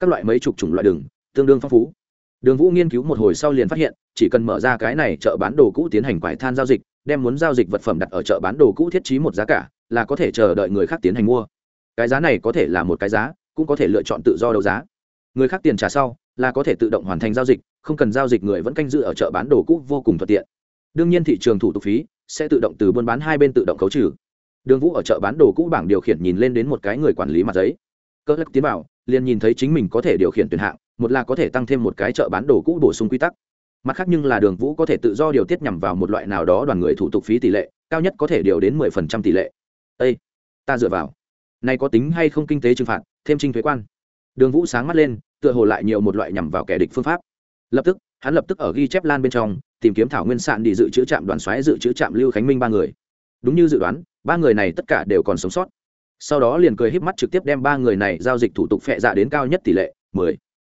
Các loại mấy chục chủng loại đường, tương đương phong phú. Đường vũ nghiên cứu một hồi sau liền phát hiện, chỉ cần mở ra cái này chợ bán đồ cũ tiến hành quải than giao dịch, đem muốn giao dịch vật phẩm đặt ở chợ bán đồ cũ thiết trí một giá cả, là có thể chờ đợi người khác tiến hành mua. Cái giá này có thể là một cái giá cũng có thể lựa chọn tự do đấu giá. Người khác tiền trả sau là có thể tự động hoàn thành giao dịch, không cần giao dịch người vẫn canh giữ ở chợ bán đồ cũ vô cùng thuận tiện. Đương nhiên thị trường thủ tục phí sẽ tự động từ buôn bán hai bên tự động khấu trừ. Đường vũ ở chợ bán đồ cũ bảng điều khiển nhìn lên đến một cái người quản lý mặt giấy. Cỡ lắc tiến vào, liền nhìn thấy chính mình có thể điều khiển tuyển hạng, một là có thể tăng thêm một cái chợ bán đồ cũ bổ sung quy tắc. Mặt khác nhưng là đường vũ có thể tự do điều tiết nhằm vào một loại nào đó đoàn người thủ tục phí tỷ lệ, cao nhất có thể điều đến mười phần trăm tỷ lệ. Ây ta dựa vào này có tính hay không kinh tế trừng phạt, thêm trinh thuế quan. Đường vũ sáng mắt lên, tựa hồ lại nhiều một loại nhằm vào kẻ địch phương pháp. Lập tức, hắn lập tức ở ghi chép lan bên trong, tìm kiếm thảo nguyên sạn đi dự trữ trạm đoàn xoáy dự trữ trạm lưu khánh minh ba người. Đúng như dự đoán, ba người này tất cả đều còn sống sót. Sau đó liền cười híp mắt trực tiếp đem ba người này giao dịch thủ tục phệ dạ đến cao nhất tỷ lệ, mười.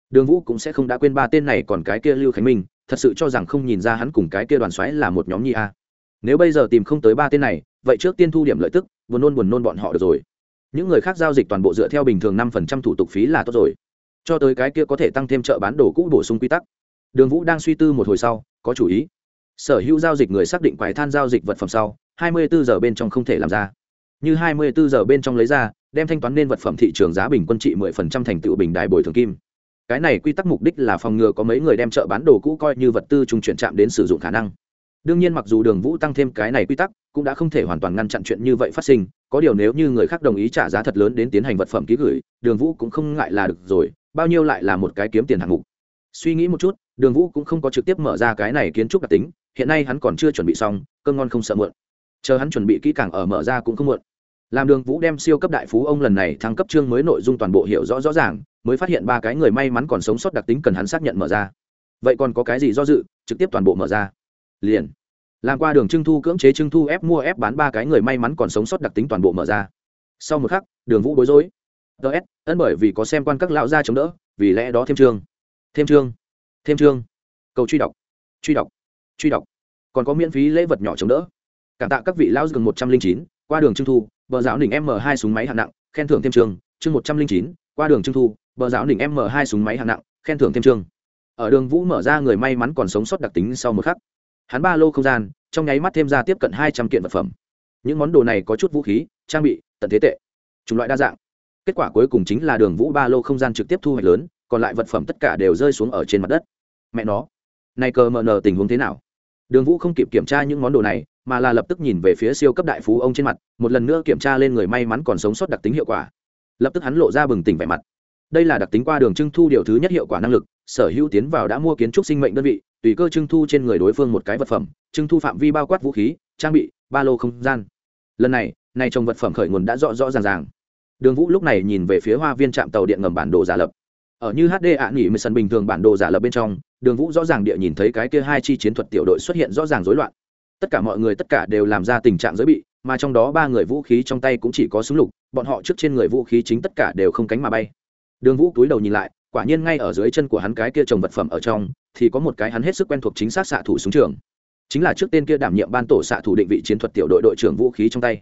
Đường vũ cũng sẽ không đã quên ba tên này còn cái kia lưu khánh minh, thật sự cho rằng không nhìn ra hắn cùng cái kia đoàn xoáy là một nhóm nhi a. Nếu bây giờ tìm không tới ba tên này, vậy trước tiên thu điểm lợi tức, buồn nôn buồn nôn bọn họ được rồi những người khác giao dịch toàn bộ dựa theo bình thường năm phần trăm thủ tục phí là tốt rồi. Cho tới cái kia có thể tăng thêm chợ bán đồ cũ bổ sung quy tắc. Đường vũ đang suy tư một hồi sau, có chủ ý. Sở hữu giao dịch người xác định quái than giao dịch vật phẩm sau, hai mươi bốn giờ bên trong không thể làm ra. Như hai mươi bốn giờ bên trong lấy ra, đem thanh toán nên vật phẩm thị trường giá bình quân trị mười phần trăm thành tựu bình đại bồi thường kim. Cái này quy tắc mục đích là phòng ngừa có mấy người đem chợ bán đồ cũ coi như vật tư trung chuyển chạm đến sử dụng khả năng. Đương nhiên mặc dù đường vũ tăng thêm cái này quy tắc cũng đã không thể hoàn toàn ngăn chặn chuyện như vậy phát sinh, có điều nếu như người khác đồng ý trả giá thật lớn đến tiến hành vật phẩm ký gửi, đường vũ cũng không ngại là được rồi, bao nhiêu lại là một cái kiếm tiền hạng mục. Suy nghĩ một chút, đường vũ cũng không có trực tiếp mở ra cái này kiến trúc đặc tính, hiện nay hắn còn chưa chuẩn bị xong, cơm ngon không sợ muộn. Chờ hắn chuẩn bị kỹ càng ở mở ra cũng không muộn. Làm đường vũ đem siêu cấp đại phú ông lần này thăng cấp chương mới nội dung toàn bộ hiểu rõ rõ ràng, mới phát hiện ba cái người may mắn còn sống sót đặc tính cần hắn xác nhận mở ra. Vậy còn có cái gì do dự, trực tiếp toàn bộ mở ra? Liền làm qua đường trưng thu, cưỡng chế trưng thu ép mua ép bán ba cái người may mắn còn sống sót đặc tính toàn bộ mở ra. Sau một khắc, đường vũ bối rối. Ts ân bởi vì có xem quan các lão gia chống đỡ, vì lẽ đó thêm chương thêm chương thêm chương cầu truy đọc. Truy đọc. Truy đọc. Còn có miễn phí lễ vật nhỏ chống đỡ. Cảm tạ các vị lão dừng một trăm linh chín, qua đường trưng thu, bờ giáo đỉnh m hai súng máy hạng nặng, khen thưởng thêm trường chương một trăm linh chín, qua đường trưng thu, bờ giáo đỉnh m hai súng máy hạng nặng, khen thưởng thêm trường ở đường vũ mở ra người may mắn còn sống sót đặc tính sau một khắc hắn ba lô không gian, trong nháy mắt thêm ra tiếp cận hai trăm kiện vật phẩm. Những món đồ này có chút vũ khí, trang bị, tận thế tệ. Chủng loại đa dạng. Kết quả cuối cùng chính là đường vũ ba lô không gian trực tiếp thu hoạch lớn, còn lại vật phẩm tất cả đều rơi xuống ở trên mặt đất. Mẹ nó, này cờ mờ nờ tình huống thế nào? Đường vũ không kịp kiểm tra những món đồ này, mà là lập tức nhìn về phía siêu cấp đại phú ông trên mặt, một lần nữa kiểm tra lên người may mắn còn sống sót đặc tính hiệu quả. Lập tức hắn lộ ra bừng tỉnh vẻ mặt. Đây là đặc tính qua đường trưng thu điều thứ nhất hiệu quả năng lực, sở hữu tiến vào đã mua kiến trúc sinh mệnh đơn vị tùy cơ trưng thu trên người đối phương một cái vật phẩm, trưng thu phạm vi bao quát vũ khí, trang bị, ba lô không gian. Lần này này trồng vật phẩm khởi nguồn đã rõ rõ ràng ràng. Đường vũ lúc này nhìn về phía hoa viên trạm tàu điện ngầm bản đồ giả lập. Ở như hd ạ nghỉ mười sân bình thường bản đồ giả lập bên trong, đường vũ rõ ràng địa nhìn thấy cái kia hai chi chiến thuật tiểu đội xuất hiện rõ ràng rối loạn. Tất cả mọi người tất cả đều làm ra tình trạng giới bị, mà trong đó ba người vũ khí trong tay cũng chỉ có súng lục, bọn họ trước trên người vũ khí chính tất cả đều không cánh mà bay. Đường vũ túi đầu nhìn lại, quả nhiên ngay ở dưới chân của hắn cái kia trồng vật phẩm ở trong thì có một cái hắn hết sức quen thuộc chính xác xạ thủ súng trường. Chính là trước tên kia đảm nhiệm ban tổ xạ thủ định vị chiến thuật tiểu đội đội trưởng vũ khí trong tay.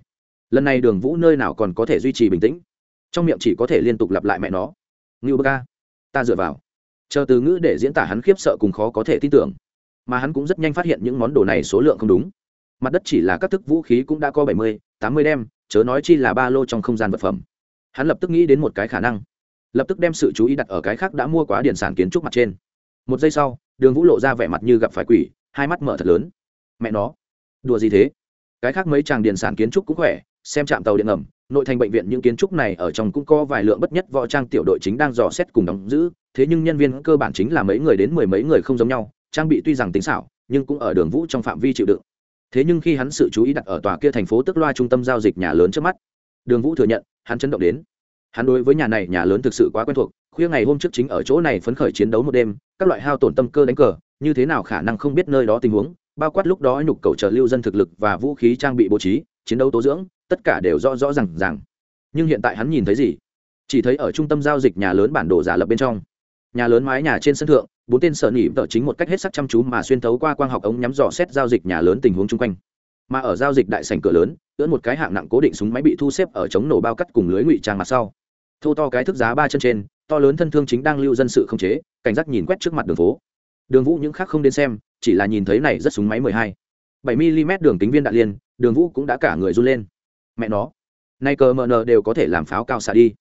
Lần này đường vũ nơi nào còn có thể duy trì bình tĩnh. Trong miệng chỉ có thể liên tục lặp lại mẹ nó. Ngưu bơ ca, ta dựa vào. Chờ từ ngữ để diễn tả hắn khiếp sợ cùng khó có thể tin tưởng. Mà hắn cũng rất nhanh phát hiện những món đồ này số lượng không đúng. Mặt đất chỉ là các thức vũ khí cũng đã có bảy mươi, tám mươi đem, chớ nói chi là ba lô trong không gian vật phẩm. Hắn lập tức nghĩ đến một cái khả năng. Lập tức đem sự chú ý đặt ở cái khác đã mua quá điện sản kiến trúc mặt trên một giây sau, đường vũ lộ ra vẻ mặt như gặp phải quỷ, hai mắt mở thật lớn. Mẹ nó, đùa gì thế? Cái khác mấy chàng điện sản kiến trúc cũng khỏe, xem trạm tàu điện ngầm, nội thành bệnh viện những kiến trúc này ở trong cũng có vài lượng bất nhất võ trang tiểu đội chính đang dò xét cùng đóng giữ, thế nhưng nhân viên cơ bản chính là mấy người đến mười mấy người không giống nhau, trang bị tuy rằng tính xảo, nhưng cũng ở đường vũ trong phạm vi chịu đựng. Thế nhưng khi hắn sự chú ý đặt ở tòa kia thành phố tức loa trung tâm giao dịch nhà lớn trước mắt, đường vũ thừa nhận, hắn chấn động đến hắn đối với nhà này nhà lớn thực sự quá quen thuộc, khuya ngày hôm trước chính ở chỗ này phấn khởi chiến đấu một đêm, các loại hao tổn tâm cơ đánh cờ, như thế nào khả năng không biết nơi đó tình huống, bao quát lúc đó nhục cầu chờ lưu dân thực lực và vũ khí trang bị bố trí, chiến đấu tố dưỡng, tất cả đều rõ rõ r à n g rằng nhưng hiện tại hắn nhìn thấy gì? Chỉ thấy ở trung tâm giao dịch nhà lớn bản đồ giả lập bên trong. Nhà lớn mái nhà trên sân thượng, bốn tên sợ nỉ vợ chính một cách hết sắc chăm chú mà xuyên thấu qua quang học ống nhắm dò xét giao dịch nhà lớn tình huống chung quanh. Mà ở giao dịch đại sành cửa lớn ưỡn một cái hạng nặng cố định súng máy bị thu xếp ở chống nổ bao cắt cùng lưới ngụy trang mặt sau. Thô to cái thức giá ba chân trên, to lớn thân thương chính đang lưu dân sự không chế, cảnh giác nhìn quét trước mặt đường phố. Đường vũ những khác không đến xem, chỉ là nhìn thấy này rất súng máy mười hai. Bảy mm đường kính viên đạn liên, đường vũ cũng đã cả người run lên. Mẹ nó, nay cờ mờ nờ đều có thể làm pháo cao xả đi.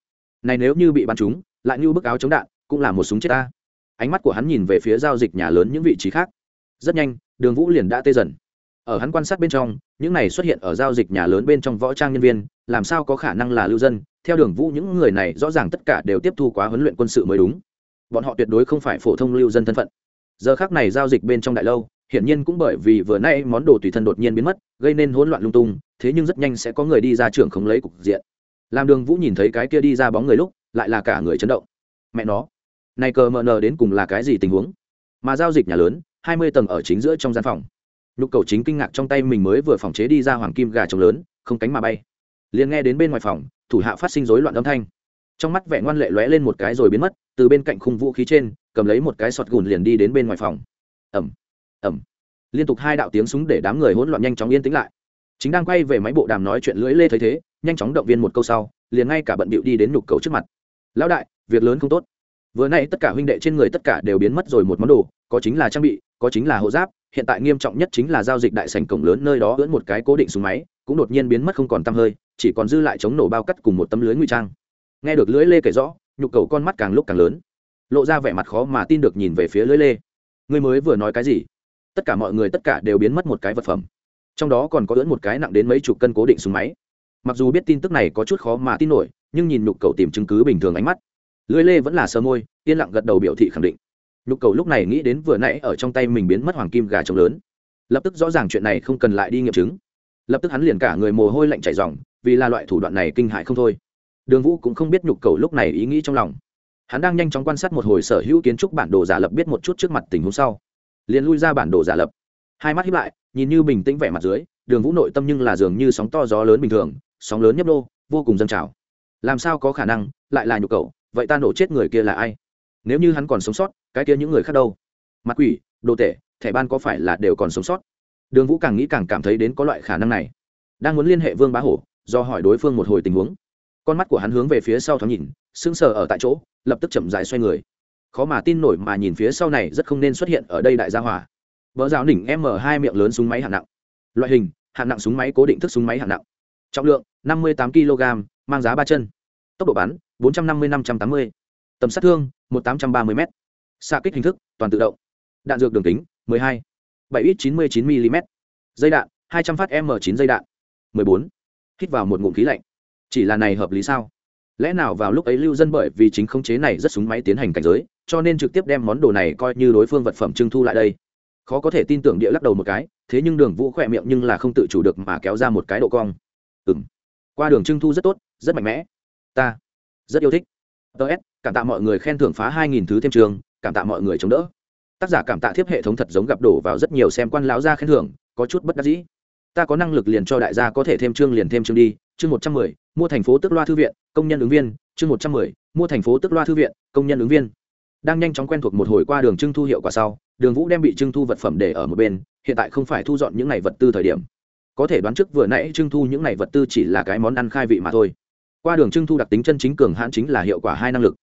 Này nếu như bị bắn trúng, lại như bức áo chống đạn, cũng là một súng chết ta. Ánh mắt của hắn nhìn về phía giao dịch nhà lớn những vị trí khác. Rất nhanh, đường vũ liền đã tê dần ở hắn quan sát bên trong, những này xuất hiện ở giao dịch nhà lớn bên trong võ trang nhân viên, làm sao có khả năng là lưu dân? Theo đường vũ, những người này rõ ràng tất cả đều tiếp thu quá huấn luyện quân sự mới đúng. Bọn họ tuyệt đối không phải phổ thông lưu dân thân phận. Giờ khác này giao dịch bên trong đại lâu, hiển nhiên cũng bởi vì vừa nay món đồ tùy thân đột nhiên biến mất, gây nên hỗn loạn lung tung, thế nhưng rất nhanh sẽ có người đi ra trưởng không lấy cục diện. Làm đường vũ nhìn thấy cái kia đi ra bóng người lúc, lại là cả người chấn động. Mẹ nó, này cờ mờ nờ đến cùng là cái gì tình huống? Mà giao dịch nhà lớn, hai mươi tầng ở chính giữa trong gian phòng nhục cầu chính kinh ngạc trong tay mình mới vừa phòng chế đi ra hoàng kim gà trống lớn, không cánh mà bay. Liền nghe đến bên ngoài phòng, thủ hạ phát sinh rối loạn âm thanh. Trong mắt vẻ ngoan lệ lóe lên một cái rồi biến mất, từ bên cạnh khung vũ khí trên, cầm lấy một cái sọt gùn liền đi đến bên ngoài phòng. Ẩm ẩm liên tục hai đạo tiếng súng để đám người hỗn loạn nhanh chóng yên tĩnh lại. Chính đang quay về máy bộ đàm nói chuyện lưỡi lê thấy thế, nhanh chóng động viên một câu sau, liền ngay cả bận bịu đi đến nhục cầu trước mặt. Lão đại, việc lớn không tốt. Vừa nay tất cả huynh đệ trên người tất cả đều biến mất rồi một món đồ, có chính là trang bị, có chính là hộ giáp hiện tại nghiêm trọng nhất chính là giao dịch đại sảnh cổng lớn nơi đó ưỡn một cái cố định súng máy, cũng đột nhiên biến mất không còn tăm hơi, chỉ còn dư lại chống nổ bao cắt cùng một tấm lưới nguy trang. Nghe được lưới lê kể rõ, nhục cầu con mắt càng lúc càng lớn. Lộ ra vẻ mặt khó mà tin được nhìn về phía lưới lê. Ngươi mới vừa nói cái gì? Tất cả mọi người tất cả đều biến mất một cái vật phẩm. Trong đó còn có ưỡn một cái nặng đến mấy chục cân cố định súng máy. Mặc dù biết tin tức này có chút khó mà tin nổi, nhưng nhìn nhục cầu tìm chứng cứ bình thường ánh mắt. Lưới lê vẫn là sơ môi, yên lặng gật đầu biểu thị khẳng định nhục cầu lúc này nghĩ đến vừa nãy ở trong tay mình biến mất hoàng kim gà trống lớn. Lập tức rõ ràng chuyện này không cần lại đi nghiệm chứng. Lập tức hắn liền cả người mồ hôi lạnh chảy dòng vì là loại thủ đoạn này kinh hại không thôi. Đường vũ cũng không biết nhục cầu lúc này ý nghĩ trong lòng. Hắn đang nhanh chóng quan sát một hồi sở hữu kiến trúc bản đồ giả lập biết một chút trước mặt tình huống sau. Liền lui ra bản đồ giả lập. Hai mắt hiếp lại, nhìn như bình tĩnh vẻ mặt dưới, đường vũ nội tâm nhưng là dường như sóng to gió lớn bình thường, sóng lớn nhấp đô vô cùng dâng trào. Làm sao có khả năng, lại là nhục cầu, vậy ta nổ chết người kia là ai? Nếu như hắn còn sống sót, cái kia những người khác đâu? Mặt quỷ, đồ tể, thẻ ban có phải là đều còn sống sót? Đường vũ càng nghĩ càng cảm thấy đến có loại khả năng này. Đang muốn liên hệ vương bá hổ, do hỏi đối phương một hồi tình huống. Con mắt của hắn hướng về phía sau thoáng nhìn, sững sờ ở tại chỗ, lập tức chậm dài xoay người. Khó mà tin nổi mà nhìn phía sau này rất không nên xuất hiện ở đây đại gia hỏa. Vỡ rào đỉnh m hai miệng lớn súng máy hạng nặng. Loại hình, hạng nặng súng máy cố định thức súng máy hạng nặng. Trọng lượng, năm mươi tám kg mang giá ba chân. Tốc độ bắn, bốn trăm năm mươi năm trăm tám mươi. Tầm sát thương một tám trăm ba mươi m xa kích hình thức, toàn tự động. Đạn dược đường kính, mười hai, bảy ít chín mươi chín mm dây đạn, hai trăm phát m chín dây đạn, mười bốn. Hít vào một ngụm khí lạnh. Chỉ là này hợp lý sao? Lẽ nào vào lúc ấy lưu dân bởi vì chính khống chế này rất súng máy tiến hành cảnh giới, cho nên trực tiếp đem món đồ này coi như đối phương vật phẩm trưng thu lại đây? Khó có thể tin tưởng địa lắc đầu một cái, thế nhưng đường vũ khỏe miệng nhưng là không tự chủ được mà kéo ra một cái độ cong. Ừ m qua đường trưng thu rất tốt, rất mạnh mẽ. Ta rất yêu thích. Tớ s cảm tạ mọi người khen thưởng phá hai nghìn thứ thêm trường, cảm tạ mọi người chống đỡ. Tác giả cảm tạ thiếp hệ thống thật giống gặp đổ vào rất nhiều xem quan lão gia khen thưởng, có chút bất đắc dĩ. Ta có năng lực liền cho đại gia có thể thêm chương liền thêm chương đi, chương một trăm mười, mua thành phố tức loa thư viện, công nhân ứng viên, chương một trăm mười, mua thành phố tức loa thư viện, công nhân ứng viên. Đang nhanh chóng quen thuộc một hồi qua đường trưng thu hiệu quả sau, đường vũ đem bị trưng thu vật phẩm để ở một bên, hiện tại không phải thu dọn những này vật tư thời điểm. Có thể đoán trước vừa nãy trưng thu những này vật tư chỉ là cái món ăn khai vị mà thôi. Qua đường trưng thu đặc tính chân chính cường hãn chính là hiệu quả hai năng lực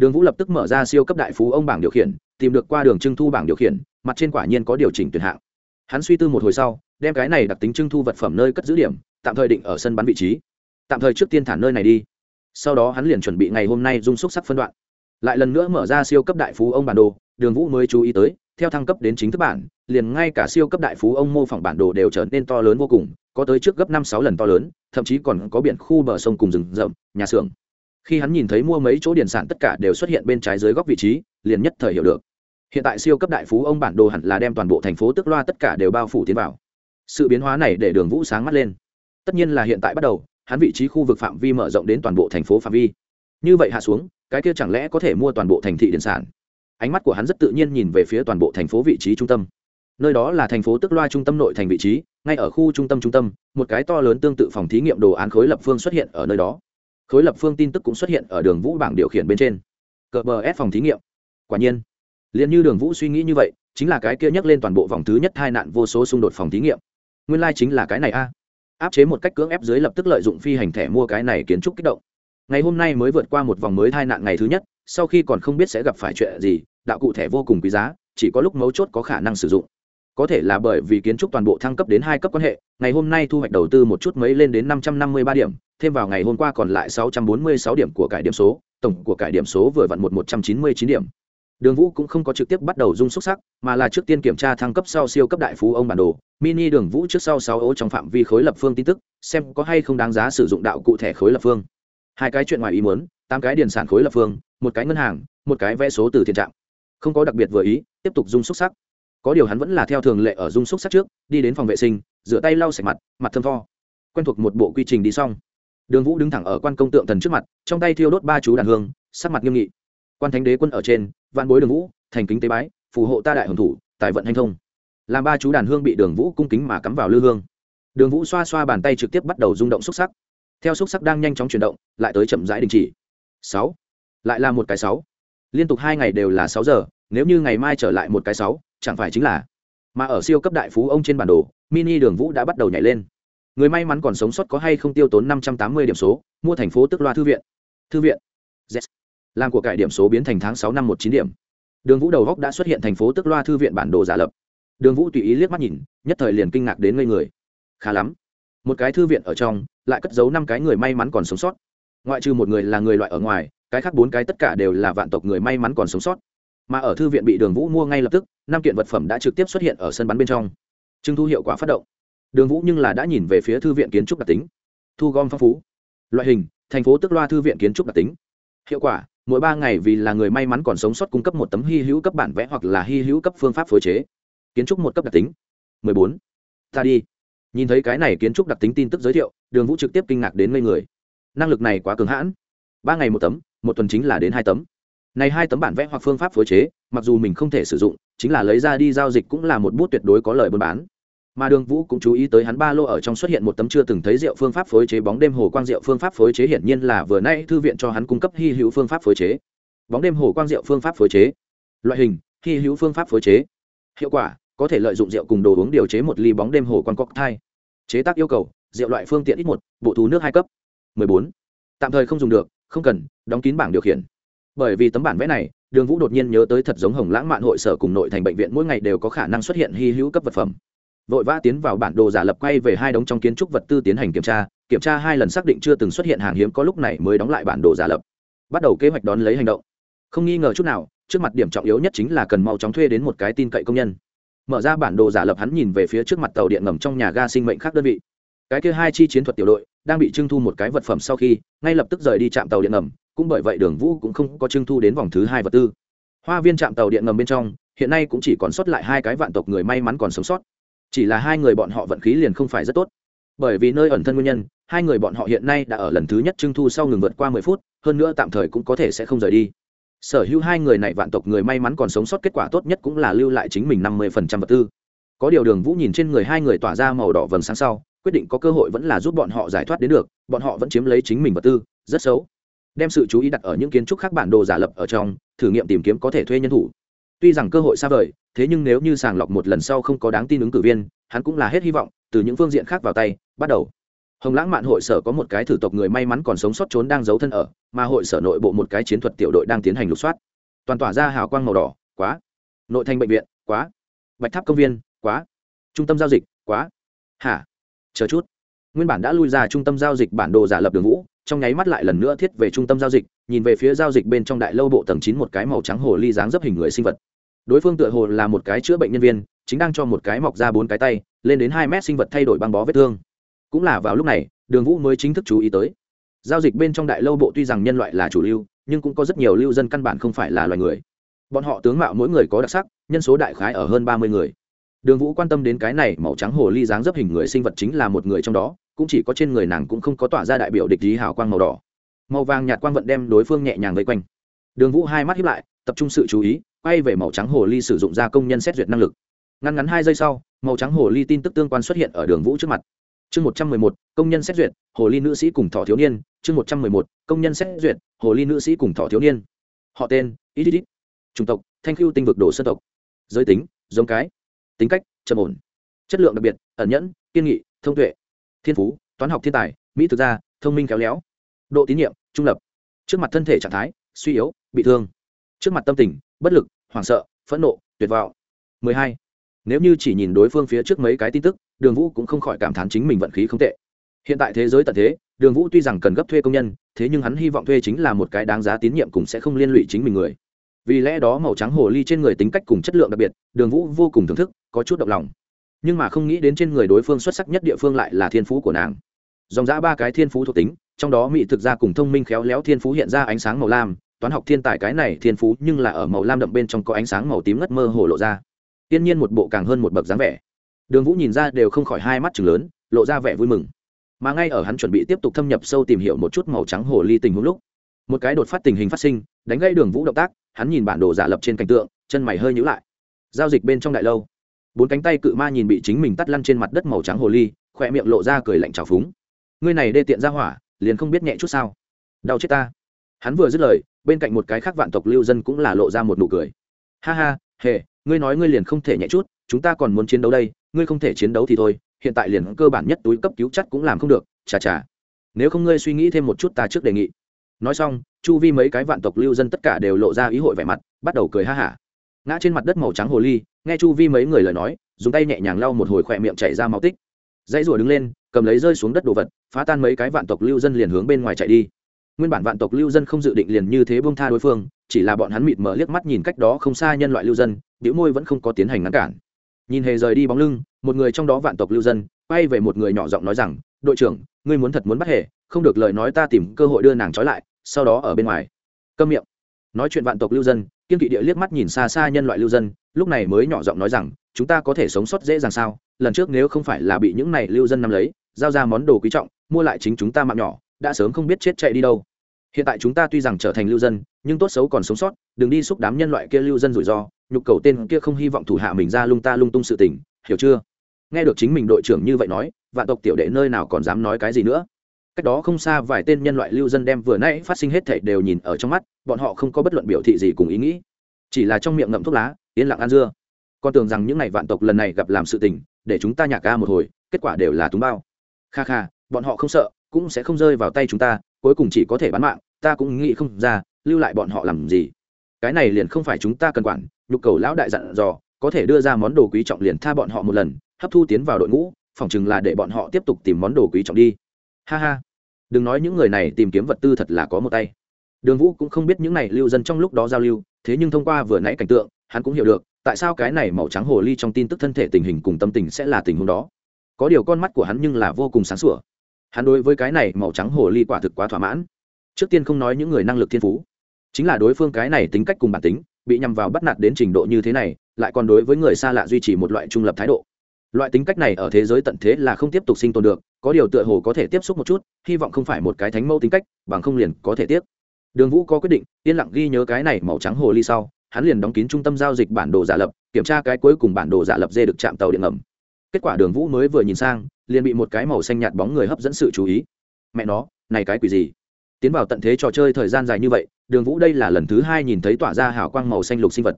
đường vũ lập tức mở ra siêu cấp đại phú ông bảng điều khiển, tìm được qua đường trưng thu bảng điều khiển, mặt trên quả nhiên có điều chỉnh tuyển hạng. Hắn suy tư một hồi sau, đem cái này đặc tính trưng thu vật phẩm nơi cất giữ điểm, tạm thời định ở sân bắn vị trí. Tạm thời trước tiên thả nơi này đi. Sau đó hắn liền chuẩn bị ngày hôm nay dung xúc sắc phân đoạn. Lại lần nữa mở ra siêu cấp đại phú ông bản đồ, đường vũ mới chú ý tới, theo thăng cấp đến chính thức bản, liền ngay cả siêu cấp đại phú ông mô phỏng bản đồ đều trở nên to lớn vô cùng, có tới trước gấp năm sáu lần to lớn, thậm chí còn có biển khu bờ sông cùng rừng rậm, nhà xưởng khi hắn nhìn thấy mua mấy chỗ điện sản tất cả đều xuất hiện bên trái dưới góc vị trí, liền nhất thời hiểu được. Hiện tại siêu cấp đại phú ông bản đồ hẳn là đem toàn bộ thành phố tức loa tất cả đều bao phủ tiến vào. Sự biến hóa này để đường vũ sáng mắt lên. Tất nhiên là hiện tại bắt đầu, hắn vị trí khu vực phạm vi mở rộng đến toàn bộ thành phố phạm vi. Như vậy hạ xuống, cái kia chẳng lẽ có thể mua toàn bộ thành thị điện sản? Ánh mắt của hắn rất tự nhiên nhìn về phía toàn bộ thành phố vị trí trung tâm. Nơi đó là thành phố tức loa trung tâm nội thành vị trí, ngay ở khu trung tâm trung tâm, một cái to lớn tương tự phòng thí nghiệm đồ án khối lập phương xuất hiện ở nơi đó khối lập phương tin tức cũng xuất hiện ở đường vũ bảng điều khiển bên trên. Cờ bờ ép phòng thí nghiệm. Quả nhiên, liền như đường vũ suy nghĩ như vậy, chính là cái kia nhắc lên toàn bộ vòng thứ nhất hai nạn vô số xung đột phòng thí nghiệm. Nguyên lai、like、chính là cái này a. Áp chế một cách cưỡng ép dưới lập tức lợi dụng phi hành thẻ mua cái này kiến trúc kích động. Ngày hôm nay mới vượt qua một vòng mới tai nạn ngày thứ nhất, sau khi còn không biết sẽ gặp phải chuyện gì, đạo cụ thẻ vô cùng quý giá, chỉ có lúc mấu chốt có khả năng sử dụng có thể là bởi vì kiến trúc toàn bộ thăng cấp đến hai cấp quan hệ, ngày hôm nay thu hoạch đầu tư một chút mấy lên đến năm trăm năm mươi ba điểm, thêm vào ngày hôm qua còn lại sáu trăm bốn mươi sáu điểm của cải điểm số, tổng của cải điểm số vừa vặn một một trăm chín mươi chín điểm. Đường vũ cũng không có trực tiếp bắt đầu dung xúc sắc, mà là trước tiên kiểm tra thăng cấp sau siêu cấp đại phú ông bản đồ, mini đường vũ trước sau sáu ô trong phạm vi khối lập phương tin tức, xem có hay không đáng giá sử dụng đạo cụ thẻ khối lập phương. Hai cái chuyện ngoài ý muốn, tám cái điền sản khối lập phương, một cái ngân hàng, một cái vẽ số từ thiện trạng. Không có đặc biệt vừa ý, tiếp tục dung xúc sắc có điều hắn vẫn là theo thường lệ ở dung xúc sắc trước, đi đến phòng vệ sinh, rửa tay lau sạch mặt mặt thơm tho. Quen thuộc một bộ quy trình đi xong. Đường vũ đứng thẳng ở quan công tượng thần trước mặt, trong tay thiêu đốt ba chú đàn hương, sắc mặt nghiêm nghị. Quan thánh đế quân ở trên, vạn bối đường vũ, thành kính tế bái, phù hộ ta đại hồng thủ, tài vận hành thông. Làm ba chú đàn hương bị đường vũ cung kính mà cắm vào lư hương. Đường vũ xoa xoa bàn tay trực tiếp bắt đầu rung động xúc sắc. Theo xúc sắc đang nhanh chóng chuyển động, lại tới chậm rãi đình chỉ. Sáu. Lại là một cái sáu. Liên tục hai ngày đều là sáu giờ, nếu như ngày mai trở lại một cái sáu chẳng phải chính là. Mà ở siêu cấp đại phú ông trên bản đồ, mini đường vũ đã bắt đầu nhảy lên. Người may mắn còn sống sót có hay không tiêu tốn năm trăm tám mươi điểm số, mua thành phố tức loa thư viện. Thư viện. Yes. làm của cải điểm số biến thành tháng sáu năm một chín điểm. Đường vũ đầu góc đã xuất hiện thành phố tức loa thư viện bản đồ giả lập. Đường vũ tùy ý liếc mắt nhìn, nhất thời liền kinh ngạc đến ngây người. Khá lắm. Một cái thư viện ở trong, lại cất giấu năm cái người may mắn còn sống sót. Ngoại trừ một người là người loại ở ngoài, cái khác bốn cái tất cả đều là vạn tộc người may mắn còn sống sót mà ở thư viện bị đường vũ mua ngay lập tức, năm kiện vật phẩm đã trực tiếp xuất hiện ở sân bắn bên trong. Trưng thu hiệu quả phát động. Đường vũ nhưng là đã nhìn về phía thư viện kiến trúc đặc tính. Thu gom phong phú. Loại hình, thành phố tức loa thư viện kiến trúc đặc tính. Hiệu quả, mỗi ba ngày vì là người may mắn còn sống sót cung cấp một tấm hy hữu cấp bản vẽ hoặc là hy hữu cấp phương pháp phối chế. Kiến trúc một cấp đặc tính. 14. ta đi. Nhìn thấy cái này kiến trúc đặc tính tin tức giới thiệu, đường vũ trực tiếp kinh ngạc đến ngây người. Năng lực này quá cường hãn. Ba ngày một tấm, một tuần chính là đến hai tấm này hai tấm bản vẽ hoặc phương pháp phối chế, mặc dù mình không thể sử dụng, chính là lấy ra đi giao dịch cũng là một bút tuyệt đối có lợi buôn bán. Mà đường vũ cũng chú ý tới hắn ba lô ở trong xuất hiện một tấm chưa từng thấy rượu phương pháp phối chế bóng đêm hồ quang rượu phương pháp phối chế hiển nhiên là vừa nay thư viện cho hắn cung cấp hy hữu phương pháp phối chế. Bóng đêm hồ quang rượu phương pháp phối chế. Loại hình, hy hữu phương pháp phối chế. Hiệu quả, có thể lợi dụng rượu cùng đồ uống điều chế một ly bóng đêm hồ quang cocktail. Chế tác yêu cầu, rượu loại phương tiện ít một, bộ thú nước hai cấp. 14. tạm thời không dùng được, không cần, đóng kín bảng điều khiển bởi vì tấm bản vẽ này, đường vũ đột nhiên nhớ tới thật giống hồng lãng mạn hội sở cùng nội thành bệnh viện mỗi ngày đều có khả năng xuất hiện hy hữu cấp vật phẩm. Vội vã tiến vào bản đồ giả lập quay về hai đống trong kiến trúc vật tư tiến hành kiểm tra kiểm tra hai lần xác định chưa từng xuất hiện hàng hiếm có lúc này mới đóng lại bản đồ giả lập. Bắt đầu kế hoạch đón lấy hành động. Không nghi ngờ chút nào, trước mặt điểm trọng yếu nhất chính là cần mau chóng thuê đến một cái tin cậy công nhân. Mở ra bản đồ giả lập hắn nhìn về phía trước mặt tàu điện ngầm trong nhà ga sinh mệnh khác đơn vị. Cái kia hai chi chiến thuật tiểu đội, đang bị trưng thu một cái vật phẩm sau khi, ngay lập tức rời đi trạm tàu điện ngầm cũng bởi vậy đường vũ cũng không có trưng thu đến vòng thứ hai vật tư. Hoa viên trạm tàu điện ngầm bên trong, hiện nay cũng chỉ còn sót lại hai cái vạn tộc người may mắn còn sống sót. Chỉ là hai người bọn họ vận khí liền không phải rất tốt. Bởi vì nơi ẩn thân nguyên nhân, hai người bọn họ hiện nay đã ở lần thứ nhất trưng thu sau ngừng vượt qua mười phút, hơn nữa tạm thời cũng có thể sẽ không rời đi. Sở hữu hai người này vạn tộc người may mắn còn sống sót kết quả tốt nhất cũng là lưu lại chính mình năm mươi phần trăm vật tư. Có điều đường vũ nhìn trên người hai người tỏa ra màu đỏ vầng sáng sau, quyết định có cơ hội vẫn là giúp bọn họ giải thoát đến được, bọn họ vẫn chiếm lấy chính mình vật tư, rất xấu đem sự chú ý đặt ở những kiến trúc khác bản đồ giả lập ở trong, thử nghiệm tìm kiếm có thể thuê nhân thủ. Tuy rằng cơ hội xa vời, thế nhưng nếu như sàng lọc một lần sau không có đáng tin ứng cử viên, hắn cũng là hết hy vọng, từ những phương diện khác vào tay, bắt đầu. Hồng lãng mạn hội sở có một cái thử tộc người may mắn còn sống sót trốn đang giấu thân ở, mà hội sở nội bộ một cái chiến thuật tiểu đội đang tiến hành lục soát. Toàn tỏa ra hào quang màu đỏ, quá. Nội thành bệnh viện, quá. Bạch tháp công viên, quá. Trung tâm giao dịch, quá. Hả? Chờ chút. Nguyên bản đã lui ra trung tâm giao dịch bản đồ giả lập đường vũ trong nháy mắt lại lần nữa thiết về trung tâm giao dịch, nhìn về phía giao dịch bên trong đại lâu bộ tầng chín một cái màu trắng hồ ly dáng dấp hình người sinh vật. Đối phương tựa hồ là một cái chữa bệnh nhân viên, chính đang cho một cái mọc ra bốn cái tay, lên đến hai mét sinh vật thay đổi băng bó vết thương. Cũng là vào lúc này, đường vũ mới chính thức chú ý tới. Giao dịch bên trong đại lâu bộ tuy rằng nhân loại là chủ lưu, nhưng cũng có rất nhiều lưu dân căn bản không phải là loài người. Bọn họ tướng mạo mỗi người có đặc sắc, nhân số đại khái ở hơn ba mươi người. Đường vũ quan tâm đến cái này màu trắng hồ ly dáng dấp hình người sinh vật chính là một người trong đó cũng chỉ có trên người nàng cũng không có tỏa ra đại biểu địch lý hào quang màu đỏ. Màu vàng nhạt quang vận đem đối phương nhẹ nhàng vây quanh. Đường vũ hai mắt hiếp lại, tập trung sự chú ý, quay về màu trắng hồ ly sử dụng ra công nhân xét duyệt năng lực. Ngắn ngắn hai giây sau, màu trắng hồ ly tin tức tương quan xuất hiện ở đường vũ trước mặt. Chương một trăm mười một, công nhân xét duyệt, hồ ly nữ sĩ cùng thọ thiếu niên. Chương một trăm mười một, công nhân xét duyệt, hồ ly nữ sĩ cùng thọ thiếu niên. Họ tên, ít ít ít. Chủng tộc, thanh khưu tinh vực đồ sơ tộc. Giới tính, giống cái. Tính cách, trầm ổn. Chất lượng đặc biệt, ẩn nhẫn, kiên nghị, thông tuệ thiên phú, toán học thiên tài, mỹ thực gia, thông minh khéo léo. Độ tín nhiệm, trung lập. Trước mặt thân thể trạng thái, suy yếu, bị thương. Trước mặt tâm tình, bất lực, hoảng sợ, phẫn nộ, tuyệt vọng. 12. nếu như chỉ nhìn đối phương phía trước mấy cái tin tức, đường vũ cũng không khỏi cảm thán chính mình vận khí không tệ. Hiện tại thế giới tận thế, đường vũ tuy rằng cần gấp thuê công nhân, thế nhưng hắn hy vọng thuê chính là một cái đáng giá tín nhiệm cũng sẽ không liên lụy chính mình người. Vì lẽ đó màu trắng hồ ly trên người tính cách cùng chất lượng đặc biệt, đường vũ vô cùng thưởng thức, có chút động lòng nhưng mà không nghĩ đến trên người đối phương xuất sắc nhất địa phương lại là thiên phú của nàng. Dòng giã ba cái thiên phú thuộc tính, trong đó mỹ thực ra cùng thông minh khéo léo thiên phú hiện ra ánh sáng màu lam, toán học thiên tài cái này thiên phú nhưng là ở màu lam đậm bên trong có ánh sáng màu tím ngất mơ hồ lộ ra. Tiên nhiên một bộ càng hơn một bậc dáng vẻ. Đường vũ nhìn ra đều không khỏi hai mắt chừng lớn, lộ ra vẻ vui mừng. Mà ngay ở hắn chuẩn bị tiếp tục thâm nhập sâu tìm hiểu một chút màu trắng hồ ly tình huống lúc, một cái đột phát tình hình phát sinh, đánh gây đường vũ động tác, hắn nhìn bản đồ giả lập trên cảnh tượng, chân mày hơi nhữ lại. Giao dịch bên trong đại lâu bốn cánh tay cự ma nhìn bị chính mình tắt lăn trên mặt đất màu trắng hồ ly, khỏe miệng lộ ra cười lạnh trào phúng. Ngươi này đê tiện ra hỏa, liền không biết nhẹ chút sao? Đau chết ta. Hắn vừa dứt lời, bên cạnh một cái khác vạn tộc lưu dân cũng là lộ ra một nụ cười. Ha ha, hề, ngươi nói ngươi liền không thể nhẹ chút, chúng ta còn muốn chiến đấu đây, ngươi không thể chiến đấu thì thôi, hiện tại liền cơ bản nhất túi cấp cứu chắc cũng làm không được, chà chà. Nếu không ngươi suy nghĩ thêm một chút ta trước đề nghị. Nói xong, chu vi mấy cái vạn tộc lưu dân tất cả đều lộ ra ý hội vẻ mặt, bắt đầu cười ha hả ngã trên mặt đất màu trắng hồ ly, nghe chu vi mấy người lời nói, dùng tay nhẹ nhàng lau một hồi khỏe miệng chảy ra máu tích. Dãy rủa đứng lên, cầm lấy rơi xuống đất đồ vật, phá tan mấy cái vạn tộc lưu dân liền hướng bên ngoài chạy đi. Nguyên bản vạn tộc lưu dân không dự định liền như thế bông tha đối phương, chỉ là bọn hắn mịt mở liếc mắt nhìn cách đó không xa nhân loại lưu dân, biểu môi vẫn không có tiến hành ngăn cản. Nhìn hề rời đi bóng lưng, một người trong đó vạn tộc lưu dân, quay về một người nhỏ giọng nói rằng, đội trưởng, ngươi muốn thật muốn bắt hề, không được lời nói ta tìm cơ hội đưa nàng trói lại, sau đó ở bên ngoài. Câm miệng. Nói chuyện vạn tộc lưu dân kiên kỵ địa liếc mắt nhìn xa xa nhân loại lưu dân, lúc này mới nhỏ giọng nói rằng, chúng ta có thể sống sót dễ dàng sao? Lần trước nếu không phải là bị những này lưu dân nắm lấy, giao ra món đồ quý trọng, mua lại chính chúng ta mạng nhỏ, đã sớm không biết chết chạy đi đâu. Hiện tại chúng ta tuy rằng trở thành lưu dân, nhưng tốt xấu còn sống sót, đừng đi xúc đám nhân loại kia lưu dân rủi ro, nhục cầu tên kia không hy vọng thủ hạ mình ra lung ta lung tung sự tình, hiểu chưa? Nghe được chính mình đội trưởng như vậy nói, vạn tộc tiểu đệ nơi nào còn dám nói cái gì nữa? Cách đó không xa vài tên nhân loại lưu dân đem vừa nãy phát sinh hết thảy đều nhìn ở trong mắt, bọn họ không có bất luận biểu thị gì cùng ý nghĩ. Chỉ là trong miệng ngậm thuốc lá, yên lặng ăn dưa. Con tưởng rằng những ngày vạn tộc lần này gặp làm sự tình, để chúng ta nhạc ca một hồi, kết quả đều là túng bao. Kha kha, bọn họ không sợ, cũng sẽ không rơi vào tay chúng ta, cuối cùng chỉ có thể bán mạng, ta cũng nghĩ không ra, lưu lại bọn họ làm gì. Cái này liền không phải chúng ta cần quản, nhục cầu lão đại dặn dò, có thể đưa ra món đồ quý trọng liền tha bọn họ một lần, hấp thu tiến vào đội ngũ phỏng chừng là để bọn họ tiếp tục tìm món đồ quý trọng đi ha ha. Đừng nói những người này tìm kiếm vật tư thật là có một tay. Đường vũ cũng không biết những này lưu dân trong lúc đó giao lưu, thế nhưng thông qua vừa nãy cảnh tượng, hắn cũng hiểu được, tại sao cái này màu trắng hồ ly trong tin tức thân thể tình hình cùng tâm tình sẽ là tình huống đó. Có điều con mắt của hắn nhưng là vô cùng sáng sủa. Hắn đối với cái này màu trắng hồ ly quả thực quá thỏa mãn. Trước tiên không nói những người năng lực thiên phú. Chính là đối phương cái này tính cách cùng bản tính, bị nhằm vào bắt nạt đến trình độ như thế này, lại còn đối với người xa lạ duy trì một loại trung lập thái độ loại tính cách này ở thế giới tận thế là không tiếp tục sinh tồn được, có điều tựa hồ có thể tiếp xúc một chút, hy vọng không phải một cái thánh mẫu tính cách, bằng không liền có thể tiếp đường vũ có quyết định, yên lặng ghi nhớ cái này màu trắng hồ ly sau, hắn liền đóng kín trung tâm giao dịch bản đồ giả lập, kiểm tra cái cuối cùng bản đồ giả lập dê được chạm tàu điện ngầm. Kết quả đường vũ mới vừa nhìn sang, liền bị một cái màu xanh nhạt bóng người hấp dẫn sự chú ý. Mẹ nó, này cái quỷ gì? Tiến vào tận thế trò chơi thời gian dài như vậy, đường vũ đây là lần thứ hai nhìn thấy tỏa ra hào quang màu xanh lục sinh vật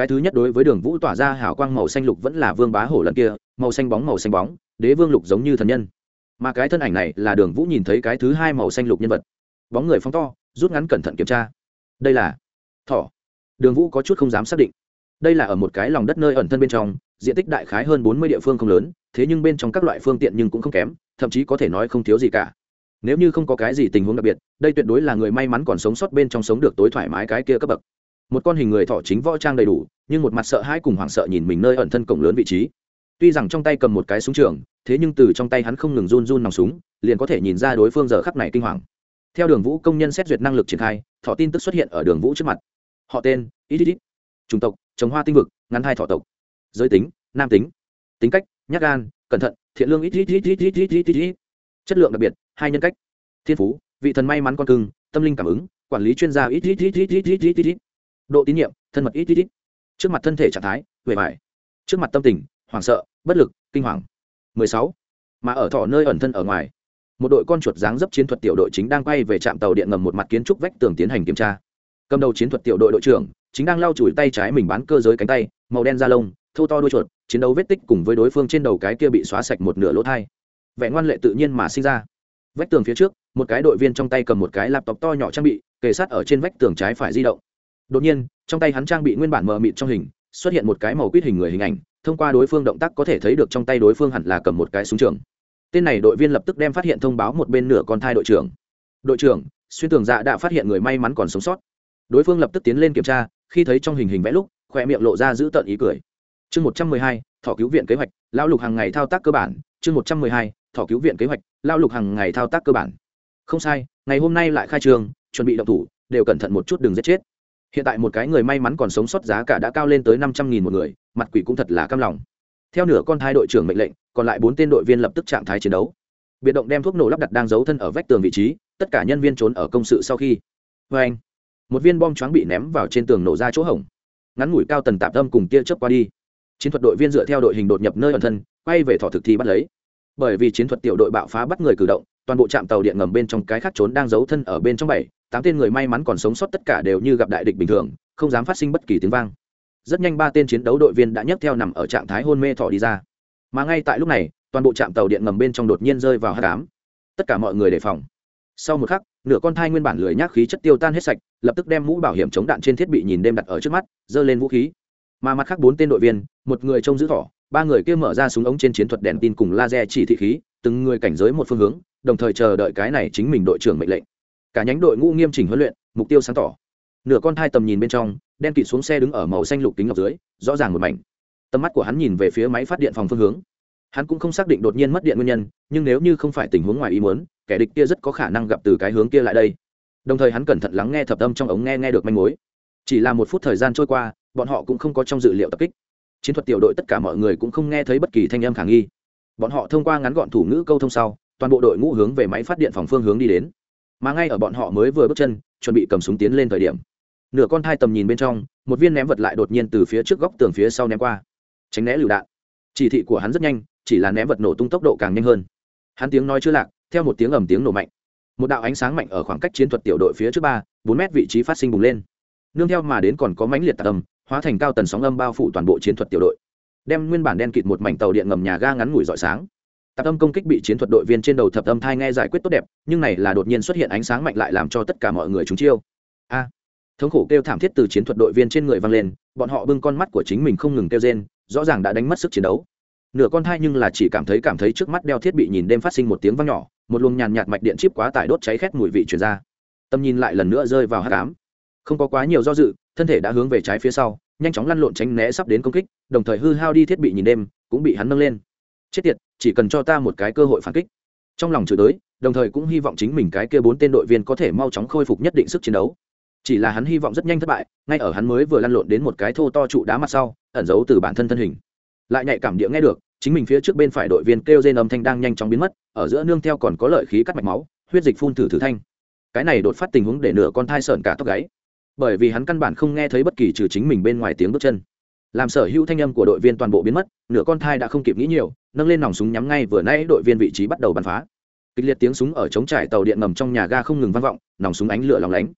cái thứ nhất đối với đường vũ tỏa ra hào quang màu xanh lục vẫn là vương bá hổ lần kia, màu xanh bóng màu xanh bóng, đế vương lục giống như thần nhân. Mà cái thân ảnh này là đường vũ nhìn thấy cái thứ hai màu xanh lục nhân vật. Bóng người phóng to, rút ngắn cẩn thận kiểm tra. Đây là thỏ. Đường vũ có chút không dám xác định. Đây là ở một cái lòng đất nơi ẩn thân bên trong, diện tích đại khái hơn bốn mươi địa phương không lớn, thế nhưng bên trong các loại phương tiện nhưng cũng không kém, thậm chí có thể nói không thiếu gì cả. Nếu như không có cái gì tình huống đặc biệt, đây tuyệt đối là người may mắn còn sống sót bên trong sống được tối thoải mái cái kia cấp bậc một con hình người thọ chính võ trang đầy đủ nhưng một mặt sợ hãi cùng hoảng sợ nhìn mình nơi ẩn thân cổng lớn vị trí tuy rằng trong tay cầm một cái súng trường thế nhưng từ trong tay hắn không ngừng run run nòng súng liền có thể nhìn ra đối phương giờ khắp này kinh hoàng theo đường vũ công nhân xét duyệt năng lực triển khai thọ tin tức xuất hiện ở đường vũ trước mặt họ tên ít ít ít chủng tộc trồng hoa tinh vực ngắn hai thọ tộc giới tính nam tính tính cách nhát gan cẩn thận thiện lương ít ít ít ít ít ít ít ít chất lượng đặc biệt hai nhân cách thiên phú vị thần may mắn con cưng tâm linh cảm ứng quản lý chuyên gia ít ít ít ít ít ít ít ít độ tín nhiệm, thân mật ít ít ít. Trước mặt thân thể trạng thái huệ vải. Trước mặt tâm tình, hoảng sợ, bất lực, kinh hoàng. 16. mà ở thọ nơi ẩn thân ở ngoài, một đội con chuột dáng dấp chiến thuật tiểu đội chính đang quay về trạm tàu điện ngầm một mặt kiến trúc vách tường tiến hành kiểm tra. Cầm đầu chiến thuật tiểu đội đội trưởng, chính đang lau chùi tay trái mình bán cơ giới cánh tay, màu đen da lông thâu to đuôi chuột, chiến đấu vết tích cùng với đối phương trên đầu cái kia bị xóa sạch một nửa lỗ thai. Vẻ ngoan lệ tự nhiên mà sinh ra. Vách tường phía trước, một cái đội viên trong tay cầm một cái laptop to nhỏ trang bị, kề sát ở trên vách tường trái phải di động đột nhiên, trong tay hắn trang bị nguyên bản mờ mịt trong hình, xuất hiện một cái màu quýt hình người hình ảnh, thông qua đối phương động tác có thể thấy được trong tay đối phương hẳn là cầm một cái súng trường. Tên này đội viên lập tức đem phát hiện thông báo một bên nửa con thai đội trưởng. Đội trưởng, xuyên tường dạ đã phát hiện người may mắn còn sống sót. Đối phương lập tức tiến lên kiểm tra, khi thấy trong hình hình vẽ lúc khoe miệng lộ ra giữ tợn ý cười. Chương một trăm mười hai, thỏ cứu viện kế hoạch lao lục hàng ngày thao tác cơ bản. Chương một trăm mười hai, thỏ cứu viện kế hoạch lao lục hàng ngày thao tác cơ bản. Không sai, ngày hôm nay lại khai trường, chuẩn bị động thủ, đều cẩn thận một chút đừng giết chết hiện tại một cái người may mắn còn sống sót giá cả đã cao lên tới năm trăm nghìn một người, mặt quỷ cũng thật là cam lòng. Theo nửa con thai đội trưởng mệnh lệnh, còn lại bốn tên đội viên lập tức trạng thái chiến đấu. Biệt động đem thuốc nổ lắp đặt đang giấu thân ở vách tường vị trí, tất cả nhân viên trốn ở công sự sau khi. Vê anh, một viên bom choáng bị ném vào trên tường nổ ra chỗ hổng. Ngắn ngủi cao tần tạp tâm cùng tia chớp qua đi. Chiến thuật đội viên dựa theo đội hình đột nhập nơi ẩn thân, quay về thỏ thực thi bắt lấy. Bởi vì chiến thuật tiểu đội bạo phá bắt người cử động toàn bộ trạm tàu điện ngầm bên trong cái khác trốn đang giấu thân ở bên trong bảy, tám tên người may mắn còn sống sót tất cả đều như gặp đại địch bình thường, không dám phát sinh bất kỳ tiếng vang. Rất nhanh ba tên chiến đấu đội viên đã nhấc theo nằm ở trạng thái hôn mê thỏ đi ra. Mà ngay tại lúc này, toàn bộ trạm tàu điện ngầm bên trong đột nhiên rơi vào hát cám tất cả mọi người đề phòng. Sau một khắc, nửa con thai nguyên bản lười nhác khí chất tiêu tan hết sạch, lập tức đem mũ bảo hiểm chống đạn trên thiết bị nhìn đêm đặt ở trước mắt, giơ lên vũ khí. Mà mặt khác bốn tên đội viên, một người trông giữ thỏ, ba người kia mở ra súng ống trên chiến thuật đèn tin cùng laser chỉ thị khí, từng người cảnh giới một phương hướng đồng thời chờ đợi cái này chính mình đội trưởng mệnh lệnh. Cả nhánh đội ngũ nghiêm chỉnh huấn luyện, mục tiêu sáng tỏ. Nửa con thai tầm nhìn bên trong, đen kịt xuống xe đứng ở màu xanh lục kính ngọc dưới, rõ ràng một mảnh. Tầm mắt của hắn nhìn về phía máy phát điện phòng phương hướng. Hắn cũng không xác định đột nhiên mất điện nguyên nhân, nhưng nếu như không phải tình huống ngoài ý muốn, kẻ địch kia rất có khả năng gặp từ cái hướng kia lại đây. Đồng thời hắn cẩn thận lắng nghe thập âm trong ống nghe nghe được manh mối. Chỉ là một phút thời gian trôi qua, bọn họ cũng không có trong dự liệu tập kích. Chiến thuật tiểu đội tất cả mọi người cũng không nghe thấy bất kỳ thanh âm khả nghi. Bọn họ thông qua ngắn gọn thủ ngữ câu thông sau toàn bộ đội ngũ hướng về máy phát điện phòng phương hướng đi đến. Mà ngay ở bọn họ mới vừa bước chân, chuẩn bị cầm súng tiến lên thời điểm, nửa con thai tầm nhìn bên trong, một viên ném vật lại đột nhiên từ phía trước góc tường phía sau ném qua. Tránh né lựu đạn. Chỉ thị của hắn rất nhanh, chỉ là ném vật nổ tung tốc độ càng nhanh hơn. Hắn tiếng nói chưa lạc, theo một tiếng ầm tiếng nổ mạnh. Một đạo ánh sáng mạnh ở khoảng cách chiến thuật tiểu đội phía trước ba, bốn mét vị trí phát sinh bùng lên. Nương theo mà đến còn có mãnh liệt tạc âm, hóa thành cao tần sóng âm bao phủ toàn bộ chiến thuật tiểu đội. Đem nguyên bản đen kịt một mảnh tàu điện ngầm nhà ga ngắn ngủi rọi sáng tạp âm công kích bị chiến thuật đội viên trên đầu thập âm thai nghe giải quyết tốt đẹp, nhưng này là đột nhiên xuất hiện ánh sáng mạnh lại làm cho tất cả mọi người chúng chiêu. A. Thống khổ kêu thảm thiết từ chiến thuật đội viên trên người vang lên, bọn họ bưng con mắt của chính mình không ngừng kêu rên, rõ ràng đã đánh mất sức chiến đấu. Nửa con thai nhưng là chỉ cảm thấy cảm thấy trước mắt đeo thiết bị nhìn đêm phát sinh một tiếng vang nhỏ, một luồng nhàn nhạt mạch điện chip quá tải đốt cháy khét mùi vị truyền ra. Tâm nhìn lại lần nữa rơi vào hát cám không có quá nhiều do dự, thân thể đã hướng về trái phía sau, nhanh chóng lăn lộn tránh né sắp đến công kích, đồng thời hư hao đi thiết bị nhìn đêm, cũng bị hắn nâng lên. Chết tiệt chỉ cần cho ta một cái cơ hội phản kích. Trong lòng chửi tới, đồng thời cũng hy vọng chính mình cái kia bốn tên đội viên có thể mau chóng khôi phục nhất định sức chiến đấu. Chỉ là hắn hy vọng rất nhanh thất bại, ngay ở hắn mới vừa lăn lộn đến một cái thô to trụ đá mặt sau, ẩn giấu từ bản thân thân hình. Lại nhạy cảm địa nghe được, chính mình phía trước bên phải đội viên kêu rên âm thanh đang nhanh chóng biến mất, ở giữa nương theo còn có lợi khí cắt mạch máu, huyết dịch phun thử thử thanh. Cái này đột phát tình huống để nửa con thai sợn cả tóc gáy. Bởi vì hắn căn bản không nghe thấy bất kỳ trừ chính mình bên ngoài tiếng bước chân làm sở hữu thanh âm của đội viên toàn bộ biến mất, nửa con thai đã không kịp nghĩ nhiều, nâng lên nòng súng nhắm ngay vừa nãy đội viên vị trí bắt đầu bắn phá. Kịch liệt tiếng súng ở chống trải tàu điện ngầm trong nhà ga không ngừng vang vọng, nòng súng ánh lửa lóng lánh.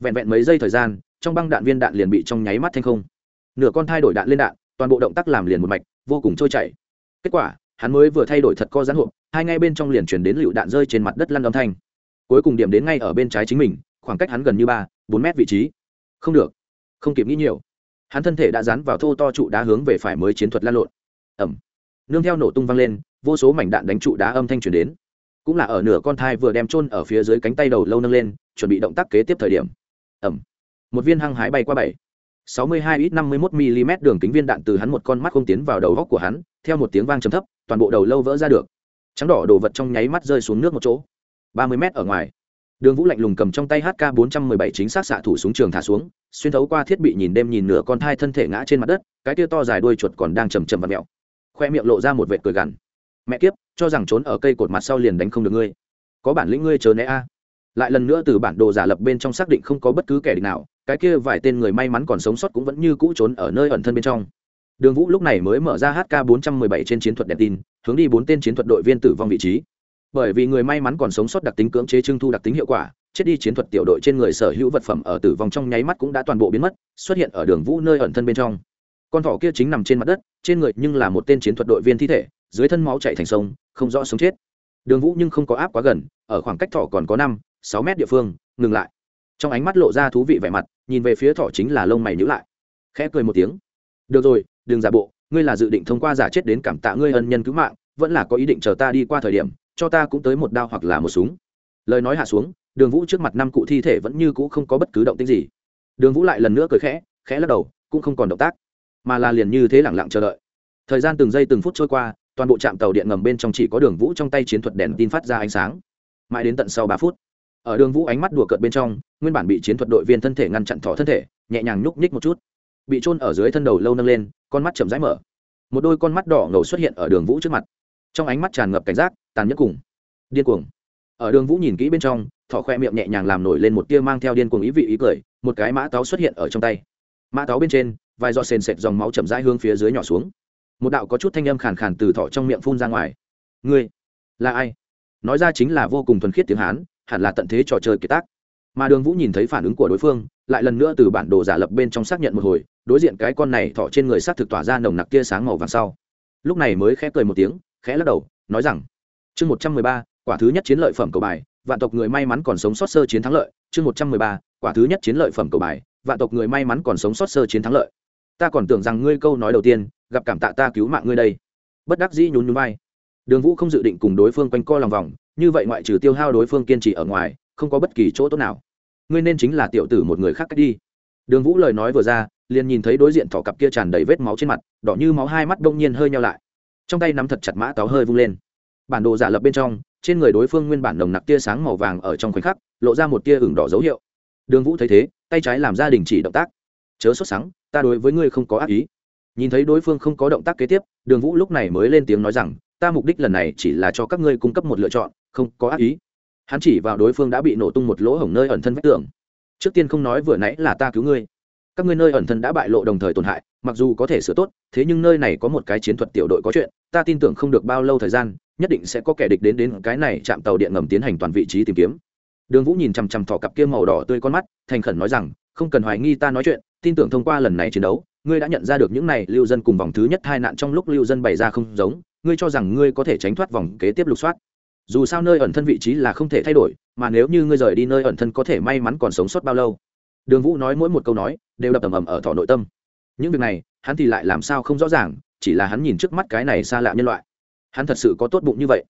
Vẹn vẹn mấy giây thời gian, trong băng đạn viên đạn liền bị trong nháy mắt thanh không. Nửa con thai đổi đạn lên đạn, toàn bộ động tác làm liền một mạch, vô cùng trôi chảy. Kết quả, hắn mới vừa thay đổi thật co gián hộp, hai ngay bên trong liền chuyển đến lựu đạn rơi trên mặt đất lăn âm thanh. Cuối cùng điểm đến ngay ở bên trái chính mình, khoảng cách hắn gần như ba, bốn mét vị trí. Không được. Không kịp nghĩ nhiều hắn thân thể đã dán vào thô to trụ đá hướng về phải mới chiến thuật lan lộn. Ẩm nương theo nổ tung vang lên, vô số mảnh đạn đánh trụ đá âm thanh chuyển đến. Cũng là ở nửa con thai vừa đem trôn ở phía dưới cánh tay đầu lâu nâng lên, chuẩn bị động tác kế tiếp thời điểm. Ẩm một viên hăng hái bay qua bảy. Sáu mươi hai ít năm mươi 51 mm đường kính viên đạn từ hắn một con mắt không tiến vào đầu góc của hắn, theo một tiếng vang trầm thấp, toàn bộ đầu lâu vỡ ra được. Trắng đỏ đồ vật trong nháy mắt rơi xuống nước một chỗ. ba mươi m ở ngoài. Đường vũ lạnh lùng cầm trong tay hk bốn trăm mười bảy chính xác xạ thủ súng trường thả xuống xuyên thấu qua thiết bị nhìn đêm nhìn nửa con thai thân thể ngã trên mặt đất, cái tia to dài đuôi chuột còn đang chầm chầm và mẹo. Khoe miệng lộ ra một vệt cười gằn. Mẹ kiếp, cho rằng trốn ở cây cột mặt sau liền đánh không được ngươi. Có bản lĩnh ngươi chớ né a. Lại lần nữa từ bản đồ giả lập bên trong xác định không có bất cứ kẻ địch nào, cái kia vài tên người may mắn còn sống sót cũng vẫn như cũ trốn ở nơi ẩn thân bên trong. Đường vũ lúc này mới mở ra hk 417 trên chiến thuật đèn tin, hướng đi bốn tên chiến thuật đội viên tử vong vị trí. Bởi vì người may mắn còn sống sót đặc tính cưỡng chế trưng thu đặc tính hiệu quả chết đi chiến thuật tiểu đội trên người sở hữu vật phẩm ở tử vong trong nháy mắt cũng đã toàn bộ biến mất, xuất hiện ở đường vũ nơi ẩn thân bên trong. Con thỏ kia chính nằm trên mặt đất, trên người nhưng là một tên chiến thuật đội viên thi thể, dưới thân máu chạy thành sông, không rõ sống chết. Đường vũ nhưng không có áp quá gần, ở khoảng cách thỏ còn có năm, sáu mét địa phương, ngừng lại. Trong ánh mắt lộ ra thú vị vẻ mặt, nhìn về phía thỏ chính là lông mày nhữ lại. Khẽ cười một tiếng. Được rồi, đừng giả bộ, ngươi là dự định thông qua giả chết đến cảm tạ ngươi ân nhân cứu mạng, vẫn là có ý định chờ ta đi qua thời điểm, cho ta cũng tới một đao hoặc là một súng. Lời nói hạ xuống đường vũ trước mặt năm cụ thi thể vẫn như cũ không có bất cứ động tích gì. Đường vũ lại lần nữa cười khẽ khẽ lắc đầu, cũng không còn động tác, mà là liền như thế lẳng lặng chờ đợi. Thời gian từng giây từng phút trôi qua, toàn bộ trạm tàu điện ngầm bên trong chỉ có đường vũ trong tay chiến thuật đèn tin phát ra ánh sáng. Mãi đến tận sau ba phút, ở đường vũ ánh mắt đùa cợt bên trong, nguyên bản bị chiến thuật đội viên thân thể ngăn chặn thỏ thân thể, nhẹ nhàng nhúc nhích một chút. Bị trôn ở dưới thân đầu lâu nâng lên, con mắt chậm rãi mở. Một đôi con mắt đỏ ngầu xuất hiện ở đường vũ trước mặt. Trong ánh mắt tràn ngập cảnh giác, tàn nhẫn cùng điên cuồng ở đường vũ nhìn kỹ bên trong, thỏ khoe miệng nhẹ nhàng làm nổi lên một tia mang theo điên cuồng ý vị ý cười, một cái mã táo xuất hiện ở trong tay. Mã táo bên trên, vài giọt sền sệt dòng máu chậm rãi hướng phía dưới nhỏ xuống. Một đạo có chút thanh âm khàn khàn từ thọ trong miệng phun ra ngoài. Ngươi là ai? Nói ra chính là vô cùng thuần khiết tiếng hán, hẳn là tận thế trò chơi kiệt tác. Mà đường vũ nhìn thấy phản ứng của đối phương, lại lần nữa từ bản đồ giả lập bên trong xác nhận một hồi, đối diện cái con này thọ trên người s á t thực tỏa ra nồng nặc tia sáng màu vàng sau. Lúc này mới khẽ cười một tiếng, khẽ lắc đầu, nói rằng, chương một trăm mười ba quả thứ nhất chiến lợi phẩm cầu bài, vạn tộc người may mắn còn sống sót sơ chiến thắng lợi. Chương một trăm mười ba, quả thứ nhất chiến lợi phẩm cầu bài, vạn tộc người may mắn còn sống sót sơ chiến thắng lợi. Ta còn tưởng rằng ngươi câu nói đầu tiên, gặp cảm tạ ta cứu mạng ngươi đây. Bất đắc dĩ nhún nhún vai. Đường vũ không dự định cùng đối phương quanh co lòng vòng, như vậy ngoại trừ tiêu hao đối phương kiên trì ở ngoài, không có bất kỳ chỗ tốt nào. Ngươi nên chính là tiểu tử một người khác cách đi. Đường vũ lời nói vừa ra, liền nhìn thấy đối diện thỏ cặp kia tràn đầy vết máu trên mặt, đỏ như máu hai mắt đông nhiên hơi nhau lại. Trong tay nắm thật chặt mã táo hơi vung lên. Bản đồ giả lập bên trong trên người đối phương nguyên bản nồng nặc tia sáng màu vàng ở trong khoảnh khắc, lộ ra một tia ửng đỏ dấu hiệu. Đường vũ thấy thế, tay trái làm ra đình chỉ động tác. Chớ xuất sáng ta đối với ngươi không có ác ý. Nhìn thấy đối phương không có động tác kế tiếp, đường vũ lúc này mới lên tiếng nói rằng, ta mục đích lần này chỉ là cho các ngươi cung cấp một lựa chọn, không có ác ý. Hắn chỉ vào đối phương đã bị nổ tung một lỗ hổng nơi ẩn thân vách tường. Trước tiên không nói vừa nãy là ta cứu ngươi. Các ngươi nơi ẩn thân đã bại lộ đồng thời tổn hại, mặc dù có thể sửa tốt, thế nhưng nơi này có một cái chiến thuật tiểu đội có chuyện, ta tin tưởng không được bao lâu thời gian nhất định sẽ có kẻ địch đến đến cái này chạm tàu điện ngầm tiến hành toàn vị trí tìm kiếm. Đường vũ nhìn chằm chằm thỏ cặp kia màu đỏ tươi con mắt, thành khẩn nói rằng, không cần hoài nghi ta nói chuyện, tin tưởng thông qua lần này chiến đấu, ngươi đã nhận ra được những này lưu dân cùng vòng thứ nhất hai nạn trong lúc lưu dân bày ra không giống, ngươi cho rằng ngươi có thể tránh thoát vòng kế tiếp lục soát. Dù sao nơi ẩn thân vị trí là không thể thay đổi, mà nếu như ngươi rời đi nơi ẩn thân có thể may mắn còn sống sót bao lâu? Đường vũ nói mỗi một câu nói, đều đập ầm ầm ở thỏ nội tâm. Những việc này, hắn thì lại làm sao không rõ ràng, chỉ là hắn nhìn trước mắt cái này xa lạ nhân loại hắn thật sự có tốt bụng như vậy.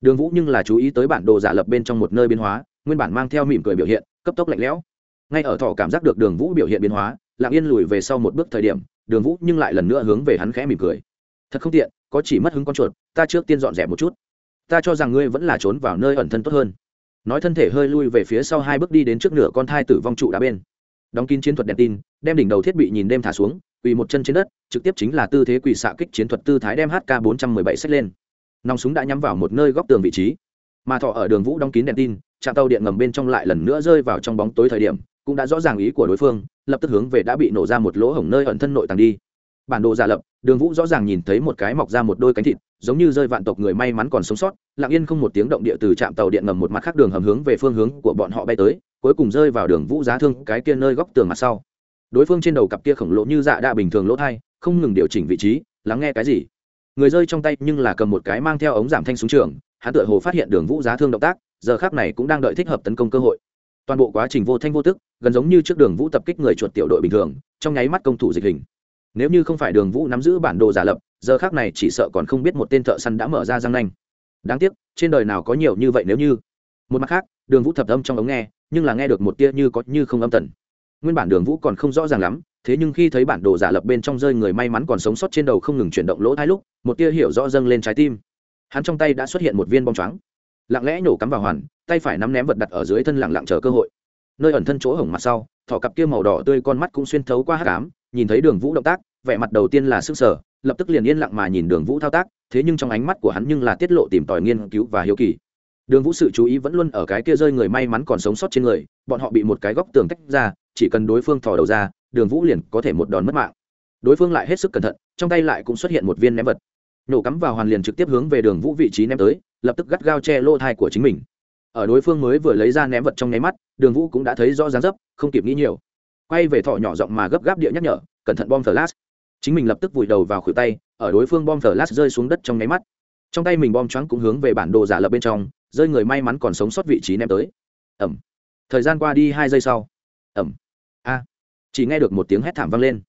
Đường vũ nhưng là chú ý tới bản đồ giả lập bên trong một nơi biến hóa, nguyên bản mang theo mỉm cười biểu hiện, cấp tốc lạnh lẽo. Ngay ở thỏ cảm giác được đường vũ biểu hiện biến hóa, lặng yên lùi về sau một bước thời điểm, đường vũ nhưng lại lần nữa hướng về hắn khẽ mỉm cười. Thật không tiện, có chỉ mất hứng con chuột, ta trước tiên dọn dẹp một chút. Ta cho rằng ngươi vẫn là trốn vào nơi ẩn thân tốt hơn. Nói thân thể hơi lui về phía sau hai bước đi đến trước nửa con thai tử vong trụ đá bên. Đóng kín chiến thuật đèn tin, đem đỉnh đầu thiết bị nhìn đêm thả xuống, quỳ một chân trên đất, trực tiếp chính là tư thế quỳ xạ kích chiến thuật tư thái đem hk bốn trăm mười bảy xách lên nòng súng đã nhắm vào một nơi góc tường vị trí. Mà thọ ở đường vũ đóng kín đèn tin, trạm tàu điện ngầm bên trong lại lần nữa rơi vào trong bóng tối thời điểm, cũng đã rõ ràng ý của đối phương, lập tức hướng về đã bị nổ ra một lỗ hổng nơi ẩn thân nội tàng đi. Bản đồ giả lập, đường vũ rõ ràng nhìn thấy một cái mọc ra một đôi cánh thịt, giống như rơi vạn tộc người may mắn còn sống sót, lặng yên không một tiếng động địa từ trạm tàu điện ngầm một mặt khác đường hầm hướng về phương hướng của bọn họ bay tới, cuối cùng rơi vào đường vũ giá thương cái kia nơi góc tường mặt sau. Đối phương trên đầu cặp kia khổng lồ như dạ đa bình thường lỗ thai, không ngừng điều chỉnh vị trí, lắng nghe cái gì? Người rơi trong tay nhưng là cầm một cái mang theo ống giảm thanh súng trường, hắn tựa hồ phát hiện đường vũ giá thương động tác, giờ khác này cũng đang đợi thích hợp tấn công cơ hội. Toàn bộ quá trình vô thanh vô tức, gần giống như trước đường vũ tập kích người chuột tiểu đội bình thường, trong nháy mắt công thủ dịch hình. Nếu như không phải đường vũ nắm giữ bản đồ giả lập, giờ khác này chỉ sợ còn không biết một tên thợ săn đã mở ra răng nanh. Đáng tiếc, trên đời nào có nhiều như vậy nếu như. Một mặt khác, đường vũ thập âm trong ống nghe, nhưng là nghe được một tia như có như không âm tần. Nguyên bản đường vũ còn không rõ ràng lắm thế nhưng khi thấy bản đồ giả lập bên trong rơi người may mắn còn sống sót trên đầu không ngừng chuyển động lỗ hai lúc, một tia hiểu rõ dâng lên trái tim. Hắn trong tay đã xuất hiện một viên bom choáng. Lặng lẽ nổ cắm vào hoàn, tay phải nắm ném vật đặt ở dưới thân lặng lặng chờ cơ hội. Nơi ẩn thân chỗ hổng mặt sau, thỏ cặp kia màu đỏ tươi con mắt cũng xuyên thấu qua hát cám nhìn thấy đường vũ động tác, vẻ mặt đầu tiên là sức sở lập tức liền yên lặng mà nhìn đường vũ thao tác, thế nhưng trong ánh mắt của hắn nhưng là tiết lộ tìm tòi nghiên cứu và hiếu kỳ. Đường vũ sự chú ý vẫn luôn ở cái kia rơi người may mắn còn sống sót trên người, bọn họ bị một cái góc tường tách ra, chỉ cần đối phương thò đầu ra đường vũ liền có thể một đòn mất mạng. Đối phương lại hết sức cẩn thận, trong tay lại cũng xuất hiện một viên ném vật. Nổ cắm vào hoàn liền trực tiếp hướng về đường vũ vị trí ném tới, lập tức gắt gao che lô thai của chính mình. Ở đối phương mới vừa lấy ra ném vật trong nháy mắt, đường vũ cũng đã thấy rõ dáng dấp, không kịp nghĩ nhiều. Quay về thọ nhỏ giọng mà gấp gáp địa nhắc nhở, cẩn thận bom flash. Chính mình lập tức vùi đầu vào khuỷu tay, ở đối phương bom flash rơi xuống đất trong nháy mắt. Trong tay mình bom choáng cũng hướng về bản đồ giả lập bên trong, rơi người may mắn còn sống sót vị trí ném tới. Ẩm. Thời gian qua đi hai giây sau. Ẩm chỉ nghe được một tiếng hét thảm vang lên.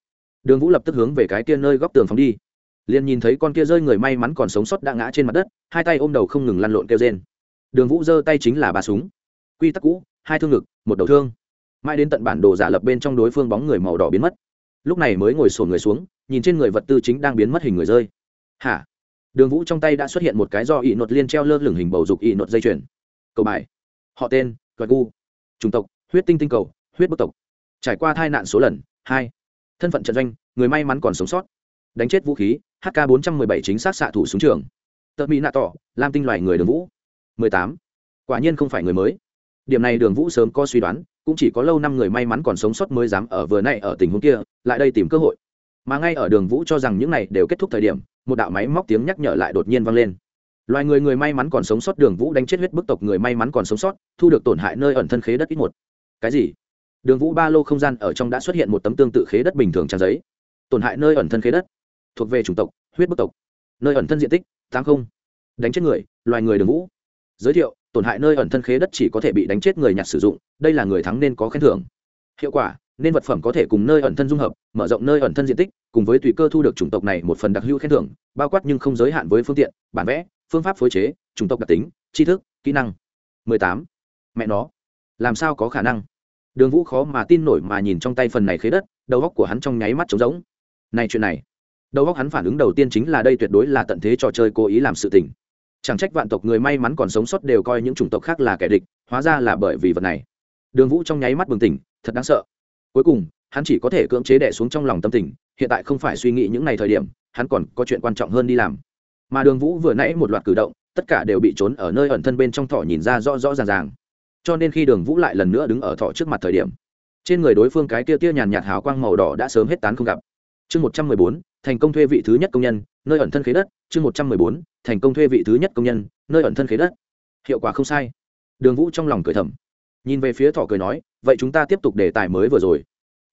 Đường vũ lập tức hướng về cái kia nơi góc tường phóng đi. Liền nhìn thấy con kia rơi người may mắn còn sống sót đã ngã trên mặt đất, hai tay ôm đầu không ngừng lăn lộn kêu trên đường vũ giơ tay chính là ba súng. Quy tắc cũ, hai thương ngực, một đầu thương. Mãi đến tận bản đồ giả lập bên trong đối phương bóng người màu đỏ biến mất. Lúc này mới ngồi sổ người xuống, nhìn trên người vật tư chính đang biến mất hình người rơi. Hả? Đường vũ trong tay đã xuất hiện một cái do ị nột liên treo lơ lửng hình bầu dục ị nột dây chuyền. Cầu bài. Họ tên gọi gu. Chủng tộc, huyết tinh tinh cầu, huyết bức tộc trải qua tai nạn số lần, hai, thân phận trận doanh, người may mắn còn sống sót. Đánh chết vũ khí hk 417 chính xác xạ thủ súng trường. Tật mỹ nạ tỏ lam tinh loài người đường vũ. 18. quả nhiên không phải người mới. Điểm này đường vũ sớm có suy đoán, cũng chỉ có lâu năm người may mắn còn sống sót mới dám ở vừa nay ở tình huống kia, lại đây tìm cơ hội. Mà ngay ở đường vũ cho rằng những này đều kết thúc thời điểm, một đạo máy móc tiếng nhắc nhở lại đột nhiên vang lên. Loài người người may mắn còn sống sót đường vũ đánh chết huyết bức tộc người may mắn còn sống sót, thu được tổn hại nơi ẩn thân khế đất ít một. Cái gì? Đường vũ ba lô không gian ở trong đã xuất hiện một tấm tương tự khế đất bình thường trang giấy. Tổn hại nơi ẩn thân khế đất. Thuộc về chủng tộc, huyết bức tộc. Nơi ẩn thân diện tích, tám không. Đánh chết người, loài người đường vũ. Giới thiệu, tổn hại nơi ẩn thân khế đất chỉ có thể bị đánh chết người nhặt sử dụng, đây là người thắng nên có khen thưởng. Hiệu quả, nên vật phẩm có thể cùng nơi ẩn thân dung hợp, mở rộng nơi ẩn thân diện tích, cùng với tùy cơ thu được chủng tộc này một phần đặc hữu khen thưởng, bao quát nhưng không giới hạn với phương tiện, bản vẽ, phương pháp phối chế, chủng tộc đặc tính, tri thức, kỹ năng. 18. mẹ nó, làm sao có khả năng? Đường vũ khó mà tin nổi mà nhìn trong tay phần này khế đất, đầu góc của hắn trong nháy mắt trống rỗng. Này chuyện này, đầu góc hắn phản ứng đầu tiên chính là đây tuyệt đối là tận thế trò chơi cố ý làm sự tình. Chẳng trách vạn tộc người may mắn còn sống sót đều coi những chủng tộc khác là kẻ địch, hóa ra là bởi vì vật này. Đường vũ trong nháy mắt bừng tỉnh, thật đáng sợ. Cuối cùng, hắn chỉ có thể cưỡng chế đẻ xuống trong lòng tâm tình, hiện tại không phải suy nghĩ những ngày thời điểm, hắn còn có chuyện quan trọng hơn đi làm. Mà đường vũ vừa nãy một loạt cử động, tất cả đều bị trốn ở nơi ẩn thân bên trong thỏ nhìn ra rõ rõ ràng ràng cho nên khi đường vũ lại lần nữa đứng ở thọ trước mặt thời điểm, trên người đối phương cái tia tia nhàn nhạt hào quang màu đỏ đã sớm hết tán không gặp. Chương một trăm mười bốn, thành công thuê vị thứ nhất công nhân, nơi ẩn thân khế đất. Chương một trăm mười bốn, thành công thuê vị thứ nhất công nhân, nơi ẩn thân khế đất. Hiệu quả không sai. Đường vũ trong lòng cười thầm. Nhìn về phía thỏ cười nói, vậy chúng ta tiếp tục đề tài mới vừa rồi.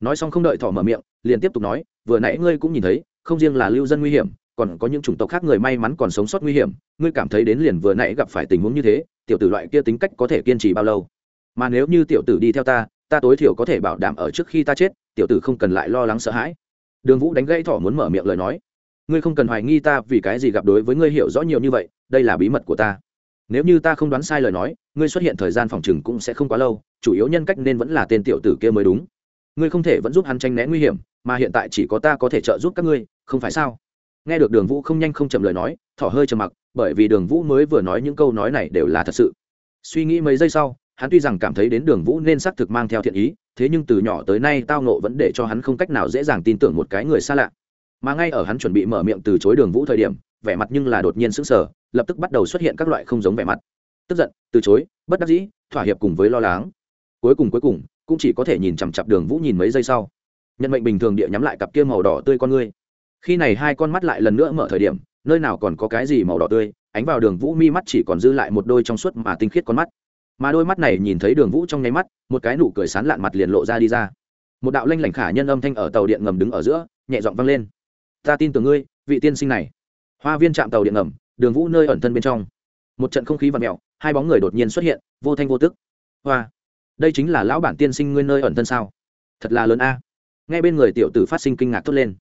Nói xong không đợi thỏ mở miệng, liền tiếp tục nói, vừa nãy ngươi cũng nhìn thấy, không riêng là lưu dân nguy hiểm, còn có những chủng tộc khác người may mắn còn sống sót nguy hiểm. Ngươi cảm thấy đến liền vừa nãy gặp phải tình huống như thế tiểu tử loại kia tính cách có thể kiên trì bao lâu? Mà nếu như tiểu tử đi theo ta ta tối thiểu có thể bảo đảm ở trước khi ta chết, tiểu tử không cần lại lo lắng sợ hãi. Đường vũ đánh gãy thỏ muốn mở miệng lời nói. Ngươi không cần hoài nghi ta vì cái gì gặp đối với ngươi hiểu rõ nhiều như vậy, đây là bí mật của ta. Nếu như ta không đoán sai lời nói, ngươi xuất hiện thời gian phòng chừng cũng sẽ không quá lâu, chủ yếu nhân cách nên vẫn là tên tiểu tử kia mới đúng. Ngươi không thể vẫn giúp hắn tranh né nguy hiểm, mà hiện tại chỉ có ta có thể trợ giúp các ngươi, không phải sao? Nghe được đường vũ không nhanh không chậm lời nói, thỏ hơi trầm mặc bởi vì đường vũ mới vừa nói những câu nói này đều là thật sự. Suy nghĩ mấy giây sau, hắn tuy rằng cảm thấy đến đường vũ nên xác thực mang theo thiện ý, thế nhưng từ nhỏ tới nay tao nộ vẫn để cho hắn không cách nào dễ dàng tin tưởng một cái người xa lạ. Mà ngay ở hắn chuẩn bị mở miệng từ chối đường vũ thời điểm, vẻ mặt nhưng là đột nhiên sững sờ, lập tức bắt đầu xuất hiện các loại không giống vẻ mặt. Tức giận, từ chối, bất đắc dĩ, thỏa hiệp cùng với lo lắng. Cuối cùng cuối cùng, cũng chỉ có thể nhìn chằm chặp đường vũ nhìn mấy giây sau. Nhận mệnh bình thường địa nhắm lại cặp kia màu đỏ tươi con ngươi. Khi này hai con mắt lại lần nữa mở thời điểm nơi nào còn có cái gì màu đỏ tươi, ánh vào đường vũ mi mắt chỉ còn dư lại một đôi trong suốt mà tinh khiết con mắt. Mà đôi mắt này nhìn thấy đường vũ trong nháy mắt, một cái nụ cười sán lạn mặt liền lộ ra đi ra. Một đạo lanh lảnh khả nhân âm thanh ở tàu điện ngầm đứng ở giữa, nhẹ giọng vang lên. Ta tin tưởng ngươi, vị tiên sinh này. Hoa viên chạm tàu điện ngầm, đường vũ nơi ẩn thân bên trong. Một trận không khí và mẹo hai bóng người đột nhiên xuất hiện, vô thanh vô tức. Hoa, đây chính là lão bản tiên sinh ngươi nơi ẩn thân sao? Thật là lớn a. À. ngay bên người tiểu tử phát sinh kinh ngạc thốt lên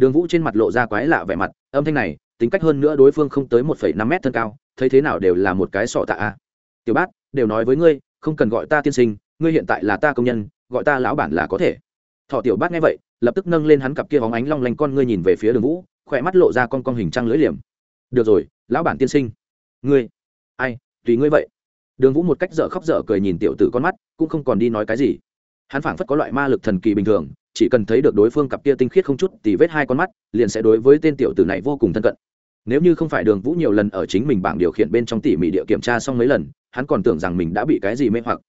đường vũ trên mặt lộ ra quái lạ vẻ mặt, âm thanh này, tính cách hơn nữa đối phương không tới một phẩy năm mét thân cao, thấy thế nào đều là một cái sọ tạ a. Tiểu bát, đều nói với ngươi, không cần gọi ta tiên sinh, ngươi hiện tại là ta công nhân, gọi ta lão bản là có thể. Thọ tiểu bát nghe vậy, lập tức nâng lên hắn cặp kia hóng ánh long lanh con ngươi nhìn về phía đường vũ, khỏe mắt lộ ra con con hình trăng lưỡi liềm. Được rồi, lão bản tiên sinh. Ngươi? Ai, tùy ngươi vậy. Đường vũ một cách dở khóc dở cười nhìn tiểu tử con mắt, cũng không còn đi nói cái gì. Hắn phảng phất có loại ma lực thần kỳ bình thường chỉ cần thấy được đối phương cặp kia tinh khiết không chút thì vết hai con mắt, liền sẽ đối với tên tiểu tử này vô cùng thân cận. Nếu như không phải đường vũ nhiều lần ở chính mình bảng điều khiển bên trong tỉ mỉ địa kiểm tra xong mấy lần, hắn còn tưởng rằng mình đã bị cái gì mê hoặc.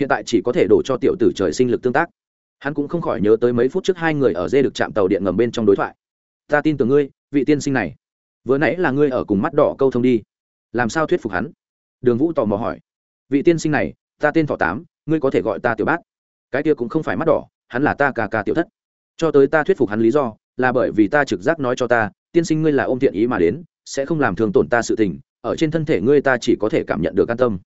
Hiện tại chỉ có thể đổ cho tiểu tử trời sinh lực tương tác. Hắn cũng không khỏi nhớ tới mấy phút trước hai người ở dê được chạm tàu điện ngầm bên trong đối thoại. Ta tin tưởng ngươi, vị tiên sinh này. Vừa nãy là ngươi ở cùng mắt đỏ câu thông đi. Làm sao thuyết phục hắn? Đường vũ tò mò hỏi. Vị tiên sinh này, ta tên thọ tám, ngươi có thể gọi ta tiểu bác. Cái kia cũng không phải mắt đỏ hắn là ta ca ca tiểu thất. Cho tới ta thuyết phục hắn lý do, là bởi vì ta trực giác nói cho ta, tiên sinh ngươi là ôm thiện ý mà đến, sẽ không làm thường tổn ta sự tình, ở trên thân thể ngươi ta chỉ có thể cảm nhận được an tâm.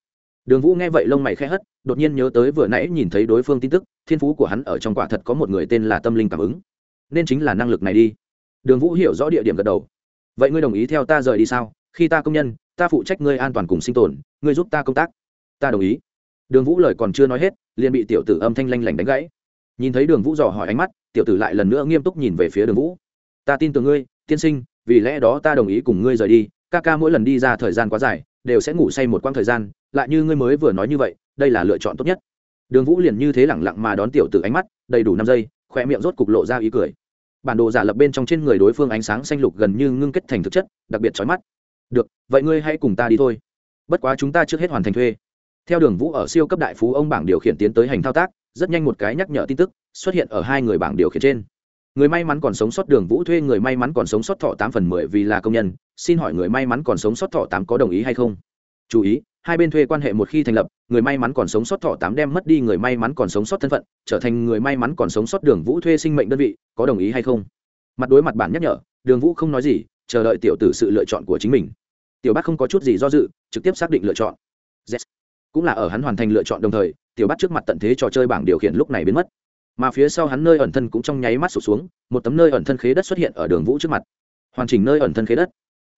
Đường vũ nghe vậy lông mày khẽ hất, đột nhiên nhớ tới vừa nãy nhìn thấy đối phương tin tức, thiên phú của hắn ở trong quả thật có một người tên là tâm linh cảm ứng. Nên chính là năng lực này đi. Đường vũ hiểu rõ địa điểm gật đầu. Vậy ngươi đồng ý theo ta rời đi sao? Khi ta công nhân, ta phụ trách ngươi an toàn cùng sinh tồn, ngươi giúp ta công tác. Ta đồng ý. Đường vũ lời còn chưa nói hết, liền bị tiểu tử âm thanh lanh lảnh đánh gãy nhìn thấy đường vũ dò hỏi ánh mắt, tiểu tử lại lần nữa nghiêm túc nhìn về phía đường vũ. Ta tin tưởng ngươi, tiên sinh, vì lẽ đó ta đồng ý cùng ngươi rời đi. Ca ca mỗi lần đi ra thời gian quá dài, đều sẽ ngủ say một quãng thời gian, lại như ngươi mới vừa nói như vậy, đây là lựa chọn tốt nhất. Đường vũ liền như thế lẳng lặng mà đón tiểu tử ánh mắt, đầy đủ năm giây khoe miệng rốt cục lộ ra ý cười. Bản đồ giả lập bên trong trên người đối phương ánh sáng xanh lục gần như ngưng kết thành thực chất, đặc biệt trói mắt. Được, vậy ngươi hãy cùng ta đi thôi. Bất quá chúng ta trước hết hoàn thành thuê. Theo đường vũ ở siêu cấp đại phú ông bảng điều khiển tiến tới hành thao tác rất nhanh một cái nhắc nhở tin tức xuất hiện ở hai người bảng điều khiển trên. Người may mắn còn sống sót đường vũ thuê người may mắn còn sống sót thọ tám phần mười vì là công nhân, xin hỏi người may mắn còn sống sót thọ tám có đồng ý hay không? Chú ý, hai bên thuê quan hệ một khi thành lập, người may mắn còn sống sót thọ tám đem mất đi người may mắn còn sống sót thân phận, trở thành người may mắn còn sống sót đường vũ thuê sinh mệnh đơn vị, có đồng ý hay không? Mặt đối mặt bản nhắc nhở, đường vũ không nói gì, chờ đợi tiểu tử sự lựa chọn của chính mình. Tiểu bác không có chút gì do dự, trực tiếp xác định lựa chọn. Yes cũng là ở hắn hoàn thành lựa chọn đồng thời, tiểu bắt trước mặt tận thế trò chơi bảng điều khiển lúc này biến mất. Mà phía sau hắn nơi ẩn thân cũng trong nháy mắt sụt xuống, một tấm nơi ẩn thân khế đất xuất hiện ở đường vũ trước mặt. Hoàn chỉnh nơi ẩn thân khế đất,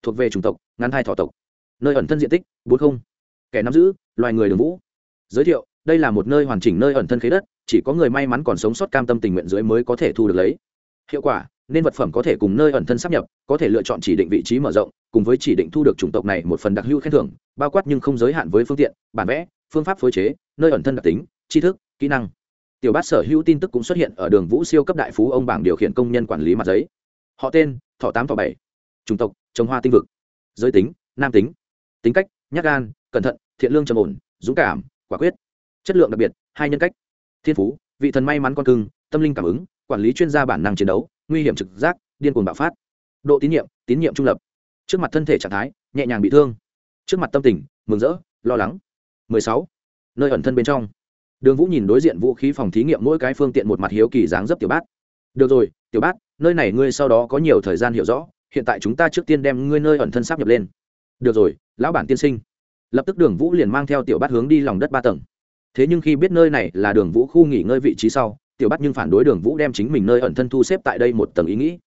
thuộc về chủng tộc, ngắn hai thọ tộc. Nơi ẩn thân diện tích, bốn không. Kẻ nắm giữ, loài người đường vũ. Giới thiệu, đây là một nơi hoàn chỉnh nơi ẩn thân khế đất, chỉ có người may mắn còn sống sót cam tâm tình nguyện dưới mới có thể thu được lấy. Hiệu quả, nên vật phẩm có thể cùng nơi ẩn thân sắp nhập, có thể lựa chọn chỉ định vị trí mở rộng cùng với chỉ định thu được chủng tộc này một phần đặc hữu khen thưởng, bao quát nhưng không giới hạn với phương tiện, bản vẽ, phương pháp phối chế, nơi ẩn thân đặc tính, tri thức, kỹ năng. Tiểu bát sở hữu tin tức cũng xuất hiện ở đường vũ siêu cấp đại phú ông bảng điều khiển công nhân quản lý mặt giấy. Họ tên, thọ tám thọ bảy. Chủng tộc, trồng hoa tinh vực. Giới tính, nam tính. Tính cách, nhát gan, cẩn thận, thiện lương trầm ổn, dũng cảm, quả quyết. Chất lượng đặc biệt, hai nhân cách. Thiên phú, vị thần may mắn con cưng, tâm linh cảm ứng, quản lý chuyên gia bản năng chiến đấu, nguy hiểm trực giác, điên cuồng bạo phát. Độ tín nhiệm tín nhiệm trung lập trước mặt thân thể trạng thái, nhẹ nhàng bị thương. Trước mặt tâm tình, mừng rỡ, lo lắng. 16. nơi ẩn thân bên trong. Đường vũ nhìn đối diện vũ khí phòng thí nghiệm mỗi cái phương tiện một mặt hiếu kỳ dáng dấp tiểu bát. Được rồi, tiểu bát, nơi này ngươi sau đó có nhiều thời gian hiểu rõ, hiện tại chúng ta trước tiên đem ngươi nơi ẩn thân sắp nhập lên. Được rồi, lão bản tiên sinh. Lập tức đường vũ liền mang theo tiểu bát hướng đi lòng đất ba tầng. Thế nhưng khi biết nơi này là đường vũ khu nghỉ ngơi vị trí sau, tiểu bát nhưng phản đối đường vũ đem chính mình nơi ẩn thân thu xếp tại đây một tầng ý nghĩ.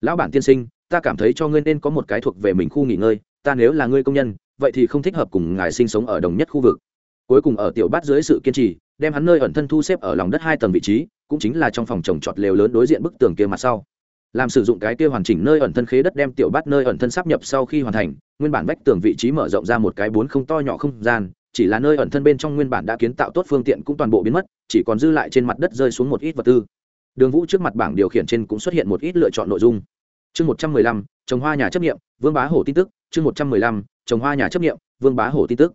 Lão bản tiên sinh ta cảm thấy cho ngươi nên có một cái thuộc về mình khu nghỉ ngơi, ta nếu là ngươi công nhân, vậy thì không thích hợp cùng ngài sinh sống ở đồng nhất khu vực. Cuối cùng ở tiểu bát dưới sự kiên trì, đem hắn nơi ẩn thân thu xếp ở lòng đất hai tầng vị trí, cũng chính là trong phòng trồng trọt lều lớn đối diện bức tường kia mặt sau. Làm sử dụng cái kia hoàn chỉnh nơi ẩn thân khế đất đem tiểu bát nơi ẩn thân sắp nhập sau khi hoàn thành, nguyên bản vách tường vị trí mở rộng ra một cái bốn không to nhỏ không gian, chỉ là nơi ẩn thân bên trong nguyên bản đã kiến tạo tốt phương tiện cũng toàn bộ biến mất, chỉ còn dư lại trên mặt đất rơi xuống một ít vật tư. Đường vũ trước mặt bảng điều khiển trên cũng xuất hiện một ít lựa chọn nội dung chương một trăm mười lăm, trồng hoa nhà chấp nghiệm, vương bá hổ tin tức. Chương một trăm mười lăm, trồng hoa nhà chấp nghiệm, vương bá hổ tin tức.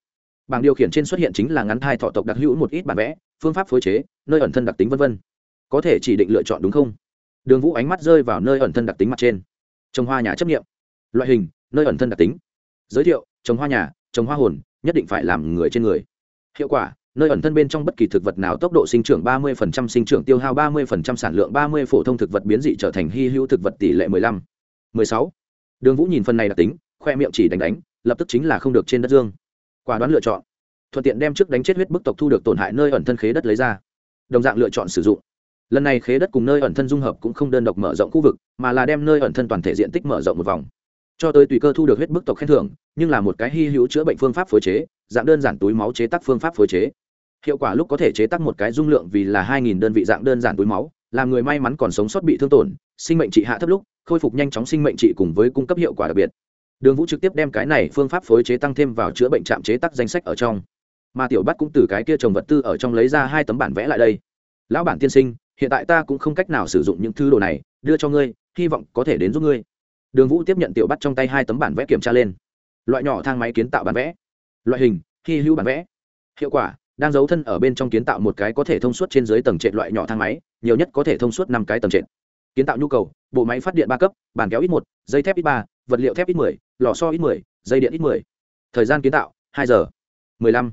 Bảng điều khiển trên xuất hiện chính là ngắn thai thọ tộc đặc hữu một ít bản vẽ, phương pháp phối chế, nơi ẩn thân đặc tính v v có thể chỉ định lựa chọn đúng không? Đường vũ ánh mắt rơi vào nơi ẩn thân đặc tính mặt trên. Trồng hoa nhà chấp nghiệm. Loại hình, nơi ẩn thân đặc tính. Giới thiệu, trồng hoa nhà, trồng hoa hồn, nhất định phải làm người trên người. Hiệu quả nơi ẩn thân bên trong bất kỳ thực vật nào tốc độ sinh trưởng 30% sinh trưởng tiêu hao 30% sản lượng 30 phổ thông thực vật biến dị trở thành hy hữu thực vật tỷ lệ 15. 16. Đường Vũ nhìn phần này đặc tính, khoe miệng chỉ đánh đánh, lập tức chính là không được trên đất dương. Quả đoán lựa chọn, thuận tiện đem trước đánh chết huyết bức tộc thu được tổn hại nơi ẩn thân khế đất lấy ra. Đồng dạng lựa chọn sử dụng. Lần này khế đất cùng nơi ẩn thân dung hợp cũng không đơn độc mở rộng khu vực, mà là đem nơi ẩn thân toàn thể diện tích mở rộng một vòng cho tới tùy cơ thu được huyết bức tộc khen thưởng nhưng là một cái hy hữu chữa bệnh phương pháp phối chế dạng đơn giản túi máu chế tác phương pháp phối chế. Hiệu quả lúc có thể chế tác một cái dung lượng vì là hai nghìn đơn vị dạng đơn giản túi máu, làm người may mắn còn sống sót bị thương tổn, sinh mệnh trị hạ thấp lúc, khôi phục nhanh chóng sinh mệnh trị cùng với cung cấp hiệu quả đặc biệt. Đường vũ trực tiếp đem cái này phương pháp phối chế tăng thêm vào chữa bệnh trạm chế tác danh sách ở trong. Mà tiểu bắt cũng từ cái kia trồng vật tư ở trong lấy ra hai tấm bản vẽ lại đây. Lão bản tiên sinh, hiện tại ta cũng không cách nào sử dụng những thứ đồ này, đưa cho ngươi, hy vọng có thể đến giúp ngươi. Đường vũ tiếp nhận tiểu bắt trong tay hai tấm bản vẽ kiểm tra lên. Loại nhỏ thang máy kiến tạo bản vẽ loại hình, hy hữu bản vẽ. Hiệu quả, đang giấu thân ở bên trong kiến tạo một cái có thể thông suốt trên dưới tầng trệt loại nhỏ thang máy, nhiều nhất có thể thông suốt năm cái tầng trệt. Kiến tạo nhu cầu, bộ máy phát điện ba cấp, bàn kéo ít một, dây thép ít ba, vật liệu thép ít mười, lò so ít mười, dây điện ít mười. Thời gian kiến tạo, hai giờ. Mười lăm.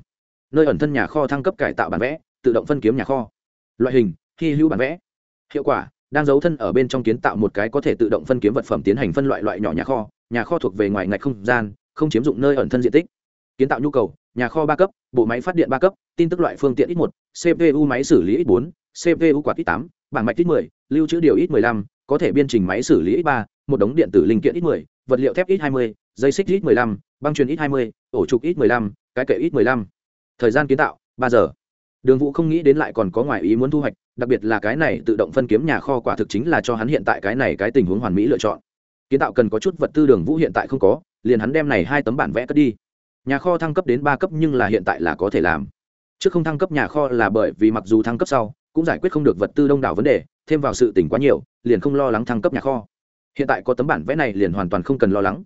Nơi ẩn thân nhà kho thăng cấp cải tạo bản vẽ, tự động phân kiếm nhà kho. Loại hình khi hữu bản vẽ. Hiệu quả, đang giấu thân ở bên trong kiến tạo một cái có thể tự động phân kiếm vật phẩm tiến hành phân loại loại nhỏ nhà kho. Nhà kho thuộc về ngoài ngạch không gian, không chiếm dụng nơi ẩn thân diện tích kiến tạo nhu cầu, nhà kho ba cấp, bộ máy phát điện ba cấp, tin tức loại phương tiện ít một cpu máy xử lý ít bốn cpu quạt ít tám, bảng mạch ít mười, lưu trữ điều ít mười lăm, có thể biên trình máy xử lý ít ba, một đống điện tử linh kiện ít mười, vật liệu thép ít hai mươi, dây xích ít mười lăm, băng truyền ít hai mươi, ổ trục ít mười lăm, cái kệ ít mười lăm. Thời gian kiến tạo, ba giờ. Đường vũ không nghĩ đến lại còn có ngoài ý muốn thu hoạch, đặc biệt là cái này tự động phân kiếm nhà kho quả thực chính là cho hắn hiện tại cái này cái tình huống hoàn mỹ lựa chọn. Kiến tạo cần có chút vật tư đường vũ hiện tại không có, liền hắn đem này hai tấm bản vẽ cất đi nhà kho thăng cấp đến ba cấp nhưng là hiện tại là có thể làm. Trước không thăng cấp nhà kho là bởi vì mặc dù thăng cấp sau, cũng giải quyết không được vật tư đông đảo vấn đề, thêm vào sự tỉnh quá nhiều, liền không lo lắng thăng cấp nhà kho. Hiện tại có tấm bản vẽ này liền hoàn toàn không cần lo lắng.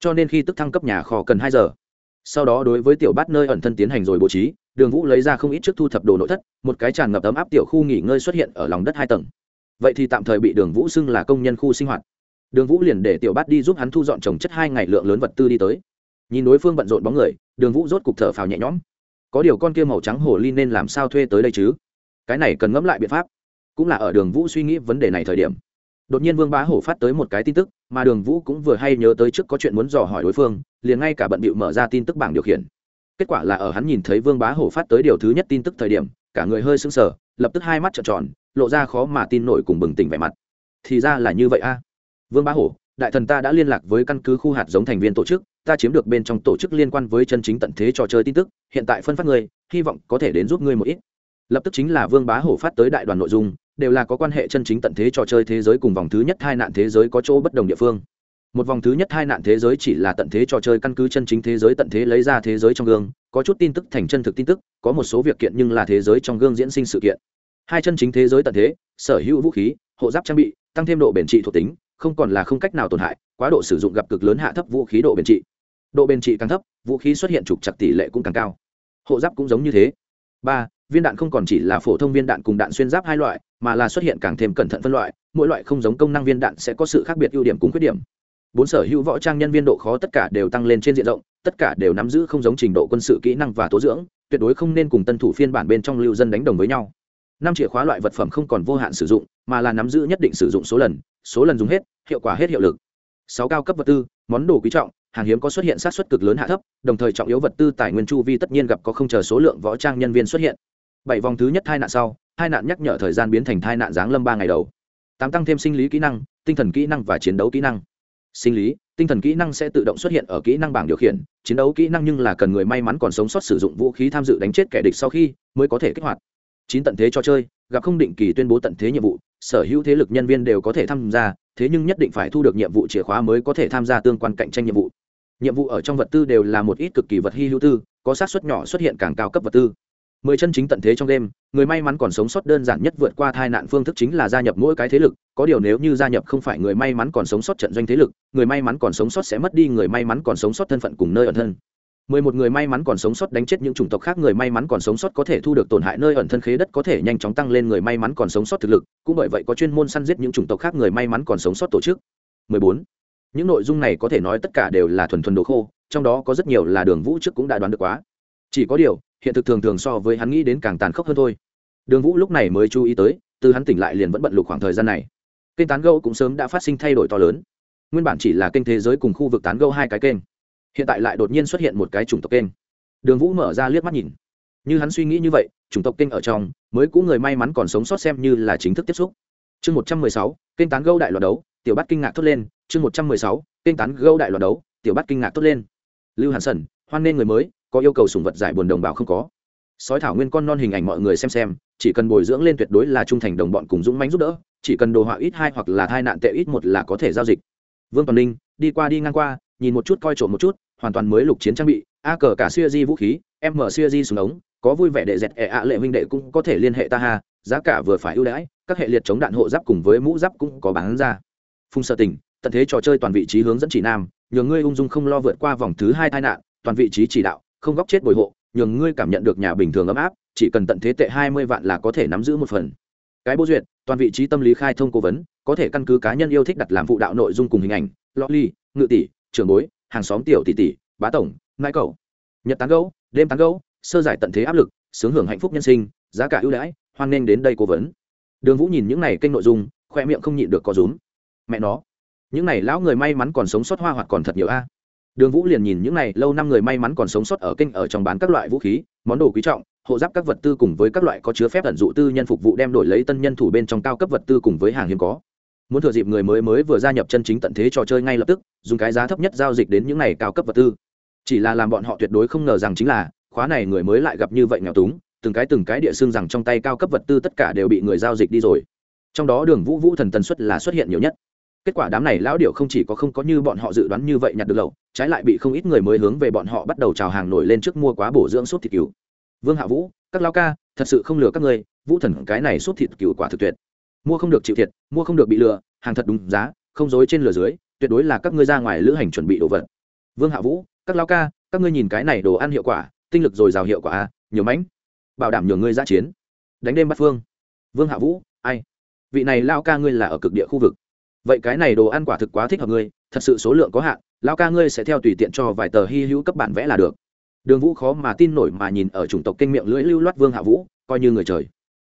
Cho nên khi tức thăng cấp nhà kho cần hai giờ. Sau đó đối với tiểu bát nơi ẩn thân tiến hành rồi bố trí, đường vũ lấy ra không ít trước thu thập đồ nội thất, một cái tràn ngập ấm áp tiểu khu nghỉ ngơi xuất hiện ở lòng đất hai tầng. Vậy thì tạm thời bị đường vũ xưng là công nhân khu sinh hoạt. Đường vũ liền để tiểu bát đi giúp hắn thu dọn trồng chất hai ngày lượng lớn vật tư đi tới nhìn đối phương bận rộn bóng người, đường vũ rốt cục thở phào nhẹ nhõm. Có điều con kia màu trắng hồ ly nên làm sao thuê tới đây chứ? Cái này cần ngẫm lại biện pháp. Cũng là ở đường vũ suy nghĩ vấn đề này thời điểm. Đột nhiên vương bá hổ phát tới một cái tin tức, mà đường vũ cũng vừa hay nhớ tới trước có chuyện muốn dò hỏi đối phương, liền ngay cả bận bịu mở ra tin tức bảng điều khiển. Kết quả là ở hắn nhìn thấy vương bá hổ phát tới điều thứ nhất tin tức thời điểm, cả người hơi sững sờ, lập tức hai mắt trợn tròn, lộ ra khó mà tin nổi cùng bừng tỉnh vẻ mặt. Thì ra là như vậy a. Vương bá hổ, đại thần ta đã liên lạc với căn cứ khu hạt giống thành viên tổ chức ta chiếm được bên trong tổ chức liên quan với chân chính tận thế trò chơi tin tức, hiện tại phân phát ngươi, hy vọng có thể đến giúp ngươi một ít. Lập tức chính là vương bá hổ phát tới đại đoàn nội dung, đều là có quan hệ chân chính tận thế trò chơi thế giới cùng vòng thứ nhất hai nạn thế giới có chỗ bất đồng địa phương. Một vòng thứ nhất hai nạn thế giới chỉ là tận thế trò chơi căn cứ chân chính thế giới tận thế lấy ra thế giới trong gương, có chút tin tức thành chân thực tin tức, có một số việc kiện nhưng là thế giới trong gương diễn sinh sự kiện. Hai chân chính thế giới tận thế, sở hữu vũ khí, hộ giáp trang bị, tăng thêm độ bền trị thuộc tính, không còn là không cách nào tổn hại, quá độ sử dụng gặp cực lớn hạ thấp vũ khí độ bền trị độ bền trị càng thấp, vũ khí xuất hiện trục chặt tỷ lệ cũng càng cao. Hộ giáp cũng giống như thế. Ba, viên đạn không còn chỉ là phổ thông viên đạn cùng đạn xuyên giáp hai loại, mà là xuất hiện càng thêm cẩn thận phân loại, mỗi loại không giống công năng viên đạn sẽ có sự khác biệt ưu điểm cùng khuyết điểm. Bốn sở hữu võ trang nhân viên độ khó tất cả đều tăng lên trên diện rộng, tất cả đều nắm giữ không giống trình độ quân sự kỹ năng và tố dưỡng, tuyệt đối không nên cùng tân thủ phiên bản bên trong lưu dân đánh đồng với nhau. Năm chìa khóa loại vật phẩm không còn vô hạn sử dụng, mà là nắm giữ nhất định sử dụng số lần số lần dùng hết, hiệu quả hết hiệu lực. Sáu cao cấp vật tư, món đồ quý trọng hàng hiếm có xuất hiện sát xuất cực lớn hạ thấp, đồng thời trọng yếu vật tư tài nguyên chu vi tất nhiên gặp có không chờ số lượng võ trang nhân viên xuất hiện. Bảy vòng thứ nhất hai nạn sau, hai nạn nhắc nhở thời gian biến thành hai nạn giáng lâm ba ngày đầu. Tám tăng thêm sinh lý kỹ năng, tinh thần kỹ năng và chiến đấu kỹ năng. Sinh lý, tinh thần kỹ năng sẽ tự động xuất hiện ở kỹ năng bảng điều khiển, chiến đấu kỹ năng nhưng là cần người may mắn còn sống sót sử dụng vũ khí tham dự đánh chết kẻ địch sau khi mới có thể kích hoạt. Chín tận thế cho chơi, gặp không định kỳ tuyên bố tận thế nhiệm vụ, sở hữu thế lực nhân viên đều có thể tham gia, thế nhưng nhất định phải thu được nhiệm vụ chìa khóa mới có thể tham gia tương quan cạnh tranh nhiệm vụ nhiệm vụ ở trong vật tư đều là một ít cực kỳ vật hy hữu tư, có sát xuất nhỏ xuất hiện càng cao cấp vật tư mười chân chính tận thế trong đêm, người may mắn còn sống sót đơn giản nhất vượt qua tai nạn phương thức chính là gia nhập mỗi cái thế lực, có điều nếu như gia nhập không phải người may mắn còn sống sót trận doanh thế lực, người may mắn còn sống sót sẽ mất đi người may mắn còn sống sót thân phận cùng nơi ẩn thân mười một người may mắn còn sống sót đánh chết những chủng tộc khác người may mắn còn sống sót có thể thu được tổn hại nơi ẩn thân khế đất có thể nhanh chóng tăng lên người may mắn còn sống sót thực lực, cũng bởi vậy có chuyên môn săn giết những chủng tộc khác người may mắn còn sống sót tổ chức 14 những nội dung này có thể nói tất cả đều là thuần thuần đồ khô, trong đó có rất nhiều là đường vũ trước cũng đã đoán được quá. Chỉ có điều, hiện thực thường thường so với hắn nghĩ đến càng tàn khốc hơn thôi. Đường vũ lúc này mới chú ý tới, từ hắn tỉnh lại liền vẫn bận lục khoảng thời gian này. Kênh tán gâu cũng sớm đã phát sinh thay đổi to lớn. Nguyên bản chỉ là kênh thế giới cùng khu vực tán gâu hai cái kênh. Hiện tại lại đột nhiên xuất hiện một cái chủng tộc kênh. Đường vũ mở ra liếc mắt nhìn. Như hắn suy nghĩ như vậy, chủng tộc kênh ở trong, mới cũ người may mắn còn sống sót xem như là chính thức tiếp xúc. Chương một trăm mười sáu, kênh tán gâu đại loạt đấu tiểu Bát kinh ngạc thốt lên, chương một trăm mười sáu, kênh tán gâu đại loạt đấu, tiểu Bát kinh ngạc thốt lên. Lưu hàn sẩn, hoan nên người mới, có yêu cầu sùng vật giải buồn đồng bào không có. Sói thảo nguyên con non hình ảnh mọi người xem xem, chỉ cần bồi dưỡng lên tuyệt đối là trung thành đồng bọn cùng dũng mãnh giúp đỡ, chỉ cần đồ họa ít hai hoặc là thai nạn tệ ít một là có thể giao dịch. Vương toàn linh đi qua đi ngang qua, nhìn một chút coi trộm một chút, hoàn toàn mới lục chiến trang bị, a cờ cả siêu di vũ khí em mở siêu di súng ống, có vui vẻ để dẹt ẹ ạ lệ minh đệ cũng có thể liên hệ ta ha, giá cả vừa phải ưu đãi, các hệ liệt chống đạn hộ giáp cùng với mũ giáp cũng có bán ra phung sợ tình, tận thế trò chơi toàn vị trí hướng dẫn chỉ nam, nhường ngươi ung dung không lo vượt qua vòng thứ hai tai nạn, toàn vị trí chỉ đạo, không góc chết bồi hộ, nhường ngươi cảm nhận được nhà bình thường ấm áp, chỉ cần tận thế tệ hai mươi vạn là có thể nắm giữ một phần. Cái bố duyệt, toàn vị trí tâm lý khai thông cố vấn, có thể căn cứ cá nhân yêu thích đặt làm phụ đạo nội dung cùng hình ảnh lõ ly, ngự tỷ trường bối, hàng xóm tiểu tỷ tỷ, bá tổng, nãi cầu nhật tán gấu đêm tán gấu sơ giải tận thế áp lực, sướng hưởng hạnh phúc nhân sinh, giá cả ưu đãi, hoan nghênh đến đây cố vấn. Đường vũ nhìn những này kênh nội dung, khoe miệng không nhịn được có rúm mẹ nó, những này lão người may mắn còn sống sót hoa hoặc còn thật nhiều a. Đường vũ liền nhìn những này, lâu năm người may mắn còn sống sót ở kênh ở trong bán các loại vũ khí, món đồ quý trọng, hộ giáp các vật tư cùng với các loại có chứa phép tận dụ tư nhân phục vụ đem đổi lấy tân nhân thủ bên trong cao cấp vật tư cùng với hàng hiếm có. Muốn thừa dịp người mới mới vừa gia nhập chân chính tận thế trò chơi ngay lập tức, dùng cái giá thấp nhất giao dịch đến những này cao cấp vật tư. Chỉ là làm bọn họ tuyệt đối không ngờ rằng chính là, khóa này người mới lại gặp như vậy nghèo túng, từng cái từng cái địa xương rằng trong tay cao cấp vật tư tất cả đều bị người giao dịch đi rồi. Trong đó đường vũ vũ thần tần suất là xuất hiện nhiều nhất kết quả đám này lão điệu không chỉ có không có như bọn họ dự đoán như vậy nhặt được lậu, trái lại bị không ít người mới hướng về bọn họ bắt đầu trào hàng nổi lên trước mua quá bổ dưỡng sốt thịt cừu. Vương hạ vũ, các lao ca, thật sự không lừa các ngươi, vũ thần, cái này sốt thịt cừu quả thực tuyệt. Mua không được chịu thiệt, mua không được bị lừa, hàng thật đúng giá, không dối trên lừa dưới, tuyệt đối là các ngươi ra ngoài lữ hành chuẩn bị đồ vật. Vương hạ vũ, các lao ca, các ngươi nhìn cái này đồ ăn hiệu quả, tinh lực dồi dào hiệu quả a nhiều mánh. Bảo đảm nhường ngươi ra chiến. Đánh đêm bắt phương. Vương hạ vũ, ai? Vị này lao ca ngươi là ở cực địa khu vực vậy cái này đồ ăn quả thực quá thích hợp ngươi thật sự số lượng có hạn lao ca ngươi sẽ theo tùy tiện cho vài tờ hy hữu cấp bản vẽ là được. Đường vũ khó mà tin nổi mà nhìn ở chủng tộc kinh miệng lưỡi lưu loát vương hạ vũ coi như người trời.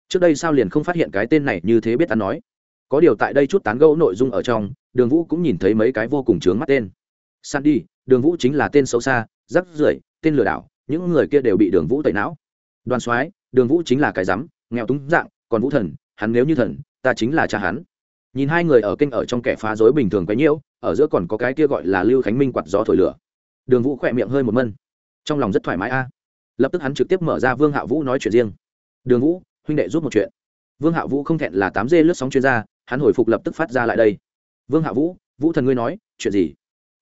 Trước đây sao liền không phát hiện cái tên này như thế biết ăn nói. Có điều tại đây chút tán gẫu nội dung ở trong đường vũ cũng nhìn thấy mấy cái vô cùng chướng mắt tên. Đi, đường vũ chính là tên xấu xa rắc rưởi tên lừa đảo những người kia đều bị đường vũ tẩy não. Đoàn soái đường vũ chính là cái rắm nghèo túng dạng còn vũ thần hắn nếu như thần ta chính là cha hắn nhìn hai người ở kênh ở trong kẻ phá rối bình thường quấy nhiễu, ở giữa còn có cái kia gọi là lưu khánh minh quạt gió thổi lửa. Đường vũ khỏe miệng hơi một mân. Trong lòng rất thoải mái a. Lập tức hắn trực tiếp mở ra vương hạ vũ nói chuyện riêng. Đường vũ, huynh đệ giúp một chuyện. Vương hạ vũ không thẹn là tám dê lướt sóng chuyên gia, hắn hồi phục lập tức phát ra lại đây. Vương hạ vũ vũ thần ngươi nói, chuyện gì?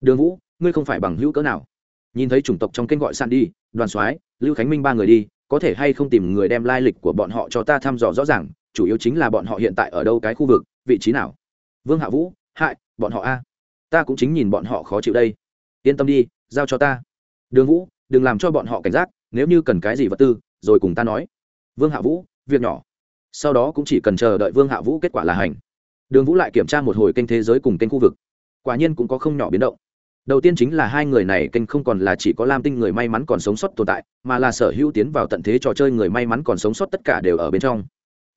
Đường vũ, ngươi không phải bằng hữu cỡ nào. Nhìn thấy chủng tộc trong kênh gọi san đi, đoàn soái, lưu khánh minh ba người đi, có thể hay không tìm người đem lai lịch của bọn họ cho ta thăm dò rõ ràng, chủ yếu chính là bọn họ hiện tại ở đâu cái khu vực vị trí nào? Vương hạ vũ, hại, bọn họ a. Ta cũng chính nhìn bọn họ khó chịu đây. Yên tâm đi, giao cho ta. Đường vũ, đừng làm cho bọn họ cảnh giác, nếu như cần cái gì vật tư, rồi cùng ta nói. Vương hạ vũ, việc nhỏ. Sau đó cũng chỉ cần chờ đợi vương hạ vũ kết quả là hành. Đường vũ lại kiểm tra một hồi kênh thế giới cùng kênh khu vực. Quả nhiên cũng có không nhỏ biến động. Đầu tiên chính là hai người này kênh không còn là chỉ có lam tinh người may mắn còn sống sót tồn tại, mà là sở hữu tiến vào tận thế trò chơi người may mắn còn sống sót tất cả đều ở bên trong.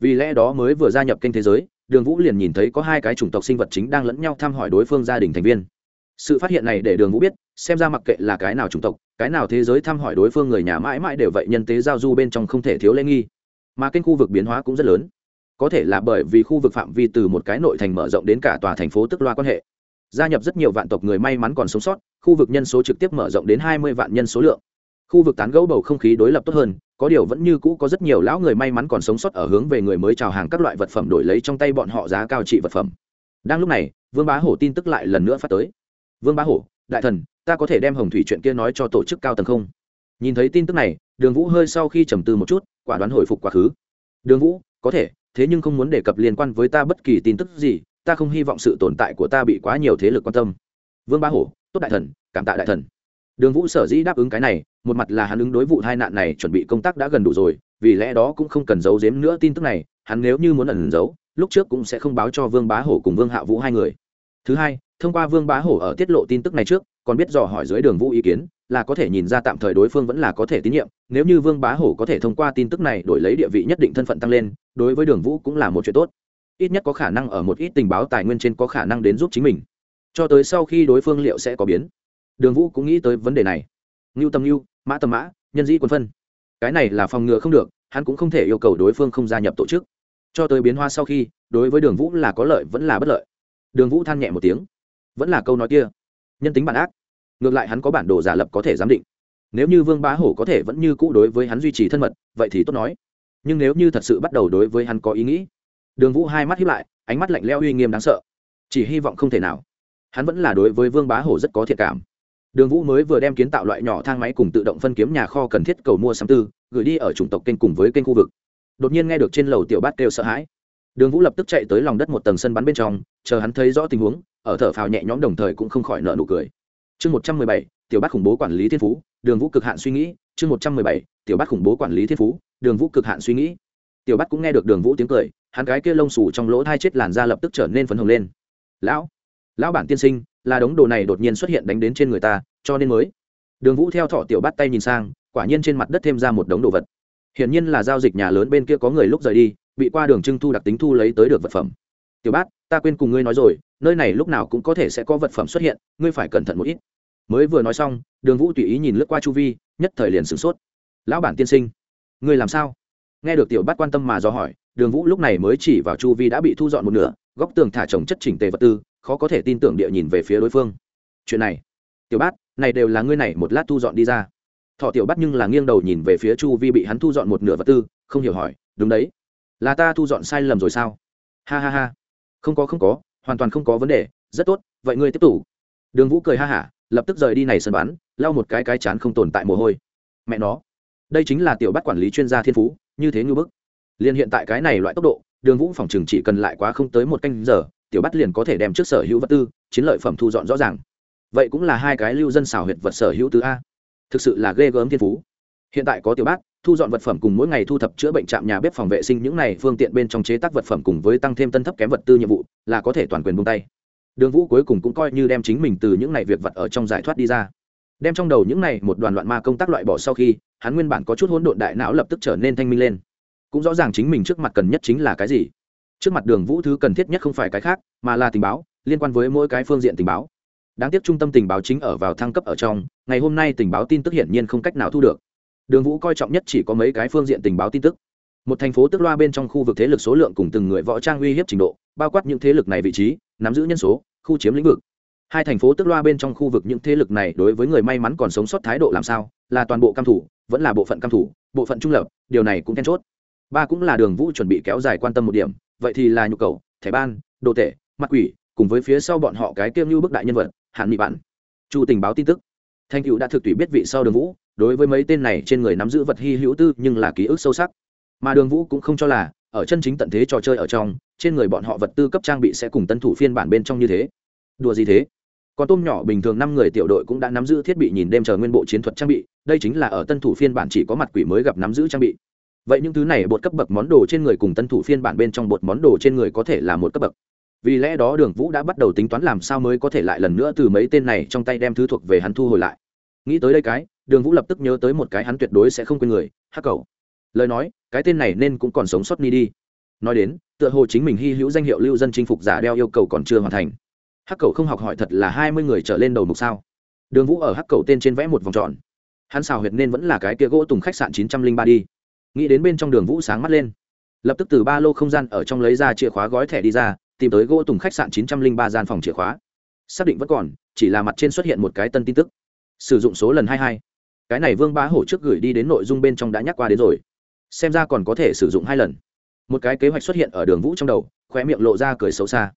Vì lẽ đó mới vừa gia nhập kênh thế giới đường vũ liền nhìn thấy có hai cái chủng tộc sinh vật chính đang lẫn nhau thăm hỏi đối phương gia đình thành viên. Sự phát hiện này để đường vũ biết, xem ra mặc kệ là cái nào chủng tộc, cái nào thế giới thăm hỏi đối phương người nhà mãi mãi đều vậy nhân tế giao du bên trong không thể thiếu lễ nghi. Mà kênh khu vực biến hóa cũng rất lớn. Có thể là bởi vì khu vực phạm vi từ một cái nội thành mở rộng đến cả tòa thành phố tức loa quan hệ. Gia nhập rất nhiều vạn tộc người may mắn còn sống sót, khu vực nhân số trực tiếp mở rộng đến hai mươi vạn nhân số lượng. Khu vực tán gẫu bầu không khí đối lập tốt hơn có điều vẫn như cũ có rất nhiều lão người may mắn còn sống sót ở hướng về người mới chào hàng các loại vật phẩm đổi lấy trong tay bọn họ giá cao trị vật phẩm. Đang lúc này, vương bá hổ tin tức lại lần nữa phát tới. Vương bá hổ, đại thần, ta có thể đem hồng thủy chuyện kia nói cho tổ chức cao tầng không? Nhìn thấy tin tức này, đường vũ hơi sau khi trầm tư một chút, quả đoán hồi phục quá khứ. Đường vũ, có thể, thế nhưng không muốn đề cập liên quan với ta bất kỳ tin tức gì, ta không hy vọng sự tồn tại của ta bị quá nhiều thế lực quan tâm. Vương bá hổ, tốt đại thần, cảm tạ đại thần đường vũ sở dĩ đáp ứng cái này, một mặt là hắn ứng đối vụ tai nạn này chuẩn bị công tác đã gần đủ rồi, vì lẽ đó cũng không cần giấu giếm nữa tin tức này, hắn nếu như muốn ẩn giấu, lúc trước cũng sẽ không báo cho vương bá hổ cùng vương hạ vũ hai người. Thứ hai, thông qua vương bá hổ ở tiết lộ tin tức này trước, còn biết dò hỏi dưới đường vũ ý kiến, là có thể nhìn ra tạm thời đối phương vẫn là có thể tín nhiệm, nếu như vương bá hổ có thể thông qua tin tức này đổi lấy địa vị nhất định thân phận tăng lên, đối với đường vũ cũng là một chuyện tốt. Ít nhất có khả năng ở một ít tình báo tài nguyên trên có khả năng đến giúp chính mình. Cho tới sau khi đối phương liệu sẽ có biến đường vũ cũng nghĩ tới vấn đề này. Ngưu tầm ngưu, mã tầm mã, nhân dĩ quân phân. Cái này là phòng ngừa không được, hắn cũng không thể yêu cầu đối phương không gia nhập tổ chức. Cho tới biến hoa sau khi, đối với đường vũ là có lợi vẫn là bất lợi. Đường vũ than nhẹ một tiếng. Vẫn là câu nói kia. Nhân tính bản ác. Ngược lại hắn có bản đồ giả lập có thể giám định. Nếu như vương bá hổ có thể vẫn như cũ đối với hắn duy trì thân mật, vậy thì tốt nói. Nhưng nếu như thật sự bắt đầu đối với hắn có ý nghĩ, đường vũ hai mắt hiếp lại, ánh mắt lạnh leo uy nghiêm đáng sợ. Chỉ hy vọng không thể nào. Hắn vẫn là đối với vương bá hổ rất có thiện cảm đường vũ mới vừa đem kiến tạo loại nhỏ thang máy cùng tự động phân kiếm nhà kho cần thiết cầu mua sắm tư, gửi đi ở chủng tộc kênh cùng với kênh khu vực. Đột nhiên nghe được trên lầu tiểu bát kêu sợ hãi. Đường vũ lập tức chạy tới lòng đất một tầng sân bắn bên trong, chờ hắn thấy rõ tình huống, ở thở phào nhẹ nhõm đồng thời cũng không khỏi nợ nụ cười. Chương một trăm mười bảy, tiểu bát khủng bố quản lý thiên phú, đường vũ cực hạn suy nghĩ, chương một trăm mười bảy, tiểu bát khủng bố quản lý thiên phú, đường vũ cực hạn suy nghĩ. Tiểu bát cũng nghe được đường vũ tiếng cười, hắn cái kia lông xù trong lỗ thai chết làn da lập tức trở nên phấn hồng lên. Lão lão bản tiên sinh là đống đồ này đột nhiên xuất hiện đánh đến trên người ta, cho nên mới. Đường vũ theo thọ tiểu bắt tay nhìn sang, quả nhiên trên mặt đất thêm ra một đống đồ vật. Hiển nhiên là giao dịch nhà lớn bên kia có người lúc rời đi, bị qua đường trưng thu đặc tính thu lấy tới được vật phẩm. Tiểu bát, ta quên cùng ngươi nói rồi, nơi này lúc nào cũng có thể sẽ có vật phẩm xuất hiện, ngươi phải cẩn thận một ít. Mới vừa nói xong, đường vũ tùy ý nhìn lướt qua chu vi, nhất thời liền sửng sốt. Lão bản tiên sinh, ngươi làm sao? Nghe được tiểu bát quan tâm mà do hỏi, đường vũ lúc này mới chỉ vào chu vi đã bị thu dọn một nửa, góc tường thả trồng chất chỉnh tề vật tư khó có thể tin tưởng địa nhìn về phía đối phương. Chuyện này, tiểu bát, này đều là ngươi này một lát thu dọn đi ra. Thọ tiểu bát nhưng là nghiêng đầu nhìn về phía chu vi bị hắn thu dọn một nửa vật tư, không hiểu hỏi, đúng đấy, là ta thu dọn sai lầm rồi sao? Ha ha ha, không có không có, hoàn toàn không có vấn đề, rất tốt, vậy ngươi tiếp tục. Đường vũ cười ha hả, lập tức rời đi này sân bán, lau một cái cái chán không tồn tại mồ hôi. Mẹ nó, đây chính là tiểu bắt quản lý chuyên gia thiên phú, như thế như bức. Liền hiện tại cái này loại tốc độ, đường vũ phòng chừng chỉ cần lại quá không tới một canh giờ tiểu bắt liền có thể đem trước sở hữu vật tư, chiến lợi phẩm thu dọn rõ ràng. Vậy cũng là hai cái lưu dân xào huyệt vật sở hữu tứ a. Thực sự là ghê gớm thiên phú. Hiện tại có tiểu bát, thu dọn vật phẩm cùng mỗi ngày thu thập chữa bệnh trạm nhà bếp phòng vệ sinh những này phương tiện bên trong chế tác vật phẩm cùng với tăng thêm tân thấp kém vật tư nhiệm vụ, là có thể toàn quyền buông tay. Đường vũ cuối cùng cũng coi như đem chính mình từ những này việc vật ở trong giải thoát đi ra. Đem trong đầu những này một đoàn loạn ma công tác loại bỏ sau khi, hắn nguyên bản có chút hỗn độn đại não lập tức trở nên thanh minh lên. Cũng rõ ràng chính mình trước mặt cần nhất chính là cái gì trước mặt đường vũ thứ cần thiết nhất không phải cái khác, mà là tình báo, liên quan với mỗi cái phương diện tình báo. Đáng tiếc trung tâm tình báo chính ở vào thăng cấp ở trong, ngày hôm nay tình báo tin tức hiển nhiên không cách nào thu được. Đường vũ coi trọng nhất chỉ có mấy cái phương diện tình báo tin tức. Một thành phố tức loa bên trong khu vực thế lực số lượng cùng từng người võ trang uy hiếp trình độ, bao quát những thế lực này vị trí, nắm giữ nhân số, khu chiếm lĩnh vực. Hai thành phố tức loa bên trong khu vực những thế lực này đối với người may mắn còn sống sót thái độ làm sao, là toàn bộ cam thủ, vẫn là bộ phận cam thủ, bộ phận trung lập, điều này cũng then chốt. Ba cũng là đường vũ chuẩn bị kéo dài quan tâm một điểm vậy thì là nhu cầu, thẻ ban, đồ tệ mặt quỷ, cùng với phía sau bọn họ cái kiêm như bức đại nhân vật hạn nghị bạn. chu tình báo tin tức. Thanh cựu đã thực tùy biết vị sau đường vũ, đối với mấy tên này trên người nắm giữ vật hy hữu tư nhưng là ký ức sâu sắc. Mà đường vũ cũng không cho là, ở chân chính tận thế trò chơi ở trong, trên người bọn họ vật tư cấp trang bị sẽ cùng tân thủ phiên bản bên trong như thế. Đùa gì thế? Còn tôm nhỏ bình thường năm người tiểu đội cũng đã nắm giữ thiết bị nhìn đêm chờ nguyên bộ chiến thuật trang bị, đây chính là ở tân thủ phiên bản chỉ có mặt quỷ mới gặp nắm giữ trang bị vậy những thứ này bột cấp bậc món đồ trên người cùng tân thủ phiên bản bên trong bột món đồ trên người có thể là một cấp bậc. Vì lẽ đó đường vũ đã bắt đầu tính toán làm sao mới có thể lại lần nữa từ mấy tên này trong tay đem thứ thuộc về hắn thu hồi lại. Nghĩ tới đây cái, đường vũ lập tức nhớ tới một cái hắn tuyệt đối sẽ không quên người, hắc cầu. Lời nói, cái tên này nên cũng còn sống sót ni đi. Nói đến, tựa hồ chính mình hy hữu danh hiệu lưu dân chinh phục giả đeo yêu cầu còn chưa hoàn thành. Hắc cầu không học hỏi thật là hai mươi người trở lên đầu mục sao? Đường vũ ở hắc cầu tên trên vẽ một vòng tròn. Hắn xào huyệt nên vẫn là cái kia gỗ tùng khách sạn chín trăm linh ba đi nghĩ đến bên trong đường vũ sáng mắt lên. Lập tức từ ba lô không gian ở trong lấy ra chìa khóa gói thẻ đi ra, tìm tới gỗ tùng khách sạn chín trăm linh ba gian phòng chìa khóa. Xác định vẫn còn, chỉ là mặt trên xuất hiện một cái tân tin tức. Sử dụng số lần hai hai. Cái này vương bá hổ trước gửi đi đến nội dung bên trong đã nhắc qua đến rồi. Xem ra còn có thể sử dụng hai lần. Một cái kế hoạch xuất hiện ở đường vũ trong đầu khoe miệng lộ ra cười xấu xa.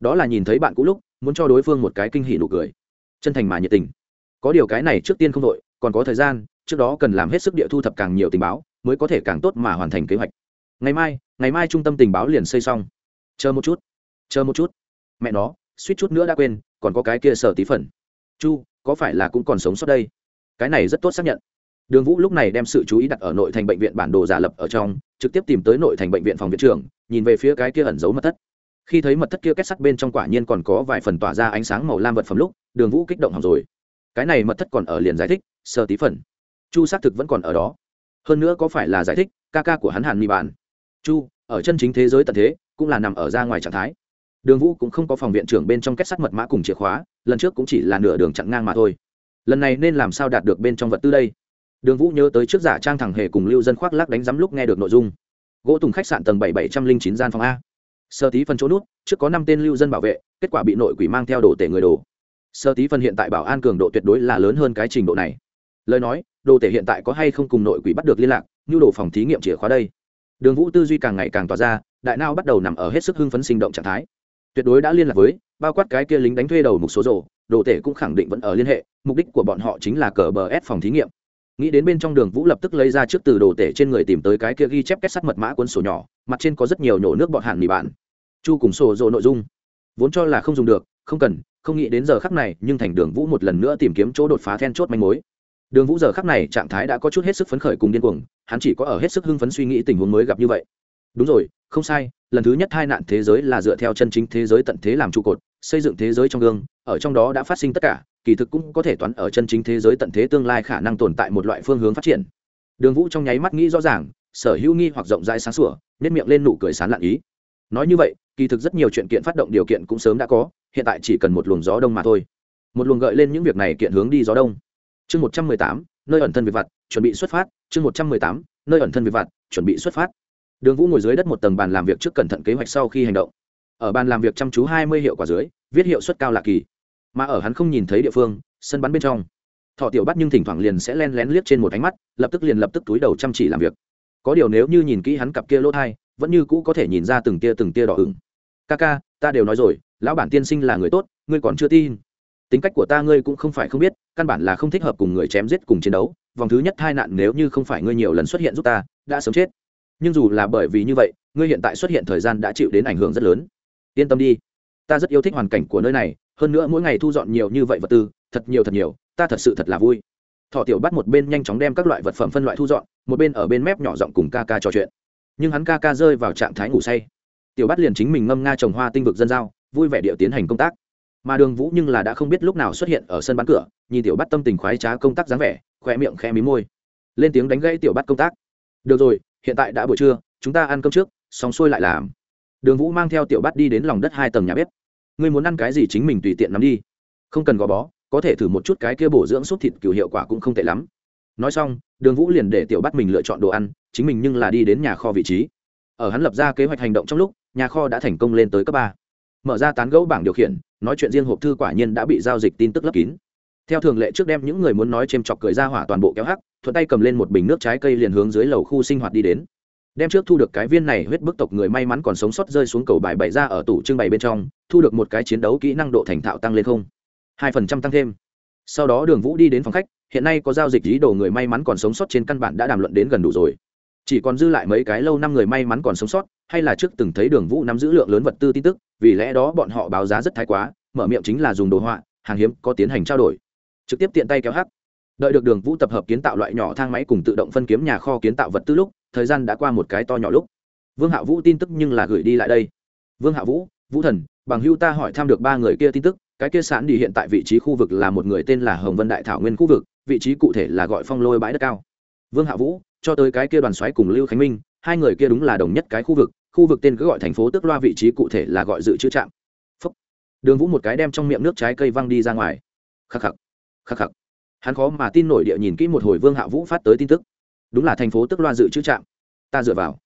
Đó là nhìn thấy bạn cũ lúc, muốn cho đối phương một cái kinh hỉ nụ cười. Chân thành mà nhiệt tình. Có điều cái này trước tiên không đội, còn có thời gian, trước đó cần làm hết sức địa thu thập càng nhiều tình báo mới có thể càng tốt mà hoàn thành kế hoạch. Ngày mai ngày mai trung tâm tình báo liền xây xong. Chờ một chút, chờ một chút. Mẹ nó, suýt chút nữa đã quên, còn có cái kia sở tí phần. Chu, có phải là cũng còn sống sót đây? Cái này rất tốt xác nhận. Đường vũ lúc này đem sự chú ý đặt ở nội thành bệnh viện bản đồ giả lập ở trong, trực tiếp tìm tới nội thành bệnh viện phòng viện trưởng, nhìn về phía cái kia ẩn giấu mật thất. Khi thấy mật thất kia kết sắt bên trong quả nhiên còn có vài phần tỏa ra ánh sáng màu lam vật phẩm lúc, đường vũ kích động hỏng rồi. Cái này mật thất còn ở liền giải thích sơ tí phần. Chu xác thực vẫn còn ở đó hơn nữa có phải là giải thích, ca ca của hắn hàn mi bản chu, ở chân chính thế giới tận thế, cũng là nằm ở ra ngoài trạng thái. Đường vũ cũng không có phòng viện trưởng bên trong kết sắt mật mã cùng chìa khóa, lần trước cũng chỉ là nửa đường chặn ngang mà thôi. Lần này nên làm sao đạt được bên trong vật tư đây? Đường vũ nhớ tới trước giả trang thẳng hề cùng lưu dân khoác lắc đánh giám lúc nghe được nội dung. Gỗ tùng khách sạn tầng bảy bảy trăm linh chín gian phòng a. Sơ tí phần chỗ nút, trước có năm tên lưu dân bảo vệ, kết quả bị nội quỷ mang theo đồ tể người đồ. Sơ tí phần hiện tại bảo an cường độ tuyệt đối là lớn hơn cái trình độ này. Lời nói đồ tể hiện tại có hay không cùng nội quỷ bắt được liên lạc như đồ phòng thí nghiệm chìa khóa đây. Đường vũ tư duy càng ngày càng tỏa ra, đại nao bắt đầu nằm ở hết sức hưng phấn sinh động trạng thái. Tuyệt đối đã liên lạc với, bao quát cái kia lính đánh thuê đầu một số rổ đồ tể cũng khẳng định vẫn ở liên hệ, mục đích của bọn họ chính là cờ bờ ép phòng thí nghiệm. Nghĩ đến bên trong đường vũ lập tức lấy ra trước từ đồ tể trên người tìm tới cái kia ghi chép kết sắt mật mã cuốn sổ nhỏ, mặt trên có rất nhiều nhổ nước bọn hạn mì bạn. Chu cùng sổ rộ nội dung. Vốn cho là không dùng được, không cần, không nghĩ đến giờ khắc này, nhưng thành đường vũ một lần nữa tìm kiếm chỗ đột phá then chốt manh mối đường vũ giờ khắc này trạng thái đã có chút hết sức phấn khởi cùng điên cuồng, hắn chỉ có ở hết sức hưng phấn suy nghĩ tình huống mới gặp như vậy. Đúng rồi, không sai, lần thứ nhất hai nạn thế giới là dựa theo chân chính thế giới tận thế làm trụ cột, xây dựng thế giới trong gương, ở trong đó đã phát sinh tất cả, kỳ thực cũng có thể toán ở chân chính thế giới tận thế tương lai khả năng tồn tại một loại phương hướng phát triển. Đường vũ trong nháy mắt nghĩ rõ ràng, sở hữu nghi hoặc rộng rãi sáng sủa nếp miệng lên nụ cười sán lạn ý. Nói như vậy, kỳ thực rất nhiều chuyện kiện phát động điều kiện cũng sớm đã có, hiện tại chỉ cần một luồng gió đông mà thôi. Một luồng gợi lên những việc này kiện hướng đi gió đông chương một trăm mười tám, nơi ẩn thân về vặt, chuẩn bị xuất phát, chương một trăm mười tám, nơi ẩn thân về vặt, chuẩn bị xuất phát. Đường vũ ngồi dưới đất một tầng bàn làm việc trước cẩn thận kế hoạch sau khi hành động. Ở bàn làm việc chăm chú hai mươi hiệu quả dưới, viết hiệu suất cao lạ kỳ. Mà ở hắn không nhìn thấy địa phương, sân bắn bên trong. Thọ tiểu bắt nhưng thỉnh thoảng liền sẽ len lén liếc trên một ánh mắt, lập tức liền lập tức túi đầu chăm chỉ làm việc. Có điều nếu như nhìn kỹ hắn cặp kia lỗ thai, vẫn như cũ có thể nhìn ra từng tia từng tia đỏ ửng. Ca ca, ta đều nói rồi, lão bản tiên sinh là người tốt, ngươi còn chưa tin tính cách của ta ngươi cũng không phải không biết, căn bản là không thích hợp cùng người chém giết cùng chiến đấu. Vòng thứ nhất hai nạn nếu như không phải ngươi nhiều lần xuất hiện giúp ta, đã sớm chết. Nhưng dù là bởi vì như vậy, ngươi hiện tại xuất hiện thời gian đã chịu đến ảnh hưởng rất lớn. Yên tâm đi. Ta rất yêu thích hoàn cảnh của nơi này, hơn nữa mỗi ngày thu dọn nhiều như vậy vật tư, thật nhiều thật nhiều, ta thật sự thật là vui. Thọ tiểu bắt một bên nhanh chóng đem các loại vật phẩm phân loại thu dọn, một bên ở bên mép nhỏ giọng cùng ca ca trò chuyện. Nhưng hắn ca ca rơi vào trạng thái ngủ say. Tiểu bắt liền chính mình ngâm nga trồng hoa tinh vực dân giao, vui vẻ địa tiến hành công tác mà đường vũ nhưng là đã không biết lúc nào xuất hiện ở sân bán cửa, nhìn tiểu bắt tâm tình khoái trá công tác dáng vẻ, khoe miệng khe mí môi. Lên tiếng đánh gãy tiểu bắt công tác. Được rồi, hiện tại đã buổi trưa, chúng ta ăn cơm trước, xong xuôi lại làm. Đường vũ mang theo tiểu bắt đi đến lòng đất hai tầng nhà bếp. Ngươi muốn ăn cái gì chính mình tùy tiện nắm đi. Không cần gò bó, có thể thử một chút cái kia bổ dưỡng súp thịt cừu hiệu quả cũng không tệ lắm. Nói xong, đường vũ liền để tiểu bắt mình lựa chọn đồ ăn, chính mình nhưng là đi đến nhà kho vị trí. Ở hắn lập ra kế hoạch hành động trong lúc, nhà kho đã thành công lên tới cấp ba mở ra tán gẫu bảng điều khiển, nói chuyện riêng hộp thư quả nhiên đã bị giao dịch tin tức lấp kín. Theo thường lệ trước đem những người muốn nói chêm chọc cười ra hỏa toàn bộ kéo hắc, thuận tay cầm lên một bình nước trái cây liền hướng dưới lầu khu sinh hoạt đi đến. Đem trước thu được cái viên này huyết bức tộc người may mắn còn sống sót rơi xuống cầu bài bày ra ở tủ trưng bày bên trong, thu được một cái chiến đấu kỹ năng độ thành thạo tăng lên không. Hai phần trăm tăng thêm. Sau đó đường vũ đi đến phòng khách, hiện nay có giao dịch ý đồ người may mắn còn sống sót trên căn bản đã đàm luận đến gần đủ rồi chỉ còn dư lại mấy cái lâu năm người may mắn còn sống sót, hay là trước từng thấy đường vũ nắm giữ lượng lớn vật tư tin tức, vì lẽ đó bọn họ báo giá rất thái quá, mở miệng chính là dùng đồ họa, hàng hiếm có tiến hành trao đổi. Trực tiếp tiện tay kéo hắc. Đợi được đường vũ tập hợp kiến tạo loại nhỏ thang máy cùng tự động phân kiếm nhà kho kiến tạo vật tư lúc, thời gian đã qua một cái to nhỏ lúc. Vương hạ vũ tin tức nhưng là gửi đi lại đây. Vương hạ vũ vũ thần, bằng hưu ta hỏi thăm được ba người kia tin tức, cái kia sản đi hiện tại vị trí khu vực là một người tên là hồng vân đại thảo nguyên khu vực, vị trí cụ thể là gọi phong lôi bãi đất cao. Vương hạ vũ cho tới cái kia đoàn xoáy cùng lưu khánh minh, hai người kia đúng là đồng nhất cái khu vực khu vực tên cứ gọi thành phố tức loa, vị trí cụ thể là gọi dự trữ trạm. Phúc. đường vũ một cái đem trong miệng nước trái cây văng đi ra ngoài. Khắc khắc. Khắc khắc. Hắn khó mà tin nổi địa nhìn kỹ một hồi vương hạ vũ phát tới tin tức. Đúng là thành phố tức loa dự trữ trạm. Ta dựa vào.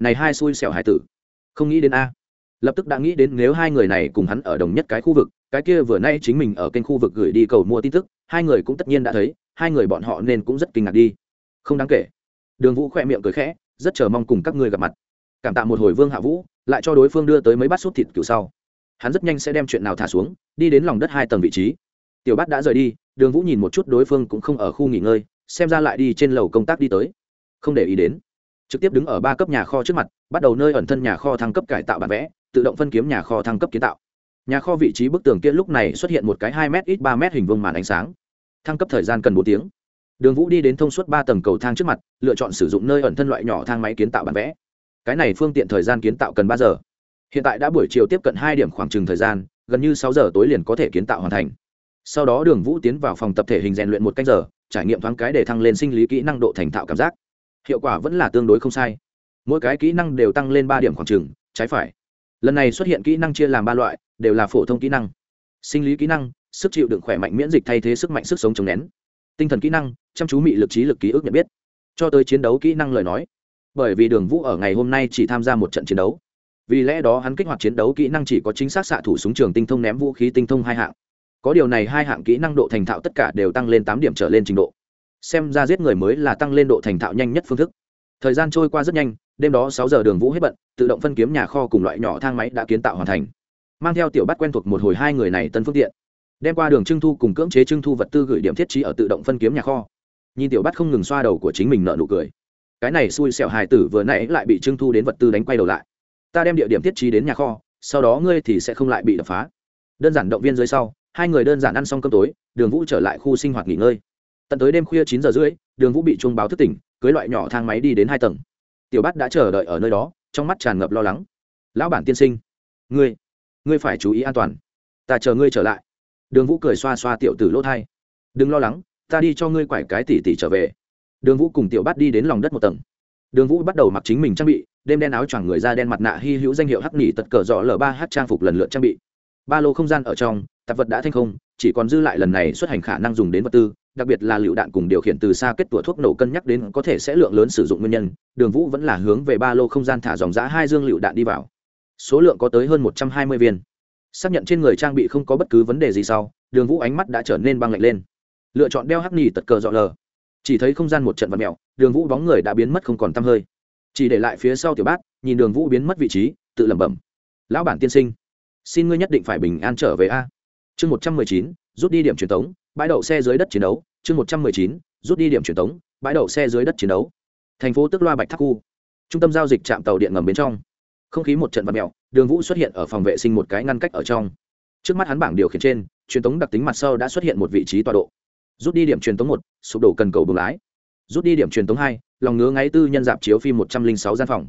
Này hai xui xẻo hải tử. Không nghĩ đến a. Lập tức đã nghĩ đến nếu hai người này cùng hắn ở đồng nhất cái khu vực, cái kia vừa nay chính mình ở kênh khu vực gửi đi cầu mua tin tức, hai người cũng tất nhiên đã thấy, hai người bọn họ nên cũng rất kinh ngạc đi. Không đáng kể đường vũ khỏe miệng cười khẽ, rất chờ mong cùng các ngươi gặp mặt. Cảm tạ một hồi vương hạ vũ, lại cho đối phương đưa tới mấy bát sút thịt cựu sau. Hắn rất nhanh sẽ đem chuyện nào thả xuống, đi đến lòng đất hai tầng vị trí. Tiểu bát đã rời đi, đường vũ nhìn một chút đối phương cũng không ở khu nghỉ ngơi, xem ra lại đi trên lầu công tác đi tới. Không để ý đến. Trực tiếp đứng ở ba cấp nhà kho trước mặt, bắt đầu nơi ẩn thân nhà kho thăng cấp cải tạo bản vẽ, tự động phân kiếm nhà kho thăng cấp kiến tạo. Nhà kho vị trí bức tường kia lúc này xuất hiện một cái hai m ít ba m hình vuông màn ánh sáng. Thăng cấp thời gian cần bốn tiếng đường vũ đi đến thông suốt ba tầng cầu thang trước mặt, lựa chọn sử dụng nơi ẩn thân loại nhỏ thang máy kiến tạo bản vẽ. Cái này phương tiện thời gian kiến tạo cần ba giờ. Hiện tại đã buổi chiều tiếp cận hai điểm khoảng trừng thời gian, gần như sáu giờ tối liền có thể kiến tạo hoàn thành. Sau đó đường vũ tiến vào phòng tập thể hình rèn luyện một cách giờ, trải nghiệm thoáng cái để thăng lên sinh lý kỹ năng độ thành thạo cảm giác. Hiệu quả vẫn là tương đối không sai. Mỗi cái kỹ năng đều tăng lên ba điểm khoảng trừng trái phải. Lần này xuất hiện kỹ năng chia làm ba loại, đều là phổ thông kỹ năng. Sinh lý kỹ năng, sức chịu đựng khỏe mạnh miễn dịch thay thế sức mạnh sức sống chống nén tinh thần kỹ năng, chăm chú mị lực trí lực ký ức nhận biết. Cho tới chiến đấu kỹ năng lời nói. Bởi vì đường vũ ở ngày hôm nay chỉ tham gia một trận chiến đấu. Vì lẽ đó hắn kích hoạt chiến đấu kỹ năng chỉ có chính xác xạ thủ súng trường tinh thông ném vũ khí tinh thông hai hạng. Có điều này hai hạng kỹ năng độ thành thạo tất cả đều tăng lên tám điểm trở lên trình độ. Xem ra giết người mới là tăng lên độ thành thạo nhanh nhất phương thức. Thời gian trôi qua rất nhanh, đêm đó sáu giờ đường vũ hết bận, tự động phân kiếm nhà kho cùng loại nhỏ thang máy đã kiến tạo hoàn thành. Mang theo tiểu bắt quen thuộc một hồi hai người này tân phương tiện đem qua đường trưng thu cùng cưỡng chế trưng thu vật tư gửi điểm thiết trí ở tự động phân kiếm nhà kho. Nhìn tiểu bắt không ngừng xoa đầu của chính mình nợ nụ cười. Cái này xui xẻo hài tử vừa nãy lại bị trưng thu đến vật tư đánh quay đầu lại. Ta đem địa điểm thiết trí đến nhà kho, sau đó ngươi thì sẽ không lại bị đập phá. Đơn giản động viên dưới sau, hai người đơn giản ăn xong cơm tối, đường vũ trở lại khu sinh hoạt nghỉ ngơi. Tận tới đêm khuya chín giờ rưỡi, đường vũ bị chuông báo thức tỉnh, cưới loại nhỏ thang máy đi đến hai tầng. Tiểu bát đã chờ đợi ở nơi đó, trong mắt tràn ngập lo lắng. Lão bản tiên sinh, ngươi ngươi phải chú ý an toàn. Ta chờ ngươi trở lại đường vũ cười xoa xoa tiểu tử lỗ thai. Đừng lo lắng, ta đi cho ngươi quải cái tỉ tỉ trở về. Đường vũ cùng tiểu bát đi đến lòng đất một tầng. Đường vũ bắt đầu mặc chính mình trang bị, đêm đen áo choàng người da đen mặt nạ hy hữu danh hiệu hắc nỉ tật cờ dọ l ba h trang phục lần lượt trang bị. Ba lô không gian ở trong, tạp vật đã thanh không, chỉ còn dư lại lần này xuất hành khả năng dùng đến vật tư, đặc biệt là lựu đạn cùng điều khiển từ xa kết tủa thuốc nổ cân nhắc đến có thể sẽ lượng lớn sử dụng nguyên nhân, đường vũ vẫn là hướng về ba lô không gian thả dòng giã hai dương lựu đạn đi vào. Số lượng có tới hơn một trăm hai mươi viên xác nhận trên người trang bị không có bất cứ vấn đề gì sau, đường vũ ánh mắt đã trở nên băng lạnh lên. Lựa chọn đeo hắc nỉ tật cờ dọ lờ. Chỉ thấy không gian một trận vật mẹo đường vũ bóng người đã biến mất không còn t hơi. Chỉ để lại phía sau tiểu bát, nhìn đường vũ biến mất vị trí, tự lẩm bẩm. Lão bản tiên sinh, xin ngươi nhất định phải bình an trở về a. Chương một trăm mười chín, rút đi điểm truyền tống, bãi đậu xe dưới đất chiến đấu. Chương một trăm mười chín, rút đi điểm truyền tống, bãi đậu xe dưới đất chiến đấu. Thành phố tức loa bạch thác khu. Trung tâm giao dịch trạm tàu điện ngầm bên trong không khí một trận vật mèo, đường vũ xuất hiện ở phòng vệ sinh một cái ngăn cách ở trong. Trước mắt hắn bảng điều khiển trên, truyền tống đặc tính mặt sau đã xuất hiện một vị trí tọa độ. Rút đi điểm truyền tống một, sụp đổ cần cầu bừng lái. Rút đi điểm truyền tống hai, lòng ngứa ngáy tư nhân dạp chiếu phim một trăm linh sáu gian phòng.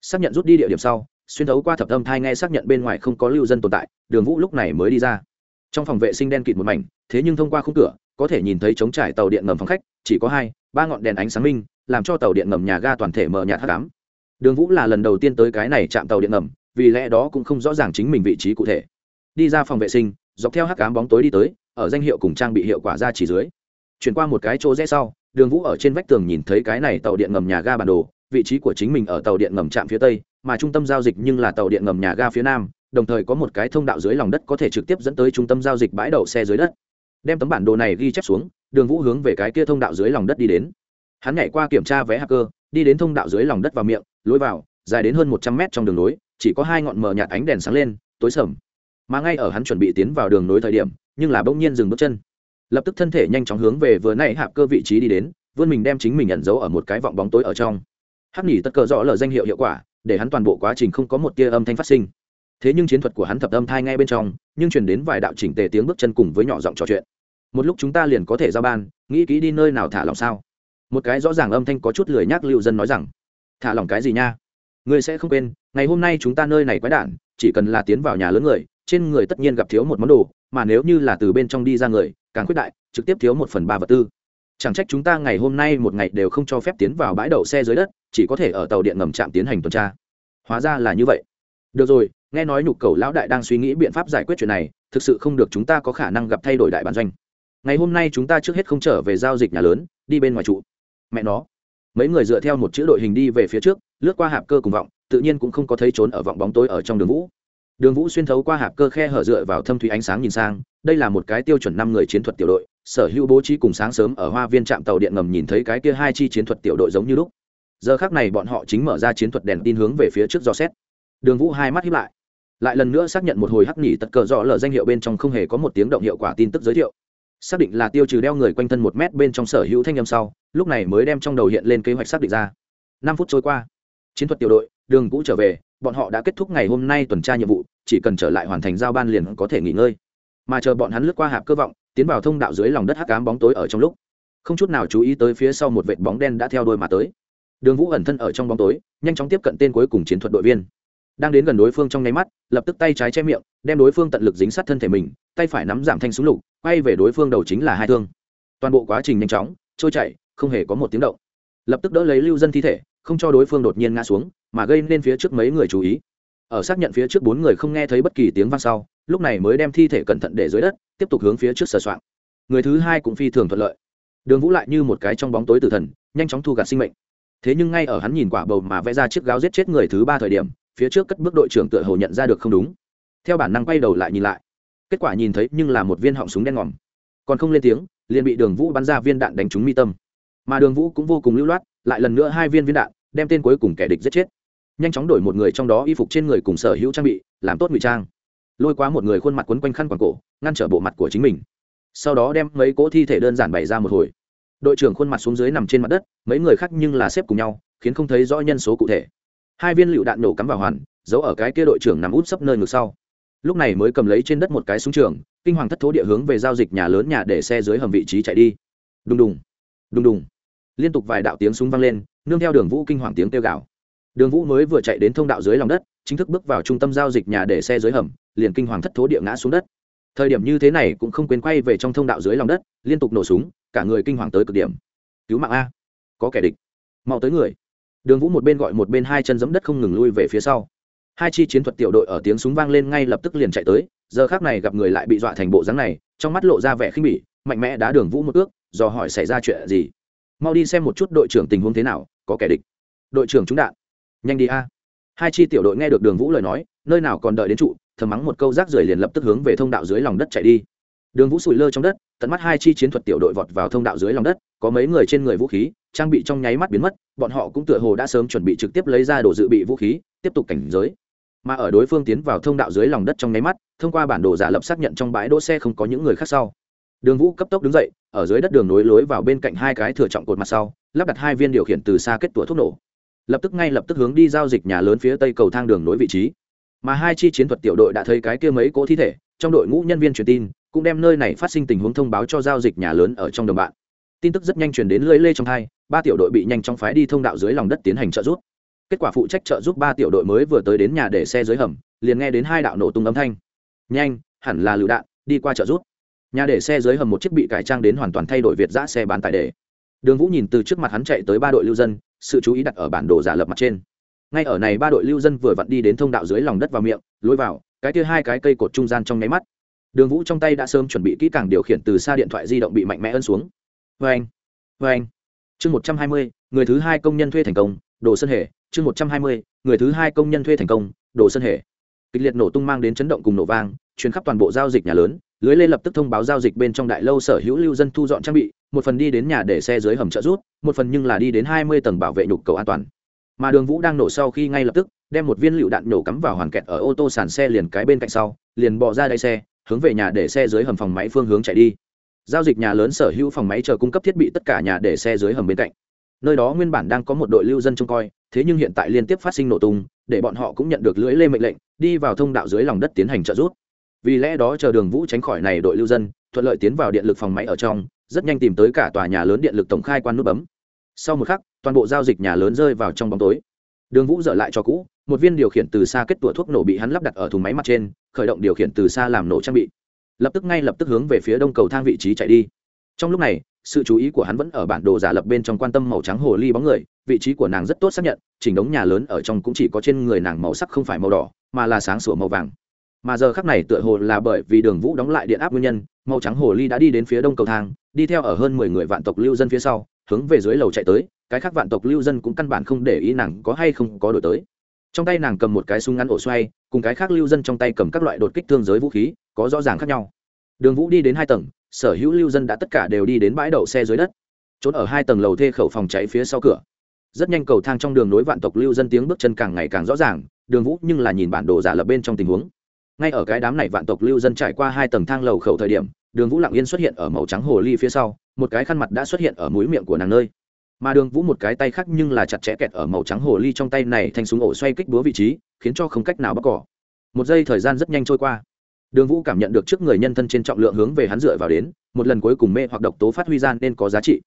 Xác nhận rút đi địa điểm sau, xuyên thấu qua thập âm thai nghe xác nhận bên ngoài không có lưu dân tồn tại, đường vũ lúc này mới đi ra. Trong phòng vệ sinh đen kịt một mảnh, thế nhưng thông qua khung cửa, có thể nhìn thấy trống trải tàu điện ngầm phòng khách, chỉ có hai, ba ngọn đèn ánh sáng minh, làm cho tàu điện ngầm nhà ga toàn thể mờ nhạt hát đám đường vũ là lần đầu tiên tới cái này chạm tàu điện ngầm, vì lẽ đó cũng không rõ ràng chính mình vị trí cụ thể. Đi ra phòng vệ sinh, dọc theo hắc cám bóng tối đi tới, ở danh hiệu cùng trang bị hiệu quả ra chỉ dưới. Chuyển qua một cái chỗ rẽ sau, đường vũ ở trên vách tường nhìn thấy cái này tàu điện ngầm nhà ga bản đồ, vị trí của chính mình ở tàu điện ngầm trạm phía tây, mà trung tâm giao dịch nhưng là tàu điện ngầm nhà ga phía nam, đồng thời có một cái thông đạo dưới lòng đất có thể trực tiếp dẫn tới trung tâm giao dịch bãi đậu xe dưới đất. Đem tấm bản đồ này ghi chép xuống, đường vũ hướng về cái kia thông đạo dưới lòng đất đi đến. Hắn nhảy qua kiểm tra vé hacker đi đến thông đạo dưới lòng đất vào miệng, lối vào, dài đến hơn một trăm mét trong đường nối chỉ có hai ngọn mờ nhạt ánh đèn sáng lên, tối sầm. Mà ngay ở hắn chuẩn bị tiến vào đường nối thời điểm, nhưng là bỗng nhiên dừng bước chân. Lập tức thân thể nhanh chóng hướng về vừa nãy hạp cơ vị trí đi đến, vươn mình đem chính mình nhận dấu ở một cái vọng bóng tối ở trong. Hắc nỉ tất cờ rõ lờ danh hiệu hiệu quả, để hắn toàn bộ quá trình không có một tia âm thanh phát sinh. Thế nhưng chiến thuật của hắn thập âm thai ngay bên trong, nhưng truyền đến vài đạo chỉnh tề tiếng bước chân cùng với nhỏ giọng trò chuyện. Một lúc chúng ta liền có thể ra ban, nghĩ kỹ đi nơi nào thả lòng sao? Một cái rõ ràng âm thanh có chút lười nhác lưu dân nói rằng, thả lòng cái gì nha? Ngươi sẽ không quên, ngày hôm nay chúng ta nơi này quái đản, chỉ cần là tiến vào nhà lớn người, trên người tất nhiên gặp thiếu một món đồ, mà nếu như là từ bên trong đi ra người, càng khuyết đại, trực tiếp thiếu một phần ba vật tư. Chẳng trách chúng ta ngày hôm nay một ngày đều không cho phép tiến vào bãi đậu xe dưới đất, chỉ có thể ở tàu điện ngầm trạm tiến hành tuần tra. Hóa ra là như vậy. Được rồi, nghe nói nhục cầu lão đại đang suy nghĩ biện pháp giải quyết chuyện này, thực sự không được chúng ta có khả năng gặp thay đổi đại bản doanh. Ngày hôm nay chúng ta trước hết không trở về giao dịch nhà lớn, đi bên ngoài trụ mẹ nó. Mấy người dựa theo một chữ đội hình đi về phía trước, lướt qua hạp cơ cùng vọng, tự nhiên cũng không có thấy trốn ở vọng bóng tối ở trong đường vũ. Đường vũ xuyên thấu qua hạp cơ khe hở dựa vào thâm thủy ánh sáng nhìn sang, đây là một cái tiêu chuẩn năm người chiến thuật tiểu đội, sở hữu bố trí cùng sáng sớm ở hoa viên trạm tàu điện ngầm nhìn thấy cái kia hai chi chiến thuật tiểu đội giống như lúc. Giờ khác này bọn họ chính mở ra chiến thuật đèn tin hướng về phía trước do xét. Đường vũ hai mắt hiếp lại. Lại lần nữa xác nhận một hồi hắc nhỉ tật cờ rõ lờ danh hiệu bên trong không hề có một tiếng động hiệu quả tin tức giới thiệu xác định là tiêu trừ đeo người quanh thân một mét bên trong sở hữu thanh âm sau, lúc này mới đem trong đầu hiện lên kế hoạch xác định ra. Năm phút trôi qua, chiến thuật tiểu đội, đường cũ trở về, bọn họ đã kết thúc ngày hôm nay tuần tra nhiệm vụ, chỉ cần trở lại hoàn thành giao ban liền có thể nghỉ ngơi. Mà chờ bọn hắn lướt qua hạp cơ vọng, tiến vào thông đạo dưới lòng đất hắc cám bóng tối ở trong lúc, không chút nào chú ý tới phía sau một vệt bóng đen đã theo đôi mà tới. Đường vũ ẩn thân ở trong bóng tối, nhanh chóng tiếp cận tên cuối cùng chiến thuật đội viên. Đang đến gần đối phương trong nháy mắt, lập tức tay trái che miệng, đem đối phương tận lực dính sát thân thể mình, tay phải nắm giảm thanh súng lục quay về đối phương đầu chính là hai thương. Toàn bộ quá trình nhanh chóng, trôi chảy, không hề có một tiếng động. Lập tức đỡ lấy lưu dân thi thể, không cho đối phương đột nhiên ngã xuống, mà gây nên phía trước mấy người chú ý. Ở xác nhận phía trước bốn người không nghe thấy bất kỳ tiếng vang sau, lúc này mới đem thi thể cẩn thận để dưới đất, tiếp tục hướng phía trước sờ soạn người thứ hai cũng phi thường thuận lợi. Đường vũ lại như một cái trong bóng tối tử thần, nhanh chóng thu gạt sinh mệnh. Thế nhưng ngay ở hắn nhìn quả bầu mà vẽ ra chiếc gáo giết chết người thứ ba thời điểm, phía trước cất bước đội trưởng tựa hồ nhận ra được không đúng. Theo bản năng quay đầu lại nhìn lại kết quả nhìn thấy nhưng là một viên họng súng đen ngòm. Còn không lên tiếng, liền bị đường vũ bắn ra viên đạn đánh trúng mi tâm. Mà đường vũ cũng vô cùng lưu loát, lại lần nữa hai viên viên đạn, đem tên cuối cùng kẻ địch giết chết. Nhanh chóng đổi một người trong đó y phục trên người cùng sở hữu trang bị, làm tốt ngụy trang. Lôi quá một người khuôn mặt quấn quanh khăn quàng cổ, ngăn trở bộ mặt của chính mình. Sau đó đem mấy cỗ thi thể đơn giản bày ra một hồi. Đội trưởng khuôn mặt xuống dưới nằm trên mặt đất, mấy người khác nhưng là xếp cùng nhau, khiến không thấy rõ nhân số cụ thể. Hai viên lựu đạn nổ cắm vào hoàn, giấu ở cái kia đội trưởng nằm út sấp nơi ngược sau lúc này mới cầm lấy trên đất một cái súng trường, kinh hoàng thất thố địa hướng về giao dịch nhà lớn nhà để xe dưới hầm vị trí chạy đi. Đùng đùng đùng đùng. Liên tục vài đạo tiếng súng vang lên, nương theo đường vũ kinh hoàng tiếng kêu gào. Đường vũ mới vừa chạy đến thông đạo dưới lòng đất, chính thức bước vào trung tâm giao dịch nhà để xe dưới hầm, liền kinh hoàng thất thố địa ngã xuống đất. Thời điểm như thế này cũng không quên quay về trong thông đạo dưới lòng đất, liên tục nổ súng, cả người kinh hoàng tới cực điểm. Cứu mạng a. Có kẻ địch. Mau tới người. Đường vũ một bên gọi một bên hai chân giẫm đất không ngừng lui về phía sau hai chi chiến thuật tiểu đội ở tiếng súng vang lên ngay lập tức liền chạy tới, giờ khác này gặp người lại bị dọa thành bộ dáng này, trong mắt lộ ra vẻ khinh bỉ, mạnh mẽ đá đường vũ một ước do hỏi xảy ra chuyện gì. Mau đi xem một chút đội trưởng tình huống thế nào, có kẻ địch. Đội trưởng trúng đạn. Nhanh đi a. Hai chi tiểu đội nghe được đường vũ lời nói, nơi nào còn đợi đến trụ, thầm mắng một câu rác rưởi liền lập tức hướng về thông đạo dưới lòng đất chạy đi. Đường vũ sủi lơ trong đất, tận mắt hai chi chiến thuật tiểu đội vọt vào thông đạo dưới lòng đất, có mấy người trên người vũ khí, trang bị trong nháy mắt biến mất, bọn họ cũng tựa hồ đã sớm chuẩn bị trực tiếp lấy ra đồ dự bị vũ khí, tiếp tục cảnh giới mà ở đối phương tiến vào thông đạo dưới lòng đất trong nháy mắt, thông qua bản đồ giả lập xác nhận trong bãi đỗ xe không có những người khác sau. Đường vũ cấp tốc đứng dậy, ở dưới đất đường nối lối vào bên cạnh hai cái thừa trọng cột mặt sau, lắp đặt hai viên điều khiển từ xa kết tủa thuốc nổ. Lập tức ngay lập tức hướng đi giao dịch nhà lớn phía tây cầu thang đường nối vị trí. Mà hai chi chiến thuật tiểu đội đã thấy cái kia mấy cỗ thi thể, trong đội ngũ nhân viên truyền tin, cũng đem nơi này phát sinh tình huống thông báo cho giao dịch nhà lớn ở trong đồng bạn. Tin tức rất nhanh truyền đến lưỡi lê trong hai ba tiểu đội bị nhanh chóng phái đi thông đạo dưới lòng đất tiến hành trợ giúp kết quả phụ trách trợ giúp ba tiểu đội mới vừa tới đến nhà để xe dưới hầm, liền nghe đến hai đạo nổ tung âm thanh. Nhanh, hẳn là lựu đạn, đi qua trợ giúp. Nhà để xe dưới hầm một chiếc bị cải trang đến hoàn toàn thay đổi việt giã xe bán tải để. Đường vũ nhìn từ trước mặt hắn chạy tới ba đội lưu dân, sự chú ý đặt ở bản đồ giả lập mặt trên. Ngay ở này ba đội lưu dân vừa vặn đi đến thông đạo dưới lòng đất vào miệng, lối vào, cái kia hai cái cây cột trung gian trong nháy mắt. Đường vũ trong tay đã sớm chuẩn bị kỹ càng điều khiển từ xa điện thoại di động bị mạnh mẽ ân xuống. Vê anh vê anh chương một trăm hai mươi, người thứ hai công nhân thuê thành công đồ sân hề, chương một trăm hai mươi, người thứ hai công nhân thuê thành công, đồ sân hề. Kịch liệt nổ tung mang đến chấn động cùng nổ vang chuyến khắp toàn bộ giao dịch nhà lớn, lưới lên lập tức thông báo giao dịch bên trong đại lâu sở hữu lưu dân thu dọn trang bị, một phần đi đến nhà để xe dưới hầm trợ rút một phần nhưng là đi đến hai mươi tầng bảo vệ nhục cầu an toàn. Mà đường vũ đang nổ sau khi ngay lập tức, đem một viên lựu đạn nổ cắm vào hoàn kẹt ở ô tô sàn xe liền cái bên cạnh sau, liền bỏ ra đáy xe, hướng về nhà để xe dưới hầm phòng máy phương hướng chạy đi. Giao dịch nhà lớn sở hữu phòng máy chờ cung cấp thiết bị tất cả nhà để xe dưới hầm bên cạnh nơi đó nguyên bản đang có một đội lưu dân trông coi, thế nhưng hiện tại liên tiếp phát sinh nổ tung, để bọn họ cũng nhận được lưỡi lê mệnh lệnh, đi vào thông đạo dưới lòng đất tiến hành trợ giúp. Vì lẽ đó chờ đường vũ tránh khỏi này đội lưu dân, thuận lợi tiến vào điện lực phòng máy ở trong, rất nhanh tìm tới cả tòa nhà lớn điện lực tổng khai quan nút bấm. Sau một khắc, toàn bộ giao dịch nhà lớn rơi vào trong bóng tối. Đường vũ dở lại cho cũ, một viên điều khiển từ xa kết tủa thuốc nổ bị hắn lắp đặt ở thùng máy mặt trên, khởi động điều khiển từ xa làm nổ trang bị. Lập tức ngay lập tức hướng về phía đông cầu thang vị trí chạy đi trong lúc này, sự chú ý của hắn vẫn ở bản đồ giả lập bên trong quan tâm màu trắng hồ ly bóng người, vị trí của nàng rất tốt xác nhận, chỉnh đống nhà lớn ở trong cũng chỉ có trên người nàng màu sắc không phải màu đỏ, mà là sáng sủa màu vàng. Mà giờ khắc này tựa hồ là bởi vì đường vũ đóng lại điện áp nguyên nhân, màu trắng hồ ly đã đi đến phía đông cầu thang, đi theo ở hơn mười người vạn tộc lưu dân phía sau, hướng về dưới lầu chạy tới, cái khác vạn tộc lưu dân cũng căn bản không để ý nàng có hay không có đổi tới. Trong tay nàng cầm một cái súng ngắn ổ xoay, cùng cái khác lưu dân trong tay cầm các loại đột kích thương giới vũ khí, có rõ ràng khác nhau đường vũ đi đến hai tầng, sở hữu lưu dân đã tất cả đều đi đến bãi đậu xe dưới đất. Trốn ở hai tầng lầu thê khẩu phòng cháy phía sau cửa. Rất nhanh cầu thang trong đường nối vạn tộc lưu dân tiếng bước chân càng ngày càng rõ ràng, đường vũ nhưng là nhìn bản đồ giả lập bên trong tình huống. Ngay ở cái đám này vạn tộc lưu dân trải qua hai tầng thang lầu khẩu thời điểm, đường vũ lặng yên xuất hiện ở màu trắng hồ ly phía sau, một cái khăn mặt đã xuất hiện ở mũi miệng của nàng nơi. Mà đường vũ một cái tay khác nhưng là chặt chẽ kẹt ở màu trắng hồ ly trong tay này thành súng ổ xoay kích búa vị trí, khiến cho không cách nào bóc cỏ. Một giây thời gian rất nhanh trôi qua đường vũ cảm nhận được trước người nhân thân trên trọng lượng hướng về hắn dựa vào đến, một lần cuối cùng mê hoặc độc tố phát huy gian nên có giá trị.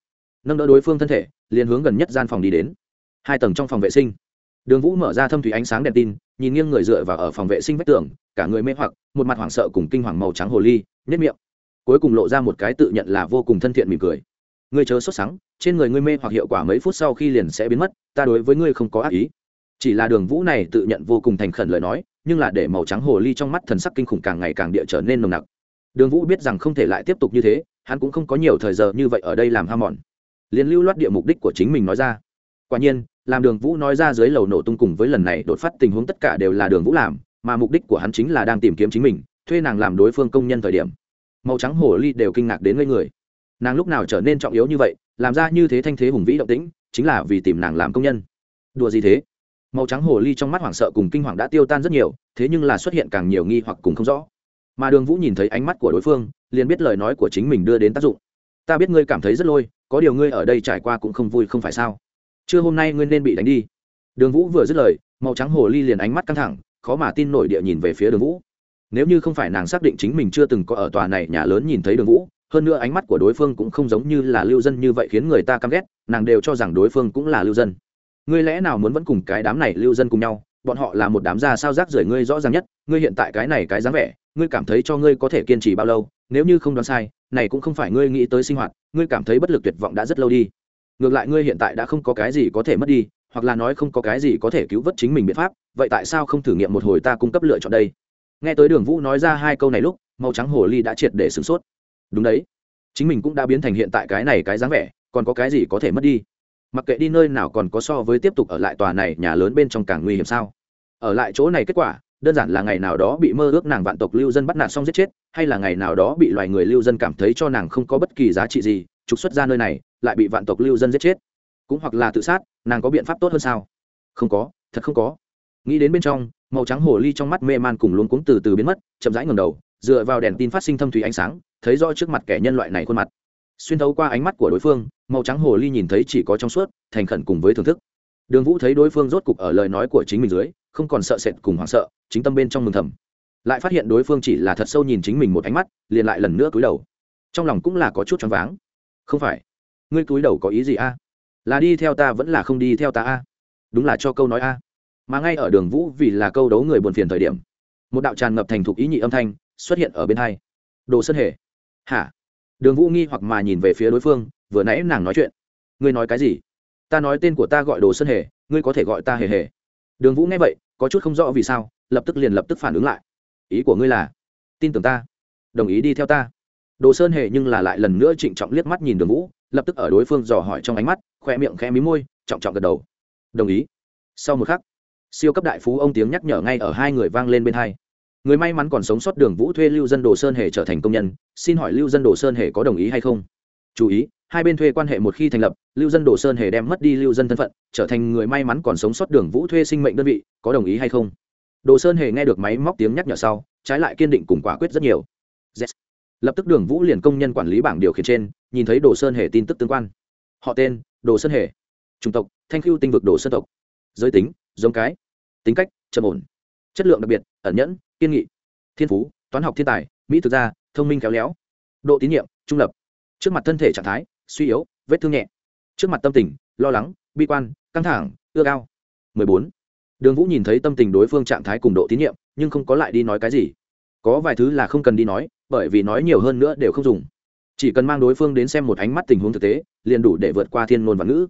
Nâng đỡ đối phương thân thể, liền hướng gần nhất gian phòng đi đến. Hai tầng trong phòng vệ sinh. Đường vũ mở ra thâm thủy ánh sáng đèn tin, nhìn nghiêng người dựa vào ở phòng vệ sinh vách tường, cả người mê hoặc, một mặt hoảng sợ cùng kinh hoàng màu trắng hồ ly nếp miệng. Cuối cùng lộ ra một cái tự nhận là vô cùng thân thiện mỉm cười. Ngươi chớ sốt sắng, trên người ngươi mê hoặc hiệu quả mấy phút sau khi liền sẽ biến mất, ta đối với ngươi không có ác ý. Chỉ là đường vũ này tự nhận vô cùng thành khẩn lời nói nhưng là để màu trắng hồ ly trong mắt thần sắc kinh khủng càng ngày càng địa trở nên nồng nặc. Đường vũ biết rằng không thể lại tiếp tục như thế, hắn cũng không có nhiều thời giờ như vậy ở đây làm ham mòn. Liền lưu loát địa mục đích của chính mình nói ra. Quả nhiên, làm đường vũ nói ra dưới lầu nổ tung cùng với lần này đột phát tình huống tất cả đều là đường vũ làm, mà mục đích của hắn chính là đang tìm kiếm chính mình, thuê nàng làm đối phương công nhân thời điểm. Màu trắng hồ ly đều kinh ngạc đến ngây người. Nàng lúc nào trở nên trọng yếu như vậy, làm ra như thế thanh thế hùng vĩ động tĩnh, chính là vì tìm nàng làm công nhân. Đùa gì thế? Màu trắng hồ ly trong mắt hoảng sợ cùng kinh hoàng đã tiêu tan rất nhiều, thế nhưng là xuất hiện càng nhiều nghi hoặc cùng không rõ. Mà đường vũ nhìn thấy ánh mắt của đối phương, liền biết lời nói của chính mình đưa đến tác dụng. Ta biết ngươi cảm thấy rất lôi, có điều ngươi ở đây trải qua cũng không vui không phải sao? Trưa hôm nay ngươi nên bị đánh đi. Đường vũ vừa dứt lời, màu trắng hồ ly liền ánh mắt căng thẳng, khó mà tin nổi địa nhìn về phía đường vũ. Nếu như không phải nàng xác định chính mình chưa từng có ở tòa này nhà lớn nhìn thấy đường vũ, hơn nữa ánh mắt của đối phương cũng không giống như là lưu dân như vậy khiến người ta căm ghét, nàng đều cho rằng đối phương cũng là lưu dân ngươi lẽ nào muốn vẫn cùng cái đám này lưu dân cùng nhau? Bọn họ là một đám gia sao rác rưởi ngươi rõ ràng nhất, ngươi hiện tại cái này cái dáng vẻ, ngươi cảm thấy cho ngươi có thể kiên trì bao lâu? Nếu như không đoán sai, này cũng không phải ngươi nghĩ tới sinh hoạt, ngươi cảm thấy bất lực tuyệt vọng đã rất lâu đi. Ngược lại ngươi hiện tại đã không có cái gì có thể mất đi, hoặc là nói không có cái gì có thể cứu vớt chính mình biện pháp, vậy tại sao không thử nghiệm một hồi ta cung cấp lựa chọn đây? Nghe tới đường vũ nói ra hai câu này lúc, màu trắng hồ ly đã triệt để sửng sốt. Đúng đấy, chính mình cũng đã biến thành hiện tại cái này cái dáng vẻ, còn có cái gì có thể mất đi? Mặc kệ đi nơi nào còn có so với tiếp tục ở lại tòa này nhà lớn bên trong càng nguy hiểm sao? Ở lại chỗ này kết quả, đơn giản là ngày nào đó bị mơ ước nàng vạn tộc lưu dân bắt nạt xong giết chết, hay là ngày nào đó bị loài người lưu dân cảm thấy cho nàng không có bất kỳ giá trị gì, trục xuất ra nơi này, lại bị vạn tộc lưu dân giết chết. Cũng hoặc là tự sát, nàng có biện pháp tốt hơn sao? Không có, thật không có. Nghĩ đến bên trong, màu trắng hồ ly trong mắt mê man cùng luống cuống từ từ biến mất, chậm rãi ngầm đầu, dựa vào đèn tin phát sinh thâm thủy ánh sáng, thấy rõ trước mặt kẻ nhân loại này khuôn mặt. Xuyên thấu qua ánh mắt của đối phương màu trắng hồ ly nhìn thấy chỉ có trong suốt, thành khẩn cùng với thưởng thức. Đường vũ thấy đối phương rốt cục ở lời nói của chính mình dưới, không còn sợ sệt cùng hoảng sợ, chính tâm bên trong mừng thầm. Lại phát hiện đối phương chỉ là thật sâu nhìn chính mình một ánh mắt, liền lại lần nữa cúi đầu. Trong lòng cũng là có chút choáng váng. Không phải. Ngươi cúi đầu có ý gì a? Là đi theo ta vẫn là không đi theo ta a? Đúng là cho câu nói a. Mà ngay ở đường vũ vì là câu đấu người buồn phiền thời điểm, một đạo tràn ngập thành thục ý nhị âm thanh xuất hiện ở bên hai. Đồ sơn hề. Hả? Đường vũ nghi hoặc mà nhìn về phía đối phương vừa nãy nàng nói chuyện. Ngươi nói cái gì? Ta nói tên của ta gọi đồ sơn hề, ngươi có thể gọi ta hề hề. Đường vũ nghe vậy, có chút không rõ vì sao, lập tức liền lập tức phản ứng lại. Ý của ngươi là, tin tưởng ta. Đồng ý đi theo ta. Đồ sơn hề nhưng là lại lần nữa trịnh trọng liếc mắt nhìn đường vũ, lập tức ở đối phương dò hỏi trong ánh mắt khoe miệng khẽ mí môi, trọng trọng gật đầu. Đồng ý. Sau một khắc, siêu cấp đại phú ông tiếng nhắc nhở ngay ở hai người vang lên bên hai. Người may mắn còn sống sót đường vũ thuê lưu dân đồ sơn hề trở thành công nhân, xin hỏi lưu dân đồ sơn hề có đồng ý hay không? Chú ý, hai bên thuê quan hệ một khi thành lập, lưu dân đồ sơn hề đem mất đi lưu dân thân phận, trở thành người may mắn còn sống sót đường vũ thuê sinh mệnh đơn vị, có đồng ý hay không? Đồ sơn hề nghe được máy móc tiếng nhắc nhở sau, trái lại kiên định cùng quả quyết rất nhiều. Yes. lập tức đường vũ liền công nhân quản lý bảng điều khiển trên, nhìn thấy đồ sơn hề tin tức tương quan. Họ tên, đồ sơn hề. Chủng tộc, thanh khưu tinh vực đồ sơn tộc. Giới tính, giống cái. Tính cách, trầm ổn. Chất lượng đặc biệt, ẩn nhẫn, kiên nghị. Thiên phú, toán học thiên tài, mỹ thực gia, thông minh khéo léo. Độ tín nhiệm, trung lập trước mặt thân thể trạng thái, suy yếu, vết thương nhẹ. Trước mặt tâm tình, lo lắng, bi quan, căng thẳng, ưa cao 14. đường vũ nhìn thấy tâm tình đối phương trạng thái cùng độ tín nhiệm, nhưng không có lại đi nói cái gì. Có vài thứ là không cần đi nói, bởi vì nói nhiều hơn nữa đều không dùng. Chỉ cần mang đối phương đến xem một ánh mắt tình huống thực tế, liền đủ để vượt qua thiên ngôn và ngữ.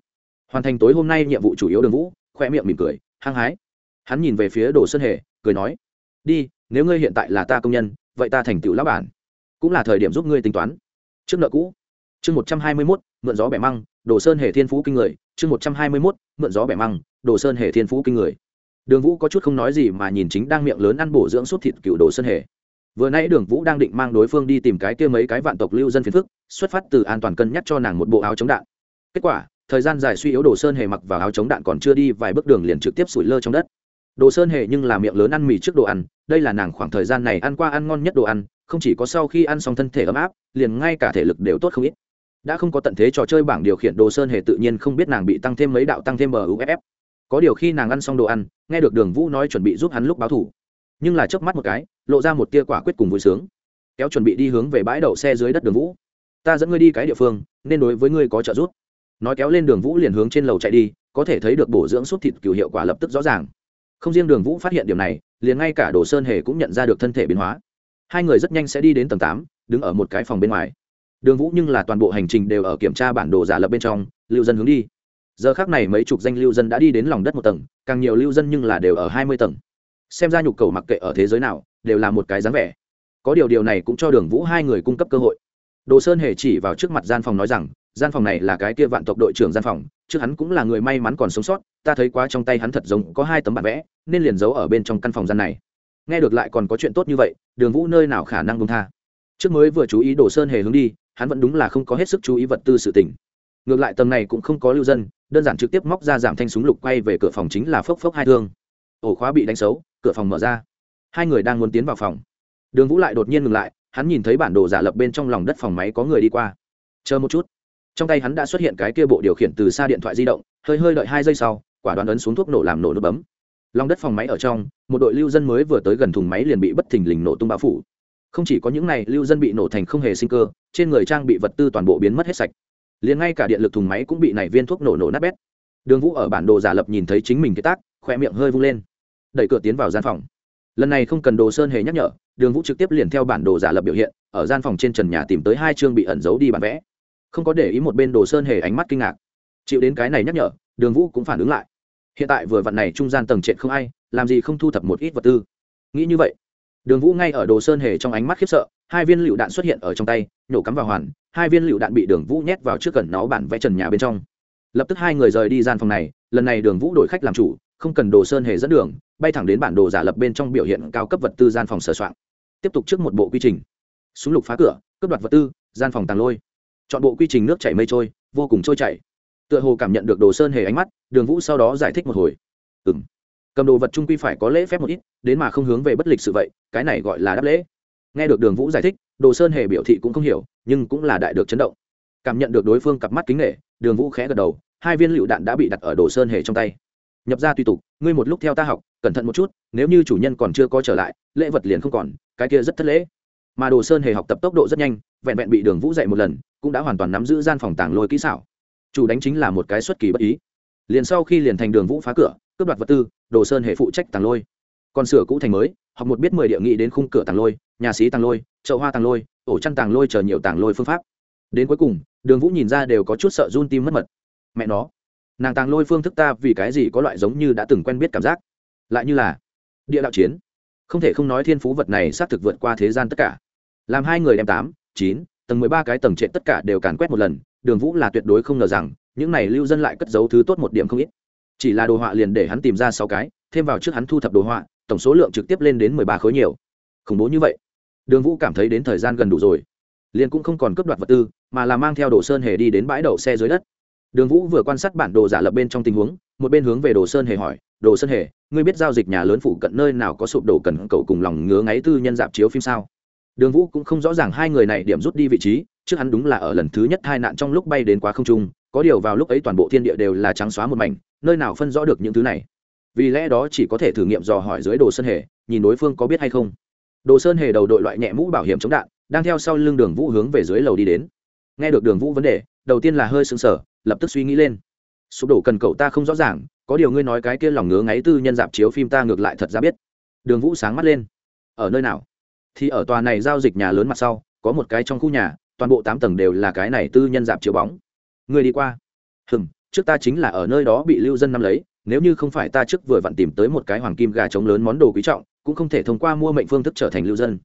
Hoàn thành tối hôm nay nhiệm vụ chủ yếu đường vũ khoe miệng mỉm cười, hăng hái. Hắn nhìn về phía đồ sơn hề, cười nói, đi, nếu ngươi hiện tại là ta công nhân, vậy ta thành tựu lão bản. Cũng là thời điểm giúp ngươi tính toán trước nợ cũ. Chương một trăm hai mươi mốt, mượn gió bẻ măng, đồ sơn hề thiên phú kinh người. Chương một trăm hai mươi mốt, mượn gió bẻ măng, đồ sơn hề thiên phú kinh người. Đường vũ có chút không nói gì mà nhìn chính đang miệng lớn ăn bổ dưỡng suốt thịt cựu đồ sơn hề. Vừa nãy đường vũ đang định mang đối phương đi tìm cái kia mấy cái vạn tộc lưu dân phiền phức, xuất phát từ an toàn cân nhắc cho nàng một bộ áo chống đạn. Kết quả, thời gian dài suy yếu đồ sơn hề mặc vào áo chống đạn còn chưa đi, vài bước đường liền trực tiếp sủi lơ trong đất. Đồ sơn hề nhưng là miệng lớn ăn mì trước đồ ăn, đây là nàng khoảng thời gian này ăn qua ăn ngon nhất đồ ăn không chỉ có sau khi ăn xong thân thể ấm áp, liền ngay cả thể lực đều tốt không ít. Đã không có tận thế trò chơi bảng điều khiển đồ sơn hề tự nhiên không biết nàng bị tăng thêm mấy đạo, tăng thêm bờ uff có điều khi nàng ăn xong đồ ăn, nghe được đường vũ nói chuẩn bị giúp hắn lúc báo thủ. Nhưng là chớp mắt một cái, lộ ra một tia quả quyết cùng vui sướng. Kéo chuẩn bị đi hướng về bãi đậu xe dưới đất đường vũ. Ta dẫn ngươi đi cái địa phương, nên đối với ngươi có trợ giúp. Nói kéo lên đường vũ liền hướng trên lầu chạy đi, có thể thấy được bổ dưỡng suốt thịt cừu hiệu quả lập tức rõ ràng. Không riêng đường vũ phát hiện điểm này, liền ngay cả đồ sơn hề cũng nhận ra được thân thể biến hóa hai người rất nhanh sẽ đi đến tầng tám, đứng ở một cái phòng bên ngoài. Đường vũ nhưng là toàn bộ hành trình đều ở kiểm tra bản đồ giả lập bên trong, lưu dân hướng đi. Giờ khác này mấy chục danh lưu dân đã đi đến lòng đất một tầng, càng nhiều lưu dân nhưng là đều ở hai mươi tầng. Xem ra nhục cầu mặc kệ ở thế giới nào, đều là một cái dáng vẻ. Có điều điều này cũng cho đường vũ hai người cung cấp cơ hội. Đồ sơn hề chỉ vào trước mặt gian phòng nói rằng, gian phòng này là cái kia vạn tộc đội trưởng gian phòng, trước hắn cũng là người may mắn còn sống sót, ta thấy quá trong tay hắn thật giống có hai tấm bản vẽ, nên liền giấu ở bên trong căn phòng gian này nghe được lại còn có chuyện tốt như vậy, đường vũ nơi nào khả năng bông tha? Trước mới vừa chú ý đồ sơn hề hướng đi, hắn vẫn đúng là không có hết sức chú ý vật tư sự tỉnh ngược lại tầng này cũng không có lưu dân, đơn giản trực tiếp móc ra giảm thanh súng lục quay về cửa phòng chính là phốc phốc hai thương. Ổ khóa bị đánh xấu, cửa phòng mở ra. Hai người đang muốn tiến vào phòng. Đường vũ lại đột nhiên ngừng lại, hắn nhìn thấy bản đồ giả lập bên trong lòng đất phòng máy có người đi qua. Chờ một chút. Trong tay hắn đã xuất hiện cái kia bộ điều khiển từ xa điện thoại di động, hơi hơi đợi hai giây sau, quả đoán ấn xuống thuốc nổ làm nổ nút bấm lòng đất phòng máy ở trong, một đội lưu dân mới vừa tới gần thùng máy liền bị bất thình lình nổ tung bao phủ. Không chỉ có những này, lưu dân bị nổ thành không hề sinh cơ, trên người trang bị vật tư toàn bộ biến mất hết sạch. Liền ngay cả điện lực thùng máy cũng bị nảy viên thuốc nổ nổ nát bét. Đường vũ ở bản đồ giả lập nhìn thấy chính mình cái tác khoe miệng hơi vung lên. Đẩy cửa tiến vào gian phòng. Lần này không cần đồ sơn hề nhắc nhở, đường vũ trực tiếp liền theo bản đồ giả lập biểu hiện, ở gian phòng trên trần nhà tìm tới hai chương bị ẩn giấu đi bản vẽ. Không có để ý một bên đồ sơn hề ánh mắt kinh ngạc. Chịu đến cái này nhắc nhở, đường vũ cũng phản ứng lại hiện tại vừa vặn này trung gian tầng trệt không ai, làm gì không thu thập một ít vật tư. Nghĩ như vậy, đường vũ ngay ở đồ sơn hề trong ánh mắt khiếp sợ, hai viên lựu đạn xuất hiện ở trong tay, nhổ cắm vào hoàn, hai viên lựu đạn bị đường vũ nhét vào trước gần nó bản vẽ trần nhà bên trong. Lập tức hai người rời đi gian phòng này, lần này đường vũ đổi khách làm chủ, không cần đồ sơn hề dẫn đường, bay thẳng đến bản đồ giả lập bên trong biểu hiện cao cấp vật tư gian phòng sửa soạn. Tiếp tục trước một bộ quy trình. Súng lục phá cửa, cướp đoạt vật tư, gian phòng tàng lôi. Chọn bộ quy trình nước chảy mây trôi, vô cùng trôi chảy tựa hồ cảm nhận được đồ sơn hề ánh mắt, đường vũ sau đó giải thích một hồi. Ừ m cầm đồ vật trung quy phải có lễ phép một ít, đến mà không hướng về bất lịch sự vậy, cái này gọi là đáp lễ. Nghe được đường vũ giải thích, đồ sơn hề biểu thị cũng không hiểu, nhưng cũng là đại được chấn động. Cảm nhận được đối phương cặp mắt kính nghệ đường vũ khẽ gật đầu, hai viên lựu đạn đã bị đặt ở đồ sơn hề trong tay. Nhập ra tùy tục, ngươi một lúc theo ta học, cẩn thận một chút, nếu như chủ nhân còn chưa có trở lại, lễ vật liền không còn, cái kia rất thất lễ. Mà đồ sơn hề học tập tốc độ rất nhanh, vẹn vẹn bị đường vũ dạy một lần, cũng đã hoàn toàn nắm giữ gian phòng tàng lôi kỹ xảo chủ đánh chính là một cái xuất kỳ bất ý. Liền sau khi liền thành đường vũ phá cửa, cướp đoạt vật tư, đồ sơn hệ phụ trách tàng lôi. Còn sửa cũ thành mới, học một biết mười địa nghị đến khung cửa tàng lôi, nhà xí tàng lôi, chậu hoa tàng lôi, ổ chăn tàng lôi chờ nhiều tàng lôi phương pháp. Đến cuối cùng, đường vũ nhìn ra đều có chút sợ run tim mất mật. Mẹ nó, nàng tàng lôi phương thức ta vì cái gì có loại giống như đã từng quen biết cảm giác? Lại như là địa đạo chiến. Không thể không nói thiên phú vật này xác thực vượt qua thế gian tất cả. Làm hai người đem tám, chín, tầng mười ba cái tầng trệ tất cả đều càn quét một lần đường vũ là tuyệt đối không ngờ rằng, những này lưu dân lại cất giấu thứ tốt một điểm không ít. Chỉ là đồ họa liền để hắn tìm ra sáu cái, thêm vào trước hắn thu thập đồ họa, tổng số lượng trực tiếp lên đến mười ba khối nhiều. Khủng bố như vậy. Đường vũ cảm thấy đến thời gian gần đủ rồi. Liền cũng không còn cướp đoạt vật tư, mà là mang theo đồ sơn hề đi đến bãi đậu xe dưới đất. Đường vũ vừa quan sát bản đồ giả lập bên trong tình huống, một bên hướng về đồ sơn hề hỏi, đồ sơn hề, ngươi biết giao dịch nhà lớn phụ cận nơi nào có sụp đổ cần cầu cùng lòng ngứa ngáy tư nhân dạp chiếu phim sao? Đường vũ cũng không rõ ràng hai người này điểm rút đi vị trí trước hắn đúng là ở lần thứ nhất hai nạn trong lúc bay đến quá không trung, có điều vào lúc ấy toàn bộ thiên địa đều là trắng xóa một mảnh, nơi nào phân rõ được những thứ này? Vì lẽ đó chỉ có thể thử nghiệm dò hỏi dưới đồ sơn hề, nhìn đối phương có biết hay không. Đồ sơn hề đầu đội loại nhẹ mũ bảo hiểm chống đạn, đang theo sau lưng đường vũ hướng về dưới lầu đi đến. Nghe được đường vũ vấn đề, đầu tiên là hơi sững sờ, lập tức suy nghĩ lên. Sụp đổ cần cậu ta không rõ ràng, có điều ngươi nói cái kia lòng ngứa ngáy tư nhân dạp chiếu phim ta ngược lại thật ra biết. Đường vũ sáng mắt lên. Ở nơi nào? Thì ở tòa này giao dịch nhà lớn mặt sau, có một cái trong khu nhà toàn bộ tám tầng đều là cái này tư nhân dạp chiếu bóng. Người đi qua. Hừm, trước ta chính là ở nơi đó bị lưu dân nắm lấy, nếu như không phải ta trước vừa vặn tìm tới một cái hoàng kim gà trống lớn món đồ quý trọng, cũng không thể thông qua mua mệnh phương thức trở thành lưu dân.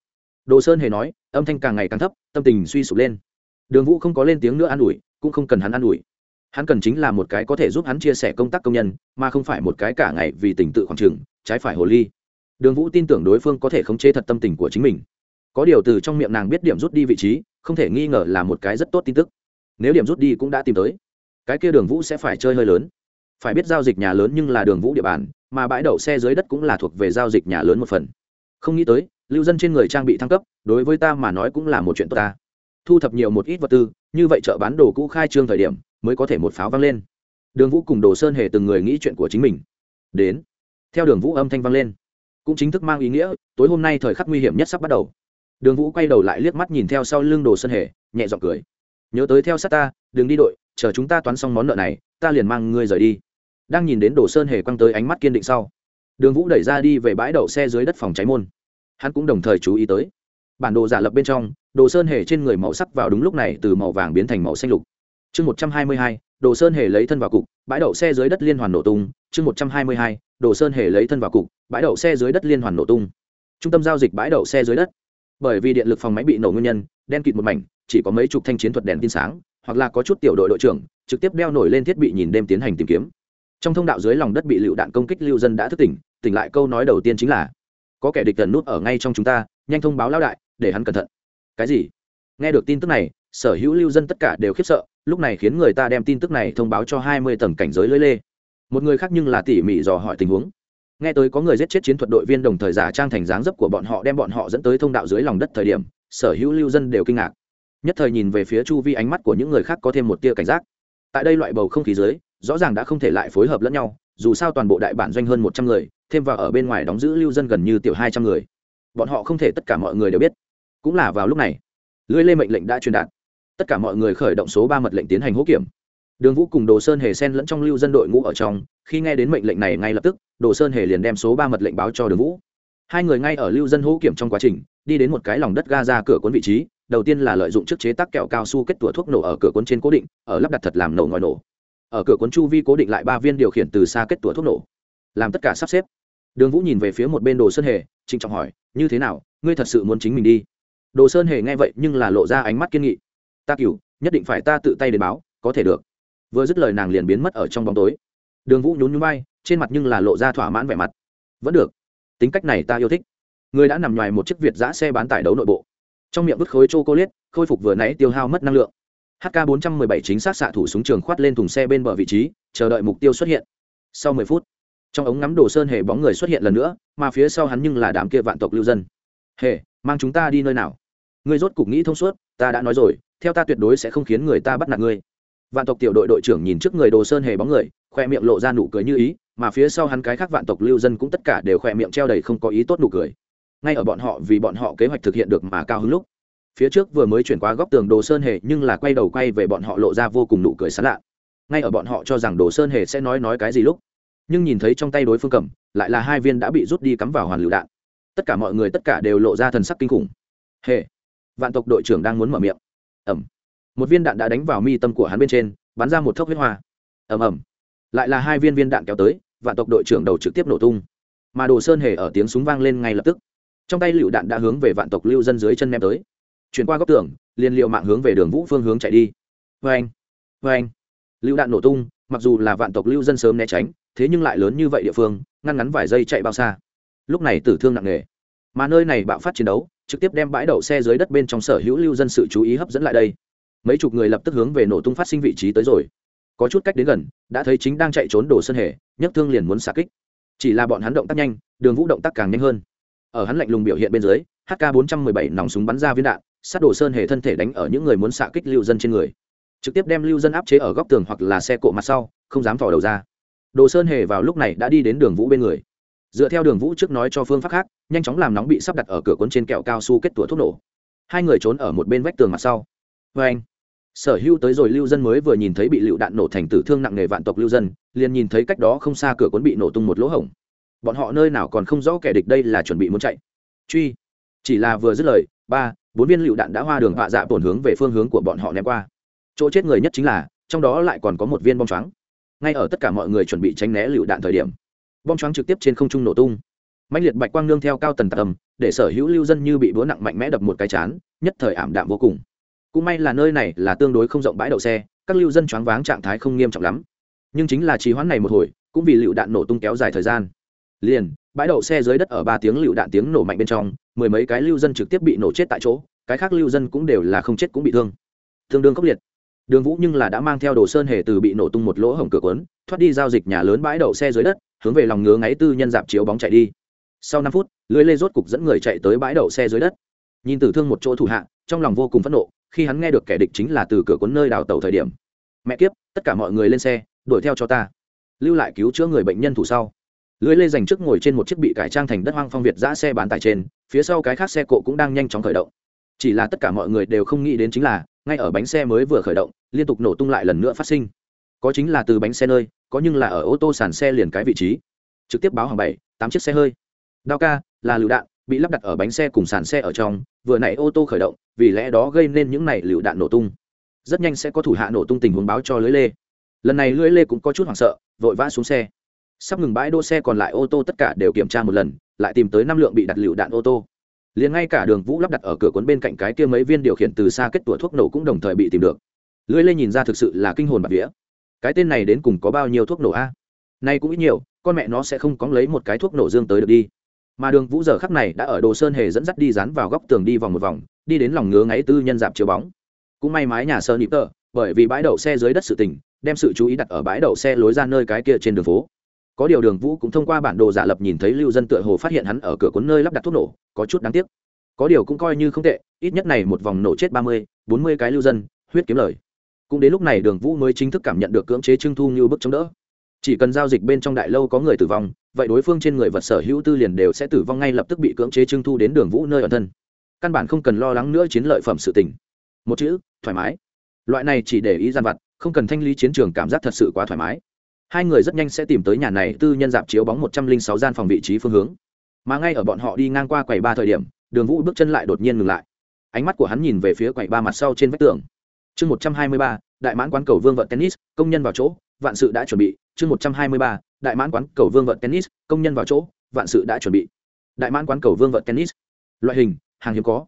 Đồ sơn hề nói, âm thanh càng ngày càng thấp, tâm tình suy sụp lên. Đường vũ không có lên tiếng nữa an ủi, cũng không cần hắn an ủi. Hắn cần chính là một cái có thể giúp hắn chia sẻ công tác công nhân, mà không phải một cái cả ngày vì tình tự khoảng trừng trái phải hồ ly. Đường vũ tin tưởng đối phương có thể khống chế thật tâm tình của chính mình có điều từ trong miệng nàng biết điểm rút đi vị trí, không thể nghi ngờ là một cái rất tốt tin tức. Nếu điểm rút đi cũng đã tìm tới, cái kia đường vũ sẽ phải chơi hơi lớn. Phải biết giao dịch nhà lớn nhưng là đường vũ địa bàn, mà bãi đậu xe dưới đất cũng là thuộc về giao dịch nhà lớn một phần. Không nghĩ tới, lưu dân trên người trang bị thăng cấp, đối với ta mà nói cũng là một chuyện tốt ta. Thu thập nhiều một ít vật tư, như vậy chợ bán đồ cũ khai trương thời điểm, mới có thể một pháo vang lên. Đường vũ cùng đồ sơn hề từng người nghĩ chuyện của chính mình. Đến, theo đường vũ âm thanh vang lên. Cũng chính thức mang ý nghĩa, tối hôm nay thời khắc nguy hiểm nhất sắp bắt đầu đường vũ quay đầu lại liếc mắt nhìn theo sau lưng đồ sơn hề, nhẹ g i ọ n g cười. Nhớ tới theo sát ta, đừng đi đội, chờ chúng ta toán xong món nợ này, ta liền mang ngươi rời đi. Đang nhìn đến đồ sơn hề quăng tới ánh mắt kiên định sau, đường vũ đẩy ra đi về bãi đậu xe dưới đất phòng cháy môn. Hắn cũng đồng thời chú ý tới, bản đồ giả lập bên trong, đồ sơn hề trên người màu sắc vào đúng lúc này từ màu vàng biến thành màu xanh lục. Chương một trăm hai mươi hai, đồ sơn hề lấy thân vào cục, bãi đậu xe dưới đất liên hoàn nổ tung. Chương một trăm hai mươi hai, đồ sơn hề lấy thân vào cục, bãi đậu xe dưới đất liên hoàn nổ tung. Trung tâm giao dịch bãi đậu xe dưới đất bởi vì điện lực phòng máy bị nổ nguyên nhân, đen kịt một mảnh, chỉ có mấy chục thanh chiến thuật đèn tin sáng, hoặc là có chút tiểu đội đội trưởng, trực tiếp đeo nổi lên thiết bị nhìn đêm tiến hành tìm kiếm. Trong thông đạo dưới lòng đất bị lựu đạn công kích, lưu dân đã thức tỉnh tỉnh lại câu nói đầu tiên chính là, có kẻ địch gần nút ở ngay trong chúng ta, nhanh thông báo lao đại, để hắn cẩn thận. Cái gì? Nghe được tin tức này, sở hữu lưu dân tất cả đều khiếp sợ, lúc này khiến người ta đem tin tức này thông báo cho hai mươi tầng cảnh giới lưới lê. Một người khác nhưng là tỉ mỉ dò hỏi tình huống nghe tới có người giết chết chiến thuật đội viên đồng thời giả trang thành dáng dấp của bọn họ đem bọn họ dẫn tới thông đạo dưới lòng đất thời điểm, sở hữu lưu dân đều kinh ngạc. Nhất thời nhìn về phía chu vi ánh mắt của những người khác có thêm một tia cảnh giác. Tại đây loại bầu không khí dưới, rõ ràng đã không thể lại phối hợp lẫn nhau, dù sao toàn bộ đại bản doanh hơn một trăm người, thêm vào ở bên ngoài đóng giữ lưu dân gần như tiểu hai trăm người. Bọn họ không thể tất cả mọi người đều biết. Cũng là vào lúc này, lưới lê mệnh lệnh đã truyền đạt. Tất cả mọi người khởi động số ba mật lệnh tiến hành hỗ kiểm đường vũ cùng đồ sơn hề sen lẫn trong lưu dân đội ngũ ở trong, khi nghe đến mệnh lệnh này ngay lập tức, đồ sơn hề liền đem số ba mật lệnh báo cho đường vũ. Hai người ngay ở lưu dân hỗ kiểm trong quá trình, đi đến một cái lòng đất ga ra cửa cuốn vị trí, đầu tiên là lợi dụng chiếc chế tác kẹo cao su kết tủa thuốc nổ ở cửa cuốn trên cố định, ở lắp đặt thật làm nổ ngòi nổ. Ở cửa cuốn chu vi cố định lại ba viên điều khiển từ xa kết tủa thuốc nổ. Làm tất cả sắp xếp. Đường vũ nhìn về phía một bên đồ sơn hề, trịnh trọng hỏi, như thế nào? Ngươi thật sự muốn chính mình đi? Đồ sơn hề nghe vậy nhưng là lộ ra ánh mắt kiên nghị. Ta cửu, nhất định phải ta tự tay đến báo, có thể được vừa dứt lời nàng liền biến mất ở trong bóng tối. Đường vũ nhún nhún bay trên mặt nhưng là lộ ra thỏa mãn vẻ mặt. Vẫn được. Tính cách này ta yêu thích. Người đã nằm ngoài một chiếc việt giã xe bán tải đấu nội bộ. Trong miệng vứt khối chô cô liết khôi phục vừa nãy tiêu hao mất năng lượng. Hk 417 chính xác xạ thủ súng trường khoát lên thùng xe bên bờ vị trí, chờ đợi mục tiêu xuất hiện. Sau 10 phút, trong ống ngắm đồ sơn hề bóng người xuất hiện lần nữa, mà phía sau hắn nhưng là đám kia vạn tộc lưu dân. Hề, mang chúng ta đi nơi nào? Ngươi rốt cục nghĩ thông suốt, ta đã nói rồi, theo ta tuyệt đối sẽ không khiến người ta bắt nạt ngươi vạn tộc tiểu đội đội trưởng nhìn trước người đồ sơn hề bóng người, khoe miệng lộ ra nụ cười như ý, mà phía sau hắn cái khác vạn tộc lưu dân cũng tất cả đều khoe miệng treo đầy không có ý tốt nụ cười. Ngay ở bọn họ vì bọn họ kế hoạch thực hiện được mà cao hứng lúc, phía trước vừa mới chuyển qua góc tường đồ sơn hề nhưng là quay đầu quay về bọn họ lộ ra vô cùng nụ cười sán lạ. Ngay ở bọn họ cho rằng đồ sơn hề sẽ nói nói cái gì lúc, nhưng nhìn thấy trong tay đối phương cầm, lại là hai viên đã bị rút đi cắm vào hoàn lựu đạn. Tất cả mọi người tất cả đều lộ ra thần sắc kinh khủng. Hề! Vạn tộc đội trưởng đang muốn mở miệng. Ẩm một viên đạn đã đánh vào mi tâm của hắn bên trên bắn ra một thốc huyết hoa. Ầm ầm, lại là hai viên viên đạn kéo tới vạn tộc đội trưởng đầu trực tiếp nổ tung. Mà đồ sơn hề ở tiếng súng vang lên ngay lập tức. Trong tay lựu đạn đã hướng về vạn tộc lưu dân dưới chân ném tới. Chuyển qua góc tường liền liệu mạng hướng về đường vũ phương hướng chạy đi. Vê anh vê anh lựu đạn nổ tung mặc dù là vạn tộc lưu dân sớm né tránh thế nhưng lại lớn như vậy địa phương ngăn ngắn vài giây chạy bao xa. Lúc này tử thương nặng nề. Mà nơi này bạo phát chiến đấu trực tiếp đem bãi đậu xe dưới đất bên trong sở hữu lưu dân sự chú ý hấp dẫn lại đây mấy chục người lập tức hướng về nổ tung phát sinh vị trí tới rồi. Có chút cách đến gần, đã thấy chính đang chạy trốn đồ sơn hề nhấc thương liền muốn xạ kích. Chỉ là bọn hắn động tác nhanh, đường vũ động tác càng nhanh hơn. Ở hắn lạnh lùng biểu hiện bên dưới hk 417 nòng súng bắn ra viên đạn, sát đồ sơn hề thân thể đánh ở những người muốn xạ kích lưu dân trên người. Trực tiếp đem lưu dân áp chế ở góc tường hoặc là xe cộ mặt sau, không dám thò đầu ra. Đồ sơn hề vào lúc này đã đi đến đường vũ bên người. Dựa theo đường vũ trước nói cho phương pháp khác, nhanh chóng làm nóng bị sắp đặt ở cửa cuốn trên kẹo cao su kết tủa thuốc nổ. Hai người trốn ở một bên vách tường mặt sau. Vê anh sở hữu tới rồi lưu dân mới vừa nhìn thấy bị lựu đạn nổ thành tử thương nặng nề vạn tộc lưu dân, liền nhìn thấy cách đó không xa cửa cuốn bị nổ tung một lỗ hổng. Bọn họ nơi nào còn không rõ kẻ địch đây là chuẩn bị muốn chạy. Truy. Chỉ là vừa dứt lời, ba, bốn viên lựu đạn đã hoa đường hạ dạ tổn hướng về phương hướng của bọn họ ném qua. Chỗ chết người nhất chính là, trong đó lại còn có một viên bom choáng. Ngay ở tất cả mọi người chuẩn bị tránh né lựu đạn thời điểm, bom choáng trực tiếp trên không trung nổ tung. Mạnh liệt bạch quang nương theo cao tần tạc tầm để sở hữu lưu dân như bị búa nặng mạnh mẽ đập một cái chán, nhất thời ảm đạm vô cùng cũng may là nơi này là tương đối không rộng bãi đậu xe, các lưu dân choáng váng trạng thái không nghiêm trọng lắm. Nhưng chính là trì hoãn này một hồi, cũng vì lựu đạn nổ tung kéo dài thời gian. Liền, bãi đậu xe dưới đất ở ba tiếng lựu đạn tiếng nổ mạnh bên trong, mười mấy cái lưu dân trực tiếp bị nổ chết tại chỗ, cái khác lưu dân cũng đều là không chết cũng bị thương. Tương đương khốc liệt. Đường vũ nhưng là đã mang theo đồ sơn hề từ bị nổ tung một lỗ hổng cửa quấn thoát đi giao dịch nhà lớn bãi đậu xe dưới đất, hướng về lòng ngứa ngáy tư nhân dạp chiếu bóng chạy đi. Sau năm phút, lưới lê rốt cục dẫn người chạy tới bãi đậu xe dưới đất. Nhìn tử thương một chỗ thủ hạ, trong lòng vô cùng phẫn nộ khi hắn nghe được kẻ địch chính là từ cửa cuốn nơi đào tàu thời điểm. Mẹ kiếp, tất cả mọi người lên xe, đuổi theo cho ta. Lưu lại cứu chữa người bệnh nhân thủ sau. Lưới lê dành trước ngồi trên một chiếc bị cải trang thành đất hoang phong việt giã xe bán tải trên, phía sau cái khác xe cộ cũng đang nhanh chóng khởi động. Chỉ là tất cả mọi người đều không nghĩ đến chính là, ngay ở bánh xe mới vừa khởi động, liên tục nổ tung lại lần nữa phát sinh. Có chính là từ bánh xe nơi, có nhưng là ở ô tô sàn xe liền cái vị trí. Trực tiếp báo hàng bảy, tám chiếc xe hơi. Đao ca, là lựu đạn bị lắp đặt ở bánh xe cùng sàn xe ở trong, vừa nãy ô tô khởi động, vì lẽ đó gây nên những này lựu đạn nổ tung. Rất nhanh sẽ có thủ hạ nổ tung tình huống báo cho lưới lê. Lần này lưới lê cũng có chút hoảng sợ, vội vã xuống xe. Sắp ngừng bãi đỗ xe còn lại ô tô tất cả đều kiểm tra một lần, lại tìm tới năm lượng bị đặt lựu đạn ô tô. Liền ngay cả đường vũ lắp đặt ở cửa cuốn bên cạnh cái kia mấy viên điều khiển từ xa kết tủa thuốc nổ cũng đồng thời bị tìm được. Lưới lê nhìn ra thực sự là kinh hồn bạc vía. Cái tên này đến cùng có bao nhiêu thuốc nổ a? Nay cũng ít nhiều, con mẹ nó sẽ không có lấy một cái thuốc nổ dương tới được đi mà đường vũ giờ khắc này đã ở đồ sơn hề dẫn dắt đi dán vào góc tường đi vòng một vòng, đi đến lòng ngứa ngáy tư nhân dạp chiếu bóng. Cũng may mái nhà sơn nịp tờ bởi vì bãi đậu xe dưới đất sự tình, đem sự chú ý đặt ở bãi đậu xe lối ra nơi cái kia trên đường phố. Có điều đường vũ cũng thông qua bản đồ giả lập nhìn thấy lưu dân tựa hồ phát hiện hắn ở cửa cuốn nơi lắp đặt thuốc nổ, có chút đáng tiếc. Có điều cũng coi như không tệ, ít nhất này một vòng nổ chết ba mươi, bốn mươi cái lưu dân, huyết kiếm lời. Cũng đến lúc này đường vũ mới chính thức cảm nhận được cưỡng chế trưng thu như bức chống đỡ. Chỉ cần giao dịch bên trong đại lâu có người tử vong vậy đối phương trên người vật sở hữu tư liền đều sẽ tử vong ngay lập tức bị cưỡng chế trưng thu đến đường vũ nơi ở thân. Căn bản không cần lo lắng nữa chiến lợi phẩm sự tình. Một chữ, thoải mái. Loại này chỉ để ý gian vặt, không cần thanh lý chiến trường cảm giác thật sự quá thoải mái. Hai người rất nhanh sẽ tìm tới nhà này tư nhân dạp chiếu bóng một trăm linh sáu gian phòng vị trí phương hướng. Mà ngay ở bọn họ đi ngang qua quầy ba thời điểm, đường vũ bước chân lại đột nhiên ngừng lại. Ánh mắt của hắn nhìn về phía quầy ba mặt sau trên vách tường. Chương một trăm hai mươi ba, đại mãn quán cầu vương vận tennis, công nhân vào chỗ, vạn sự đã chuẩn bị. Chương một trăm hai mươi ba đại mãn quán cầu vương vận tennis, công nhân vào chỗ, vạn sự đã chuẩn bị. Đại mãn quán cầu vương vận tennis. Loại hình, hàng hiếm có.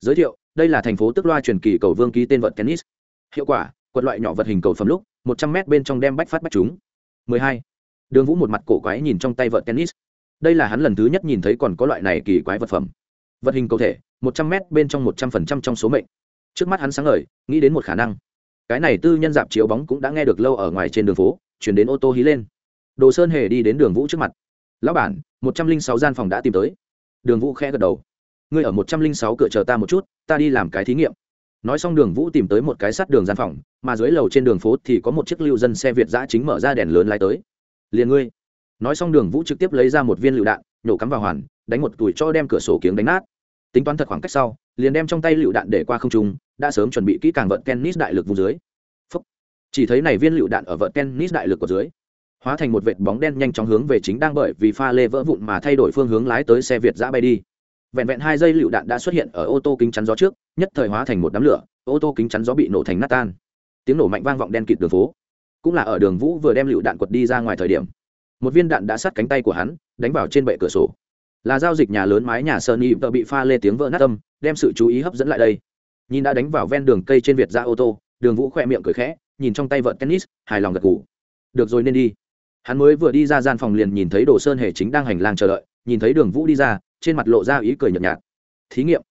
Giới thiệu, đây là thành phố tức loa truyền kỳ cầu vương ký tên vận tennis. Hiệu quả, quật loại nhỏ vật hình cầu phẩm lúc, một trăm mét bên trong đem bách phát bách chúng 12. đường vũ một mặt cổ quái nhìn trong tay vợt tennis. Đây là hắn lần thứ nhất nhìn thấy còn có loại này kỳ quái vật phẩm. Vật hình cầu thể, một trăm mét bên trong một trăm phần trăm trong số mệnh. Trước mắt hắn sáng ngời, nghĩ đến một khả năng. Cái này tư nhân dạp chiếu bóng cũng đã nghe được lâu ở ngoài trên đường phố, chuyển đến ô tô hí lên đồ sơn hề đi đến đường vũ trước mặt. Lão bản, một trăm linh sáu gian phòng đã tìm tới. Đường vũ khẽ gật đầu. Ngươi ở một trăm linh sáu cửa chờ ta một chút, ta đi làm cái thí nghiệm. Nói xong đường vũ tìm tới một cái sắt đường gian phòng, mà dưới lầu trên đường phố thì có một chiếc lưu dân xe việt giã chính mở ra đèn lớn lái tới. Liền ngươi. Nói xong đường vũ trực tiếp lấy ra một viên lựu đạn, nhổ cắm vào hoàn, đánh một tuổi cho đem cửa sổ kiếng đánh nát. Tính toán thật khoảng cách sau, liền đem trong tay lựu đạn để qua không trung, đã sớm chuẩn bị kỹ càng vận tennis đại lực vùng dưới. Phúc. chỉ thấy này viên lựu đạn ở vận tennis đại lực của dưới hóa thành một vệt bóng đen nhanh chóng hướng về chính đang bởi vì pha lê vỡ vụn mà thay đổi phương hướng lái tới xe việt giã bay đi. Vẹn vẹn hai giây lựu đạn đã xuất hiện ở ô tô kính chắn gió trước, nhất thời hóa thành một đám lửa, ô tô kính chắn gió bị nổ thành nát tan. Tiếng nổ mạnh vang vọng đen kịt đường phố. Cũng là ở đường vũ vừa đem lựu đạn quật đi ra ngoài thời điểm, một viên đạn đã sát cánh tay của hắn, đánh vào trên bệ cửa sổ. Là giao dịch nhà lớn mái nhà sơn y vợ bị pha lê tiếng vỡ nát tâm đem sự chú ý hấp dẫn lại đây. Nhìn đã đánh vào ven đường cây trên việt ra ô tô, đường vũ khoe miệng cười khẽ, nhìn trong tay vợ tennis, hài lòng gật ngủ được rồi, nên đi hắn mới vừa đi ra gian phòng liền nhìn thấy đồ sơn hề chính đang hành lang chờ đợi, nhìn thấy đường vũ đi ra, trên mặt lộ ra ý cười nhợt nhạt. Thí nghiệm.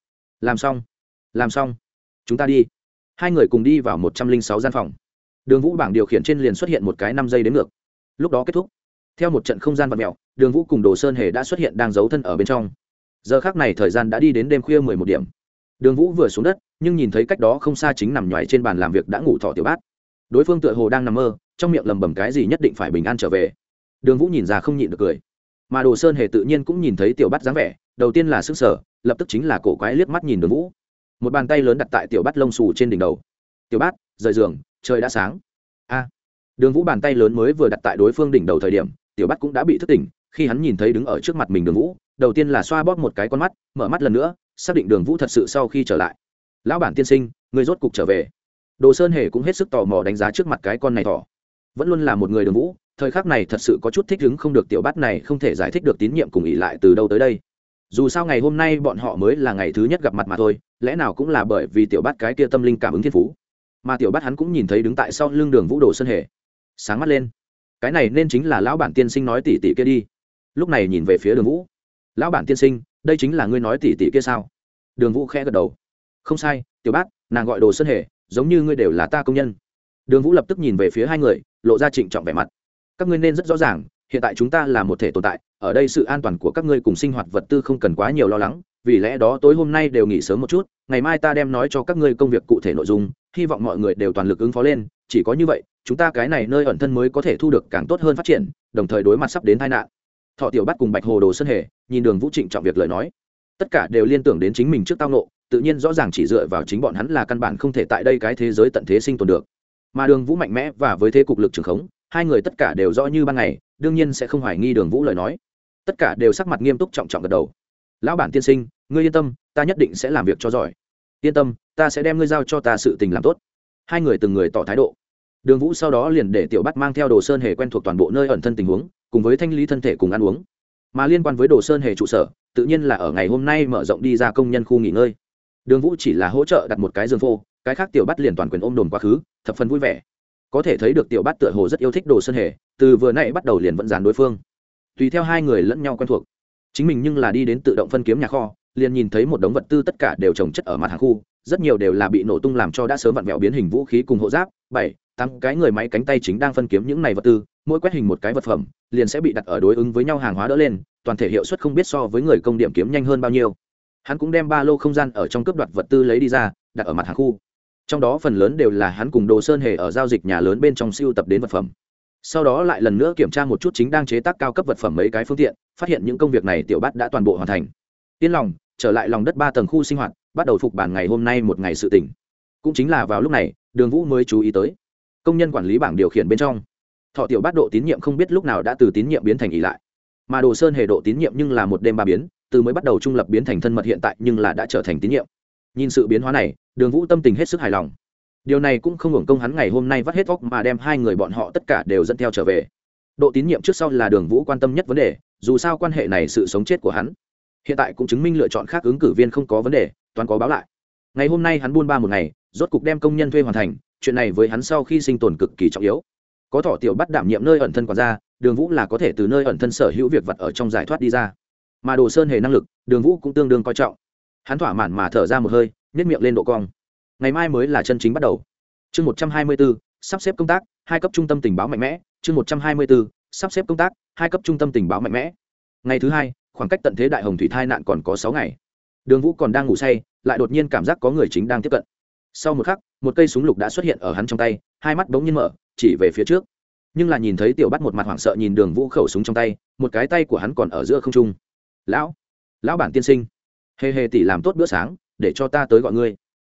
Làm xong. Làm xong. Chúng ta đi. Hai người cùng đi vào một trăm linh sáu gian phòng. Đường vũ bảng điều khiển trên liền xuất hiện một cái năm giây đến ngược. Lúc đó kết thúc. Theo một trận không gian vật mẹo đường vũ cùng đồ sơn hề đã xuất hiện đang giấu thân ở bên trong. Giờ khác này thời gian đã đi đến đêm khuya mười một điểm. Đường vũ vừa xuống đất, nhưng nhìn thấy cách đó không xa chính nằm nhoài trên bàn làm việc đã ngủ thọ tiểu bát. Đối phương tựa hồ đang nằm mơ trong miệng lầm bầm cái gì nhất định phải bình an trở về. Đường vũ nhìn ra không nhịn được cười. Mà đồ sơn hề tự nhiên cũng nhìn thấy tiểu bắt dáng vẻ, đầu tiên là sức sở lập tức chính là cổ quái liếc mắt nhìn đường vũ. Một bàn tay lớn đặt tại tiểu bắt lông xù trên đỉnh đầu. Tiểu bát, rời giường, trời đã sáng. A. Đường vũ bàn tay lớn mới vừa đặt tại đối phương đỉnh đầu thời điểm, tiểu bắt cũng đã bị thức tỉnh, khi hắn nhìn thấy đứng ở trước mặt mình đường vũ, đầu tiên là xoa bóp một cái con mắt, mở mắt lần nữa, xác định đường vũ thật sự sau khi trở lại. Lão bản tiên sinh, người rốt cục trở về. Đồ sơn hề cũng hết sức tò mò đánh giá trước mặt cái con này thỏ vẫn luôn là một người đường vũ, thời khắc này thật sự có chút thích ứng không được tiểu bát này không thể giải thích được tín nhiệm cùng ỉ lại từ đâu tới đây. Dù sao ngày hôm nay bọn họ mới là ngày thứ nhất gặp mặt mà thôi, lẽ nào cũng là bởi vì tiểu bát cái kia tâm linh cảm ứng thiên phú. Mà tiểu bát hắn cũng nhìn thấy đứng tại sau lưng đường vũ đồ sơn hề. Sáng mắt lên. Cái này nên chính là lão bản tiên sinh nói tỉ tỉ kia đi. Lúc này nhìn về phía đường vũ. Lão bản tiên sinh, đây chính là ngươi nói tỉ tỉ kia sao? Đường vũ khẽ gật đầu. Không sai, tiểu bát, nàng gọi đồ sơn hề, giống như ngươi đều là ta công nhân đường vũ lập tức nhìn về phía hai người, lộ ra trịnh trọng vẻ mặt. Các ngươi nên rất rõ ràng, hiện tại chúng ta là một thể tồn tại, ở đây sự an toàn của các ngươi cùng sinh hoạt vật tư không cần quá nhiều lo lắng, vì lẽ đó tối hôm nay đều nghỉ sớm một chút, ngày mai ta đem nói cho các ngươi công việc cụ thể nội dung, hy vọng mọi người đều toàn lực ứng phó lên, chỉ có như vậy, chúng ta cái này nơi ẩn thân mới có thể thu được càng tốt hơn phát triển, đồng thời đối mặt sắp đến tai nạn. Thọ tiểu bắt cùng bạch hồ đồ sơn hề, nhìn đường vũ trịnh trọng việc lời nói. Tất cả đều liên tưởng đến chính mình trước tao nộ tự nhiên rõ ràng chỉ dựa vào chính bọn hắn là căn bản không thể tại đây cái thế giới tận thế sinh tồn được mà đường vũ mạnh mẽ và với thế cục lực trường khống, hai người tất cả đều rõ như ban ngày, đương nhiên sẽ không hoài nghi đường vũ lời nói. Tất cả đều sắc mặt nghiêm túc trọng trọng gật đầu. Lão bản tiên sinh, ngươi yên tâm, ta nhất định sẽ làm việc cho giỏi. Yên tâm, ta sẽ đem ngươi giao cho ta sự tình làm tốt. Hai người từng người tỏ thái độ. Đường vũ sau đó liền để tiểu bắt mang theo đồ sơn hề quen thuộc toàn bộ nơi ẩn thân tình huống, cùng với thanh lý thân thể cùng ăn uống. Mà liên quan với đồ sơn hề trụ sở, tự nhiên là ở ngày hôm nay mở rộng đi ra công nhân khu nghỉ ngơi. Đường vũ chỉ là hỗ trợ đặt một cái giường phô cái khác tiểu bắt liền toàn quyền ôm đồn quá khứ, thập phần vui vẻ. Có thể thấy được tiểu bắt tựa hồ rất yêu thích đồ sơn hề, từ vừa nãy bắt đầu liền vẫn dàn đối phương. Tùy theo hai người lẫn nhau quen thuộc. Chính mình nhưng là đi đến tự động phân kiếm nhà kho, liền nhìn thấy một đống vật tư tất cả đều trồng chất ở mặt hàng khu, rất nhiều đều là bị nổ tung làm cho đã sớm vặn vẹo biến hình vũ khí cùng hộ giáp. Bảy, tám cái người máy cánh tay chính đang phân kiếm những này vật tư, mỗi quét hình một cái vật phẩm, liền sẽ bị đặt ở đối ứng với nhau hàng hóa đỡ lên, toàn thể hiệu suất không biết so với người công điểm kiếm nhanh hơn bao nhiêu. Hắn cũng đem ba lô không gian ở trong cướp đoạt vật tư lấy đi ra, đặt ở mặt hàng khu trong đó phần lớn đều là hắn cùng đồ sơn hề ở giao dịch nhà lớn bên trong siêu tập đến vật phẩm. Sau đó lại lần nữa kiểm tra một chút chính đang chế tác cao cấp vật phẩm mấy cái phương tiện, phát hiện những công việc này tiểu bát đã toàn bộ hoàn thành. Yên lòng, trở lại lòng đất ba tầng khu sinh hoạt, bắt đầu phục bản ngày hôm nay một ngày sự tỉnh cũng chính là vào lúc này, đường vũ mới chú ý tới. Công nhân quản lý bảng điều khiển bên trong. Thọ tiểu bát độ tín nhiệm không biết lúc nào đã từ tín nhiệm biến thành ỉ lại. Mà đồ sơn hề độ tín nhiệm nhưng là một đêm ba biến, từ mới bắt đầu trung lập biến thành thân mật hiện tại nhưng là đã trở thành tín nhiệm nhìn sự biến hóa này, đường vũ tâm tình hết sức hài lòng. Điều này cũng không hưởng công hắn ngày hôm nay vắt hết vóc mà đem hai người bọn họ tất cả đều dẫn theo trở về. Độ tín nhiệm trước sau là đường vũ quan tâm nhất vấn đề, dù sao quan hệ này sự sống chết của hắn, hiện tại cũng chứng minh lựa chọn khác ứng cử viên không có vấn đề, toàn có báo lại. Ngày hôm nay hắn buôn ba một ngày, rốt cục đem công nhân thuê hoàn thành, chuyện này với hắn sau khi sinh tồn cực kỳ trọng yếu. Có thỏ tiểu bắt đảm nhiệm nơi ẩn thân quản gia, đường vũ là có thể từ nơi ẩn thân sở hữu việc vật ở trong giải thoát đi ra. Mà đồ sơn hề năng lực, đường vũ cũng tương đương coi trọng hắn thỏa mãn mà thở ra một hơi nhét miệng lên độ cong. Ngày mai mới là chân chính bắt đầu. Chương một trăm hai mươi bốn, sắp xếp công tác, hai cấp trung tâm tình báo mạnh mẽ. Chương một trăm hai mươi bốn, sắp xếp công tác, hai cấp trung tâm tình báo mạnh mẽ. Ngày thứ hai, khoảng cách tận thế đại hồng thủy thai nạn còn có sáu ngày. Đường vũ còn đang ngủ say, lại đột nhiên cảm giác có người chính đang tiếp cận. Sau một khắc, một cây súng lục đã xuất hiện ở hắn trong tay, hai mắt bỗng nhiên mở, chỉ về phía trước. Nhưng là nhìn thấy tiểu bắt một mặt hoảng sợ nhìn đường vũ khẩu súng trong tay, một cái tay của hắn còn ở giữa không trung. Lão lão bản tiên sinh hề hề tỷ làm tốt bữa sáng, để cho ta tới gọi ngươi.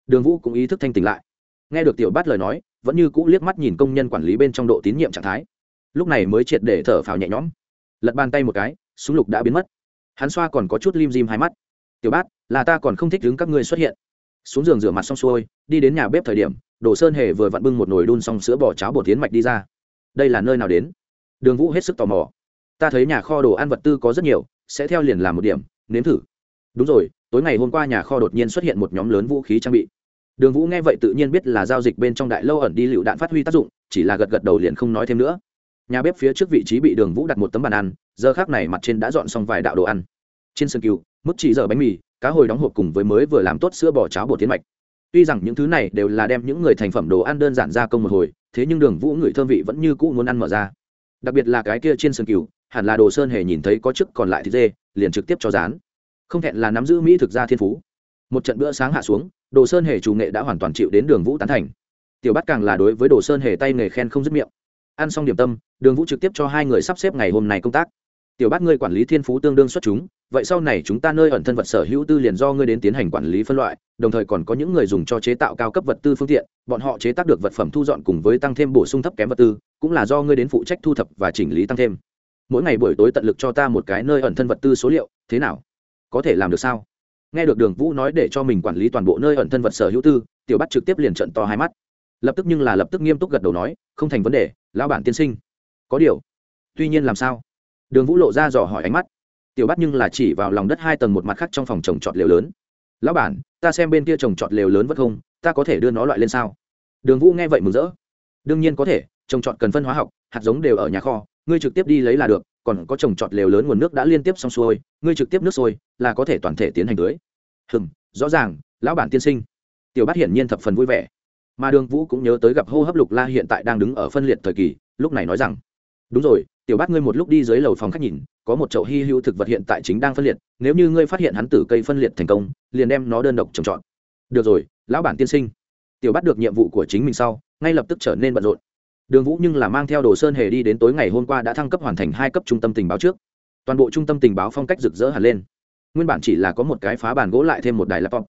Đường vũ cũng ý thức thanh tỉnh lại. Nghe được tiểu Bát lời nói, vẫn như cũ liếc mắt nhìn công nhân quản lý bên trong độ tín nhiệm trạng thái. Lúc này mới triệt để thở phào nhẹ nhõm. Lật bàn tay một cái, súng lục đã biến mất. Hắn xoa còn có chút lim dim hai mắt. Tiểu bát, là ta còn không thích đứng các ngươi xuất hiện. Xuống giường rửa mặt xong xuôi, đi đến nhà bếp thời điểm, đồ sơn hề vừa vặn bưng một nồi đun xong sữa bỏ cháo bột tiến mạch đi ra. Đây là nơi nào đến? Đường vũ hết sức tò mò. Ta thấy nhà kho đồ ăn vật tư có rất nhiều, sẽ theo liền làm một điểm, nếm thử đúng rồi, tối ngày hôm qua nhà kho đột nhiên xuất hiện một nhóm lớn vũ khí trang bị. Đường vũ nghe vậy tự nhiên biết là giao dịch bên trong đại lâu ẩn đi lựu đạn phát huy tác dụng, chỉ là gật gật đầu liền không nói thêm nữa. Nhà bếp phía trước vị trí bị đường vũ đặt một tấm bàn ăn, giờ khác này mặt trên đã dọn xong vài đạo đồ ăn. Trên sân cừu, mức chỉ giờ bánh mì, cá hồi đóng hộp cùng với mới vừa làm tốt sữa bò cháo bột tiến mạch. Tuy rằng những thứ này đều là đem những người thành phẩm đồ ăn đơn giản ra công một hồi, thế nhưng đường vũ người thơm vị vẫn như cũ muốn ăn mở ra. Đặc biệt là cái kia trên sân cừu, hẳn là đồ sơn hề nhìn thấy có chức còn lại thịt dê, liền trực tiếp cho rán không thẹn là nắm giữ mỹ thực ra thiên phú. Một trận bữa sáng hạ xuống, đồ sơn hề chủ nghệ đã hoàn toàn chịu đến đường vũ tán thành. Tiểu bắt càng là đối với đồ sơn hề tay nghề khen không dứt miệng. Ăn xong điểm tâm, đường vũ trực tiếp cho hai người sắp xếp ngày hôm nay công tác. Tiểu bát, ngươi quản lý thiên phú tương đương xuất chúng, vậy sau này chúng ta nơi ẩn thân vật sở hữu tư liền do ngươi đến tiến hành quản lý phân loại, đồng thời còn có những người dùng cho chế tạo cao cấp vật tư phương tiện, bọn họ chế tác được vật phẩm thu dọn cùng với tăng thêm bổ sung thấp kém vật tư, cũng là do ngươi đến phụ trách thu thập và chỉnh lý tăng thêm. Mỗi ngày buổi tối tận lực cho ta một cái nơi ẩn thân vật tư số liệu, thế nào? Có thể làm được sao? Nghe được đường vũ nói để cho mình quản lý toàn bộ nơi ẩn thân vật sở hữu tư, tiểu bắt trực tiếp liền trận to hai mắt. Lập tức nhưng là lập tức nghiêm túc gật đầu nói, không thành vấn đề, lão bản tiên sinh. Có điều, tuy nhiên làm sao? Đường vũ lộ ra dò hỏi ánh mắt. Tiểu bắt nhưng là chỉ vào lòng đất hai tầng một mặt khác trong phòng trồng trọt lều lớn. Lão bản, ta xem bên kia trồng trọt lều lớn vẫn không, ta có thể đưa nó loại lên sao? Đường vũ nghe vậy mừng rỡ. Đương nhiên có thể, trồng trọt cần phân hóa học, hạt giống đều ở nhà kho, ngươi trực tiếp đi lấy là được còn có trồng trọt lều lớn nguồn nước đã liên tiếp xong xuôi, ngươi trực tiếp nước sôi, là có thể toàn thể tiến hành tưới. Hừm, rõ ràng, lão bản tiên sinh. Tiểu bát hiển nhiên thập phần vui vẻ. Mà đường vũ cũng nhớ tới gặp hô hấp lục la hiện tại đang đứng ở phân liệt thời kỳ, lúc này nói rằng, đúng rồi, tiểu bát ngươi một lúc đi dưới lầu phòng khách nhìn, có một chậu hy hữu thực vật hiện tại chính đang phân liệt, nếu như ngươi phát hiện hắn tử cây phân liệt thành công, liền đem nó đơn độc trồng trọt. Được rồi, lão bản tiên sinh. Tiểu bắt được nhiệm vụ của chính mình sau, ngay lập tức trở nên bận rộn đường vũ nhưng là mang theo đồ sơn hề đi đến tối ngày hôm qua đã thăng cấp hoàn thành hai cấp trung tâm tình báo trước. Toàn bộ trung tâm tình báo phong cách rực rỡ hẳn lên. Nguyên bản chỉ là có một cái phá bàn gỗ lại thêm một đài laptop.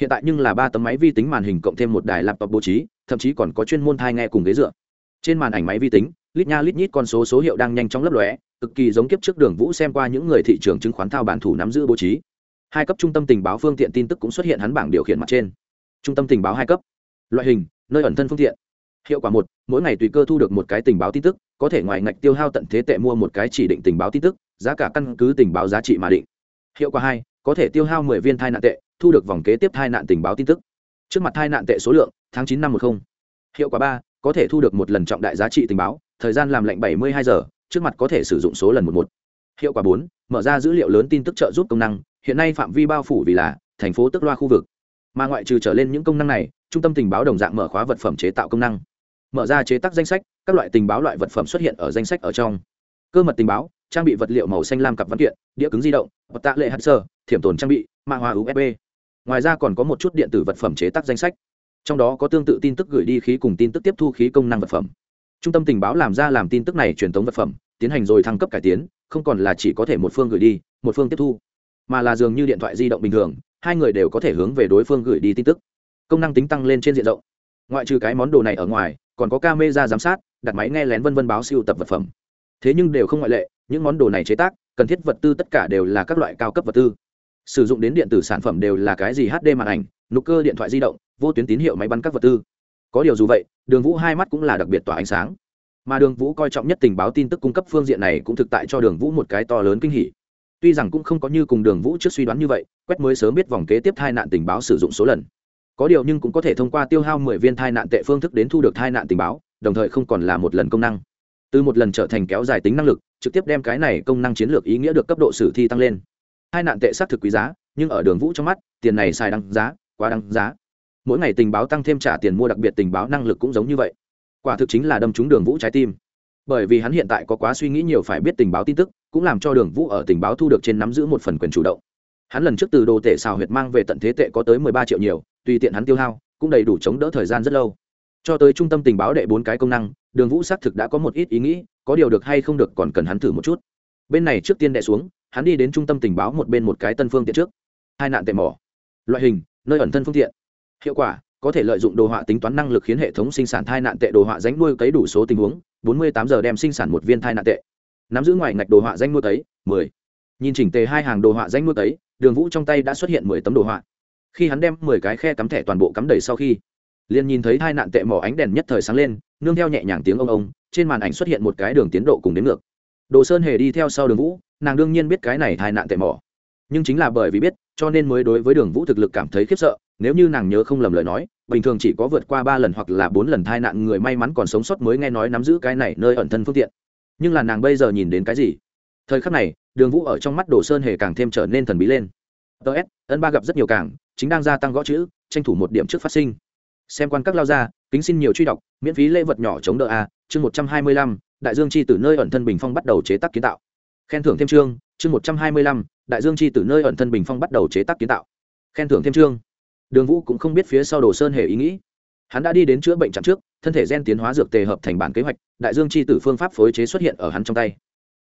Hiện tại nhưng là ba tấm máy vi tính màn hình cộng thêm một đài laptop bố trí, thậm chí còn có chuyên môn thai nghe cùng ghế dựa. Trên màn ảnh máy vi tính, lít nha lít nhít con số số hiệu đang nhanh chóng lấp lóe, cực kỳ giống kiếp trước đường vũ xem qua những người thị trường chứng khoán thao bản thủ nắm giữ bố trí. Hai cấp trung tâm tình báo phương tiện tin tức cũng xuất hiện hắn bảng điều khiển mặt trên. Trung tâm tình báo hai cấp. Loại hình, nơi ẩn thân phương tiện hiệu quả một, mỗi ngày tùy cơ thu được một cái tình báo tin tức, có thể ngoài ngạch tiêu hao tận thế tệ mua một cái chỉ định tình báo tin tức, giá cả căn cứ tình báo giá trị mà định. Hiệu quả hai, có thể tiêu hao mười viên thai nạn tệ, thu được vòng kế tiếp thai nạn tình báo tin tức. Trước mặt thai nạn tệ số lượng, tháng chín năm một không. Hiệu quả ba, có thể thu được một lần trọng đại giá trị tình báo, thời gian làm lệnh bảy mươi hai giờ, trước mặt có thể sử dụng số lần một một. Hiệu quả bốn, mở ra dữ liệu lớn tin tức trợ giúp công năng, hiện nay phạm vi bao phủ vì là, thành phố tức loa khu vực. Mà ngoại trừ trở lên những công năng này, trung tâm tình báo đồng dạng mở khóa vật phẩm chế tạo công năng mở ra chế tác danh sách, các loại tình báo loại vật phẩm xuất hiện ở danh sách ở trong. Cơ mật tình báo, trang bị vật liệu màu xanh lam cặp văn kiện, đĩa cứng di động, vật tạ lệ hạt sơ, thiểm tồn trang bị mã hóa usb ngoài ra còn có một chút điện tử vật phẩm chế tác danh sách. Trong đó có tương tự tin tức gửi đi khí cùng tin tức tiếp thu khí công năng vật phẩm. Trung tâm tình báo làm ra làm tin tức này truyền thống vật phẩm, tiến hành rồi thăng cấp cải tiến, không còn là chỉ có thể một phương gửi đi, một phương tiếp thu, mà là dường như điện thoại di động bình thường, hai người đều có thể hướng về đối phương gửi đi tin tức. Công năng tính tăng lên trên diện rộng. Ngoại trừ cái món đồ này ở ngoài còn có camera giám sát, đặt máy nghe lén vân vân báo siêu tập vật phẩm. Thế nhưng đều không ngoại lệ, những món đồ này chế tác, cần thiết vật tư tất cả đều là các loại cao cấp vật tư. Sử dụng đến điện tử sản phẩm đều là cái gì hd màn ảnh, nục cơ điện thoại di động, vô tuyến tín hiệu máy bắn các vật tư. Có điều dù vậy, đường vũ hai mắt cũng là đặc biệt tỏa ánh sáng. Mà đường vũ coi trọng nhất tình báo tin tức cung cấp phương diện này cũng thực tại cho đường vũ một cái to lớn kinh hỉ. Tuy rằng cũng không có như cùng đường vũ trước suy đoán như vậy, quét mới sớm biết vòng kế tiếp tai nạn tình báo sử dụng số lần có điều nhưng cũng có thể thông qua tiêu hao mười viên thai nạn tệ phương thức đến thu được thai nạn tình báo, đồng thời không còn là một lần công năng. Từ một lần trở thành kéo dài tính năng lực, trực tiếp đem cái này công năng chiến lược ý nghĩa được cấp độ sử thi tăng lên. Hai nạn tệ xác thực quý giá, nhưng ở đường vũ trong mắt, tiền này xài đăng giá, quá đăng giá. Mỗi ngày tình báo tăng thêm trả tiền mua đặc biệt tình báo năng lực cũng giống như vậy. Quả thực chính là đâm trúng đường vũ trái tim. Bởi vì hắn hiện tại có quá suy nghĩ nhiều phải biết tình báo tin tức, cũng làm cho đường vũ ở tình báo thu được trên nắm giữ một phần quyền chủ động. Hắn lần trước từ đồ tể xào huyệt mang về tận thế tệ có tới mười ba triệu nhiều tùy tiện hắn tiêu hao, cũng đầy đủ chống đỡ thời gian rất lâu. Cho tới trung tâm tình báo đệ bốn cái công năng, đường vũ xác thực đã có một ít ý nghĩ, có điều được hay không được còn cần hắn thử một chút. Bên này trước tiên đệ xuống, hắn đi đến trung tâm tình báo một bên một cái tân phương tiện trước. Hai nạn tệ mỏ. Loại hình, nơi ẩn thân phương tiện. Hiệu quả, có thể lợi dụng đồ họa tính toán năng lực khiến hệ thống sinh sản thai nạn tệ đồ họa danh nuôi cấy đủ số tình huống 48 giờ đem sinh sản một viên thai nạn tệ. Nắm giữ ngoài ngạch đồ họa danh nuôi cấy 10. nhìn chỉnh tề hai hàng đồ họa danh nuôi cấy, đường vũ trong tay đã xuất hiện 10 tấm đồ họa khi hắn đem 10 cái khe cắm thẻ toàn bộ cắm đầy sau khi, liền nhìn thấy hai nạn tệ mỏ ánh đèn nhất thời sáng lên, nương theo nhẹ nhàng tiếng ông ông, trên màn ảnh xuất hiện một cái đường tiến độ cùng đến ngược. Đồ sơn hề đi theo sau đường vũ, nàng đương nhiên biết cái này hai nạn tệ mỏ. Nhưng chính là bởi vì biết, cho nên mới đối với đường vũ thực lực cảm thấy khiếp sợ, nếu như nàng nhớ không lầm lời nói, bình thường chỉ có vượt qua ba lần hoặc là bốn lần tai nạn người may mắn còn sống sót mới nghe nói nắm giữ cái này nơi ẩn thân phương tiện. Nhưng là nàng bây giờ nhìn đến cái gì? Thời khắc này, đường vũ ở trong mắt đồ sơn hề càng thêm trở nên thần bí lên. Ts ân ba gặp rất nhiều càng chính đang gia tăng gõ chữ, tranh thủ một điểm trước phát sinh. Xem quan các lao ra kính xin nhiều truy đọc, miễn phí lễ vật nhỏ chống đỡ a, chương một trăm hai mươi lăm, đại dương chi từ nơi ẩn thân bình phong bắt đầu chế tác kiến tạo. Khen thưởng thêm chương chương một trăm hai mươi lăm, đại dương chi từ nơi ẩn thân bình phong bắt đầu chế tác kiến tạo. Khen thưởng thêm chương. Đường vũ cũng không biết phía sau đồ sơn hề ý nghĩ. Hắn đã đi đến chữa bệnh chặn trước, thân thể gen tiến hóa dược tề hợp thành bản kế hoạch, đại dương chi tử phương pháp phối chế xuất hiện ở hắn trong tay.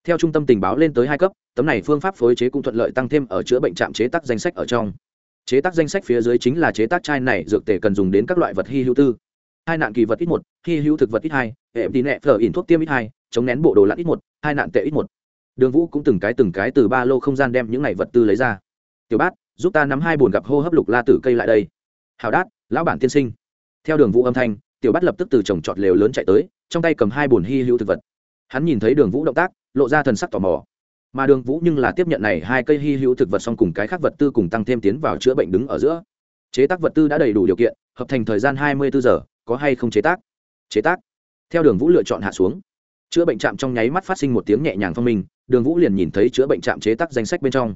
Theo trung tâm tình báo lên tới hai cấp, tấm này phương pháp phối chế cũng thuận lợi tăng thêm ở chữa bệnh trạm chế tác danh sách ở trong chế tác danh sách phía dưới chính là chế tác chai này dược tề cần dùng đến các loại vật hy hữu tư. Hai nạn kỳ vật ít một, hy hữu thực vật ít hai, hệ tí nẹ phở ỉn thuốc tiêm ít hai, chống nén bộ đồ lặn ít một, hai nạn tệ ít một. Đường vũ cũng từng cái từng cái từ ba lô không gian đem những này vật tư lấy ra. Tiểu bát, giúp ta nắm hai bồn gặp hô hấp lục la tử cây lại đây. Hào đát, lão bản tiên sinh. Theo đường vũ âm thanh, tiểu bát lập tức từ trồng trọt lều lớn chạy tới, trong tay cầm hai bồn hy hữu thực vật. Hắn nhìn thấy đường vũ động tác, lộ ra thần sắc tò mò mà đường vũ nhưng là tiếp nhận này hai cây hy hữu thực vật xong cùng cái khác vật tư cùng tăng thêm tiến vào chữa bệnh đứng ở giữa. Chế tác vật tư đã đầy đủ điều kiện, hợp thành thời gian hai mươi bốn giờ, có hay không chế tác? Chế tác. Theo đường vũ lựa chọn hạ xuống. Chữa bệnh trạm trong nháy mắt phát sinh một tiếng nhẹ nhàng phong minh, đường vũ liền nhìn thấy chữa bệnh trạm chế tác danh sách bên trong.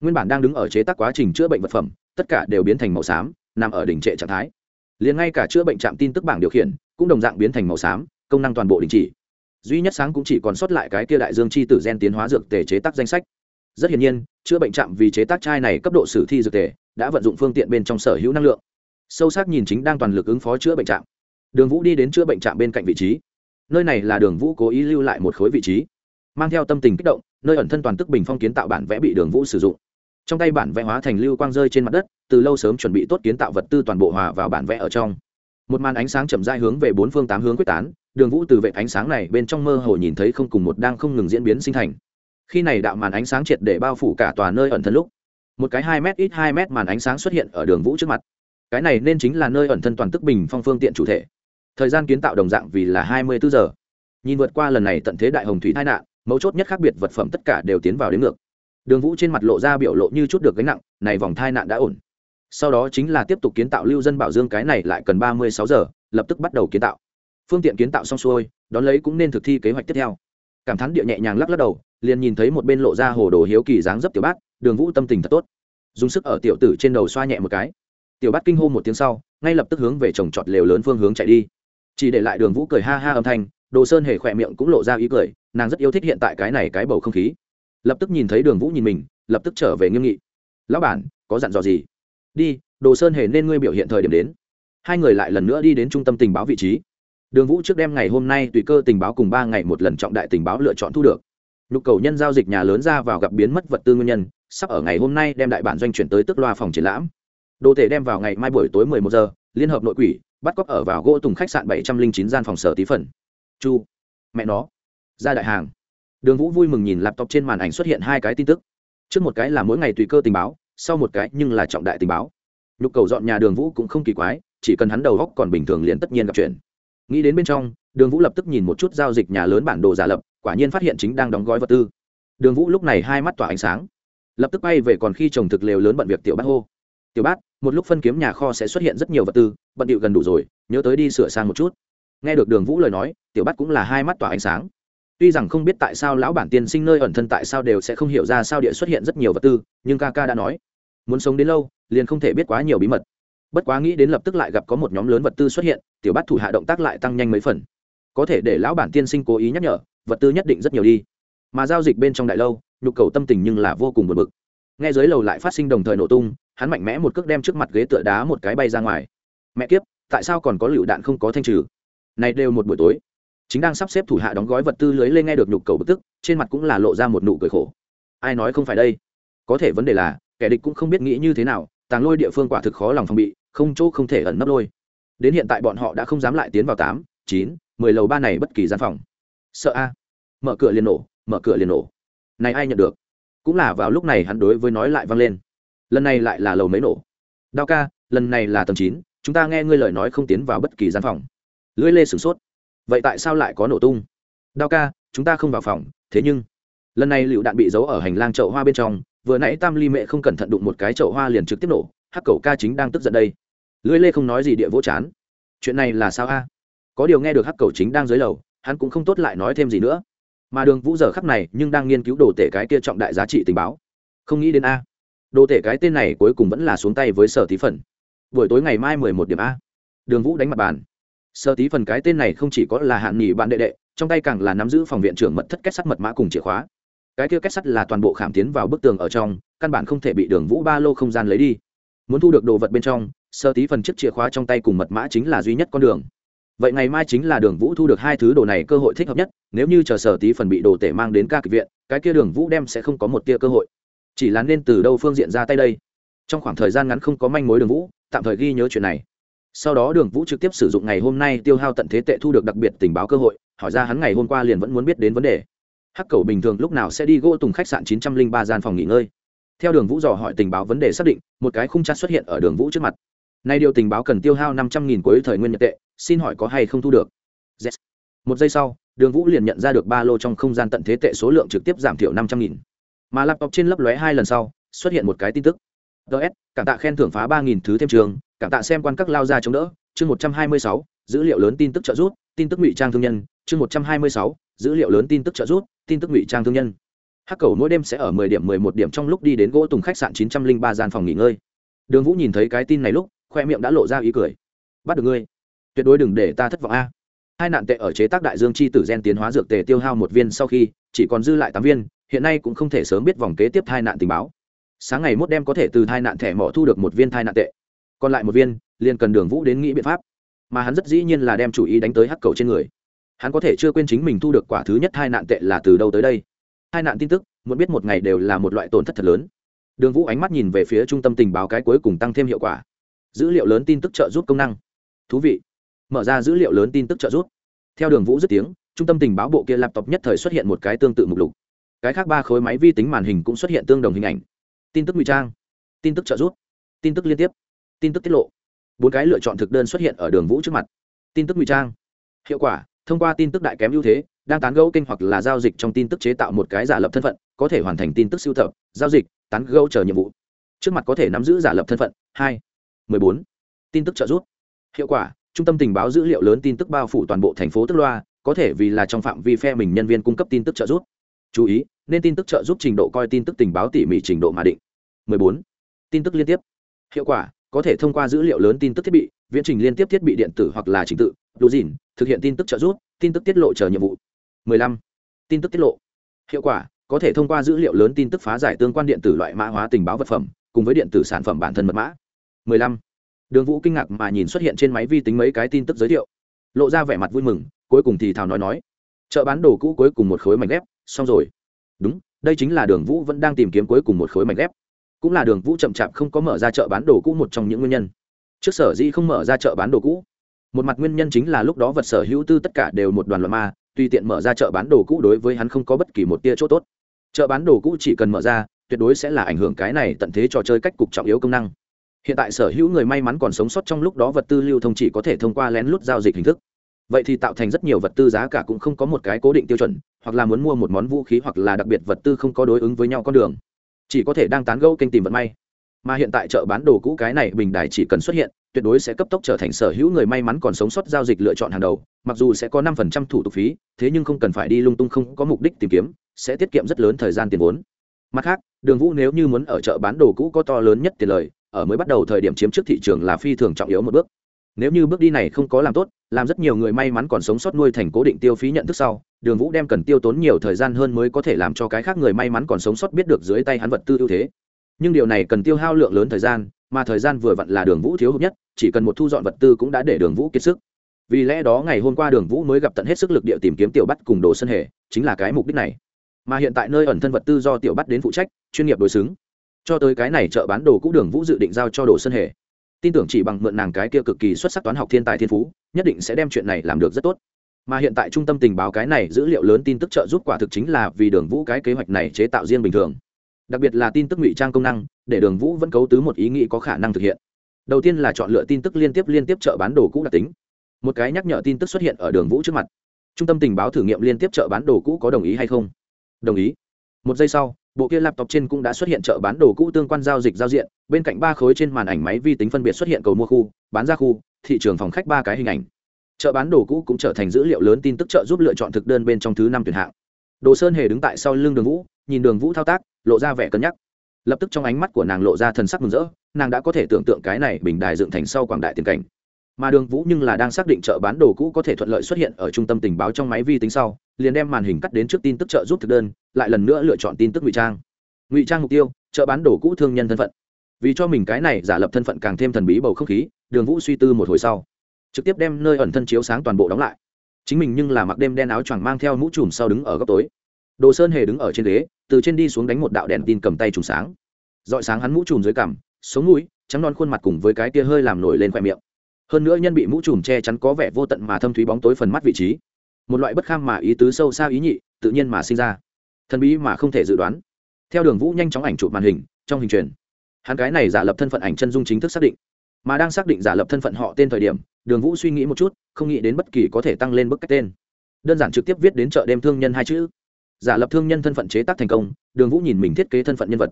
Nguyên bản đang đứng ở chế tác quá trình chữa bệnh vật phẩm, tất cả đều biến thành màu xám, nằm ở đỉnh trệ trạng thái. Liền ngay cả chữa bệnh trạm tin tức bảng điều khiển, cũng đồng dạng biến thành màu xám, công năng toàn bộ đình chỉ duy nhất sáng cũng chỉ còn sót lại cái kia đại dương chi tử gen tiến hóa dược tề chế tác danh sách. Rất hiển nhiên, chữa bệnh trạm vì chế tác chai này cấp độ sử thi dược tề đã vận dụng phương tiện bên trong sở hữu năng lượng. Sâu sắc nhìn chính đang toàn lực ứng phó chữa bệnh trạm. Đường vũ đi đến chữa bệnh trạm bên cạnh vị trí. Nơi này là đường vũ cố ý lưu lại một khối vị trí. Mang theo tâm tình kích động, nơi ẩn thân toàn tức bình phong kiến tạo bản vẽ bị đường vũ sử dụng. Trong tay bản vẽ hóa thành lưu quang rơi trên mặt đất, từ lâu sớm chuẩn bị tốt kiến tạo vật tư toàn bộ hòa vào bản vẽ ở trong. Một màn ánh sáng chậm dai hướng về bốn phương tám hướng quyết tán đường vũ từ vệ ánh sáng này bên trong mơ hồ nhìn thấy không cùng một đang không ngừng diễn biến sinh thành. Khi này đạo màn ánh sáng triệt để bao phủ cả tòa nơi ẩn thân lúc, một cái hai m ít hai m màn ánh sáng xuất hiện ở đường vũ trước mặt. Cái này nên chính là nơi ẩn thân toàn tức bình phong phương tiện chủ thể. Thời gian kiến tạo đồng dạng vì là hai mươi bốn giờ. Nhìn vượt qua lần này tận thế đại hồng thủy tai nạn, mấu chốt nhất khác biệt vật phẩm tất cả đều tiến vào đến ngược. Đường vũ trên mặt lộ ra biểu lộ như chút được gánh nặng, này vòng thai nạn đã ổn. Sau đó chính là tiếp tục kiến tạo lưu dân bảo dương cái này lại cần ba mươi sáu giờ, lập tức bắt đầu kiến tạo phương tiện kiến tạo xong xuôi, đón lấy cũng nên thực thi kế hoạch tiếp theo. Cảm thán địa nhẹ nhàng lắc lắc đầu, liền nhìn thấy một bên lộ ra hồ đồ hiếu kỳ dáng dấp tiểu bát, đường vũ tâm tình thật tốt. Dùng sức ở tiểu tử trên đầu xoa nhẹ một cái. Tiểu bát kinh hô một tiếng sau, ngay lập tức hướng về trồng trọt lều lớn phương hướng chạy đi. Chỉ để lại đường vũ cười ha ha âm thanh, đồ sơn hề khỏe miệng cũng lộ ra ý cười, nàng rất yêu thích hiện tại cái này cái bầu không khí. Lập tức nhìn thấy đường vũ nhìn mình, lập tức trở về nghiêm nghị. Lão bản, có dặn dò gì? Đi, đồ sơn hề nên ngươi biểu hiện thời điểm đến. Hai người lại lần nữa đi đến trung tâm tình báo vị trí đường vũ trước đêm ngày hôm nay tùy cơ tình báo cùng ba ngày một lần trọng đại tình báo lựa chọn thu được. Nhu cầu nhân giao dịch nhà lớn ra vào gặp biến mất vật tư nguyên nhân, sắp ở ngày hôm nay đem đại bản doanh chuyển tới tức loa phòng triển lãm. Đồ thể đem vào ngày mai buổi tối 11 giờ, liên hợp nội quỷ, bắt cóc ở vào gỗ tùng khách sạn 709 gian phòng sở tí phần. Chu. Mẹ nó. Ra đại hàng. Đường vũ vui mừng nhìn laptop trên màn ảnh xuất hiện hai cái tin tức. Trước một cái là mỗi ngày tùy cơ tình báo, sau một cái nhưng là trọng đại tình báo. Nhu cầu dọn nhà đường vũ cũng không kỳ quái, chỉ cần hắn đầu góc còn bình thường liền tất nhiên gặp chuyện nghĩ đến bên trong, đường vũ lập tức nhìn một chút giao dịch nhà lớn bản đồ giả lập, quả nhiên phát hiện chính đang đóng gói vật tư. Đường vũ lúc này hai mắt tỏa ánh sáng. Lập tức bay về còn khi trồng thực lều lớn bận việc tiểu bát hô. Tiểu bát, một lúc phân kiếm nhà kho sẽ xuất hiện rất nhiều vật tư, bận điệu gần đủ rồi, nhớ tới đi sửa sang một chút. Nghe được đường vũ lời nói, tiểu bát cũng là hai mắt tỏa ánh sáng. Tuy rằng không biết tại sao lão bản tiên sinh nơi ẩn thân tại sao đều sẽ không hiểu ra sao địa xuất hiện rất nhiều vật tư, nhưng ca ca đã nói, muốn sống đến lâu, liền không thể biết quá nhiều bí mật bất quá nghĩ đến lập tức lại gặp có một nhóm lớn vật tư xuất hiện, tiểu bát thủ hạ động tác lại tăng nhanh mấy phần. Có thể để lão bản tiên sinh cố ý nhắc nhở, vật tư nhất định rất nhiều đi. Mà giao dịch bên trong đại lâu nhu cầu tâm tình nhưng là vô cùng buồn bực. Nghe dưới lầu lại phát sinh đồng thời nổ tung, hắn mạnh mẽ một cước đem trước mặt ghế tựa đá một cái bay ra ngoài. Mẹ kiếp, tại sao còn có lựu đạn không có thanh trừ? Này đều một buổi tối. Chính đang sắp xếp thủ hạ đóng gói vật tư lưới lên nghe được nhục cầu bực tức, trên mặt cũng là lộ ra một nụ cười khổ. Ai nói không phải đây? Có thể vấn đề là, kẻ địch cũng không biết nghĩ như thế nào, tàng lôi địa phương quả thực khó lòng phòng bị không chỗ không thể ẩn nấp lôi. Đến hiện tại bọn họ đã không dám lại tiến vào tám, chín, mười lầu ba này bất kỳ gian phòng. Sợ a. Mở cửa liền nổ, mở cửa liền nổ. Này ai nhận được? Cũng là vào lúc này hắn đối với nói lại vang lên. Lần này lại là lầu mấy nổ? Đao ca, lần này là tầng chín, chúng ta nghe ngươi lời nói không tiến vào bất kỳ gian phòng. Lưỡi lê sửng sốt. Vậy tại sao lại có nổ tung? Đao ca, chúng ta không vào phòng, thế nhưng, lần này lựu đạn bị giấu ở hành lang chậu hoa bên trong, vừa nãy tam ly mẹ không cẩn thận đụng một cái chậu hoa liền trực tiếp nổ hắc cầu ca chính đang tức giận đây. Lưỡi lê không nói gì địa vỗ chán. Chuyện này là sao a? Có điều nghe được hắc cầu chính đang dưới lầu, hắn cũng không tốt lại nói thêm gì nữa. Mà đường vũ giờ khắc này nhưng đang nghiên cứu đồ tể cái kia trọng đại giá trị tình báo. Không nghĩ đến a. Đồ tể cái tên này cuối cùng vẫn là xuống tay với sở tí phần. Buổi tối ngày mai mười một điểm a. Đường vũ đánh mặt bàn. Sở tí phần cái tên này không chỉ có là hạn nghỉ bạn đệ đệ, trong tay càng là nắm giữ phòng viện trưởng mật thất kết sắt mật mã cùng chìa khóa. Cái kia kết sắt là toàn bộ khảm tiến vào bức tường ở trong, căn bản không thể bị đường vũ ba lô không gian lấy đi muốn thu được đồ vật bên trong, sơ tí phần chiếc chìa khóa trong tay cùng mật mã chính là duy nhất con đường. Vậy ngày mai chính là đường vũ thu được hai thứ đồ này cơ hội thích hợp nhất, nếu như chờ sở tí phần bị đồ tể mang đến ca kịch viện, cái kia đường vũ đem sẽ không có một tia cơ hội. Chỉ là nên từ đâu phương diện ra tay đây? Trong khoảng thời gian ngắn không có manh mối đường vũ, tạm thời ghi nhớ chuyện này. Sau đó đường vũ trực tiếp sử dụng ngày hôm nay tiêu hao tận thế tệ thu được đặc biệt tình báo cơ hội, hỏi ra hắn ngày hôm qua liền vẫn muốn biết đến vấn đề. Hắc cầu bình thường lúc nào sẽ đi gỗ tùng khách sạn chín trăm linh ba gian phòng nghỉ ngơi? Theo đường vũ dò hỏi tình báo vấn đề xác định, một cái khung chát xuất hiện ở đường vũ trước mặt. Nay điều tình báo cần tiêu hao năm trăm nghìn cuối thời nguyên nhật tệ, xin hỏi có hay không thu được? Yes. một giây sau, đường vũ liền nhận ra được ba lô trong không gian tận thế tệ số lượng trực tiếp giảm thiểu năm trăm nghìn. Mà laptop trên lấp lóe hai lần sau, xuất hiện một cái tin tức. Ts cảm tạ khen thưởng phá ba nghìn thứ thêm trường, cảm tạ xem quan các lao ra chống đỡ. Chương một trăm hai mươi sáu, dữ liệu lớn tin tức trợ giúp, tin tức ngụy trang thương nhân. Chương một trăm hai mươi sáu, dữ liệu lớn tin tức trợ giúp, tin tức ngụy trang thương nhân hắc cầu mỗi đêm sẽ ở mười điểm, mười một điểm trong lúc đi đến gỗ tùng khách sạn chín trăm linh ba gian phòng nghỉ ngơi. Đường vũ nhìn thấy cái tin này lúc, khoe miệng đã lộ ra ý cười. Bắt được ngươi. Tuyệt đối đừng để ta thất vọng a. Hai nạn tệ ở chế tác đại dương chi tử gen tiến hóa dược tề tiêu hao một viên sau khi, chỉ còn dư lại tám viên, hiện nay cũng không thể sớm biết vòng kế tiếp hai nạn tình báo. Sáng ngày mốt đem có thể từ hai nạn thẻ mỏ thu được một viên thai nạn tệ. Còn lại một viên, liền cần đường vũ đến nghĩ biện pháp. Mà hắn rất dĩ nhiên là đem chủ ý đánh tới hắc cầu trên người. Hắn có thể chưa quên chính mình thu được quả thứ nhất hai nạn tệ là từ đâu tới đây hai nạn tin tức, muốn biết một ngày đều là một loại tổn thất thật lớn. Đường vũ ánh mắt nhìn về phía trung tâm tình báo cái cuối cùng tăng thêm hiệu quả. Dữ liệu lớn tin tức trợ giúp công năng. Thú vị. Mở ra dữ liệu lớn tin tức trợ giúp. Theo đường vũ dứt tiếng, trung tâm tình báo bộ kia laptop nhất thời xuất hiện một cái tương tự mục lục. Cái khác ba khối máy vi tính màn hình cũng xuất hiện tương đồng hình ảnh. Tin tức ngụy trang. Tin tức trợ giúp. Tin tức liên tiếp. Tin tức tiết lộ. Bốn cái lựa chọn thực đơn xuất hiện ở đường vũ trước mặt. Tin tức ngụy trang. Hiệu quả, thông qua tin tức đại kém ưu thế đang tán gẫu kênh hoặc là giao dịch trong tin tức chế tạo một cái giả lập thân phận có thể hoàn thành tin tức siêu thập giao dịch tán gẫu chờ nhiệm vụ trước mặt có thể nắm giữ giả lập thân phận hai mười bốn tin tức trợ giúp hiệu quả trung tâm tình báo dữ liệu lớn tin tức bao phủ toàn bộ thành phố tức loa có thể vì là trong phạm vi phe mình nhân viên cung cấp tin tức trợ giúp chú ý nên tin tức trợ giúp trình độ coi tin tức tình báo tỉ mỉ trình độ mà định 14. tin tức liên tiếp hiệu quả có thể thông qua dữ liệu lớn tin tức thiết bị viễn trình liên tiếp thiết bị điện tử hoặc là trình tự đủ dìn thực hiện tin tức trợ giúp tin tức tiết lộ chờ nhiệm vụ 15. tin tức tiết lộ. Hiệu quả, có thể thông qua dữ liệu lớn tin tức phá giải tương quan điện tử loại mã hóa tình báo vật phẩm, cùng với điện tử sản phẩm bản thân mật mã. 15. đường vũ kinh ngạc mà nhìn xuất hiện trên máy vi tính mấy cái tin tức giới thiệu. Lộ ra vẻ mặt vui mừng, cuối cùng thì thào nói nói. Chợ bán đồ cũ cuối cùng một khối mảnh ghép, xong rồi. Đúng, đây chính là đường vũ vẫn đang tìm kiếm cuối cùng một khối mảnh ghép. Cũng là đường vũ chậm chạp không có mở ra chợ bán đồ cũ một trong những nguyên nhân. Trước sở dĩ không mở ra chợ bán đồ cũ, một mặt nguyên nhân chính là lúc đó vật sở hữu tư tất cả đều một đoàn loạn ma tùy tiện mở ra chợ bán đồ cũ đối với hắn không có bất kỳ một tia chỗ tốt. Chợ bán đồ cũ chỉ cần mở ra, tuyệt đối sẽ là ảnh hưởng cái này tận thế trò chơi cách cục trọng yếu công năng. Hiện tại sở hữu người may mắn còn sống sót trong lúc đó vật tư lưu thông chỉ có thể thông qua lén lút giao dịch hình thức. Vậy thì tạo thành rất nhiều vật tư giá cả cũng không có một cái cố định tiêu chuẩn, hoặc là muốn mua một món vũ khí hoặc là đặc biệt vật tư không có đối ứng với nhau con đường. Chỉ có thể đang tán gẫu kênh tìm vận may. Mà hiện tại chợ bán đồ cũ cái này bình đài chỉ cần xuất hiện tuyệt đối sẽ cấp tốc trở thành sở hữu người may mắn còn sống sót giao dịch lựa chọn hàng đầu, mặc dù sẽ có năm phần trăm thủ tục phí, thế nhưng không cần phải đi lung tung không có mục đích tìm kiếm, sẽ tiết kiệm rất lớn thời gian tiền vốn. Mặt khác, đường vũ nếu như muốn ở chợ bán đồ cũ có to lớn nhất tiền lời, ở mới bắt đầu thời điểm chiếm trước thị trường là phi thường trọng yếu một bước. Nếu như bước đi này không có làm tốt, làm rất nhiều người may mắn còn sống sót nuôi thành cố định tiêu phí nhận thức sau, đường vũ đem cần tiêu tốn nhiều thời gian hơn mới có thể làm cho cái khác người may mắn còn sống sót biết được dưới tay hắn vật tư ưu thế. Nhưng điều này cần tiêu hao lượng lớn thời gian mà thời gian vừa vặn là đường vũ thiếu hụt nhất, chỉ cần một thu dọn vật tư cũng đã để đường vũ kiệt sức. Vì lẽ đó ngày hôm qua đường vũ mới gặp tận hết sức lực địa tìm kiếm tiểu bắt cùng đồ sân hề, chính là cái mục đích này. Mà hiện tại nơi ẩn thân vật tư do tiểu bắt đến phụ trách, chuyên nghiệp đối xứng. Cho tới cái này chợ bán đồ cũ đường vũ dự định giao cho đồ sân hề. Tin tưởng chỉ bằng mượn nàng cái kia cực kỳ xuất sắc toán học thiên tài thiên phú, nhất định sẽ đem chuyện này làm được rất tốt. Mà hiện tại trung tâm tình báo cái này dữ liệu lớn tin tức trợ giúp quả thực chính là vì đường vũ cái kế hoạch này chế tạo riêng bình thường. Đặc biệt là tin tức ngụy trang công năng để đường vũ vẫn cấu tứ một ý nghĩ có khả năng thực hiện. Đầu tiên là chọn lựa tin tức liên tiếp liên tiếp chợ bán đồ cũ đặc tính. Một cái nhắc nhở tin tức xuất hiện ở đường vũ trước mặt. Trung tâm tình báo thử nghiệm liên tiếp chợ bán đồ cũ có đồng ý hay không? Đồng ý. Một giây sau, bộ kia laptop trên cũng đã xuất hiện chợ bán đồ cũ tương quan giao dịch giao diện. Bên cạnh ba khối trên màn ảnh máy vi tính phân biệt xuất hiện cầu mua khu, bán ra khu, thị trường phòng khách ba cái hình ảnh. Chợ bán đồ cũ cũng trở thành dữ liệu lớn tin tức trợ giúp lựa chọn thực đơn bên trong thứ năm tuyển hạng. Đồ sơn hề đứng tại sau lưng đường vũ, nhìn đường vũ thao tác, lộ ra vẻ cân nhắc lập tức trong ánh mắt của nàng lộ ra thần sắc mừng rỡ, nàng đã có thể tưởng tượng cái này bình đài dựng thành sau quảng đại tiền cảnh. Mà đường vũ nhưng là đang xác định chợ bán đồ cũ có thể thuận lợi xuất hiện ở trung tâm tình báo trong máy vi tính sau, liền đem màn hình cắt đến trước tin tức chợ giúp thực đơn, lại lần nữa lựa chọn tin tức ngụy trang. Ngụy trang mục tiêu, chợ bán đồ cũ thương nhân thân phận. Vì cho mình cái này giả lập thân phận càng thêm thần bí bầu không khí, đường vũ suy tư một hồi sau, trực tiếp đem nơi ẩn thân chiếu sáng toàn bộ đóng lại. Chính mình nhưng là mặc đêm đen áo choàng mang theo mũ trùm sau đứng ở góc tối đồ sơn hề đứng ở trên ghế, từ trên đi xuống đánh một đạo đèn tin cầm tay trùng sáng. Dọi sáng hắn mũ trùm dưới cằm, sống mũi, trắng non khuôn mặt cùng với cái tia hơi làm nổi lên khoe miệng. Hơn nữa nhân bị mũ trùm che chắn có vẻ vô tận mà thâm thúy bóng tối phần mắt vị trí. Một loại bất kham mà ý tứ sâu xa ý nhị, tự nhiên mà sinh ra. Thần bí mà không thể dự đoán. Theo đường vũ nhanh chóng ảnh chụp màn hình, trong hình truyền, hắn cái này giả lập thân phận ảnh chân dung chính thức xác định. Mà đang xác định giả lập thân phận họ tên thời điểm, đường vũ suy nghĩ một chút, không nghĩ đến bất kỳ có thể tăng lên bức cách tên. Đơn giản trực tiếp viết đến chợ đêm thương nhân hai chữ giả lập thương nhân thân phận chế tác thành công, đường vũ nhìn mình thiết kế thân phận nhân vật.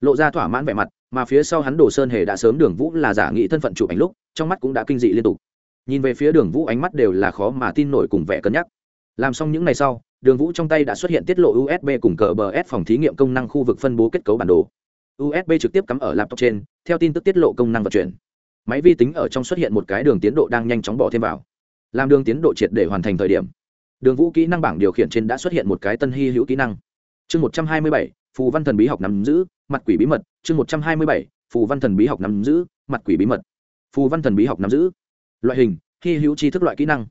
Lộ ra thỏa mãn vẻ mặt, mà phía sau hắn đồ sơn hề đã sớm đường vũ là giả nghị thân phận chụp ảnh lúc, trong mắt cũng đã kinh dị liên tục. Nhìn về phía đường vũ ánh mắt đều là khó mà tin nổi cùng vẻ cân nhắc. Làm xong những ngày sau, đường vũ trong tay đã xuất hiện tiết lộ usb cùng cờ bờ s phòng thí nghiệm công năng khu vực phân bố kết cấu bản đồ. Usb trực tiếp cắm ở laptop trên, theo tin tức tiết lộ công năng vận chuyển. Máy vi tính ở trong xuất hiện một cái đường tiến độ đang nhanh chóng bỏ thêm vào. Làm đường tiến độ triệt để hoàn thành thời điểm đường vũ kỹ năng bảng điều khiển trên đã xuất hiện một cái tân hy hữu kỹ năng. Chương một trăm hai mươi bảy, phù văn thần bí học nắm giữ, mặt quỷ bí mật. Chương một trăm hai mươi bảy, phù văn thần bí học nắm giữ, mặt quỷ bí mật. Phù văn thần bí học nắm giữ. Loại hình, hy hữu tri thức loại kỹ năng.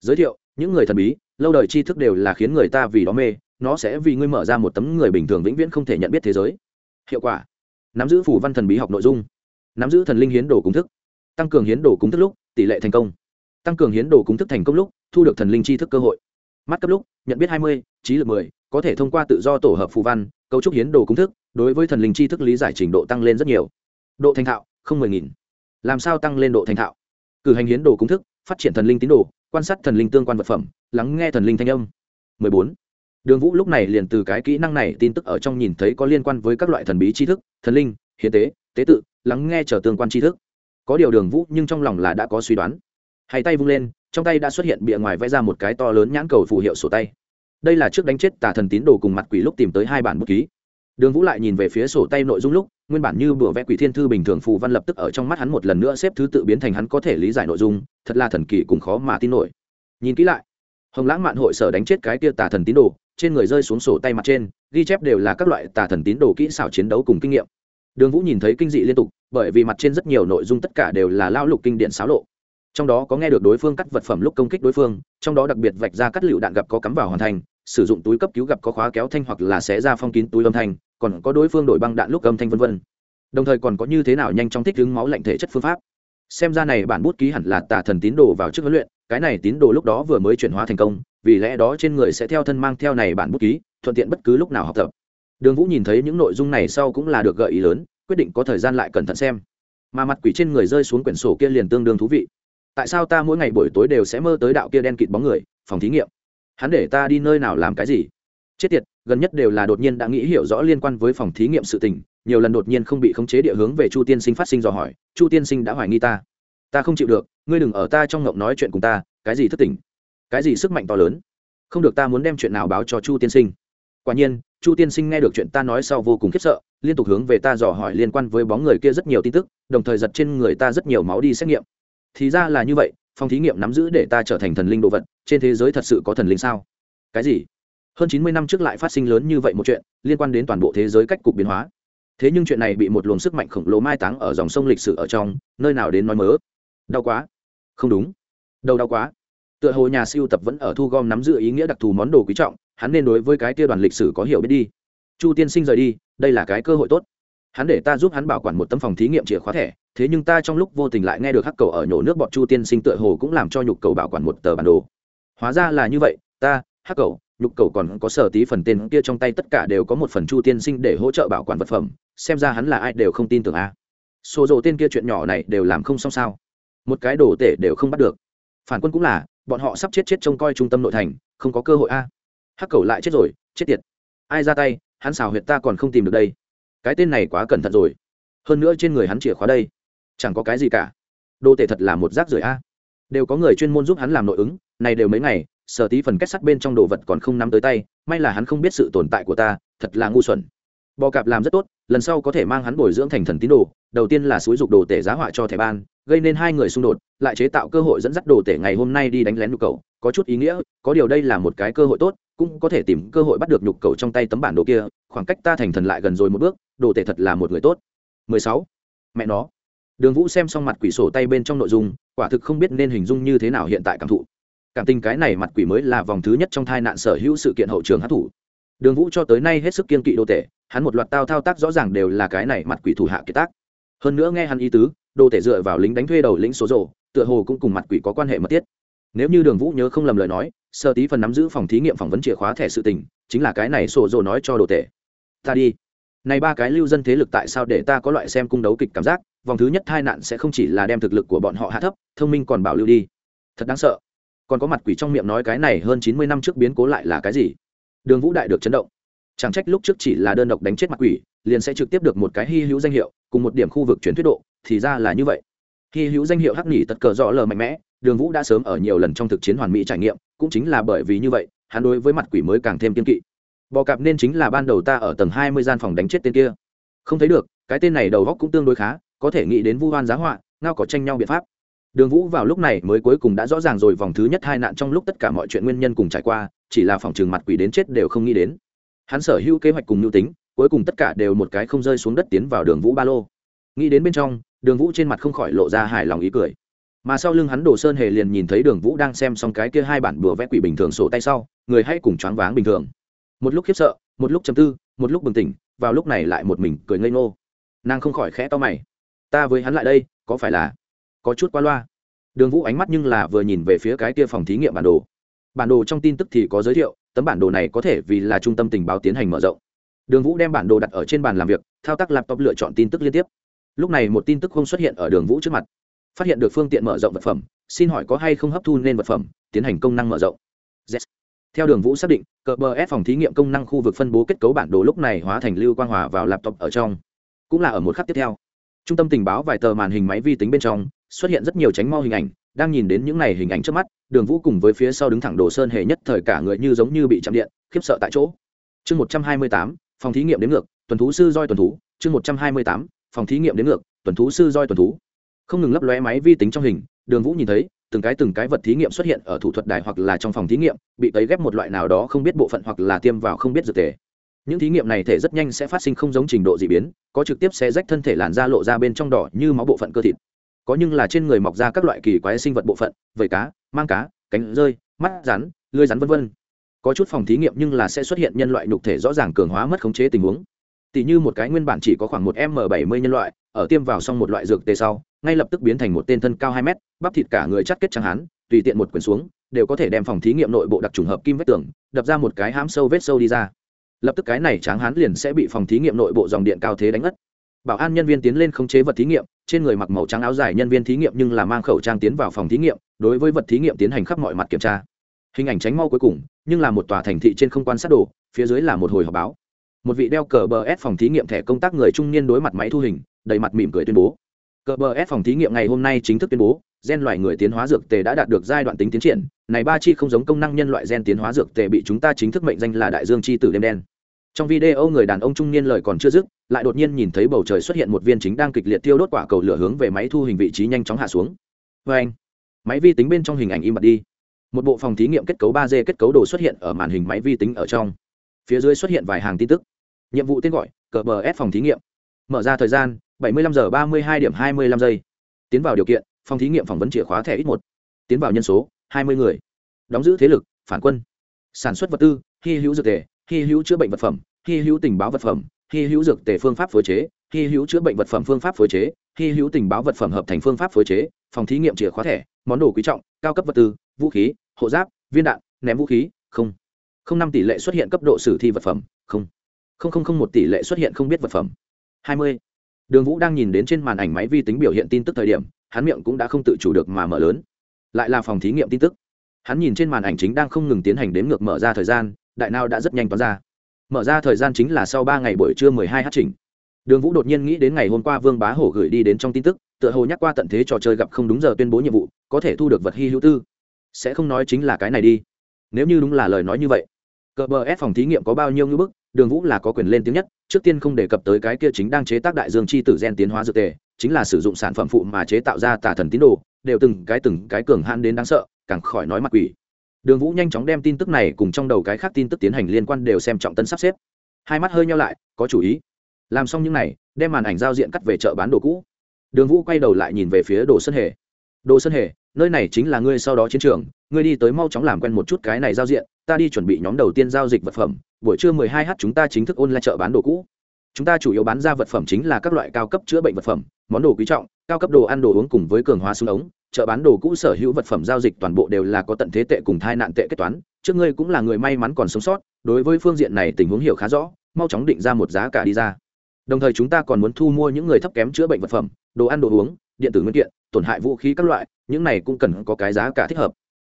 Giới thiệu, những người thần bí, lâu đời tri thức đều là khiến người ta vì đó mê, nó sẽ vì ngươi mở ra một tấm người bình thường vĩnh viễn không thể nhận biết thế giới. Hiệu quả, nắm giữ phù văn thần bí học nội dung. Nắm giữ thần linh hiến đồ cúng thức. Tăng cường hiến đồ cúng thức lúc, tỷ lệ thành công. Tăng cường hiến đồ cúng thức thành công lúc, thu được thần linh tri thức cơ hội mắt cấp lúc, nhận biết hai mươi, trí lực mười, có thể thông qua tự do tổ hợp phù văn, cấu trúc hiến đồ công thức, đối với thần linh tri thức lý giải trình độ tăng lên rất nhiều. Độ thành thạo, không mười nghìn. Làm sao tăng lên độ thành thạo? Cử hành hiến đồ công thức, phát triển thần linh tín đồ, quan sát thần linh tương quan vật phẩm, lắng nghe thần linh thanh âm. 14. đường vũ lúc này liền từ cái kỹ năng này tin tức ở trong nhìn thấy có liên quan với các loại thần bí tri thức, thần linh, hiến tế tế tự, lắng nghe chờ tương quan tri thức. Có điều đường vũ nhưng trong lòng là đã có suy đoán hay tay vung lên, trong tay đã xuất hiện bìa ngoài vẽ ra một cái to lớn nhãn cầu phù hiệu sổ tay. Đây là trước đánh chết tà thần tín đồ cùng mặt quỷ lúc tìm tới hai bản bút ký. Đường vũ lại nhìn về phía sổ tay nội dung lúc, nguyên bản như bùa vẽ quỷ thiên thư bình thường phù văn lập tức ở trong mắt hắn một lần nữa xếp thứ tự biến thành hắn có thể lý giải nội dung, thật là thần kỳ cùng khó mà tin nổi. Nhìn kỹ lại, hồng lãng mạn hội sở đánh chết cái kia tà thần tín đồ, trên người rơi xuống sổ tay mặt trên, ghi chép đều là các loại tà thần tín đồ kỹ xảo chiến đấu cùng kinh nghiệm. Đường vũ nhìn thấy kinh dị liên tục, bởi vì mặt trên rất nhiều nội dung tất cả đều là lao lục kinh điển xáo lộ trong đó có nghe được đối phương cắt vật phẩm lúc công kích đối phương, trong đó đặc biệt vạch ra cắt lựu đạn gặp có cắm vào hoàn thành, sử dụng túi cấp cứu gặp có khóa kéo thanh hoặc là xé ra phong kín túi âm thanh, còn có đối phương đổi băng đạn lúc âm thanh vân vân. Đồng thời còn có như thế nào nhanh chóng thích ứng máu lạnh thể chất phương pháp. Xem ra này bản bút ký hẳn là tà thần tín đồ vào trước huấn luyện, cái này tín đồ lúc đó vừa mới chuyển hóa thành công, vì lẽ đó trên người sẽ theo thân mang theo này bản bút ký, thuận tiện bất cứ lúc nào học tập. Đường vũ nhìn thấy những nội dung này sau cũng là được gợi ý lớn, quyết định có thời gian lại cẩn thận xem. Mà mặt quỷ trên người rơi xuống quyển sổ kia liền tương đương thú vị tại sao ta mỗi ngày buổi tối đều sẽ mơ tới đạo kia đen kịt bóng người, phòng thí nghiệm? Hắn để ta đi nơi nào làm cái gì? Chết tiệt, gần nhất đều là đột nhiên đã nghĩ hiểu rõ liên quan với phòng thí nghiệm sự tình, nhiều lần đột nhiên không bị khống chế địa hướng về chu tiên sinh phát sinh dò hỏi, chu tiên sinh đã hoài nghi ta. Ta không chịu được, ngươi đừng ở ta trong ngộng nói chuyện cùng ta, cái gì thất tình? Cái gì sức mạnh to lớn? Không được ta muốn đem chuyện nào báo cho chu tiên sinh. Quả nhiên, chu tiên sinh nghe được chuyện ta nói sau vô cùng khiếp sợ, liên tục hướng về ta dò hỏi liên quan với bóng người kia rất nhiều tin tức, đồng thời giật trên người ta rất nhiều máu đi xét nghiệm thì ra là như vậy, phòng thí nghiệm nắm giữ để ta trở thành thần linh đồ vật, trên thế giới thật sự có thần linh sao? Cái gì? Hơn chín mươi năm trước lại phát sinh lớn như vậy một chuyện, liên quan đến toàn bộ thế giới cách cục biến hóa. Thế nhưng chuyện này bị một luồng sức mạnh khổng lồ mai táng ở dòng sông lịch sử ở trong, nơi nào đến nói mớ. Đau quá. Không đúng. Đâu đau quá. Tựa hồ nhà siêu tập vẫn ở thu gom nắm giữ ý nghĩa đặc thù món đồ quý trọng, hắn nên đối với cái kia đoàn lịch sử có hiểu biết đi. Chu tiên sinh rời đi, đây là cái cơ hội tốt hắn để ta giúp hắn bảo quản một tấm phòng thí nghiệm chìa khóa thẻ, thế nhưng ta trong lúc vô tình lại nghe được hắc cầu ở nhổ nước bọn chu tiên sinh tựa hồ cũng làm cho nhục cầu bảo quản một tờ bản đồ. Hóa ra là như vậy, ta, hắc cầu, nhục cầu còn có sở tí phần tên kia trong tay tất cả đều có một phần chu tiên sinh để hỗ trợ bảo quản vật phẩm, xem ra hắn là ai đều không tin tưởng a. À. số dồ tên kia chuyện nhỏ này đều làm không xong sao. Một cái đồ tể đều không bắt được. Phản quân cũng là, bọn họ sắp chết chết trông coi trung tâm nội thành, không có cơ hội a. Hắc cầu lại chết rồi, chết tiệt. Ai ra tay, hắn xào huyệt ta còn không tìm được đây cái tên này quá cẩn thận rồi. Hơn nữa trên người hắn chìa khóa đây, chẳng có cái gì cả. Đồ tể thật là một rác rưởi a. Đều có người chuyên môn giúp hắn làm nội ứng, này đều mấy ngày, sở tí phần kết sắt bên trong đồ vật còn không nắm tới tay, may là hắn không biết sự tồn tại của ta, thật là ngu xuẩn. Bò cạp làm rất tốt, lần sau có thể mang hắn bồi dưỡng thành thần tín đồ, đầu tiên là xúi dục đồ tể giá họa cho thẻ ban, gây nên hai người xung đột, lại chế tạo cơ hội dẫn dắt đồ tể ngày hôm nay đi đánh lén nhục cầu, có chút ý nghĩa, có điều đây là một cái cơ hội tốt, cũng có thể tìm cơ hội bắt được nhục cầu trong tay tấm bản đồ kia, khoảng cách ta thành thần lại gần rồi một bước đồ tể thật là một người tốt. 16. mẹ nó. Đường vũ xem xong mặt quỷ sổ tay bên trong nội dung, quả thực không biết nên hình dung như thế nào hiện tại cảm thụ. Cảm tình cái này mặt quỷ mới là vòng thứ nhất trong thai nạn sở hữu sự kiện hậu trường hát thủ đường vũ cho tới nay hết sức kiên kỵ đồ tể, hắn một loạt tao thao tác rõ ràng đều là cái này mặt quỷ thủ hạ kiệt tác. Hơn nữa nghe hắn ý tứ, đồ tể dựa vào lính đánh thuê đầu lĩnh số rồ, tựa hồ cũng cùng mặt quỷ có quan hệ mật thiết. Nếu như đường vũ nhớ không lầm lời nói, sơ tí phần nắm giữ phòng thí nghiệm phỏng vấn chìa khóa thẻ sự tình, chính là cái này sổ rồ nói cho đồ tể. Ta đi này ba cái lưu dân thế lực tại sao để ta có loại xem cung đấu kịch cảm giác, vòng thứ nhất hai nạn sẽ không chỉ là đem thực lực của bọn họ hạ thấp, thông minh còn bảo lưu đi. Thật đáng sợ. Còn có mặt quỷ trong miệng nói cái này hơn chín mươi năm trước biến cố lại là cái gì? Đường vũ đại được chấn động. Chẳng trách lúc trước chỉ là đơn độc đánh chết mặt quỷ, liền sẽ trực tiếp được một cái hy hữu danh hiệu, cùng một điểm khu vực chuyển thuyết độ, thì ra là như vậy. Hy hữu danh hiệu hắc nghỉ tật cờ rõ lờ mạnh mẽ, đường vũ đã sớm ở nhiều lần trong thực chiến hoàn mỹ trải nghiệm, cũng chính là bởi vì như vậy, hắn đối với mặt quỷ mới càng thêm kiên kỵ bò cạp nên chính là ban đầu ta ở tầng hai mươi gian phòng đánh chết tên kia. Không thấy được, cái tên này đầu góc cũng tương đối khá, có thể nghĩ đến vu hoan giá họa, ngao có tranh nhau biện pháp. Đường vũ vào lúc này mới cuối cùng đã rõ ràng rồi vòng thứ nhất hai nạn trong lúc tất cả mọi chuyện nguyên nhân cùng trải qua, chỉ là phòng trường mặt quỷ đến chết đều không nghĩ đến. Hắn sở hữu kế hoạch cùng mưu tính, cuối cùng tất cả đều một cái không rơi xuống đất tiến vào đường vũ ba lô. Nghĩ đến bên trong, đường vũ trên mặt không khỏi lộ ra hài lòng ý cười. Mà sau lưng hắn đồ sơn hề liền nhìn thấy đường vũ đang xem xong cái kia hai bản bùa vẽ quỷ bình thường sổ tay sau, người hay cùng choáng váng bình thường một lúc khiếp sợ, một lúc chầm tư, một lúc bừng tỉnh, vào lúc này lại một mình cười ngây ngô. Nàng không khỏi khẽ to mày. Ta với hắn lại đây, có phải là có chút qua loa? Đường vũ ánh mắt nhưng là vừa nhìn về phía cái kia phòng thí nghiệm bản đồ. Bản đồ trong tin tức thì có giới thiệu, tấm bản đồ này có thể vì là trung tâm tình báo tiến hành mở rộng. Đường vũ đem bản đồ đặt ở trên bàn làm việc, thao tác laptop lựa chọn tin tức liên tiếp. Lúc này một tin tức không xuất hiện ở đường vũ trước mặt. Phát hiện được phương tiện mở rộng vật phẩm, xin hỏi có hay không hấp thu nên vật phẩm, tiến hành công năng mở rộng. Yes theo đường vũ xác định, cờ bờ ép phòng thí nghiệm công năng khu vực phân bố kết cấu bản đồ lúc này hóa thành lưu quang hòa vào laptop ở trong. Cũng là ở một khắc tiếp theo. Trung tâm tình báo vài tờ màn hình máy vi tính bên trong, xuất hiện rất nhiều tránh mo hình ảnh, đang nhìn đến những này hình ảnh trước mắt, đường vũ cùng với phía sau đứng thẳng đồ sơn hề nhất thời cả người như giống như bị chạm điện, khiếp sợ tại chỗ. Chương một trăm hai mươi tám, phòng thí nghiệm đến ngược, tuần thú sư roi tuần thú. Chương một trăm hai mươi tám, phòng thí nghiệm đến ngược, tuần thú sư roi tuần thú. Không ngừng lấp lóe máy vi tính trong hình, đường vũ nhìn thấy từng cái từng cái vật thí nghiệm xuất hiện ở thủ thuật đài hoặc là trong phòng thí nghiệm, bị tấy ghép một loại nào đó không biết bộ phận hoặc là tiêm vào không biết dược thể. những thí nghiệm này thể rất nhanh sẽ phát sinh không giống trình độ d ị biến, có trực tiếp sẽ rách thân thể làn da lộ ra bên trong đỏ như máu bộ phận cơ thịt. Có nhưng là trên người mọc ra các loại kỳ quái sinh vật bộ phận vầy cá, mang cá, cánh rơi, mắt rắn, lưới rắn v v có chút phòng thí nghiệm nhưng là sẽ xuất hiện nhân loại nhục thể rõ ràng cường hóa mất khống chế tình huống. Tỷ như một cái nguyên bản chỉ có khoảng một m bảy mươi nhân loại, ở tiêm vào xong một loại dược tê sau ngay lập tức biến thành một tên thân cao hai mét, bắp thịt cả người chắt kết trắng hán, tùy tiện một quyển xuống, đều có thể đem phòng thí nghiệm nội bộ đặc trùng hợp kim vết tường, đập ra một cái hám sâu vết sâu đi ra. Lập tức cái này tráng hán liền sẽ bị phòng thí nghiệm nội bộ dòng điện cao thế đánh ngất. Bảo an nhân viên tiến lên khống chế vật thí nghiệm, trên người mặc màu trắng áo dài nhân viên thí nghiệm nhưng là mang khẩu trang tiến vào phòng thí nghiệm, đối với vật thí nghiệm tiến hành khắp mọi mặt kiểm tra. Hình ảnh tránh mau cuối cùng, nhưng là một tòa thành thị trên không quan sát đồ, phía dưới là một hồi họp báo. Một vị đeo cờ bờ ép phòng thí nghiệm thẻ công tác người trung niên đối mặt máy thu hình, đầy mặt mỉm cười tuyên bố cờ bờ s phòng thí nghiệm ngày hôm nay chính thức tuyên bố, gen loài người tiến hóa dược tề đã đạt được giai đoạn tính tiến triển. Này ba chi không giống công năng nhân loại gen tiến hóa dược tề bị chúng ta chính thức mệnh danh là đại dương chi tử đêm đen. Trong video người đàn ông trung niên lời còn chưa dứt, lại đột nhiên nhìn thấy bầu trời xuất hiện một viên chính đang kịch liệt tiêu đốt quả cầu lửa hướng về máy thu hình vị trí nhanh chóng hạ xuống. Vê anh, máy vi tính bên trong hình ảnh im bặt đi. Một bộ phòng thí nghiệm kết cấu ba d kết cấu đồ xuất hiện ở màn hình máy vi tính ở trong. Phía dưới xuất hiện vài hàng tin tức. Nhiệm vụ tên gọi, cờ bờ ép phòng thí nghiệm. Mở ra thời gian 75 giờ 32 điểm 25 giây. Tiến vào điều kiện, phòng thí nghiệm phỏng vấn chìa khóa thẻ ít một. Tiến vào nhân số 20 người. Đóng giữ thế lực, phản quân. Sản xuất vật tư hi hữu dược tề hi hữu chữa bệnh vật phẩm hi hữu tình báo vật phẩm hi hữu dược tề phương pháp phối chế hi hữu chữa bệnh vật phẩm phương pháp phối chế hi hữu tình báo vật phẩm hợp thành phương pháp phối chế, phòng thí nghiệm chìa khóa thẻ, món đồ quý trọng, cao cấp vật tư, vũ khí, hộ giáp, viên đạn, ném vũ khí, không. Không năm tỷ lệ xuất hiện cấp độ sử thi vật phẩm, không. Không không không một tỷ lệ xuất hiện không biết vật phẩm. hai mươi đường vũ đang nhìn đến trên màn ảnh máy vi tính biểu hiện tin tức thời điểm, hắn miệng cũng đã không tự chủ được mà mở lớn. Lại là phòng thí nghiệm tin tức. Hắn nhìn trên màn ảnh chính đang không ngừng tiến hành đếm ngược mở ra thời gian, đại nào đã rất nhanh toán ra. Mở ra thời gian chính là sau ba ngày buổi trưa mười hai h trình. Đường vũ đột nhiên nghĩ đến ngày hôm qua vương bá hổ gửi đi đến trong tin tức, tựa hồ nhắc qua tận thế trò chơi gặp không đúng giờ tuyên bố nhiệm vụ, có thể thu được vật hy hữu tư. Sẽ không nói chính là cái này đi. Nếu như đúng là lời nói như vậy, cờ bờ ép phòng thí nghiệm có bao nhiêu ngữ bức? Đường vũ là có quyền lên tiếng nhất, trước tiên không đề cập tới cái kia chính đang chế tác đại dương chi tử gen tiến hóa dược tề, chính là sử dụng sản phẩm phụ mà chế tạo ra tà thần tín đồ, đều từng cái từng cái cường hãn đến đáng sợ, càng khỏi nói mặt quỷ. Đường vũ nhanh chóng đem tin tức này cùng trong đầu cái khác tin tức tiến hành liên quan đều xem trọng tân sắp xếp. Hai mắt hơi nhau lại, có chủ ý. Làm xong những n à y đem màn ảnh giao diện cắt về chợ bán đồ cũ. Đường vũ quay đầu lại nhìn về phía đồ sân hề. Đồ sân hề, nơi này chính là ngươi sau đó chiến trường, ngươi đi tới mau chóng làm quen một chút cái này giao diện, ta đi chuẩn bị nhóm đầu tiên giao dịch vật phẩm buổi trưa mười hai h chúng ta chính thức ôn lại chợ bán đồ cũ. Chúng ta chủ yếu bán ra vật phẩm chính là các loại cao cấp chữa bệnh vật phẩm, món đồ quý trọng, cao cấp đồ ăn đồ uống cùng với cường hóa súng ống. Chợ bán đồ cũ sở hữu vật phẩm giao dịch toàn bộ đều là có tận thế tệ cùng thai nạn tệ kết toán. Trước ngươi cũng là người may mắn còn sống sót, đối với phương diện này tình huống hiểu khá rõ, mau chóng định ra một giá cả đi ra. Đồng thời chúng ta còn muốn thu mua những người thấp kém chữa bệnh vật phẩm, đồ ăn đồ uống, điện tử nguyên kiện, tổn hại vũ khí các loại, những này cũng cần có cái giá cả thích hợp.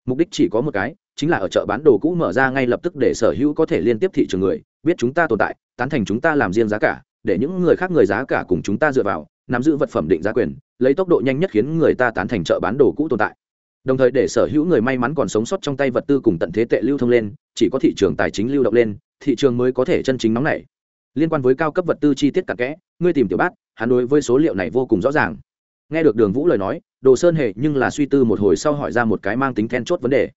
Mục đích chỉ có một cái chính là ở chợ bán đồ cũ mở ra ngay lập tức để sở hữu có thể liên tiếp thị trường người, biết chúng ta tồn tại, tán thành chúng ta làm riêng giá cả, để những người khác người giá cả cùng chúng ta dựa vào, nắm giữ vật phẩm định giá quyền, lấy tốc độ nhanh nhất khiến người ta tán thành chợ bán đồ cũ tồn tại. Đồng thời để sở hữu người may mắn còn sống sót trong tay vật tư cùng tận thế tệ lưu thông lên, chỉ có thị trường tài chính lưu động lên, thị trường mới có thể chân chính nóng nảy. Liên quan với cao cấp vật tư chi tiết cặn kẽ, ngươi tìm tiểu bát, hắn đối với số liệu này vô cùng rõ ràng. Nghe được đường vũ lời nói, đồ sơn hề nhưng là suy tư một hồi sau hỏi ra một cái mang tính then chốt vấn đề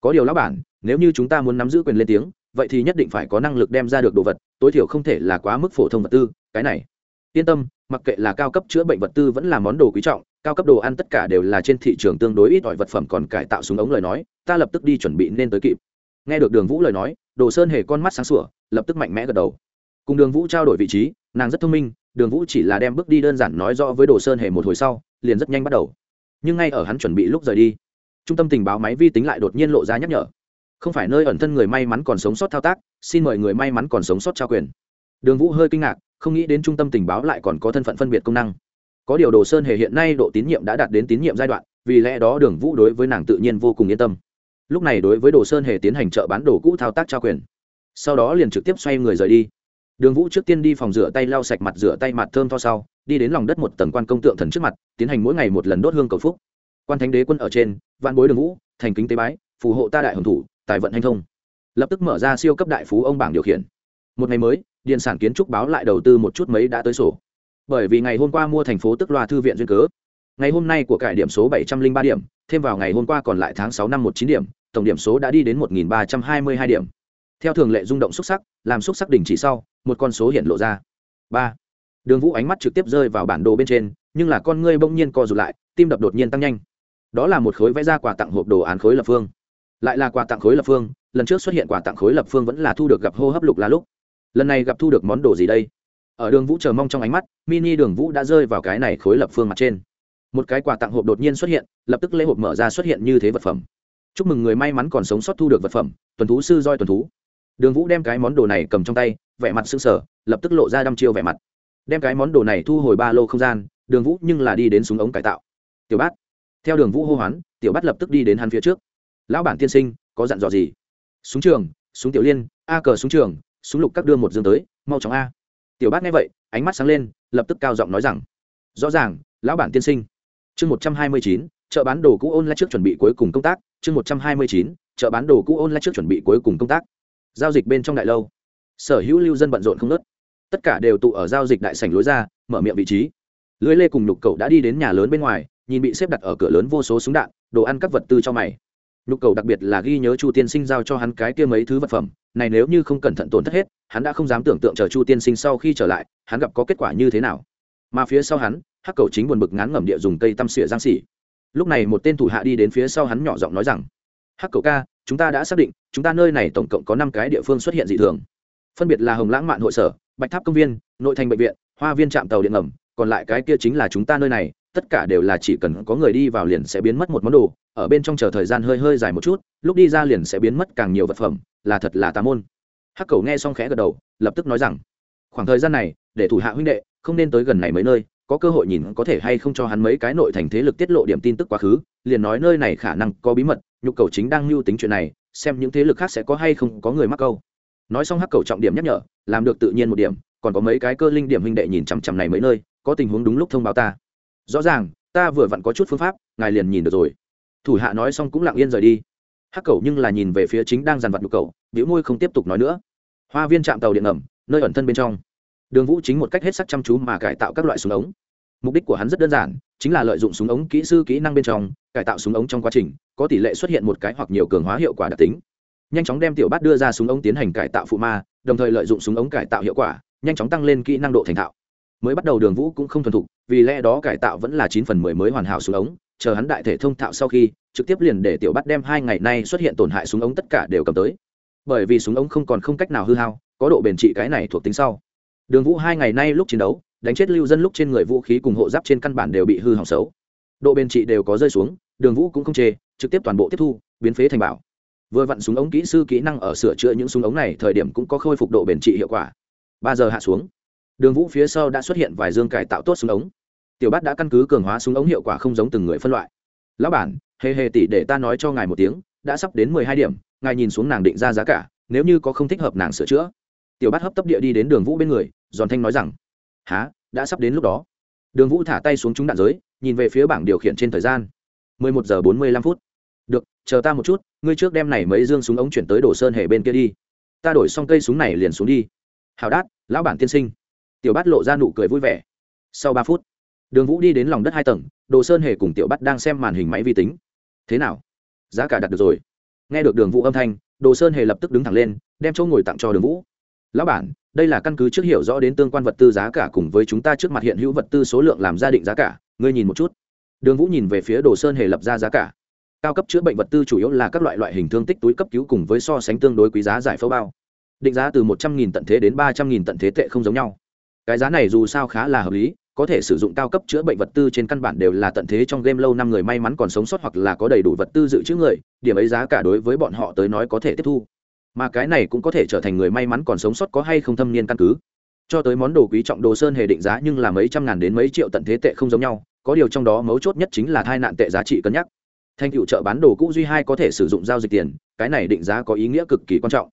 có điều lão bản, nếu như chúng ta muốn nắm giữ quyền lên tiếng, vậy thì nhất định phải có năng lực đem ra được đồ vật, tối thiểu không thể là quá mức phổ thông vật tư, cái này. Yên tâm, mặc kệ là cao cấp chữa bệnh vật tư vẫn là món đồ quý trọng, cao cấp đồ ăn tất cả đều là trên thị trường tương đối ít ỏi vật phẩm còn cải tạo súng ống lời nói, ta lập tức đi chuẩn bị nên tới kịp. Nghe được đường vũ lời nói, đồ sơn hề con mắt sáng sủa, lập tức mạnh mẽ gật đầu. Cùng đường vũ trao đổi vị trí, nàng rất thông minh, đường vũ chỉ là đem bước đi đơn giản nói rõ với đồ sơn hề một hồi sau, liền rất nhanh bắt đầu. Nhưng ngay ở hắn chuẩn bị lúc rời đi trung tâm tình báo máy vi tính lại đột nhiên lộ ra nhắc nhở. Không phải nơi ẩn thân người may mắn còn sống sót thao tác, xin mời người may mắn còn sống sót trao quyền. Đường vũ hơi kinh ngạc, không nghĩ đến trung tâm tình báo lại còn có thân phận phân biệt công năng. Có điều đồ sơn hề hiện nay độ tín nhiệm đã đạt đến tín nhiệm giai đoạn, vì lẽ đó đường vũ đối với nàng tự nhiên vô cùng yên tâm. Lúc này đối với đồ sơn hề tiến hành chợ bán đồ cũ thao tác trao quyền. Sau đó liền trực tiếp xoay người rời đi. Đường vũ trước tiên đi phòng rửa tay lau sạch mặt rửa tay mặt thơm tho sau, đi đến lòng đất một tầng quan công tượng thần trước mặt, tiến hành mỗi ngày một lần đốt hương cầu phúc. Quan thánh đế quân ở trên vạn bối đường vũ, thành kính tế bái, phù hộ ta đại hồng thủ, tài vận hành thông. Lập tức mở ra siêu cấp đại phú ông bảng điều khiển. Một ngày mới, điện sản kiến trúc báo lại đầu tư một chút mấy đã tới sổ. Bởi vì ngày hôm qua mua thành phố tức loa thư viện duyên cớ. Ngày hôm nay của cải điểm số bảy trăm linh ba điểm, thêm vào ngày hôm qua còn lại tháng sáu năm một chín điểm, tổng điểm số đã đi đến một ba trăm hai mươi hai điểm. Theo thường lệ rung động xúc sắc, làm xúc sắc đỉnh chỉ sau, một con số hiện lộ ra. Ba. Đường vũ ánh mắt trực tiếp rơi vào bản đồ bên trên, nhưng là con ngươi bỗng nhiên co rụt lại, tim đập đột nhiên tăng nhanh đó là một khối vẽ ra quà tặng hộp đồ án khối lập phương. Lại là quà tặng khối lập phương, lần trước xuất hiện quà tặng khối lập phương vẫn là thu được gặp hô hấp lục là lúc. Lần này gặp thu được món đồ gì đây? Ở đường vũ chờ mong trong ánh mắt, mini đường vũ đã rơi vào cái này khối lập phương mặt trên. Một cái quà tặng hộp đột nhiên xuất hiện, lập tức lễ hộp mở ra xuất hiện như thế vật phẩm. Chúc mừng người may mắn còn sống sót thu được vật phẩm, tuần thú sư roi tuần thú. Đường vũ đem cái món đồ này cầm trong tay, vẻ mặt sưng sở lập tức lộ ra đăm chiêu vẻ mặt. Đem cái món đồ này thu hồi ba lô không gian, đường vũ nhưng là đi đến súng ống cải tạo. Tiểu bát theo đường vũ hô hoán, tiểu bát lập tức đi đến hắn phía trước. Lão bản tiên sinh, có dặn dò gì? Súng trường, súng tiểu liên, a cờ súng trường, súng lục các đưa một dương tới, mau chóng a. Tiểu bát nghe vậy, ánh mắt sáng lên, lập tức cao giọng nói rằng, rõ ràng, lão bản tiên sinh. Chương một trăm hai mươi chín, chợ bán đồ cũ ôn lại trước chuẩn bị cuối cùng công tác. Chương một trăm hai mươi chín, chợ bán đồ cũ ôn lại trước chuẩn bị cuối cùng công tác. Giao dịch bên trong đại lâu. Sở hữu lưu dân bận rộn không nớt tất cả đều tụ ở giao dịch đại sảnh lối ra, mở miệng vị trí. Lưới lê cùng lục cậu đã đi đến nhà lớn bên ngoài nhìn bị xếp đặt ở cửa lớn vô số súng đạn, đồ ăn các vật tư cho mày. Nhu cầu đặc biệt là ghi nhớ chu tiên sinh giao cho hắn cái kia mấy thứ vật phẩm, này nếu như không cẩn thận tổn thất hết, hắn đã không dám tưởng tượng chờ chu tiên sinh sau khi trở lại, hắn gặp có kết quả như thế nào. Mà phía sau hắn, hắc cầu chính buồn bực ngán ngẩm địa dùng cây tăm xỉa giang xỉ. Lúc này một tên thủ hạ đi đến phía sau hắn nhỏ giọng nói rằng, hắc cầu ca, chúng ta đã xác định, chúng ta nơi này tổng cộng có năm cái địa phương xuất hiện dị thường. Phân biệt là hồng lãng mạn hội sở, bạch tháp công viên, nội thành bệnh viện, hoa viên trạm tàu điện ngầm, còn lại cái kia chính là chúng ta nơi này tất cả đều là chỉ cần có người đi vào liền sẽ biến mất một món đồ, ở bên trong chờ thời gian hơi hơi dài một chút, lúc đi ra liền sẽ biến mất càng nhiều vật phẩm, là thật là tà môn. Hắc cầu nghe xong khẽ gật đầu, lập tức nói rằng, khoảng thời gian này, để thủ hạ huynh đệ, không nên tới gần này mấy nơi, có cơ hội nhìn có thể hay không cho hắn mấy cái nội thành thế lực tiết lộ điểm tin tức quá khứ, liền nói nơi này khả năng có bí mật nhục cầu chính đang mưu tính chuyện này, xem những thế lực khác sẽ có hay không có người mắc câu. Nói xong hắc cầu trọng điểm nhắc nhở, làm được tự nhiên một điểm, còn có mấy cái cơ linh điểm huynh đệ nhìn chằm chằm này mấy nơi, có tình huống đúng lúc thông báo ta rõ ràng, ta vừa vặn có chút phương pháp, ngài liền nhìn được rồi. Thủ hạ nói xong cũng lặng yên rời đi. Hắc cầu nhưng là nhìn về phía chính đang dàn vặt nhục cầu biểu môi không tiếp tục nói nữa. Hoa viên trạm tàu điện ngầm, nơi ẩn thân bên trong. Đường vũ chính một cách hết sắc chăm chú mà cải tạo các loại súng ống. Mục đích của hắn rất đơn giản, chính là lợi dụng súng ống kỹ sư kỹ năng bên trong, cải tạo súng ống trong quá trình, có tỷ lệ xuất hiện một cái hoặc nhiều cường hóa hiệu quả đặc tính. Nhanh chóng đem tiểu bát đưa ra súng ống tiến hành cải tạo phụ ma, đồng thời lợi dụng súng ống cải tạo hiệu quả, nhanh chóng tăng lên kỹ năng độ thành thạo mới bắt đầu đường vũ cũng không thuần thục, vì lẽ đó cải tạo vẫn là chín phần mười mới hoàn hảo súng ống, chờ hắn đại thể thông thạo sau khi, trực tiếp liền để tiểu bắt đem hai ngày nay xuất hiện tổn hại súng ống tất cả đều cầm tới. Bởi vì súng ống không còn không cách nào hư hao, có độ bền trị cái này thuộc tính sau. Đường vũ hai ngày nay lúc chiến đấu, đánh chết lưu dân lúc trên người vũ khí cùng hộ giáp trên căn bản đều bị hư hỏng xấu. Độ bền trị đều có rơi xuống, đường vũ cũng không chê, trực tiếp toàn bộ tiếp thu, biến phế thành bảo. Vừa vặn súng ống kỹ sư kỹ năng ở sửa chữa những súng ống này thời điểm cũng có khôi phục độ bền trị hiệu quả. Ba giờ hạ xuống đường vũ phía sau đã xuất hiện vài dương cải tạo tốt súng ống. Tiểu bát đã căn cứ cường hóa súng ống hiệu quả không giống từng người phân loại. Lão bản, hề hề tỷ để ta nói cho ngài một tiếng, đã sắp đến mười hai điểm, ngài nhìn xuống nàng định ra giá cả, nếu như có không thích hợp nàng sửa chữa. Tiểu bát hấp tấp địa đi đến đường vũ bên người, giòn thanh nói rằng há đã sắp đến lúc đó. Đường vũ thả tay xuống trúng đạn giới, nhìn về phía bảng điều khiển trên thời gian. mười một giờ bốn mươi lăm phút. Được, chờ ta một chút, ngươi trước đem này mấy dương súng ống chuyển tới đồ sơn hề bên kia đi. Ta đổi xong cây súng này liền xuống đi. Hào đát, lão bản tiên sinh tiểu bát lộ ra nụ cười vui vẻ. Sau ba phút, đường vũ đi đến lòng đất hai tầng, đồ sơn hề cùng tiểu bát đang xem màn hình máy vi tính. Thế nào? Giá cả đặt được rồi. Nghe được đường vũ âm thanh, đồ sơn hề lập tức đứng thẳng lên, đem chỗ ngồi tặng cho đường vũ. Lão bản, đây là căn cứ trước hiểu rõ đến tương quan vật tư giá cả cùng với chúng ta trước mặt hiện hữu vật tư số lượng làm gia định giá cả, ngươi nhìn một chút. Đường vũ nhìn về phía đồ sơn hề lập ra giá cả. Cao cấp chữa bệnh vật tư chủ yếu là các loại loại hình thương tích túi cấp cứu cùng với so sánh tương đối quý giá giải phẫu bao. Định giá từ một trăm nghìn tận thế đến ba trăm nghìn tận thế tệ không giống nhau cái giá này dù sao khá là hợp lý, có thể sử dụng cao cấp chữa bệnh vật tư trên căn bản đều là tận thế trong game lâu năm người may mắn còn sống sót hoặc là có đầy đủ vật tư dự trữ người, điểm ấy giá cả đối với bọn họ tới nói có thể tiếp thu. Mà cái này cũng có thể trở thành người may mắn còn sống sót có hay không thâm niên căn cứ. Cho tới món đồ quý trọng đồ sơn hề định giá nhưng là mấy trăm ngàn đến mấy triệu tận thế tệ không giống nhau, có điều trong đó mấu chốt nhất chính là thai nạn tệ giá trị cân nhắc. Thanh cựu chợ bán đồ cũ duy hai có thể sử dụng giao dịch tiền, cái này định giá có ý nghĩa cực kỳ quan trọng.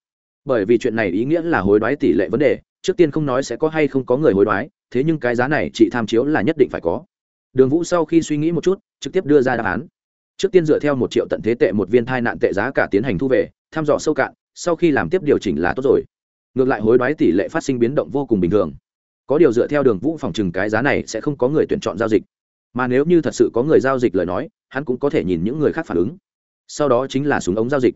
Bởi vì chuyện này ý nghĩa là hối đoái tỷ lệ vấn đề trước tiên không nói sẽ có hay không có người hối đoái, thế nhưng cái giá này chị tham chiếu là nhất định phải có. Đường vũ sau khi suy nghĩ một chút, trực tiếp đưa ra đáp án. Trước tiên dựa theo một triệu tận thế tệ một viên thai nạn tệ giá cả tiến hành thu về, thăm dò sâu cạn, sau khi làm tiếp điều chỉnh là tốt rồi. Ngược lại hối đoái tỷ lệ phát sinh biến động vô cùng bình thường. Có điều dựa theo đường vũ phòng trừng cái giá này sẽ không có người tuyển chọn giao dịch. Mà nếu như thật sự có người giao dịch lời nói, hắn cũng có thể nhìn những người khác phản ứng. Sau đó chính là súng ống giao dịch.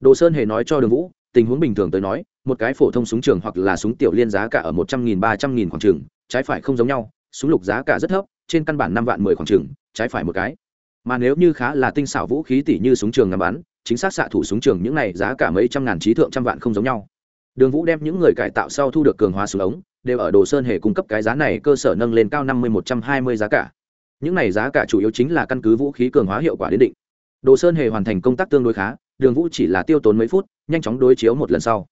Đồ sơn hề nói cho đường vũ, tình huống bình thường tới nói một cái phổ thông súng trường hoặc là súng tiểu liên giá cả ở một trăm nghìn, ba trăm nghìn khoảng trường trái phải không giống nhau, súng lục giá cả rất thấp, trên căn bản năm vạn mười khoảng trường trái phải một cái. Mà nếu như khá là tinh xảo vũ khí tỷ như súng trường ngắm bắn, chính xác xạ thủ súng trường những này giá cả mấy trăm ngàn trí thượng trăm vạn không giống nhau. Đường vũ đem những người cải tạo sau thu được cường hóa súng ống, đều ở đồ sơn hề cung cấp cái giá này cơ sở nâng lên cao năm mươi, một trăm hai mươi giá cả. Những này giá cả chủ yếu chính là căn cứ vũ khí cường hóa hiệu quả đến định. Đồ sơn hề hoàn thành công tác tương đối khá, đường vũ chỉ là tiêu tốn mấy phút, nhanh chóng đối chiếu một lần sau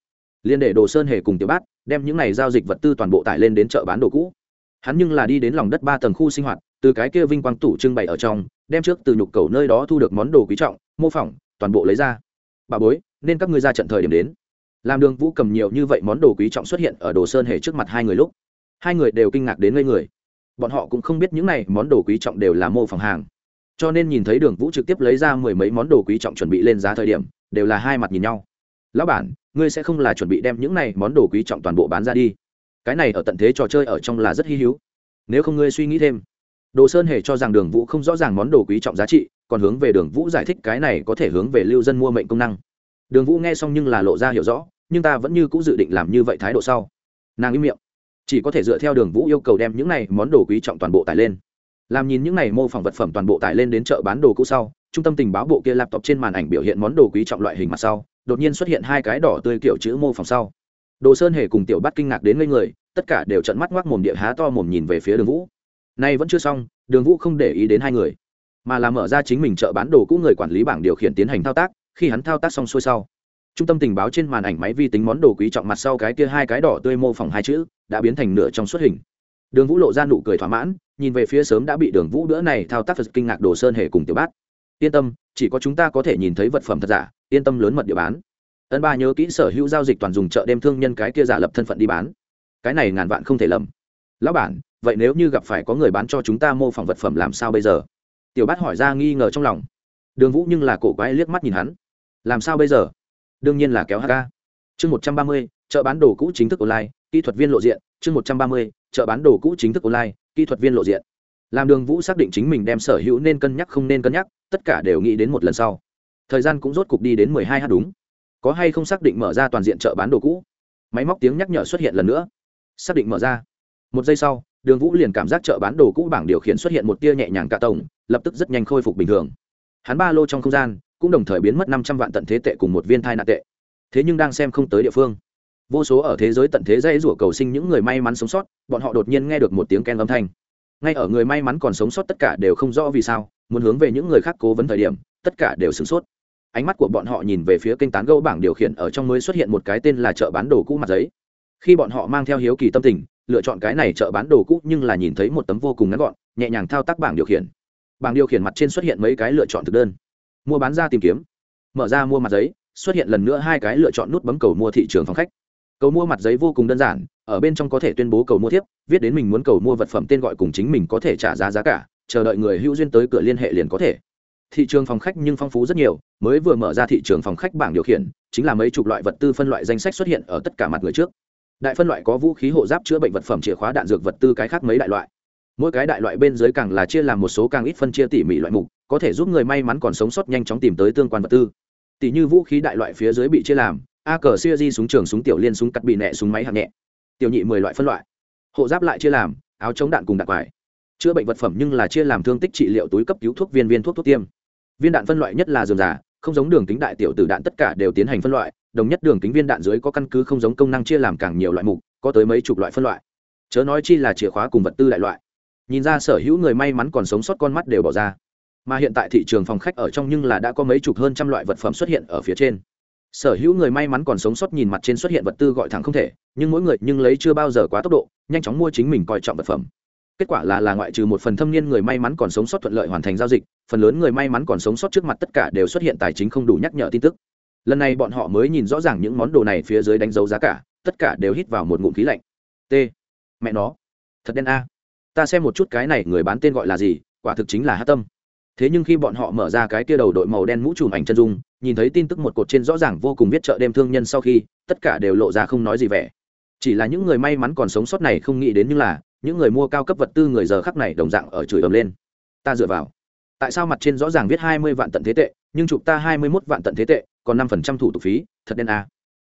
liên để đồ sơn hề cùng tiểu bát đem những này giao dịch vật tư toàn bộ tải lên đến chợ bán đồ cũ. Hắn nhưng là đi đến lòng đất ba tầng khu sinh hoạt, từ cái kia vinh quang tủ trưng bày ở trong, đem trước từ nhục cầu nơi đó thu được món đồ quý trọng, mô phỏng, toàn bộ lấy ra. Bà bối, nên các ngươi ra trận thời điểm đến. Làm đường vũ cầm nhiều như vậy món đồ quý trọng xuất hiện ở đồ sơn hề trước mặt hai người lúc, hai người đều kinh ngạc đến ngây người. Bọn họ cũng không biết những này món đồ quý trọng đều là mô phỏng hàng. Cho nên nhìn thấy đường vũ trực tiếp lấy ra mười mấy món đồ quý trọng chuẩn bị lên giá thời điểm, đều là hai mặt nhìn nhau lão bản, ngươi sẽ không là chuẩn bị đem những này món đồ quý trọng toàn bộ bán ra đi. Cái này ở tận thế trò chơi ở trong là rất hy hữu. Nếu không ngươi suy nghĩ thêm. Đồ sơn hề cho rằng đường vũ không rõ ràng món đồ quý trọng giá trị, còn hướng về đường vũ giải thích cái này có thể hướng về lưu dân mua mệnh công năng. Đường vũ nghe xong nhưng là lộ ra hiểu rõ, nhưng ta vẫn như c ũ dự định làm như vậy thái độ sau. Nàng im miệng. Chỉ có thể dựa theo đường vũ yêu cầu đem những này món đồ quý trọng toàn bộ tải lên. Làm nhìn những này mô phỏng vật phẩm toàn bộ tải lên đến chợ bán đồ cũ sau, trung tâm tình báo bộ kia laptop trên màn ảnh biểu hiện món đồ quý trọng loại hình mặt sau đột nhiên xuất hiện hai cái đỏ tươi kiểu chữ mô phỏng sau. Đồ sơn hề cùng tiểu bắt kinh ngạc đến ngây người, tất cả đều trận mắt ngoác mồm địa há to mồm nhìn về phía đường vũ. Nay vẫn chưa xong, đường vũ không để ý đến hai người, mà là mở ra chính mình chợ bán đồ cũ người quản lý bảng điều khiển tiến hành thao tác, khi hắn thao tác xong xuôi sau, trung tâm tình báo trên màn ảnh máy vi tính món đồ quý trọng mặt sau cái kia hai cái đỏ tươi mô phỏng hai chữ, đã biến thành nửa trong xuất hình. Đường vũ lộ ra nụ cười thỏa mãn, nhìn về phía sớm đã bị đường vũ bữa này thao tác phật kinh ngạc đồ sơn hề cùng tiểu bát yên tâm, chỉ có chúng ta có thể nhìn thấy vật phẩm thật giả, yên tâm lớn mật địa bán. Ân ba nhớ kỹ sở hữu giao dịch toàn dùng chợ đêm thương nhân cái kia giả lập thân phận đi bán. Cái này ngàn vạn không thể lầm. Lão bản, vậy nếu như gặp phải có người bán cho chúng ta mô phỏng vật phẩm làm sao bây giờ? Tiểu bát hỏi ra nghi ngờ trong lòng. Đường vũ nhưng là cổ quái liếc mắt nhìn hắn. Làm sao bây giờ? Đương nhiên là kéo hk chương một trăm ba mươi, chợ bán đồ cũ chính thức online, kỹ thuật viên lộ diện. Chương một trăm ba mươi, chợ bán đồ cũ chính thức online, kỹ thuật viên lộ diện làm đường vũ xác định chính mình đem sở hữu nên cân nhắc không nên cân nhắc, tất cả đều nghĩ đến một lần sau. Thời gian cũng rốt cục đi đến mười hai h đúng. Có hay không xác định mở ra toàn diện chợ bán đồ cũ? Máy móc tiếng nhắc nhở xuất hiện lần nữa. Xác định mở ra. Một giây sau, đường vũ liền cảm giác chợ bán đồ cũ bảng điều khiển xuất hiện một tia nhẹ nhàng cả tổng, lập tức rất nhanh khôi phục bình thường. Hắn ba lô trong không gian cũng đồng thời biến mất năm trăm vạn tận thế tệ cùng một viên thai nạn tệ. Thế nhưng đang xem không tới địa phương. Vô số ở thế giới tận thế dây rủa cầu sinh những người may mắn sống sót, bọn họ đột nhiên nghe được một tiếng ken âm thanh ngay ở người may mắn còn sống sót tất cả đều không rõ vì sao, muốn hướng về những người khác cố vấn thời điểm, tất cả đều sửng sốt. Ánh mắt của bọn họ nhìn về phía kênh tán gẫu bảng điều khiển ở trong mới xuất hiện một cái tên là chợ bán đồ cũ mặt giấy. Khi bọn họ mang theo hiếu kỳ tâm tình, lựa chọn cái này chợ bán đồ cũ nhưng là nhìn thấy một tấm vô cùng ngắn gọn, nhẹ nhàng thao tác bảng điều khiển. Bảng điều khiển mặt trên xuất hiện mấy cái lựa chọn thực đơn. Mua bán ra tìm kiếm. Mở ra mua mặt giấy, xuất hiện lần nữa hai cái lựa chọn nút bấm cầu mua thị trường phòng khách cầu mua mặt giấy vô cùng đơn giản, ở bên trong có thể tuyên bố cầu mua thiếp, viết đến mình muốn cầu mua vật phẩm tên gọi cùng chính mình có thể trả giá giá cả, chờ đợi người hữu duyên tới cửa liên hệ liền có thể. Thị trường phòng khách nhưng phong phú rất nhiều, mới vừa mở ra thị trường phòng khách bảng điều khiển, chính là mấy chục loại vật tư phân loại danh sách xuất hiện ở tất cả mặt người trước. Đại phân loại có vũ khí hộ giáp chữa bệnh vật phẩm chìa khóa đạn dược vật tư cái khác mấy đại loại. Mỗi cái đại loại bên dưới càng là chia làm một số càng ít phân chia tỉ mỉ loại mục, có thể giúp người may mắn còn sống sót nhanh chóng tìm tới tương quan vật tư. Tỉ như vũ khí đại loại phía dưới bị chia làm a cờ siêu di súng trường súng tiểu liên súng cắt bị nẹ súng máy hạng nhẹ. Tiểu nhị mười loại phân loại. Hộ giáp lại chia làm, áo chống đạn cùng đạn quải. Chữa bệnh vật phẩm nhưng là chia làm thương tích trị liệu túi cấp cứu thuốc viên viên thuốc thuốc tiêm. Viên đạn phân loại nhất là dườm giả không giống đường kính đại tiểu tử đạn tất cả đều tiến hành phân loại, đồng nhất đường kính viên đạn dưới có căn cứ không giống công năng chia làm càng nhiều loại mục, có tới mấy chục loại phân loại. Chớ nói chi là chìa khóa cùng vật tư đại loại. Nhìn ra sở hữu người may mắn còn sống sót con mắt đều bỏ ra. Mà hiện tại thị trường phòng khách ở trong nhưng là đã có mấy chục hơn trăm loại vật phẩm xuất hiện ở phía trên sở hữu người may mắn còn sống sót nhìn mặt trên xuất hiện vật tư gọi thẳng không thể, nhưng mỗi người nhưng lấy chưa bao giờ quá tốc độ, nhanh chóng mua chính mình coi trọng vật phẩm. Kết quả là là ngoại trừ một phần thâm niên người may mắn còn sống sót thuận lợi hoàn thành giao dịch, phần lớn người may mắn còn sống sót trước mặt tất cả đều xuất hiện tài chính không đủ nhắc nhở tin tức. Lần này bọn họ mới nhìn rõ ràng những món đồ này phía dưới đánh dấu giá cả, tất cả đều hít vào một ngụm khí lạnh. T. Mẹ nó. Thật đen a. Ta xem một chút cái này người bán tên gọi là gì, quả thực chính là hát tâm thế nhưng khi bọn họ mở ra cái kia đầu đội màu đen mũ trùm ảnh chân dung, nhìn thấy tin tức một cột trên rõ ràng vô cùng biết chợ đêm thương nhân sau khi, tất cả đều lộ ra không nói gì vẻ. Chỉ là những người may mắn còn sống sót này không nghĩ đến như là, những người mua cao cấp vật tư người giờ khắc này đồng dạng ở chửi ầm lên. Ta dựa vào. Tại sao mặt trên rõ ràng viết hai mươi vạn tận thế tệ, nhưng chụp ta hai mươi mốt vạn tận thế tệ, còn năm phần trăm thủ tục phí, thật đen à.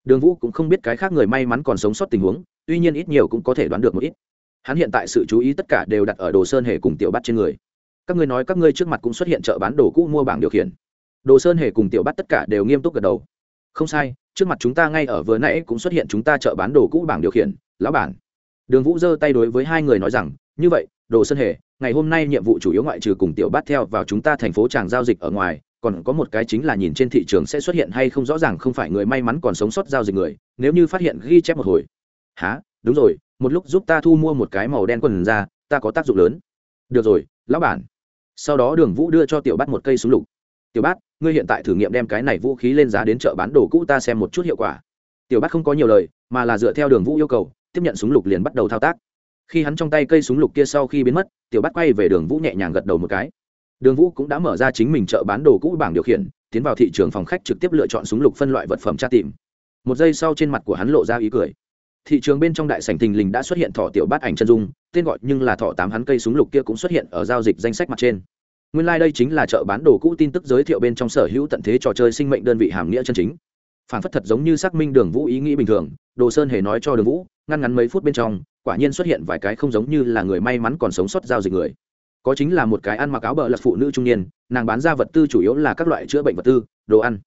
đường vũ cũng không biết cái khác người may mắn còn sống sót tình huống, tuy nhiên ít nhiều cũng có thể đoán được một ít. Hắn hiện tại sự chú ý tất cả đều đặt ở đồ sơn hề cùng tiểu bắt trên người các ngươi nói các ngươi trước mặt cũng xuất hiện chợ bán đồ cũ mua bảng điều khiển. Đồ sơn hề cùng tiểu bắt tất cả đều nghiêm túc gật đầu. Không sai, trước mặt chúng ta ngay ở vừa nãy cũng xuất hiện chúng ta chợ bán đồ cũ bảng điều khiển, lão bản. Đường vũ giơ tay đối với hai người nói rằng, như vậy, đồ sơn hề, ngày hôm nay nhiệm vụ chủ yếu ngoại trừ cùng tiểu bát theo vào chúng ta thành phố tràng giao dịch ở ngoài, còn có một cái chính là nhìn trên thị trường sẽ xuất hiện hay không rõ ràng không phải người may mắn còn sống sót giao dịch người, nếu như phát hiện ghi chép một hồi. Há đúng rồi, một lúc giúp ta thu mua một cái màu đen quần ra, ta có tác dụng lớn. Được rồi, lão bản sau đó đường vũ đưa cho tiểu bát một cây súng lục. Tiểu bát, ngươi hiện tại thử nghiệm đem cái này vũ khí lên giá đến chợ bán đồ cũ ta xem một chút hiệu quả. Tiểu bát không có nhiều lời, mà là dựa theo đường vũ yêu cầu, tiếp nhận súng lục liền bắt đầu thao tác. Khi hắn trong tay cây súng lục kia sau khi biến mất, tiểu Bát quay về đường vũ nhẹ nhàng gật đầu một cái. Đường vũ cũng đã mở ra chính mình chợ bán đồ cũ bảng điều khiển, tiến vào thị trường phòng khách trực tiếp lựa chọn súng lục phân loại vật phẩm tra tìm. Một giây sau trên mặt của hắn lộ ra ý cười thị trường bên trong đại sảnh thình lình đã xuất hiện thỏ tiểu bát ảnh chân dung, tên gọi nhưng là thỏ tám hắn cây súng lục kia cũng xuất hiện ở giao dịch danh sách mặt trên. Nguyên lai、like、đây chính là chợ bán đồ cũ tin tức giới thiệu bên trong sở hữu tận thế trò chơi sinh mệnh đơn vị hàm nghĩa chân chính. Phản phất thật giống như xác minh đường vũ ý nghĩ bình thường, đồ sơn hề nói cho đường vũ, ngăn ngắn mấy phút bên trong, quả nhiên xuất hiện vài cái không giống như là người may mắn còn sống sót giao dịch người. Có chính là một cái ăn mặc áo bờ lật phụ nữ trung niên, nàng bán ra vật tư chủ yếu là các loại chữa bệnh vật tư, đồ ăn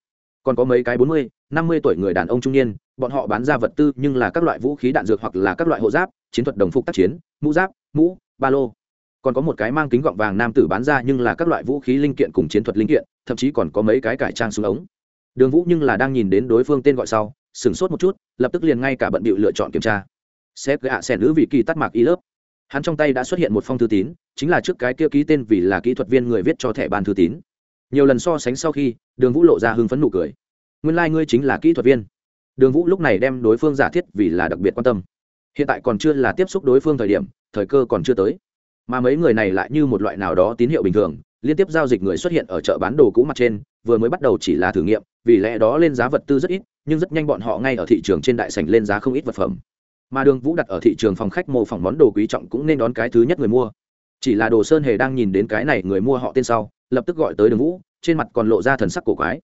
còn có mấy cái bốn mươi, năm mươi tuổi người đàn ông trung niên, bọn họ bán ra vật tư nhưng là các loại vũ khí đạn dược hoặc là các loại hộ giáp, chiến thuật đồng phục tác chiến, mũ giáp, mũ, ba lô. Còn có một cái mang kính gọng vàng nam tử bán ra nhưng là các loại vũ khí linh kiện cùng chiến thuật linh kiện, thậm chí còn có mấy cái cải trang súng ống. Đường vũ nhưng là đang nhìn đến đối phương tên gọi sau, sửng sốt một chút, lập tức liền ngay cả bận bịu lựa chọn kiểm tra. Xếp gạ xẻ nữ vị kỳ tắt mạc y lớp. Hắn trong tay đã xuất hiện một phong thư tín, chính là trước cái kia ký tên vì là kỹ thuật viên người viết cho thẻ bàn thư tín nhiều lần so sánh sau khi, đường vũ lộ ra hưng phấn nụ cười. Nguyên lai、like、ngươi chính là kỹ thuật viên. Đường vũ lúc này đem đối phương giả thiết vì là đặc biệt quan tâm. Hiện tại còn chưa là tiếp xúc đối phương thời điểm, thời cơ còn chưa tới. Mà mấy người này lại như một loại nào đó tín hiệu bình thường, liên tiếp giao dịch người xuất hiện ở chợ bán đồ cũ mặt trên, vừa mới bắt đầu chỉ là thử nghiệm, vì lẽ đó lên giá vật tư rất ít, nhưng rất nhanh bọn họ ngay ở thị trường trên đại sảnh lên giá không ít vật phẩm. Mà đường vũ đặt ở thị trường phòng khách mô phỏng món đồ quý trọng cũng nên đón cái thứ nhất người mua. Chỉ là đồ sơn hề đang nhìn đến cái này người mua họ tên sau lập tức gọi tới đường vũ, trên mặt còn lộ ra thần sắc cổ quái.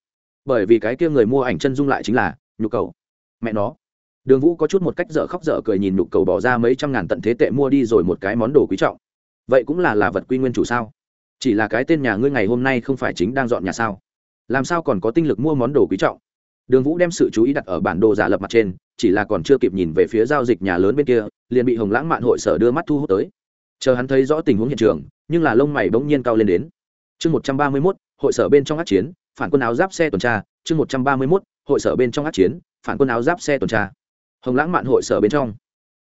Bởi vì cái kia người mua ảnh chân dung lại chính là nhục cầu. Mẹ nó. Đường vũ có chút một cách dở khóc dở cười nhìn nhục cầu bỏ ra mấy trăm ngàn tận thế tệ mua đi rồi một cái món đồ quý trọng. Vậy cũng là là vật quy nguyên chủ sao? Chỉ là cái tên nhà ngươi ngày hôm nay không phải chính đang dọn nhà sao? Làm sao còn có tinh lực mua món đồ quý trọng? Đường vũ đem sự chú ý đặt ở bản đồ giả lập mặt trên, chỉ là còn chưa kịp nhìn về phía giao dịch nhà lớn bên kia, liền bị hồng lãng mạn hội sở đưa mắt thu hút tới. Chờ hắn thấy rõ tình huống hiện trường, nhưng là lông mày bỗng nhiên cao lên đến chương một trăm ba mươi mốt, hội sở bên trong át chiến, phản quân áo giáp xe tuần tra, chương một trăm ba mươi mốt, hội sở bên trong át chiến, phản quân áo giáp xe tuần tra. Hồng lãng mạn hội sở bên trong.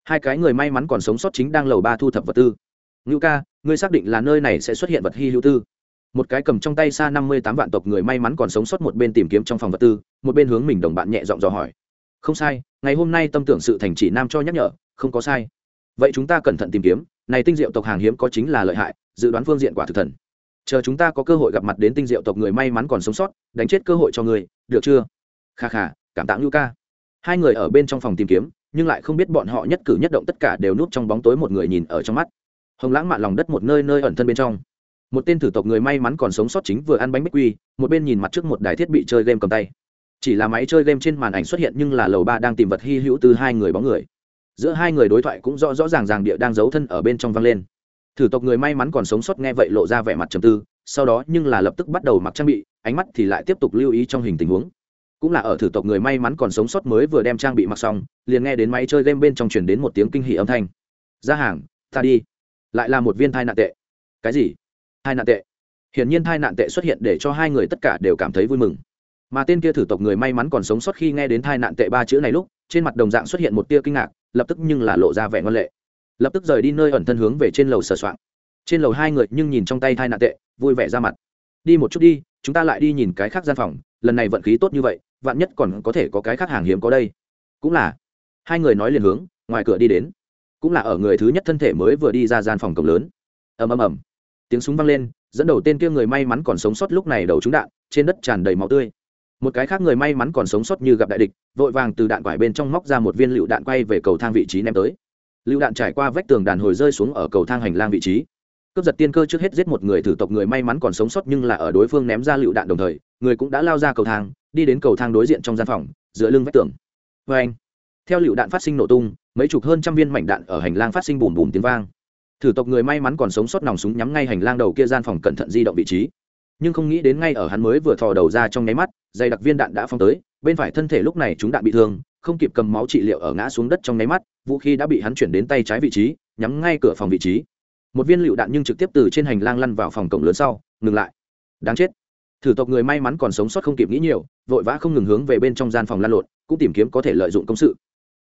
Hai cái người may mắn còn sống sót chính đang lầu ba thu thập vật tư. Ngưu ca, ngươi xác định là nơi này sẽ xuất hiện vật hy hữu tư. Một cái cầm trong tay xa năm mươi tám vạn tộc người may mắn còn sống sót một bên tìm kiếm trong phòng vật tư, một bên hướng mình đồng bạn nhẹ giọng dò hỏi. Không sai, ngày hôm nay tâm tưởng sự thành chỉ nam cho nhắc nhở, không có sai. Vậy chúng ta cẩn thận tìm kiếm, này tinh diệu tộc hàng hiếm có chính là lợi hại, dự đoán phương diện quả thực thần chờ chúng ta có cơ hội gặp mặt đến tinh diệu tộc người may mắn còn sống sót, đánh chết cơ hội cho người, được chưa? Kha kha, cảm tạ ngưu ca hai người ở bên trong phòng tìm kiếm, nhưng lại không biết bọn họ nhất cử nhất động tất cả đều núp trong bóng tối một người nhìn ở trong mắt. Hồng lãng mạn lòng đất một nơi nơi ẩn thân bên trong. Một tên thử tộc người may mắn còn sống sót chính vừa ăn bánh bích quy, một bên nhìn mặt trước một đài thiết bị chơi game cầm tay. Chỉ là máy chơi game trên màn ảnh xuất hiện nhưng là lầu ba đang tìm vật hy hữu từ hai người bóng người. Giữa hai người đối thoại cũng rõ rõ ràng ràng địa đang giấu thân ở bên trong vang lên thử tộc người may mắn còn sống sót nghe vậy lộ ra vẻ mặt trầm tư, sau đó nhưng là lập tức bắt đầu mặc trang bị, ánh mắt thì lại tiếp tục lưu ý trong hình tình huống. Cũng là ở thử tộc người may mắn còn sống sót mới vừa đem trang bị mặc xong, liền nghe đến máy chơi game bên trong truyền đến một tiếng kinh hỉ âm thanh. Ra hàng, ta đi. Lại là một viên thai nạn tệ. Cái gì? Thai nạn tệ. Hiển nhiên thai nạn tệ xuất hiện để cho hai người tất cả đều cảm thấy vui mừng. Mà tên kia thử tộc người may mắn còn sống sót khi nghe đến thai nạn tệ ba chữ này lúc, trên mặt đồng dạng xuất hiện một tia kinh ngạc, lập tức nhưng là lộ ra vẻ ngân lệ lập tức rời đi nơi ẩn thân hướng về trên lầu sờ soạng trên lầu hai người nhưng nhìn trong tay thai nạn tệ, vui vẻ ra mặt. Đi một chút đi, chúng ta lại đi nhìn cái khác gian phòng, lần này vận khí tốt như vậy, vạn nhất còn có thể có cái khác hàng hiếm có đây. Cũng là. Hai người nói liền hướng, ngoài cửa đi đến. Cũng là ở người thứ nhất thân thể mới vừa đi ra gian phòng cổng lớn. Ầm ầm ầm. Tiếng súng vang lên, dẫn đầu tên kia người may mắn còn sống sót lúc này đầu trúng đạn, trên đất tràn đầy máu tươi. Một cái khác người may mắn còn sống sót như gặp đại địch, vội vàng từ đạn quải bên trong móc ra một viên lựu đạn quay về cầu thang vị trí ném tới lựu đạn trải qua vách tường đàn hồi rơi xuống ở cầu thang hành lang vị trí. Cướp giật tiên cơ trước hết giết một người, thử tộc người may mắn còn sống sót nhưng là ở đối phương ném ra lựu đạn đồng thời, người cũng đã lao ra cầu thang, đi đến cầu thang đối diện trong gian phòng, giữa lưng vách tường. Vê anh, theo lựu đạn phát sinh nổ tung, mấy chục hơn trăm viên mảnh đạn ở hành lang phát sinh bùm bùm tiếng vang. Thử tộc người may mắn còn sống sót nòng súng nhắm ngay hành lang đầu kia gian phòng cẩn thận di động vị trí. Nhưng không nghĩ đến ngay ở hắn mới vừa thò đầu ra trong nháy mắt, dày đặc viên đạn đã phong tới, bên phải thân thể lúc này chúng đạn bị thương không kịp cầm máu trị liệu ở ngã xuống đất trong nháy mắt, vũ khí đã bị hắn chuyển đến tay trái vị trí, nhắm ngay cửa phòng vị trí. Một viên lựu đạn nhưng trực tiếp từ trên hành lang lăn vào phòng cổng lớn sau, ngừng lại. Đáng chết. Thử tộc người may mắn còn sống sót không kịp nghĩ nhiều, vội vã không ngừng hướng về bên trong gian phòng lan lộn, cũng tìm kiếm có thể lợi dụng công sự.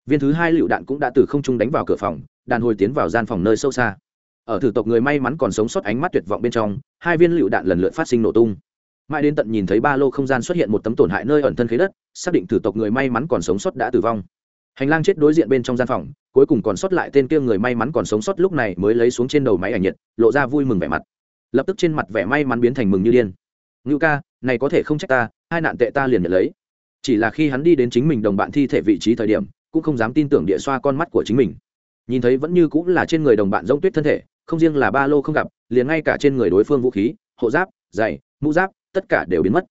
Viên thứ hai lựu đạn cũng đã từ không trung đánh vào cửa phòng, đàn hồi tiến vào gian phòng nơi sâu xa. Ở thử tộc người may mắn còn sống sót ánh mắt tuyệt vọng bên trong, hai viên lựu đạn lần lượt phát sinh nổ tung mãi đến tận nhìn thấy ba lô không gian xuất hiện một tấm tổn hại nơi ẩn thân khế đất, xác định thử tộc người may mắn còn sống sót đã tử vong. Hành lang chết đối diện bên trong gian phòng, cuối cùng còn sót lại tên kia người may mắn còn sống sót lúc này mới lấy xuống trên đầu máy ảnh nhiệt, lộ ra vui mừng vẻ mặt. Lập tức trên mặt vẻ may mắn biến thành mừng như điên. Ngưu ca, này có thể không trách ta, hai nạn tệ ta liền nhận lấy. Chỉ là khi hắn đi đến chính mình đồng bạn thi thể vị trí thời điểm, cũng không dám tin tưởng địa xoa con mắt của chính mình. Nhìn thấy vẫn như cũng là trên người đồng bạn giống tuyết thân thể, không riêng là ba lô không gặp, liền ngay cả trên người đối phương vũ khí, hộ giáp, giày, mũ giáp tất cả đều biến mất.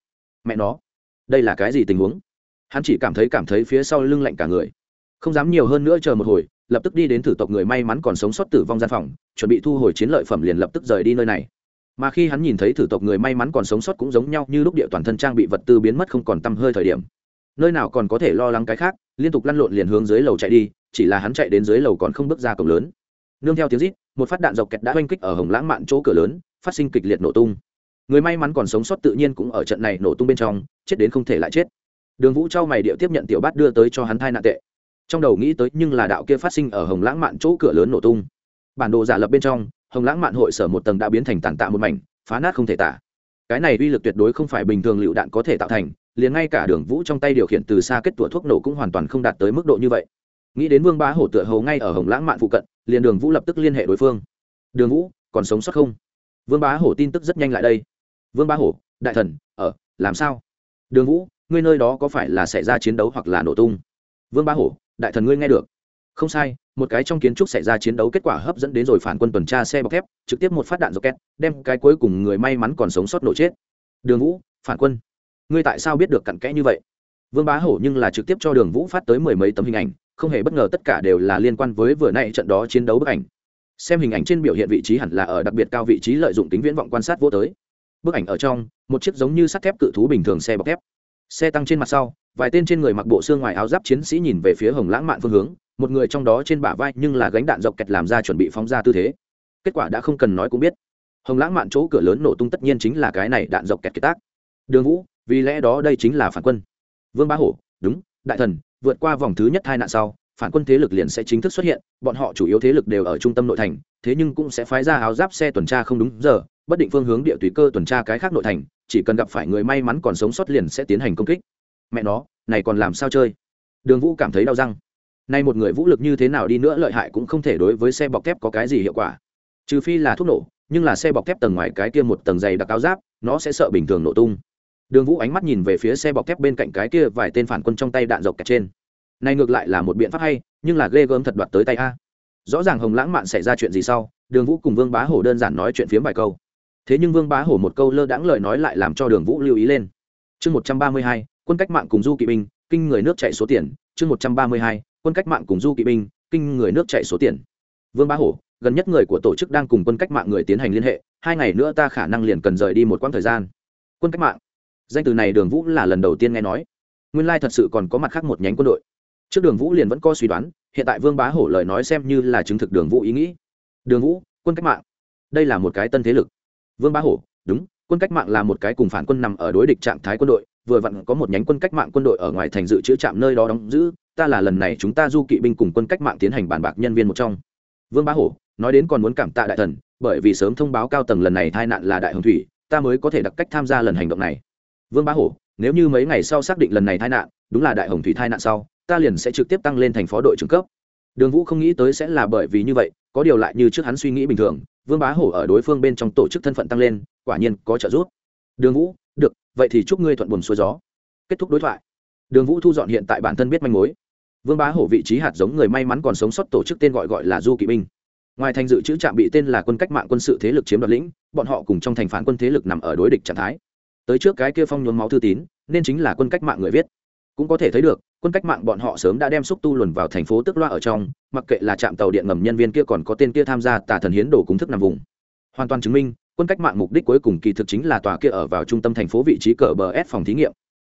Mẹ nó, đây là cái gì tình huống? Hắn chỉ cảm thấy cảm thấy phía sau lưng lạnh cả người. Không dám nhiều hơn nữa chờ một hồi, lập tức đi đến thử tộc người may mắn còn sống sót tử vong gian phòng, chuẩn bị thu hồi chiến lợi phẩm liền lập tức rời đi nơi này. Mà khi hắn nhìn thấy thử tộc người may mắn còn sống sót cũng giống nhau như lúc địa toàn thân trang bị vật tư biến mất không còn tăm hơi thời điểm. Nơi nào còn có thể lo lắng cái khác, liên tục lăn lộn liền hướng dưới lầu chạy đi, chỉ là hắn chạy đến dưới lầu còn không bước ra cổng lớn. Nương theo tiếng rít, một phát đạn dọc kẹt đã oanh kích ở hồng lãng mạn chỗ cửa lớn, phát sinh kịch liệt nổ tung người may mắn còn sống sót tự nhiên cũng ở trận này nổ tung bên trong, chết đến không thể lại chết. Đường vũ trao mày điệu tiếp nhận tiểu bát đưa tới cho hắn thai nạn tệ. Trong đầu nghĩ tới nhưng là đạo kia phát sinh ở hồng lãng mạn chỗ cửa lớn nổ tung. Bản đồ giả lập bên trong, hồng lãng mạn hội sở một tầng đã biến thành tàn tạ một mảnh, phá nát không thể tả. Cái này uy lực tuyệt đối không phải bình thường lựu đạn có thể tạo thành, liền ngay cả đường vũ trong tay điều khiển từ xa kết tủa thuốc nổ cũng hoàn toàn không đạt tới mức độ như vậy. Nghĩ đến vương bá hổ tựa hầu ngay ở hồng lãng mạn phụ cận, liền đường vũ lập tức liên hệ đối phương. Đường vũ, còn sống sót không? Vương bá hổ tin tức rất nhanh lại đây vương bá hổ, đại thần, ở, làm sao? Đường vũ, ngươi nơi đó có phải là xảy ra chiến đấu hoặc là nổ tung? Vương bá hổ, đại thần ngươi nghe được. Không sai, một cái trong kiến trúc xảy ra chiến đấu kết quả hấp dẫn đến rồi phản quân tuần tra xe bọc thép, trực tiếp một phát đạn rocket, đem cái cuối cùng người may mắn còn sống sót nổ chết. Đường vũ, phản quân, ngươi tại sao biết được cặn kẽ như vậy? Vương bá hổ nhưng là trực tiếp cho đường vũ phát tới mười mấy tấm hình ảnh, không hề bất ngờ tất cả đều là liên quan với vừa nay trận đó chiến đấu bức ảnh. Xem hình ảnh trên biểu hiện vị trí hẳn là ở đặc biệt cao vị trí lợi dụng tính viễn vọng quan sát vô tới bức ảnh ở trong, một chiếc giống như sắt thép cự thú bình thường xe bọc thép. Xe tăng trên mặt sau, vài tên trên người mặc bộ xương ngoài áo giáp chiến sĩ nhìn về phía hồng lãng mạn phương hướng, một người trong đó trên bả vai nhưng là gánh đạn dọc kẹt làm ra chuẩn bị phóng ra tư thế. Kết quả đã không cần nói cũng biết. Hồng lãng mạn chỗ cửa lớn nổ tung tất nhiên chính là cái này đạn dọc kẹt kiệt tác. Đường vũ, vì lẽ đó đây chính là phản quân. Vương bá hổ, đúng, đại thần, vượt qua vòng thứ nhất hai nạn sau, phản quân thế lực liền sẽ chính thức xuất hiện, bọn họ chủ yếu thế lực đều ở trung tâm nội thành thế nhưng cũng sẽ phái ra áo giáp xe tuần tra không đúng giờ, bất định phương hướng địa tùy cơ tuần tra cái khác nội thành, chỉ cần gặp phải người may mắn còn sống sót liền sẽ tiến hành công kích. Mẹ nó, này còn làm sao chơi? Đường vũ cảm thấy đau răng. Nay một người vũ lực như thế nào đi nữa lợi hại cũng không thể đối với xe bọc thép có cái gì hiệu quả. Trừ phi là thuốc nổ, nhưng là xe bọc thép tầng ngoài cái kia một tầng dày đặc áo giáp, nó sẽ sợ bình thường nổ tung. Đường vũ ánh mắt nhìn về phía xe bọc thép bên cạnh cái kia vài tên phản quân trong tay đạn dọc kẹt trên. Này ngược lại là một biện pháp hay, nhưng là ghê gớm thật đoạt tới tay a rõ ràng hồng lãng mạn xảy ra chuyện gì sau, đường vũ cùng vương bá hổ đơn giản nói chuyện phiếm vài câu. Thế nhưng vương bá hổ một câu lơ đãng lời nói lại làm cho đường vũ lưu ý lên. Chương một trăm ba mươi hai, quân cách mạng cùng du kỵ binh, kinh người nước chạy số tiền. Chương một trăm ba mươi hai, quân cách mạng cùng du kỵ binh, kinh người nước chạy số tiền. Vương bá hổ, gần nhất người của tổ chức đang cùng quân cách mạng người tiến hành liên hệ, hai ngày nữa ta khả năng liền cần rời đi một quãng thời gian. Quân cách mạng. Danh từ này đường vũ là lần đầu tiên nghe nói. Nguyên lai thật sự còn có mặt khác một nhánh quân đội. Trước đường vũ liền vẫn có suy đoán hiện tại vương bá hổ lời nói xem như là chứng thực đường vũ ý nghĩ. Đường vũ, quân cách mạng. Đây là một cái tân thế lực. Vương bá hổ, đúng, quân cách mạng là một cái cùng phản quân nằm ở đối địch trạng thái quân đội, vừa vặn có một nhánh quân cách mạng quân đội ở ngoài thành dự trữ trạm nơi đó đóng giữ, ta là lần này chúng ta du kỵ binh cùng quân cách mạng tiến hành bàn bạc nhân viên một trong. Vương bá hổ, nói đến còn muốn cảm tạ đại thần, bởi vì sớm thông báo cao tầng lần này tai nạn là đại hồng thủy, ta mới có thể đặc cách tham gia lần hành động này. Vương bá hổ, nếu như mấy ngày sau xác định lần này tai nạn, đúng là đại hồng thủy tai nạn sau ta liền sẽ trực tiếp tăng lên thành phó đội trưởng cấp. Đường vũ không nghĩ tới sẽ là bởi vì như vậy, có điều lại như trước hắn suy nghĩ bình thường, vương bá hổ ở đối phương bên trong tổ chức thân phận tăng lên, quả nhiên có trợ giúp. Đường vũ, được, vậy thì chúc ngươi thuận buồn xuôi gió. Kết thúc đối thoại. Đường vũ thu dọn hiện tại bản thân biết manh mối. Vương bá hổ vị trí hạt giống người may mắn còn sống sót tổ chức tên gọi gọi là du kỵ binh. Ngoài thành dự trữ trạm bị tên là quân cách mạng quân sự thế lực chiếm đoạt lĩnh, bọn họ cùng trong thành phản quân thế lực nằm ở đối địch trạng thái. Tới trước cái kia phong nhuốm máu thư tín, nên chính là quân cách mạng người viết cũng có thể thấy được, quân cách mạng bọn họ sớm đã đem xúc tu luồn vào thành phố tức loa ở trong, mặc kệ là trạm tàu điện ngầm nhân viên kia còn có tên kia tham gia tà thần hiến đồ cúng thức nằm vùng. Hoàn toàn chứng minh, quân cách mạng mục đích cuối cùng kỳ thực chính là tòa kia ở vào trung tâm thành phố vị trí cờ bờ s phòng thí nghiệm.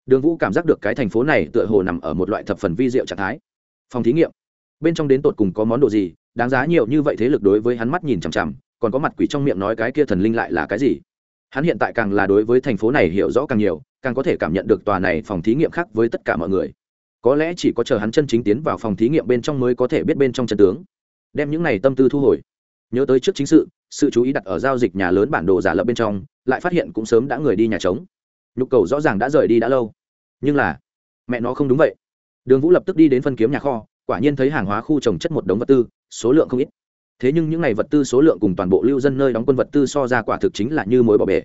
Đường vũ cảm giác được cái thành phố này tựa hồ nằm ở một loại thập phần vi diệu trạng thái. Phòng thí nghiệm. Bên trong đến tột cùng có món đồ gì, đáng giá nhiều như vậy thế lực đối với hắn mắt nhìn chằm chằm, còn có mặt quỷ trong miệng nói cái kia thần linh lại là cái gì? Hắn hiện tại càng là đối với thành phố này hiểu rõ càng nhiều càng có thể cảm nhận được tòa này phòng thí nghiệm khác với tất cả mọi người. Có lẽ chỉ có chờ hắn chân chính tiến vào phòng thí nghiệm bên trong mới có thể biết bên trong chân tướng. Đem những này tâm tư thu hồi. Nhớ tới trước chính sự sự chú ý đặt ở giao dịch nhà lớn bản đồ giả lập bên trong, lại phát hiện cũng sớm đã người đi nhà trống. Nhu cầu rõ ràng đã rời đi đã lâu. Nhưng là, mẹ nó không đúng vậy. Đường vũ lập tức đi đến phân kiếm nhà kho, quả nhiên thấy hàng hóa khu trồng chất một đống vật tư, số lượng không ít. Thế nhưng những n à y vật tư số lượng cùng toàn bộ lưu dân nơi đóng quân vật tư so ra quả thực chính là như mối bỏ bể.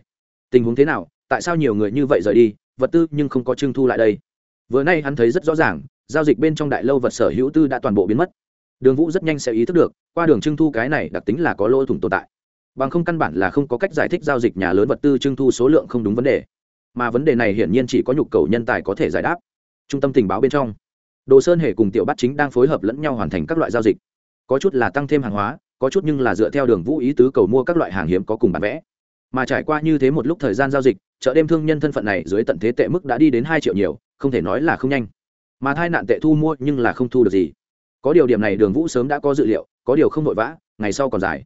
Tình huống thế nào tại sao nhiều người như vậy rời đi, vật tư nhưng không có trưng thu lại đây? Vừa nay hắn thấy rất rõ ràng, giao dịch bên trong đại lâu vật sở hữu tư đã toàn bộ biến mất. Đường vũ rất nhanh sẽ ý thức được, qua đường trưng thu cái này đặc tính là có lỗ thủng tồn tại. Bằng không căn bản là không có cách giải thích giao dịch nhà lớn vật tư trưng thu số lượng không đúng vấn đề. Mà vấn đề này hiển nhiên chỉ có nhục cầu nhân tài có thể giải đáp. Trung tâm tình báo bên trong, đồ sơn hề cùng tiểu bắt chính đang phối hợp lẫn nhau hoàn thành các loại giao dịch. Có chút là tăng thêm hàng hóa, có chút nhưng là dựa theo đường vũ ý tứ cầu mua các loại hàng hiếm có cùng bán vẽ. Mà trải qua như thế một lúc thời gian giao dịch chợ đêm thương nhân thân phận này dưới tận thế tệ mức đã đi đến hai triệu nhiều, không thể nói là không nhanh. Mà thai nạn tệ thu mua nhưng là không thu được gì. Có điều điểm này đường vũ sớm đã có dự liệu, có điều không vội vã, ngày sau còn dài.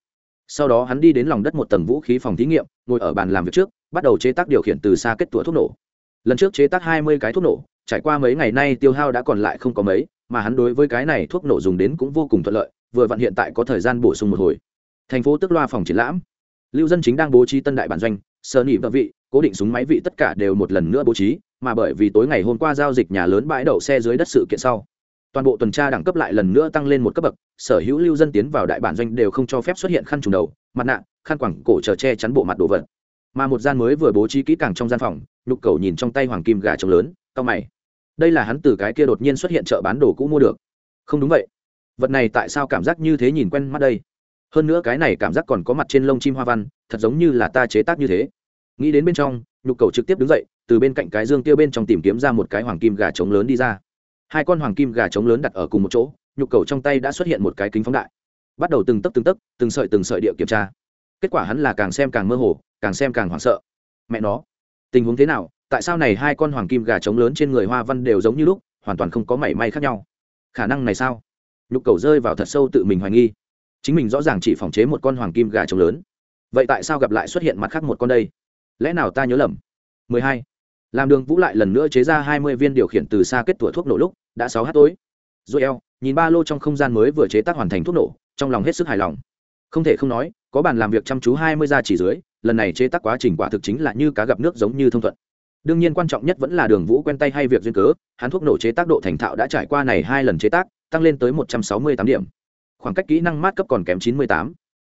Sau đó hắn đi đến lòng đất một tầng vũ khí phòng thí nghiệm, ngồi ở bàn làm việc trước, bắt đầu chế tác điều khiển từ xa kết tủa thuốc nổ. Lần trước chế tác hai mươi cái thuốc nổ, trải qua mấy ngày nay tiêu hao đã còn lại không có mấy, mà hắn đối với cái này thuốc nổ dùng đến cũng vô cùng thuận lợi, vừa vặn hiện tại có thời gian bổ sung một hồi. Thành phố tức loa phòng triển lãm. Lưu dân chính đang bố trí tân đại bản doanh sơ nỉ vợ vị cố định súng máy vị tất cả đều một lần nữa bố trí, mà bởi vì tối ngày hôm qua giao dịch nhà lớn bãi đậu xe dưới đất sự kiện sau, toàn bộ tuần tra đẳng cấp lại lần nữa tăng lên một cấp bậc, sở hữu lưu dân tiến vào đại bản doanh đều không cho phép xuất hiện khăn trùng đầu, mặt nạ, khăn quẳng, cổ chờ che chắn bộ mặt đồ vật. Mà một gian mới vừa bố trí kỹ càng trong gian phòng, nhục cầu nhìn trong tay hoàng kim gà trống lớn, cao mày. Đây là hắn từ cái kia đột nhiên xuất hiện chợ bán đồ cũ mua được. Không đúng vậy. Vật này tại sao cảm giác như thế nhìn quen mắt đây? Hơn nữa cái này cảm giác còn có mặt trên lông chim hoa văn, thật giống như là ta chế tác như thế nghĩ đến bên trong, nhục cầu trực tiếp đứng dậy, từ bên cạnh cái dương tiêu bên trong tìm kiếm ra một cái hoàng kim gà trống lớn đi ra. Hai con hoàng kim gà trống lớn đặt ở cùng một chỗ, nhục cầu trong tay đã xuất hiện một cái kính phóng đại. Bắt đầu từng tấc từng tấc, từng sợi từng sợi địa kiểm tra. Kết quả hắn là càng xem càng mơ hồ, càng xem càng hoảng sợ. Mẹ nó, tình huống thế nào? Tại sao này hai con hoàng kim gà trống lớn trên người hoa văn đều giống như lúc, hoàn toàn không có mảy may khác nhau? Khả năng này sao? Nhục cầu rơi vào thật sâu tự mình hoài nghi. Chính mình rõ ràng chỉ phòng chế một con hoàng kim gà trống lớn. Vậy tại sao gặp lại xuất hiện mặt khác một con đây? Lẽ nào ta nhớ lầm? 12. làm đường vũ lại lần nữa chế ra 20 viên điều khiển từ xa kết tủa thuốc nổ lúc, đã sáu h tối. Rồi eo, nhìn ba lô trong không gian mới vừa chế tác hoàn thành thuốc nổ, trong lòng hết sức hài lòng. Không thể không nói, có bàn làm việc chăm chú 20 gia chỉ dưới, lần này chế tác quá trình quả thực chính là như cá gặp nước giống như thông thuận. Đương nhiên quan trọng nhất vẫn là đường vũ quen tay hay việc duyên cớ, hắn thuốc nổ chế tác độ thành thạo đã trải qua này hai lần chế tác, tăng lên tới 168 điểm. Khoảng cách kỹ năng mát cấp còn kém 98.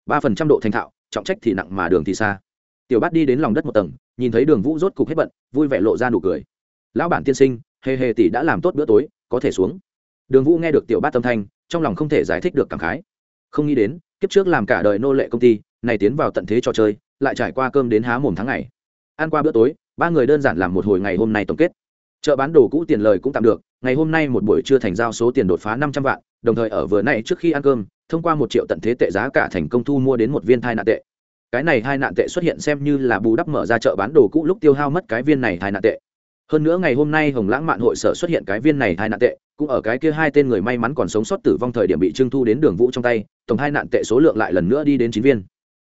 3 phần trăm độ thành thạo, trọng trách thì nặng mà đường thì xa tiểu bát đi đến lòng đất một tầng, nhìn thấy đường vũ rốt cục hết bận, vui vẻ lộ ra nụ cười. Lão bản tiên sinh, hề hề tỷ đã làm tốt bữa tối, có thể xuống. Đường vũ nghe được tiểu bát tâm thanh, trong lòng không thể giải thích được cảm khái. Không nghĩ đến, kiếp trước làm cả đời nô lệ công ty, này tiến vào tận thế trò chơi, lại trải qua cơm đến há mồm tháng ngày. Ăn qua bữa tối, ba người đơn giản làm một hồi ngày hôm nay tổng kết. Chợ bán đồ cũ tiền lời cũng tạm được, ngày hôm nay một buổi trưa thành giao số tiền đột phá năm trăm vạn, đồng thời ở vừa nay trước khi ăn cơm, thông qua một triệu tận thế tệ giá cả thành công thu mua đến một viên thai nạn tệ cái này hai nạn tệ xuất hiện xem như là bù đắp mở ra chợ bán đồ cũ lúc tiêu hao mất cái viên này hai nạn tệ. Hơn nữa ngày hôm nay hồng lãng mạn hội sở xuất hiện cái viên này hai nạn tệ, cũng ở cái kia hai tên người may mắn còn sống sót tử vong thời điểm bị trưng thu đến đường vũ trong tay, tổng hai nạn tệ số lượng lại lần nữa đi đến chín viên.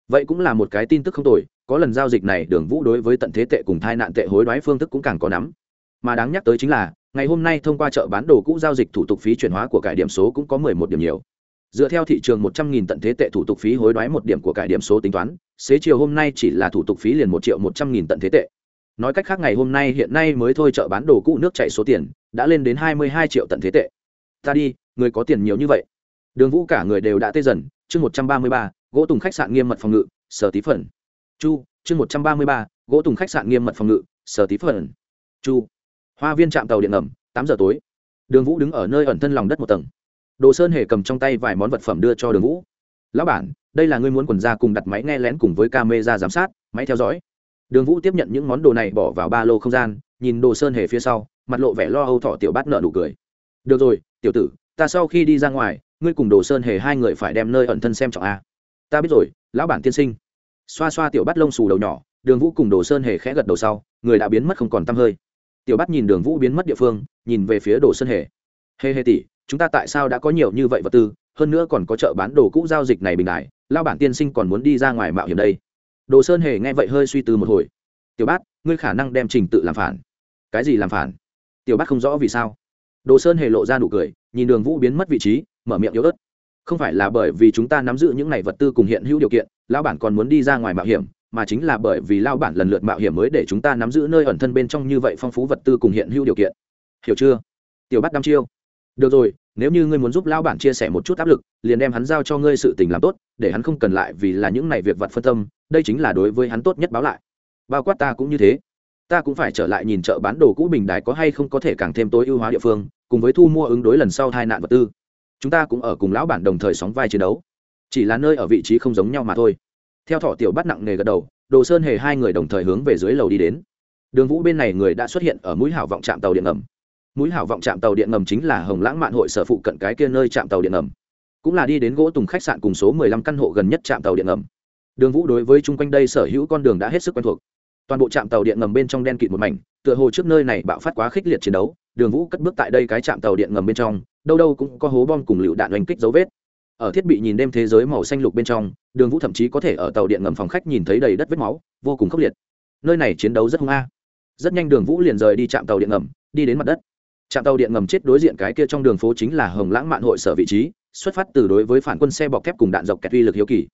Vậy cũng là một cái tin tức không tồi, có lần giao dịch này đường vũ đối với tận thế tệ cùng thai nạn tệ hối đoái phương thức cũng càng có nắm. Mà đáng nhắc tới chính là, ngày hôm nay thông qua chợ bán đồ cũ giao dịch thủ tục phí chuyển hóa của cải điểm số cũng có mười một điểm nhiều dựa theo thị trường một trăm nghìn tận thế tệ thủ tục phí hối đoái một điểm của cải điểm số tính toán, xế chiều hôm nay chỉ là thủ tục phí liền một triệu một trăm nghìn tận thế tệ. Nói cách khác ngày hôm nay hiện nay mới thôi chợ bán đồ cũ nước chạy số tiền đã lên đến hai mươi hai triệu tận thế tệ. Ta đi, người có tiền nhiều như vậy. Đường vũ cả người đều đã tê dần, chương một trăm ba mươi ba, gỗ tùng khách sạn nghiêm mật phòng ngự, sở tí phần. Chu, chương một trăm ba mươi ba, gỗ tùng khách sạn nghiêm mật phòng ngự, sở tí phần. Chu. Hoa viên trạm tàu điện ngầm, tám giờ tối. Đường vũ đứng ở nơi ẩn thân lòng đất một tầng đồ sơn hề cầm trong tay vài món vật phẩm đưa cho đường vũ. Lão bản, đây là ngươi muốn quần ra cùng đặt máy nghe lén cùng với camera giám sát, máy theo dõi. Đường vũ tiếp nhận những món đồ này bỏ vào ba lô không gian, nhìn đồ sơn hề phía sau, mặt lộ vẻ lo âu thọ tiểu bát nợ nụ cười. Được rồi, tiểu tử, ta sau khi đi ra ngoài, ngươi cùng đồ sơn hề hai người phải đem nơi ẩn thân xem trọng a. Ta biết rồi, lão bản tiên sinh. Xoa xoa tiểu bát lông xù đầu nhỏ, đường vũ cùng đồ sơn hề khẽ gật đầu sau, người đã biến mất không còn t hơi. Tiểu bát nhìn đường vũ biến mất địa phương, nhìn về phía đồ sơn hề. Hề hề tỷ chúng ta tại sao đã có nhiều như vậy vật tư, hơn nữa còn có chợ bán đồ cũ giao dịch này bình đại, lao bản tiên sinh còn muốn đi ra ngoài mạo hiểm đây. Đồ sơn hề nghe vậy hơi suy tư một hồi. Tiểu bát, ngươi khả năng đem trình tự làm phản. Cái gì làm phản? Tiểu bát không rõ vì sao. Đồ sơn hề lộ ra nụ cười, nhìn đường vũ biến mất vị trí, mở miệng yếu ớt. Không phải là bởi vì chúng ta nắm giữ những này vật tư cùng hiện hữu điều kiện lão bản còn muốn đi ra ngoài mạo hiểm, mà chính là bởi vì lao bản lần lượt mạo hiểm mới để chúng ta nắm giữ nơi ẩn thân bên trong như vậy phong phú vật tư cùng hiện hữu điều kiện. Hiểu chưa? Tiểu bắt đăm chiêu được rồi, nếu như ngươi muốn giúp lão bản chia sẻ một chút áp lực, liền đem hắn giao cho ngươi sự tình làm tốt, để hắn không cần lại vì là những này việc vặt phân tâm, đây chính là đối với hắn tốt nhất báo lại. Bao quát ta cũng như thế. Ta cũng phải trở lại nhìn chợ bán đồ cũ bình đài có hay không có thể càng thêm tối ưu hóa địa phương, cùng với thu mua ứng đối lần sau tai nạn vật tư. Chúng ta cũng ở cùng lão bản đồng thời sóng vai chiến đấu. Chỉ là nơi ở vị trí không giống nhau mà thôi. Theo thỏ tiểu bắt nặng nề gật đầu, đồ sơn hề hai người đồng thời hướng về dưới lầu đi đến. Đường vũ bên này người đã xuất hiện ở mũi hảo vọng trạm tàu điện ngầm mũi hảo vọng trạm tàu điện ngầm chính là hồng lãng mạn hội sở phụ cận cái kia nơi trạm tàu điện ngầm. Cũng là đi đến gỗ tùng khách sạn cùng số mười lăm căn hộ gần nhất trạm tàu điện ngầm. Đường vũ đối với chung quanh đây sở hữu con đường đã hết sức quen thuộc. Toàn bộ trạm tàu điện ngầm bên trong đen kịt một mảnh, tựa hồ trước nơi này bạo phát quá khích liệt chiến đấu, đường vũ cất bước tại đây cái trạm tàu điện ngầm bên trong, đâu đâu cũng có hố bom cùng lựu đạn oanh kích dấu vết. Ở thiết bị nhìn đêm thế giới màu xanh lục bên trong, đường vũ thậm chí có thể ở tàu điện ngầm phòng khách nhìn thấy đầy đất vết máu, vô cùng khốc liệt. Nơi này chiến đấu rất hung a. Rất nhanh đường vũ liền rời đi trạm tàu điện ngầm, đi đến mặt đất trạm tàu điện ngầm chết đối diện cái kia trong đường phố chính là hồng lãng mạn hội sở vị trí, xuất phát từ đối với phản quân xe bọc thép cùng đạn dọc kẹt uy lực hiếu kỳ.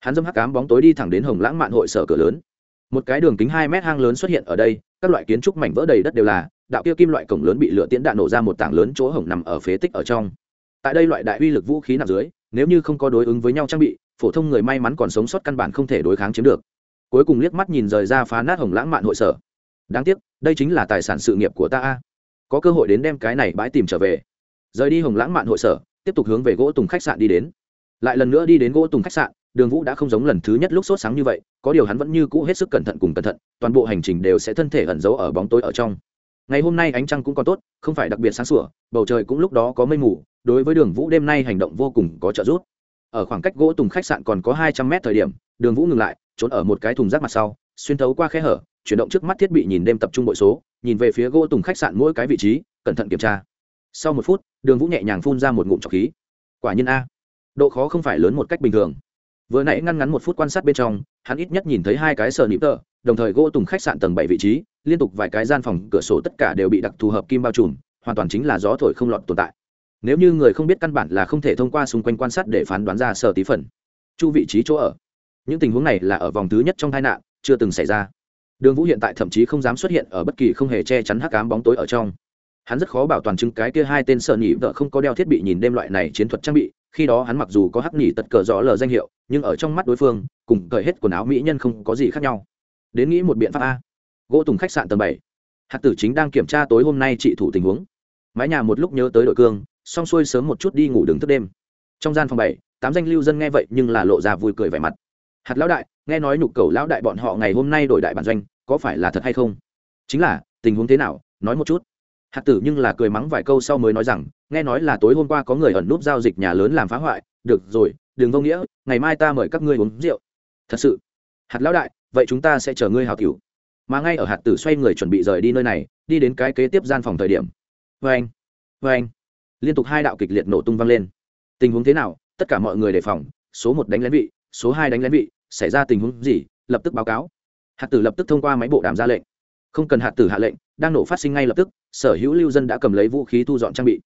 Hắn dâm hắc cám bóng tối đi thẳng đến hồng lãng mạn hội sở cửa lớn. Một cái đường kính hai mét hang lớn xuất hiện ở đây, các loại kiến trúc mảnh vỡ đầy đất đều là, đạo kia kim loại cổng lớn bị lửa tiễn đạn nổ ra một tảng lớn chỗ hổng nằm ở phế tích ở trong. Tại đây loại đại uy lực vũ khí nằm dưới, nếu như không có đối ứng với nhau trang bị, phổ thông người may mắn còn sống sót căn bản không thể đối kháng chiếm được. Cuối cùng liếc mắt nhìn rời ra phá nát hồng lãng mạn hội sở. Đáng tiếc, đây chính là tài sản sự nghiệp của ta a có cơ hội đến đem cái này bãi tìm trở về. Rời đi hồng lãng mạn hội sở, tiếp tục hướng về gỗ tùng khách sạn đi đến. Lại lần nữa đi đến gỗ tùng khách sạn, đường vũ đã không giống lần thứ nhất lúc sốt sáng như vậy, có điều hắn vẫn như cũ hết sức cẩn thận cùng cẩn thận, toàn bộ hành trình đều sẽ thân thể ẩn giấu ở bóng tối ở trong. Ngày hôm nay ánh trăng cũng còn tốt, không phải đặc biệt sáng sủa, bầu trời cũng lúc đó có mây mù, đối với đường vũ đêm nay hành động vô cùng có trợ giúp. Ở khoảng cách gỗ tùng khách sạn còn có hai trăm mét thời điểm, đường vũ ngừng lại, trốn ở một cái thùng rác mặt sau, xuyên thấu qua khe hở chuyển động trước mắt thiết bị nhìn đêm tập trung bội số, nhìn về phía gỗ tùng khách sạn mỗi cái vị trí, cẩn thận kiểm tra. Sau một phút, đường vũ nhẹ nhàng phun ra một ngụm trọc khí. Quả nhiên a, độ khó không phải lớn một cách bình thường. Vừa nãy ngăn ngắn một phút quan sát bên trong, hắn ít nhất nhìn thấy hai cái sờ nịp tờ, đồng thời gỗ tùng khách sạn tầng bảy vị trí, liên tục vài cái gian phòng, cửa sổ tất cả đều bị đặc thù hợp kim bao trùm, hoàn toàn chính là gió thổi không lọt tồn tại. Nếu như người không biết căn bản là không thể thông qua xung quanh quan sát để phán đoán ra sở tí phần. Chu vị trí chỗ ở. Những tình huống này là ở vòng thứ nhất trong tai nạn, chưa từng xảy ra đường vũ hiện tại thậm chí không dám xuất hiện ở bất kỳ không hề che chắn hắc cám bóng tối ở trong. Hắn rất khó bảo toàn chứng cái kia hai tên sợ nhị vợ không có đeo thiết bị nhìn đêm loại này chiến thuật trang bị, khi đó hắn mặc dù có hắc nhị tật cờ rõ lờ danh hiệu, nhưng ở trong mắt đối phương, cùng cởi hết quần áo mỹ nhân không có gì khác nhau. Đến nghĩ một biện pháp a. Gỗ tùng khách sạn tầng bảy. Hạt tử chính đang kiểm tra tối hôm nay trị thủ tình huống. Mái nhà một lúc nhớ tới đội cương, xong xuôi sớm một chút đi ngủ đứng thức đêm. Trong gian phòng bảy, tám danh lưu dân nghe vậy nhưng là lộ ra vui cười vẻ mặt. Hạt lão đại, nghe nói nhục cầu lão đại bọn họ ngày hôm nay đổi đại bản doanh có phải là thật hay không? Chính là, tình huống thế nào? Nói một chút. Hạt tử nhưng là cười mắng vài câu sau mới nói rằng, nghe nói là tối hôm qua có người ẩn núp giao dịch nhà lớn làm phá hoại. Được rồi, đừng vô nghĩa, ngày mai ta mời các ngươi uống rượu. Thật sự. Hạt lão đại, vậy chúng ta sẽ chờ ngươi hào cửu mà ngay ở hạt tử xoay người chuẩn bị rời đi nơi này, đi đến cái kế tiếp gian phòng thời điểm. Vê anh vê anh. Liên tục hai đạo kịch liệt nổ tung vang lên. Tình huống thế nào? Tất cả mọi người đề phòng. Số một đánh lén vị, số hai đánh lén vị. Xảy ra tình huống gì? Lập tức báo cáo hạt tử lập tức thông qua máy bộ đàm ra lệnh. Không cần hạt tử hạ lệnh, đang nổ phát sinh ngay lập tức, sở hữu lưu dân đã cầm lấy vũ khí thu dọn trang bị.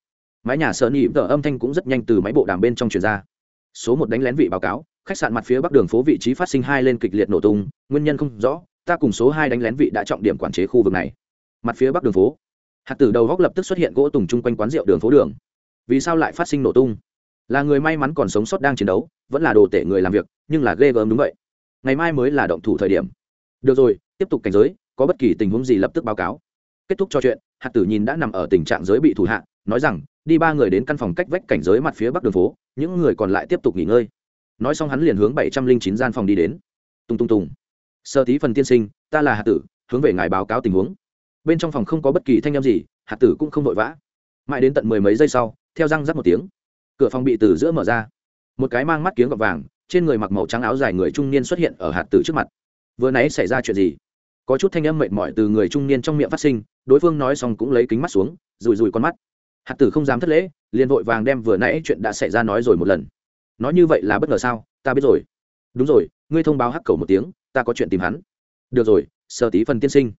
Mái nhà sợ nỉ tờ âm thanh cũng rất nhanh từ máy bộ đàm bên trong truyền ra. Số một đánh lén vị báo cáo, khách sạn mặt phía bắc đường phố vị trí phát sinh hai lên kịch liệt nổ tung, nguyên nhân không rõ, ta cùng số hai đánh lén vị đã trọng điểm quản chế khu vực này. Mặt phía bắc đường phố, hạt tử đầu góc lập tức xuất hiện gỗ tùng chung quanh quán rượu đường phố đường. Vì sao lại phát sinh nổ tung? Là người may mắn còn sống sót đang chiến đấu, vẫn là đồ tể người làm việc, nhưng là ghê gớm đúng vậy. Ngày mai mới là động thủ thời điểm được rồi, tiếp tục cảnh giới, có bất kỳ tình huống gì lập tức báo cáo. Kết thúc trò chuyện hạt tử nhìn đã nằm ở tình trạng giới bị thủ hạ, nói rằng, đi ba người đến căn phòng cách vách cảnh giới mặt phía bắc đường phố, những người còn lại tiếp tục nghỉ ngơi. Nói xong hắn liền hướng bảy trăm linh chín gian phòng đi đến. Tung tung tùng sơ tí phần tiên sinh, ta là hạt tử, hướng về ngài báo cáo tình huống. Bên trong phòng không có bất kỳ thanh â m gì hạt tử cũng không vội vã. Mãi đến tận mười mấy giây sau, theo răng rắc một tiếng, cửa phòng bị từ giữa mở ra. Một cái mang mắt kiếng gọt vàng, trên người mặc màu trắng áo dài người trung niên xuất hiện ở hạt tử trước mặt vừa nãy xảy ra chuyện gì? Có chút thanh âm mệt mỏi từ người trung niên trong miệng phát sinh, đối phương nói xong cũng lấy kính mắt xuống rùi rùi con mắt. Hạt tử không dám thất lễ, liền vội vàng đem vừa nãy chuyện đã xảy ra nói rồi một lần. Nói như vậy là bất ngờ sao? Ta biết rồi. Đúng rồi, ngươi thông báo hắc cầu một tiếng, ta có chuyện tìm hắn. Được rồi, sơ tí phần tiên sinh.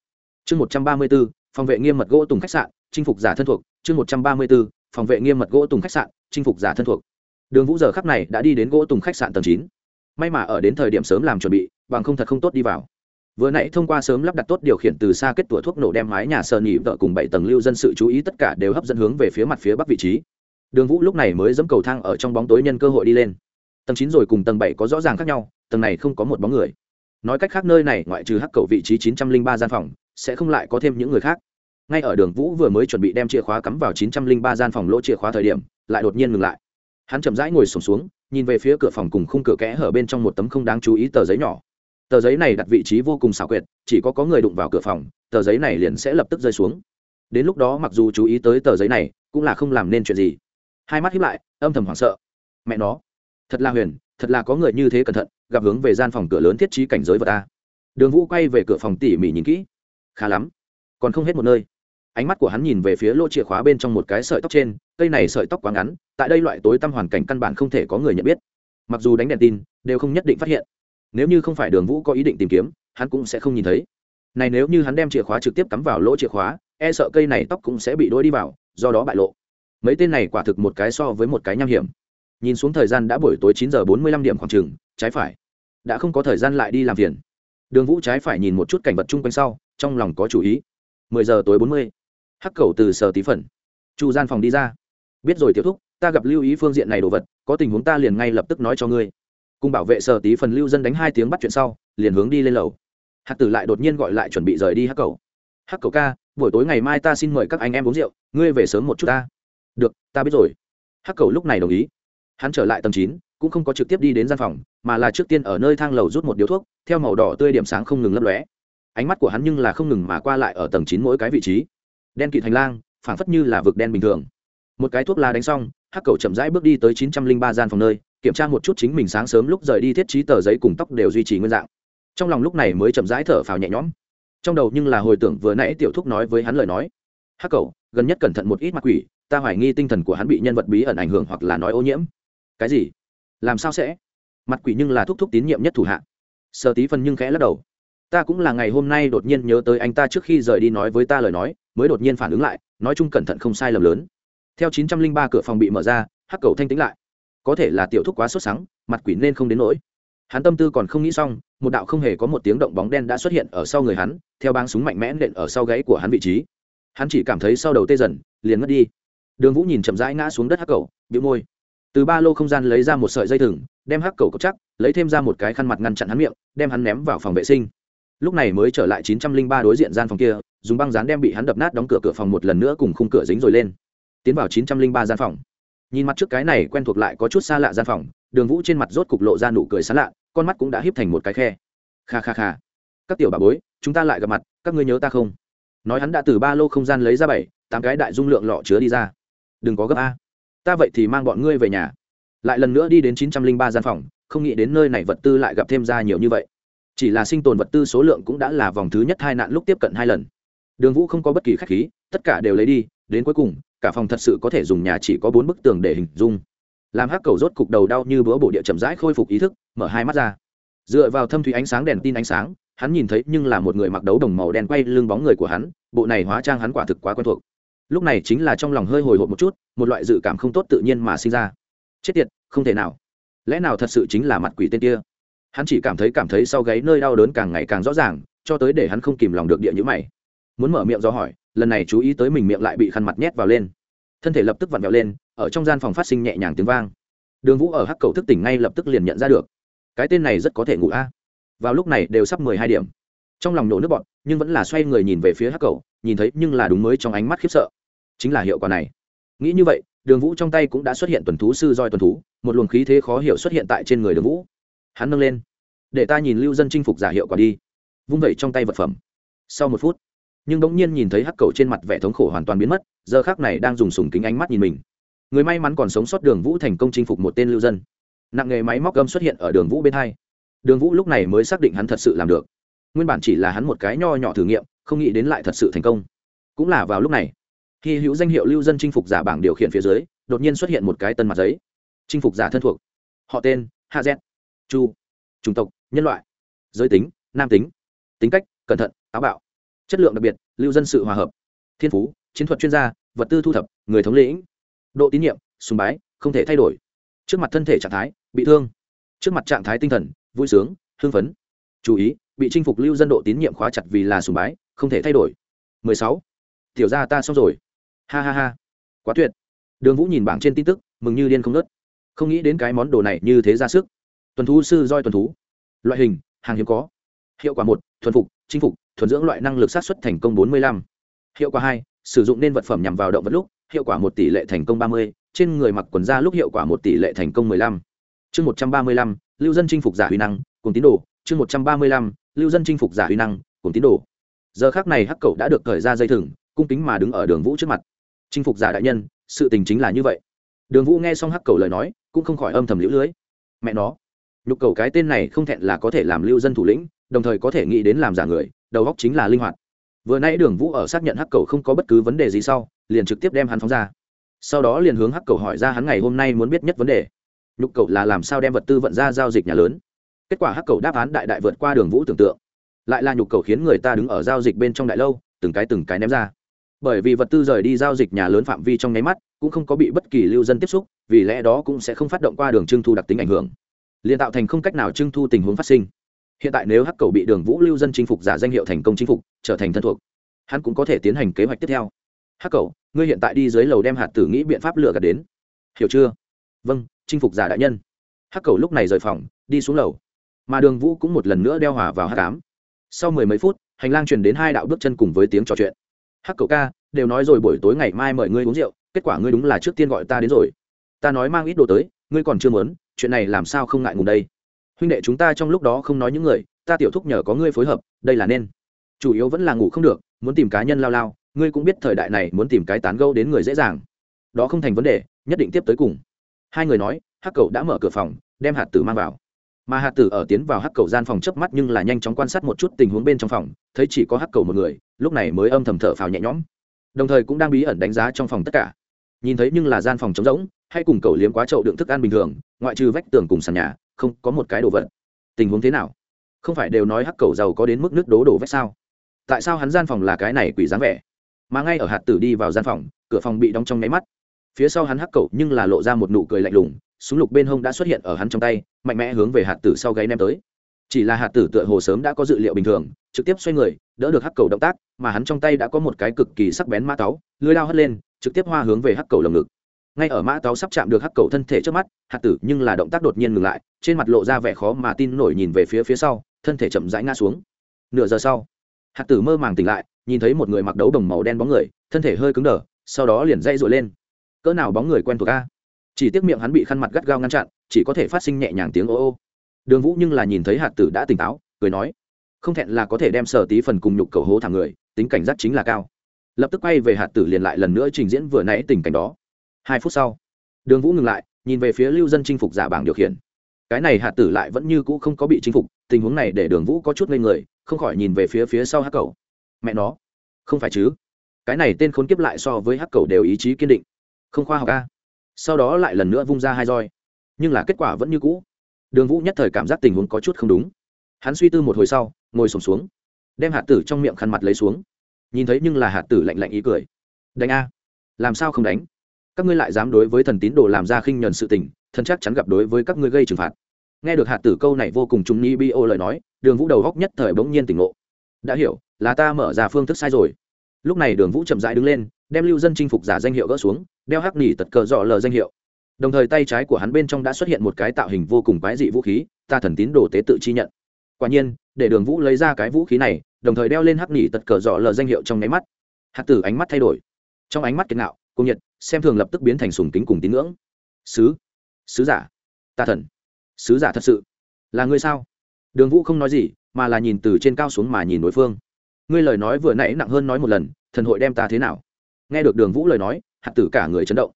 Chương một trăm ba mươi b ố phòng vệ nghiêm mật gỗ tùng khách sạn, chinh phục giả thân thuộc. Chương một trăm ba mươi b ố phòng vệ nghiêm mật gỗ tùng khách sạn, chinh phục giả thân thuộc. Đường vũ giờ khắc này đã đi đến gỗ tùng khách sạn tầng chín. May mà ở đến thời điểm sớm làm chuẩn bị bằng không thật không tốt đi vào. Vừa nãy thông qua sớm lắp đặt tốt điều khiển từ xa kết tủa thuốc nổ đem mái nhà sờ nhị vợ cùng bảy tầng lưu dân sự chú ý tất cả đều hấp dẫn hướng về phía mặt phía bắc vị trí. Đường vũ lúc này mới dẫm cầu thang ở trong bóng tối nhân cơ hội đi lên. Tầng chín rồi cùng tầng bảy có rõ ràng khác nhau tầng này không có một bóng người. Nói cách khác nơi này ngoại trừ hắc cầu vị trí chín trăm linh ba gian phòng sẽ không lại có thêm những người khác. Ngay ở đường vũ vừa mới chuẩn bị đem chìa khóa cắm vào chín trăm linh ba gian phòng lỗ chìa khóa thời điểm lại đột nhiên ngừng lại. Hắn chậm rãi ngồi sùng xuống, xuống nhìn về phía cửa phòng cùng khung cửa kẽ hở bên trong một tấm không đáng chú ý tờ giấy nhỏ tờ giấy này đặt vị trí vô cùng xảo quyệt, chỉ có có người đụng vào cửa phòng, tờ giấy này liền sẽ lập tức rơi xuống. Đến lúc đó mặc dù chú ý tới tờ giấy này, cũng là không làm nên chuyện gì. Hai mắt hiếp lại, âm thầm hoảng sợ. Mẹ nó, thật là huyền, thật là có người như thế cẩn thận, gặp hướng về gian phòng cửa lớn thiết trí cảnh giới vật ta đường vũ quay về cửa phòng tỉ mỉ nhìn kỹ. Khá lắm, còn không hết một nơi. Ánh mắt của hắn nhìn về phía lô chìa khóa bên trong một cái sợi tóc trên, cây này sợi tóc quá ngắn, tại đây loại tối tăm hoàn cảnh căn bản không thể có người nhận biết. Mặc dù đánh đèn tin, đều không nhất định phát hiện nếu như không phải đường vũ có ý định tìm kiếm, hắn cũng sẽ không nhìn thấy. Này nếu như hắn đem chìa khóa trực tiếp cắm vào lỗ chìa khóa e sợ cây này tóc cũng sẽ bị đôi đi vào, do đó bại lộ. Mấy tên này quả thực một cái so với một cái nham hiểm. Nhìn xuống thời gian đã buổi tối chín giờ bốn mươi lăm điểm khoảng trừng trái phải. Đã không có thời gian lại đi làm phiền. Đường vũ trái phải nhìn một chút cảnh vật chung quanh sau, trong lòng có chủ ý. mười giờ tối bốn mươi. Hắc cầu từ sở tí phần. Chu gian phòng đi ra. Biết rồi, tiểu thúc, ta gặp lưu ý phương diện này đồ vật, có tình huống ta liền ngay lập tức nói cho ngươi cùng bảo vệ sở tí phần lưu dân đánh hai tiếng bắt chuyện sau, liền hướng đi lên lầu. Hạt tử lại đột nhiên gọi lại chuẩn bị rời đi hắc cầu. Hắc cầu ca, buổi tối ngày mai ta xin mời các anh em uống rượu, ngươi về sớm một chút ta. Được, ta biết rồi. Hắc cầu lúc này đồng ý. Hắn trở lại tầng chín, cũng không có trực tiếp đi đến gian phòng, mà là trước tiên ở nơi thang lầu rút một điếu thuốc, theo màu đỏ tươi điểm sáng không ngừng lấp lóe. Ánh mắt của hắn nhưng là không ngừng mà qua lại ở tầng chín mỗi cái vị trí. Đen kịt hành lang, phảng phất như là vực đen bình thường. Một cái thuốc lá đánh xong, hắc cầu chậm rãi bước đi tới chín trăm linh ba gian phòng nơi kiểm tra một chút chính mình sáng sớm lúc rời đi thiết trí tờ giấy cùng tóc đều duy trì nguyên dạng. Trong lòng lúc này mới chậm rãi thở phào nhẹ nhõm. Trong đầu nhưng là hồi tưởng vừa nãy tiểu thúc nói với hắn lời nói. Hắc cầu gần nhất cẩn thận một ít mặt quỷ, ta hoài nghi tinh thần của hắn bị nhân vật bí ẩn ảnh hưởng hoặc là nói ô nhiễm. Cái gì? Làm sao sẽ? Mặt quỷ nhưng là thúc thúc tín nhiệm nhất thủ hạ. Sợ tí phần nhưng khẽ lắc đầu. Ta cũng là ngày hôm nay đột nhiên nhớ tới anh ta trước khi rời đi nói với ta lời nói, mới đột nhiên phản ứng lại, nói chung cẩn thận không sai lầm lớn. Theo chín trăm linh ba cửa phòng bị mở ra, hắc cầu thanh tĩnh lại có thể là tiểu thúc quá sốt sắng, mặt quỷ nên không đến nỗi. Hắn tâm tư còn không nghĩ xong, một đạo không hề có một tiếng động bóng đen đã xuất hiện ở sau người hắn, theo băng súng mạnh mẽ nện ở sau gáy của hắn vị trí. Hắn chỉ cảm thấy sau đầu tê dần, liền mất đi. Đường vũ nhìn chậm rãi ngã xuống đất hắc cầu bị môi. Từ ba lô không gian lấy ra một sợi dây thừng, đem hắc cầu cốc chắc, lấy thêm ra một cái khăn mặt ngăn chặn hắn miệng, đem hắn ném vào phòng vệ sinh. Lúc này mới trở lại chín trăm linh ba đối diện gian phòng kia, dùng băng dán đem bị hắn đập nát đóng cửa cửa phòng một lần nữa cùng khung cửa dính rồi lên. Tiến vào chín trăm linh ba gian phòng nhìn mặt trước cái này quen thuộc lại có chút xa lạ gian phòng, đường vũ trên mặt rốt cục lộ ra nụ cười xa lạ, con mắt cũng đã híp thành một cái khe. Kha kha kha. Các tiểu bà bối, chúng ta lại gặp mặt, các ngươi nhớ ta không? Nói hắn đã từ ba lô không gian lấy ra bảy, tám cái đại dung lượng lọ chứa đi ra. Đừng có gấp a. Ta vậy thì mang bọn ngươi về nhà. Lại lần nữa đi đến chín trăm linh ba gian phòng, không nghĩ đến nơi này vật tư lại gặp thêm ra nhiều như vậy. Chỉ là sinh tồn vật tư số lượng cũng đã là vòng thứ nhất hai nạn lúc tiếp cận hai lần. Đường vũ không có bất kỳ khách khí, tất cả đều lấy đi, đến cuối cùng cả phòng thật sự có thể dùng nhà chỉ có bốn bức tường để hình dung. Làm hắc cầu rốt cục đầu đau như bữa bổ địa chậm rãi khôi phục ý thức, mở hai mắt ra. Dựa vào thâm thủy ánh sáng đèn tin ánh sáng, hắn nhìn thấy nhưng là một người mặc đấu đồng màu đen quay lưng bóng người của hắn, bộ này hóa trang hắn quả thực quá quen thuộc. Lúc này chính là trong lòng hơi hồi hộp một chút, một loại dự cảm không tốt tự nhiên mà sinh ra. Chết tiệt, không thể nào. Lẽ nào thật sự chính là mặt quỷ tên kia? Hắn chỉ cảm thấy cảm thấy sau gáy nơi đau đớn càng ngày càng rõ ràng, cho tới để hắn không kìm lòng được địa nhữ mày. Muốn mở miệng do hỏi lần này chú ý tới mình miệng lại bị khăn mặt nhét vào lên. Thân thể lập tức vặn vẹo lên, ở trong gian phòng phát sinh nhẹ nhàng tiếng vang. Đường vũ ở hắc cầu thức tỉnh ngay lập tức liền nhận ra được. Cái tên này rất có thể ngủ a. Vào lúc này đều sắp mười hai điểm. Trong lòng nổ nước bọn nhưng vẫn là xoay người nhìn về phía hắc cầu, nhìn thấy nhưng là đúng mới trong ánh mắt khiếp sợ. Chính là hiệu quả này. Nghĩ như vậy, đường vũ trong tay cũng đã xuất hiện tuần thú sư roi tuần thú, một luồng khí thế khó hiểu xuất hiện tại trên người đường vũ. Hắn nâng lên. Để ta nhìn lưu dân chinh phục giả hiệu quả đi. Vung vẩy trong tay vật phẩm. Sau một phút nhưng bỗng nhiên nhìn thấy hắc cầu trên mặt vẻ thống khổ hoàn toàn biến mất, giờ khác này đang dùng sùng kính ánh mắt nhìn mình. Người may mắn còn sống sót đường vũ thành công chinh phục một tên lưu dân. Nặng nghề máy móc gâm xuất hiện ở đường vũ bên hai. Đường vũ lúc này mới xác định hắn thật sự làm được. Nguyên bản chỉ là hắn một cái nho nhỏ thử nghiệm, không nghĩ đến lại thật sự thành công. Cũng là vào lúc này khi hữu danh hiệu lưu dân chinh phục giả bảng điều khiển phía dưới, đột nhiên xuất hiện một cái tân mặt giấy. Chinh phục giả thân thuộc. Họ tên, hạ z chu. Chủng tộc, nhân loại. Giới tính, nam tính. Tính cách, cẩn thận, táo bạo chất lượng đặc biệt, lưu dân sự hòa hợp. Thiên phú, chiến thuật chuyên gia, vật tư thu thập, người thống lĩnh. Độ tín nhiệm, sùng bái, không thể thay đổi. Trước mặt thân thể trạng thái, bị thương. Trước mặt trạng thái tinh thần, vui sướng, hưng phấn. Chú ý, bị chinh phục lưu dân độ tín nhiệm khóa chặt vì là sùng bái, không thể thay đổi. 16. tiểu gia ta xong rồi. Ha ha ha. Quá tuyệt. Đường vũ nhìn bảng trên tin tức, mừng như điên không nớt không nghĩ đến cái món đồ này như thế ra sức. Tuần thú, sư roi tuần thú. Loại hình, hàng hiếm có. Hiệu quả một thuần phục, chinh phục, thuần dưỡng loại năng lực sát xuất thành công bốn mươi lăm. Hiệu quả hai, sử dụng nên vật phẩm nhằm vào động vật lúc, hiệu quả một tỷ lệ thành công ba mươi, trên người mặc quần da lúc hiệu quả một tỷ lệ thành công mười lăm. Chương một trăm ba mươi lăm, lưu dân chinh phục giả huy năng, cùng tín đồ. Chương một trăm ba mươi lăm, lưu dân chinh phục giả huy năng, cùng tín đồ. Giờ khác này hắc cậu đã được thời ra dây thừng, cung kính mà đứng ở đường vũ trước mặt. Chinh phục giả đại nhân, sự tình chính là như vậy. Đường vũ nghe xong hắc cầu lời nói, cũng không khỏi âm thầm lũ lưới. Mẹ nó, nhục cầu cái tên này không thẹn là có thể làm lưu dân thủ lĩnh đồng thời có thể nghĩ đến làm giả người, đầu góc chính là linh hoạt. Vừa nãy đường vũ ở xác nhận hắc cầu không có bất cứ vấn đề gì sau, liền trực tiếp đem hắn phóng ra. Sau đó liền hướng hắc cầu hỏi ra hắn ngày hôm nay muốn biết nhất vấn đề. Nhục cầu là làm sao đem vật tư vận ra giao dịch nhà lớn? Kết quả hắc cầu đáp án đại đại vượt qua đường vũ tưởng tượng. Lại là nhục cầu khiến người ta đứng ở giao dịch bên trong đại lâu, từng cái từng cái ném ra. Bởi vì vật tư rời đi giao dịch nhà lớn phạm vi trong nháy mắt, cũng không có bị bất kỳ lưu dân tiếp xúc, vì lẽ đó cũng sẽ không phát động qua đường trưng thu đặc tính ảnh hưởng. Liền tạo thành không cách nào trưng thu tình huống phát sinh hiện tại nếu hắc cầu bị đường vũ lưu dân chinh phục giả danh hiệu thành công chinh phục, trở thành thân thuộc, hắn cũng có thể tiến hành kế hoạch tiếp theo. Hắc cầu, ngươi hiện tại đi dưới lầu đem hạt tử nghĩ biện pháp lựa gạt đến. Hiểu chưa? Vâng chinh phục giả đại nhân. Hắc cầu lúc này rời phòng, đi xuống lầu. Mà đường vũ cũng một lần nữa đeo hòa vào hát cám sau mười mấy phút, hành lang truyền đến hai đạo bước chân cùng với tiếng trò chuyện. Hắc cầu ca, đều nói rồi buổi tối ngày mai mời ngươi uống rượu, kết quả ngươi đúng là trước tiên gọi ta đến rồi. Ta nói mang ít đồ tới, ngươi còn chưa muốn, chuyện này làm sao không ngại ngùng đây? Huynh đệ chúng ta trong lúc đó không nói những người, ta tiểu thúc nhờ có ngươi phối hợp, đây là nên. Chủ yếu vẫn là ngủ không được, muốn tìm cá nhân lao lao, ngươi cũng biết thời đại này muốn tìm cái tán gâu đến người dễ dàng. Đó không thành vấn đề, nhất định tiếp tới cùng. Hai người nói, hắc cầu đã mở cửa phòng, đem hạt tử mang vào. Mà hạt tử ở tiến vào hắc cầu gian phòng chớp mắt nhưng là nhanh chóng quan sát một chút tình huống bên trong phòng, thấy chỉ có hắc cầu một người, lúc này mới âm thầm thở phào nhẹ nhõm. Đồng thời cũng đang bí ẩn đánh giá trong phòng tất cả. Nhìn thấy nhưng là gian phòng trống rỗng, hay cùng cầu liếm quá chậu đựng thức ăn bình thường, ngoại trừ vách tường cùng sàn nhà không có một cái đồ vật. Tình huống thế nào? Không phải đều nói hắc cầu giàu có đến mức nước đố đổ vách sao? Tại sao hắn gian phòng là cái này quỷ dáng vẻ? Mà ngay ở hạt tử đi vào gian phòng, cửa phòng bị đóng trong nháy mắt. Phía sau hắn hắc cầu nhưng là lộ ra một nụ cười lạnh lùng, súng lục bên hông đã xuất hiện ở hắn trong tay, mạnh mẽ hướng về hạt tử sau gáy ném tới. Chỉ là hạt tử tựa hồ sớm đã có dự liệu bình thường, trực tiếp xoay người, đỡ được hắc cầu động tác, mà hắn trong tay đã có một cái cực kỳ sắc bén mã táo lưới lao hất lên, trực tiếp hoa hướng về hắc cầu lồng ngực ngay ở mã táo sắp chạm được hắc cầu thân thể trước mắt, hạt tử nhưng là động tác đột nhiên ngừng lại, trên mặt lộ ra vẻ khó mà tin nổi nhìn về phía phía sau, thân thể chậm rãi ngã xuống. Nửa giờ sau, hạt tử mơ màng tỉnh lại, nhìn thấy một người mặc đấu đồng màu đen bóng người, thân thể hơi cứng đờ, sau đó liền dây dội lên. Cỡ nào bóng người quen thuộc a? Chỉ tiếc miệng hắn bị khăn mặt gắt gao ngăn chặn, chỉ có thể phát sinh nhẹ nhàng tiếng ô ô. Đường vũ nhưng là nhìn thấy hạt tử đã tỉnh táo, cười nói, không thẹn là có thể đem sở tí phần cùng nhục cầu hố thẳng người, tính cảnh giác chính là cao. Lập tức quay về hạt tử liền lại lần nữa trình diễn vừa nãy tình cảnh đó hai phút sau đường vũ ngừng lại nhìn về phía lưu dân chinh phục giả bảng điều khiển. Cái này hạt tử lại vẫn như cũ không có bị chinh phục tình huống này để đường vũ có chút ngây người không khỏi nhìn về phía phía sau hắc cầu. Mẹ nó không phải chứ? Cái này tên khốn kiếp lại so với hắc cầu đều ý chí kiên định. Không khoa học ca sau đó lại lần nữa vung ra hai roi. Nhưng là kết quả vẫn như cũ. Đường vũ nhất thời cảm giác tình huống có chút không đúng. Hắn suy tư một hồi sau ngồi sổm xuống, xuống đem hạt tử trong miệng khăn mặt lấy xuống. Nhìn thấy nhưng là hạt tử lạnh lạnh ý cười. Đánh a. Làm sao không đánh? Các ngươi lại dám đối với thần tín đồ làm ra khinh nhuần sự tình, thần chắc chắn gặp đối với các ngươi gây trừng phạt. Nghe được hạt tử câu này vô cùng trung ni bi ô lời nói, đường vũ đầu góc nhất thời bỗng nhiên tỉnh ngộ. Đã hiểu, là ta mở ra phương thức sai rồi. Lúc này đường vũ chậm rãi đứng lên, đem lưu dân chinh phục giả danh hiệu gỡ xuống, đeo hắc nỉ tật cờ dọ lờ danh hiệu. Đồng thời tay trái của hắn bên trong đã xuất hiện một cái tạo hình vô cùng quái dị vũ khí, ta thần tín đồ tế tự chi nhận. Quả nhiên, để đường vũ lấy ra cái vũ khí này, đồng thời đeo lên hắc nỉ tật cờ dọ lờ danh hiệu trong nháy mắt. Hạt tử ánh mắt thay đổi. Trong ánh mắt kiệt ngạo cung nhiệt xem thường lập tức biến thành sùng kính cùng tín ngưỡng. Sứ sứ giả ta thần, sứ giả thật sự, là ngươi sao? Đường vũ không nói gì, mà là nhìn từ trên cao xuống mà nhìn đối phương. Ngươi lời nói vừa nãy nặng hơn nói một lần, thần hội đem ta thế nào? Nghe được đường vũ lời nói, hạt tử cả người chấn động.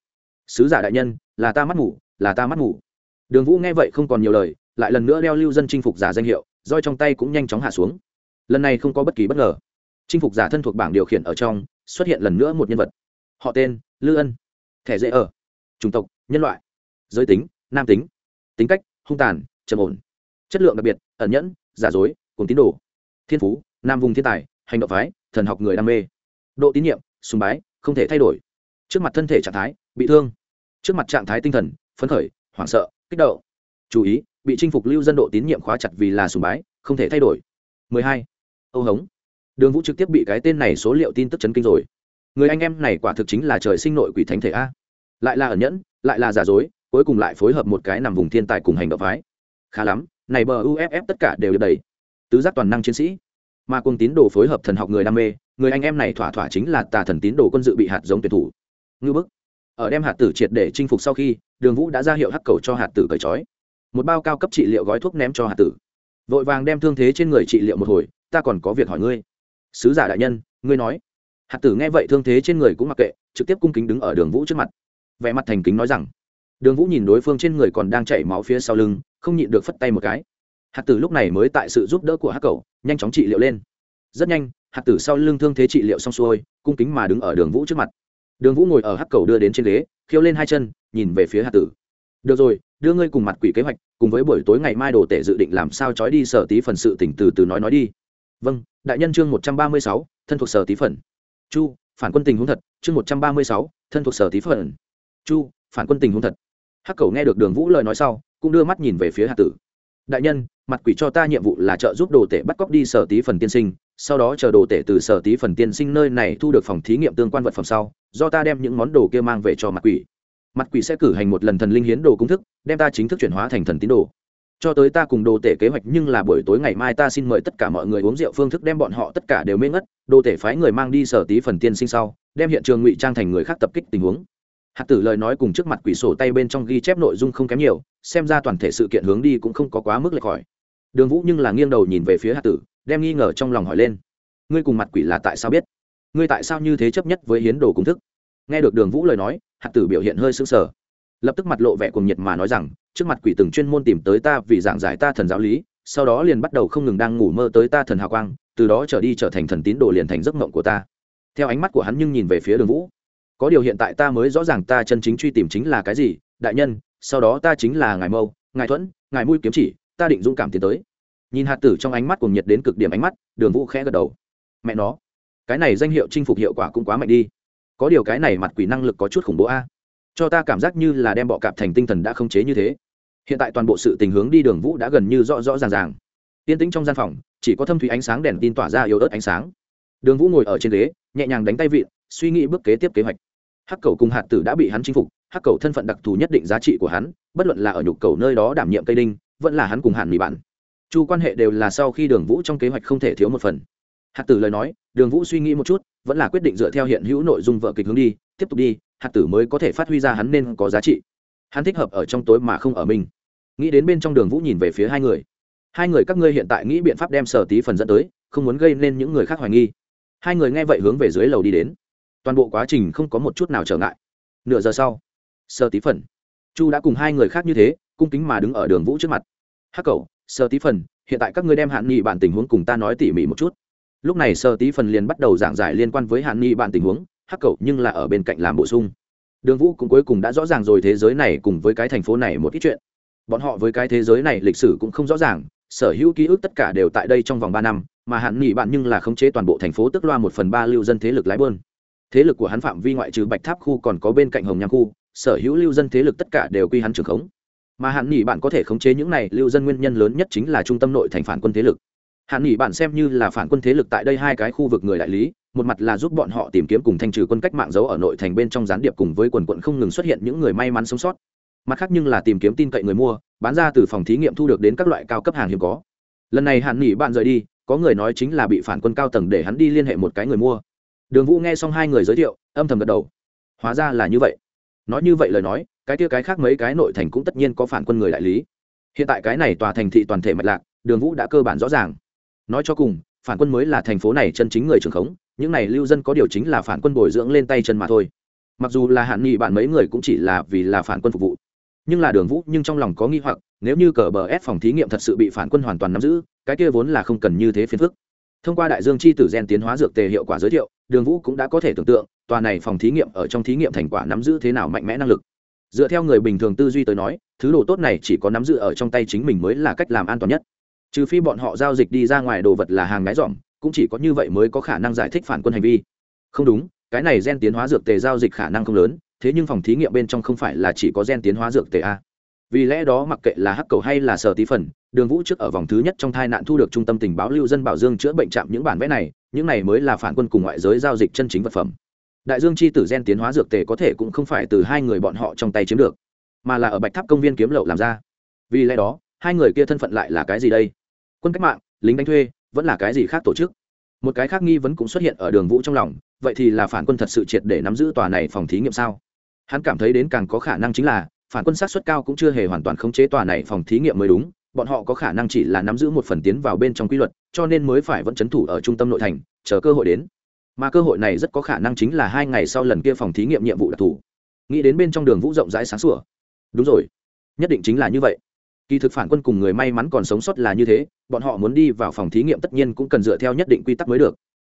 Sứ giả đại nhân, là ta mắt ngủ, là ta mắt ngủ. Đường vũ nghe vậy không còn nhiều lời, lại lần nữa đeo lưu dân chinh phục giả danh hiệu, roi trong tay cũng nhanh chóng hạ xuống. Lần này không có bất kỳ bất ngờ. Chinh phục giả thân thuộc bảng điều khiển ở trong, xuất hiện lần nữa một nhân vật họ tên, lư ân. Thẻ dễ ở. Chủng tộc, nhân loại. Giới tính, nam tính. Tính cách, hung tàn, trầm ổn. Chất lượng đặc biệt, ẩn nhẫn, giả dối cùng tín đồ. Thiên phú, nam vùng thiên tài, hành động phái, thần học người đam mê. Độ tín nhiệm, sùng bái, không thể thay đổi. Trước mặt thân thể trạng thái, bị thương. Trước mặt trạng thái tinh thần, phấn khởi, hoảng sợ, kích động. Chú ý, bị chinh phục lưu dân độ tín nhiệm khóa chặt vì là sùng bái, không thể thay đổi. 12. âu hống. Đường vũ trực tiếp bị cái tên này số liệu tin tức chấn kinh rồi người anh em này quả thực chính là trời sinh nội quỷ thánh thể a. Lại là ẩn nhẫn, lại là giả dối, cuối cùng lại phối hợp một cái nằm vùng thiên tài cùng hành động phái. Khá lắm, này bờ uff tất cả đều đầy tứ giác toàn năng chiến sĩ. Mà cùng tín đồ phối hợp thần học người đam mê, người anh em này thỏa thỏa chính là tà thần tín đồ quân dự bị hạt giống tuyển thủ. Ngư bức. Ở đem hạt tử triệt để chinh phục sau khi, đường vũ đã ra hiệu hắc cầu cho hạt tử cởi trói. Một bao cao cấp trị liệu gói thuốc ném cho hạt tử. Vội vàng đem thương thế trên người trị liệu một hồi, ta còn có việc hỏi ngươi. Sứ giả đại nhân, ngươi nói hạt tử nghe vậy thương thế trên người cũng mặc kệ, trực tiếp cung kính đứng ở đường vũ trước mặt. Vẻ mặt thành kính nói rằng, đường vũ nhìn đối phương trên người còn đang chảy máu phía sau lưng, không nhịn được phất tay một cái. Hạt tử lúc này mới tại sự giúp đỡ của hắc cầu nhanh chóng trị liệu lên. Rất nhanh, hạt tử sau lưng thương thế trị liệu xong xuôi, cung kính mà đứng ở đường vũ trước mặt. Đường vũ ngồi ở hắc cầu đưa đến trên ghế, khiêu lên hai chân, nhìn về phía hạt tử. Được rồi, đưa ngươi cùng mặt quỷ kế hoạch, cùng với buổi tối ngày mai đồ tể dự định làm sao trói đi sở tí phần sự tỉnh từ từ nói nói đi. Vâng đại nhân chương một trăm ba mươi sáu, thân thuộc sở tí phần chu, phản quân tình huống thật, chương một trăm ba mươi sáu, thân thuộc sở tí phần chu, phản quân tình huống thật. Hắc cầu nghe được đường vũ lời nói sau, cũng đưa mắt nhìn về phía hạt tử. Đại nhân, mặt quỷ cho ta nhiệm vụ là trợ giúp đồ tể bắt cóc đi sở tí phần tiên sinh, sau đó chờ đồ tể từ sở tí phần tiên sinh nơi này thu được phòng thí nghiệm tương quan vật phẩm sau, do ta đem những món đồ kia mang về cho mặt quỷ. Mặt quỷ sẽ cử hành một lần thần linh hiến đồ công thức, đem ta chính thức chuyển hóa thành thần tín đồ cho tới ta cùng đồ tể kế hoạch nhưng là buổi tối ngày mai ta xin mời tất cả mọi người uống rượu phương thức đem bọn họ tất cả đều mê ngất, đồ tể phái người mang đi sở tí phần tiên sinh sau, đem hiện trường ngụy trang thành người khác tập kích tình huống. Hạt tử lời nói cùng trước mặt quỷ sổ tay bên trong ghi chép nội dung không kém nhiều, xem ra toàn thể sự kiện hướng đi cũng không có quá mức lệch khỏi. Đường vũ nhưng là nghiêng đầu nhìn về phía hạt tử, đem nghi ngờ trong lòng hỏi lên. Ngươi cùng mặt quỷ là tại sao biết? Ngươi tại sao như thế chấp nhất với hiến đồ công thức? Nghe được đường vũ lời nói, hạt tử biểu hiện hơi sững sờ lập tức mặt lộ vẻ cùng nhiệt mà nói rằng, trước mặt quỷ từng chuyên môn tìm tới ta vì giảng giải ta thần giáo lý, sau đó liền bắt đầu không ngừng đang ngủ mơ tới ta thần hào quang, từ đó trở đi trở thành thần tín đồ liền thành giấc mộng của ta. Theo ánh mắt của hắn nhưng nhìn về phía đường vũ. Có điều hiện tại ta mới rõ ràng ta chân chính truy tìm chính là cái gì, đại nhân, sau đó ta chính là ngài mâu, ngài thuẫn, ngài mui kiếm chỉ, ta định dũng cảm tiến tới. Nhìn hạt tử trong ánh mắt cùng nhiệt đến cực điểm ánh mắt, đường vũ khẽ gật đầu. Mẹ nó, cái này danh hiệu chinh phục hiệu quả cũng quá mạnh đi. Có điều cái này mặt quỷ năng lực có chút khủng bố a cho ta cảm giác như là đem bọ cạp thành tinh thần đã không chế như thế. Hiện tại toàn bộ sự tình hướng đi đường vũ đã gần như rõ rõ ràng ràng. Yên tĩnh trong gian phòng, chỉ có thâm thủy ánh sáng đèn tin tỏa ra yếu ớt ánh sáng. Đường vũ ngồi ở trên ghế, nhẹ nhàng đánh tay vịn, suy nghĩ bước kế tiếp kế hoạch. Hắc cầu cùng hạt tử đã bị hắn chinh phục, hắc cầu thân phận đặc thù nhất định giá trị của hắn, bất luận là ở nhục cầu nơi đó đảm nhiệm cây đinh, vẫn là hắn cùng hạn mỹ bản chu quan hệ đều là sau khi đường vũ trong kế hoạch không thể thiếu một phần. Hạt tử lời nói, đường vũ suy nghĩ một chút, vẫn là quyết định dựa theo hiện hữu nội dung vợ kịch hướng đi, tiếp tục đi hạt tử mới có thể phát huy ra hắn nên có giá trị. Hắn thích hợp ở trong tối mà không ở mình. Nghĩ đến bên trong đường vũ nhìn về phía hai người. Hai người các ngươi hiện tại nghĩ biện pháp đem sở tí phần dẫn tới, không muốn gây nên những người khác hoài nghi. Hai người nghe vậy hướng về dưới lầu đi đến. Toàn bộ quá trình không có một chút nào trở ngại. Nửa giờ sau sơ tí phần. Chu đã cùng hai người khác như thế, cung kính mà đứng ở đường vũ trước mặt. Hắc cầu sơ tí phần, hiện tại các ngươi đem hạn nghị bản tình huống cùng ta nói tỉ mỉ một chút. Lúc này sơ tí phần liền bắt đầu giảng giải liên quan với hạn nghị bản tình huống hắc cầu nhưng là ở bên cạnh làm bổ sung. Đường vũ cũng cuối cùng đã rõ ràng rồi thế giới này cùng với cái thành phố này một ít chuyện. Bọn họ với cái thế giới này lịch sử cũng không rõ ràng, sở hữu ký ức tất cả đều tại đây trong vòng ba năm, mà hạn nghị bạn nhưng là khống chế toàn bộ thành phố tức loa một phần ba lưu dân thế lực lái bơn. Thế lực của hắn phạm vi ngoại trừ bạch tháp khu còn có bên cạnh hồng nham khu, sở hữu lưu dân thế lực tất cả đều quy hắn trưởng khống. Mà hạn nghỉ bạn có thể khống chế những này lưu dân nguyên nhân lớn nhất chính là trung tâm nội thành phản quân thế lực. Hạn nghỉ bạn xem như là phản quân thế lực tại đây hai cái khu vực người đại lý một mặt là giúp bọn họ tìm kiếm cùng thanh trừ quân cách mạng giấu ở nội thành bên trong gián điệp cùng với quần quận không ngừng xuất hiện những người may mắn sống sót. Mặt khác nhưng là tìm kiếm tin cậy người mua, bán ra từ phòng thí nghiệm thu được đến các loại cao cấp hàng hiếm có. Lần này hạn nghỉ bạn rời đi, có người nói chính là bị phản quân cao tầng để hắn đi liên hệ một cái người mua. Đường vũ nghe xong hai người giới thiệu, âm thầm gật đầu. Hóa ra là như vậy. Nói như vậy lời nói, cái kia cái khác mấy cái nội thành cũng tất nhiên có phản quân người đại lý. Hiện tại cái này tòa thành thị toàn thể mạch lạc, đường vũ đã cơ bản rõ ràng. Nói cho cùng, phản quân mới là thành phố này chân chính người trường khống những này lưu dân có điều chính là phản quân bồi dưỡng lên tay chân mà thôi. Mặc dù là hạn nghị bạn mấy người cũng chỉ là vì là phản quân phục vụ. Nhưng là đường vũ nhưng trong lòng có nghi hoặc, nếu như cờ bờ ép phòng thí nghiệm thật sự bị phản quân hoàn toàn nắm giữ, cái kia vốn là không cần như thế phiền phức. Thông qua đại dương chi tử gen tiến hóa dược tề hiệu quả giới thiệu, đường vũ cũng đã có thể tưởng tượng, tòa này phòng thí nghiệm ở trong thí nghiệm thành quả nắm giữ thế nào mạnh mẽ năng lực. Dựa theo người bình thường tư duy tới nói, thứ đồ tốt này chỉ có nắm giữ ở trong tay chính mình mới là cách làm an toàn nhất. Trừ phi bọn họ giao dịch đi ra ngoài đồ vật là hàng ngái dỏm cũng chỉ có như vậy mới có khả năng giải thích phản quân hành vi. Không đúng, cái này gen tiến hóa dược tề giao dịch khả năng không lớn, thế nhưng phòng thí nghiệm bên trong không phải là chỉ có gen tiến hóa dược tề a. Vì lẽ đó mặc kệ là hắc cầu hay là sở tí phần, đường vũ trước ở vòng thứ nhất trong tai nạn thu được trung tâm tình báo lưu dân bảo dương chữa bệnh chạm những bản vẽ này, những này mới là phản quân cùng ngoại giới giao dịch chân chính vật phẩm. Đại dương chi tử gen tiến hóa dược tề có thể cũng không phải từ hai người bọn họ trong tay chiếm được, mà là ở bạch tháp công viên kiếm lậu làm ra. Vì lẽ đó, hai người kia thân phận lại là cái gì đây? Quân cách mạng, lính đánh thuê vẫn là cái gì khác tổ chức. Một cái khác nghi vấn cũng xuất hiện ở đường vũ trong lòng, vậy thì là phản quân thật sự triệt để nắm giữ tòa này phòng thí nghiệm sao? Hắn cảm thấy đến càng có khả năng chính là, phản quân sát xuất cao cũng chưa hề hoàn toàn khống chế tòa này phòng thí nghiệm mới đúng, bọn họ có khả năng chỉ là nắm giữ một phần tiến vào bên trong quy luật, cho nên mới phải vẫn c h ấ n thủ ở trung tâm nội thành, chờ cơ hội đến. Mà cơ hội này rất có khả năng chính là hai ngày sau lần kia phòng thí nghiệm nhiệm vụ đặc thù. Nghĩ đến bên trong đường vũ rộng rãi sáng sủa. Đúng rồi, nhất định chính là như vậy kỳ thực phản quân cùng người may mắn còn sống sót là như thế, bọn họ muốn đi vào phòng thí nghiệm tất nhiên cũng cần dựa theo nhất định quy tắc mới được.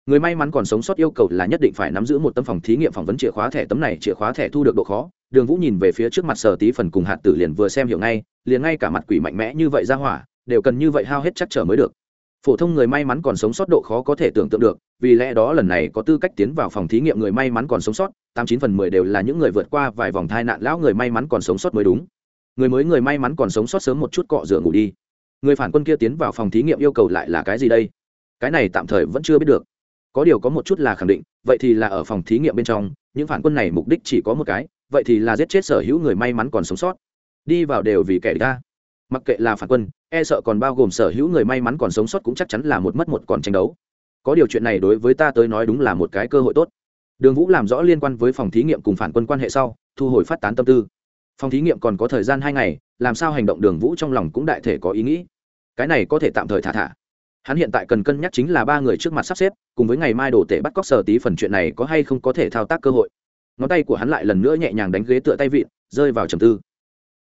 Người may mắn còn sống sót yêu cầu là nhất định phải nắm giữ một tấm phòng thí nghiệm phỏng vấn chìa khóa thẻ, tấm này chìa khóa thẻ thu được độ khó. Đường vũ nhìn về phía trước mặt sở tí phần cùng hạt tử liền vừa xem hiểu ngay, liền ngay cả mặt quỷ mạnh mẽ như vậy ra hỏa, đều cần như vậy hao hết chắc trở mới được. Phổ thông người may mắn còn sống sót độ khó có thể tưởng tượng được, vì lẽ đó lần này có tư cách tiến vào phòng thí nghiệm người may mắn còn sống sót, tám chín phần mười đều là những người vượt qua vài vòng thai nạn lão người may mắn còn sống sót mới đúng người mới người may mắn còn sống sót sớm một chút cọ rửa ngủ đi. Người phản quân kia tiến vào phòng thí nghiệm yêu cầu lại là cái gì đây? Cái này tạm thời vẫn chưa biết được. Có điều có một chút là khẳng định, vậy thì là ở phòng thí nghiệm bên trong, những phản quân này mục đích chỉ có một cái, vậy thì là giết chết sở hữu người may mắn còn sống sót. Đi vào đều vì kẻ ta mặc kệ là phản quân e sợ còn bao gồm sở hữu người may mắn còn sống sót cũng chắc chắn là một mất một còn tranh đấu. Có điều chuyện này đối với ta tới nói đúng là một cái cơ hội tốt. Đường vũ làm rõ liên quan với phòng thí nghiệm cùng phản quân quan hệ sau, thu hồi phát tán tâm tư phòng thí nghiệm còn có thời gian hai ngày, làm sao hành động đường vũ trong lòng cũng đại thể có ý nghĩ. Cái này có thể tạm thời thả thả. Hắn hiện tại cần cân nhắc chính là ba người trước mặt sắp xếp, cùng với ngày mai đổ tể bắt cóc sở tí phần chuyện này có hay không có thể thao tác cơ hội. Ngón tay của hắn lại lần nữa nhẹ nhàng đánh ghế tựa tay vịn, rơi vào trầm tư.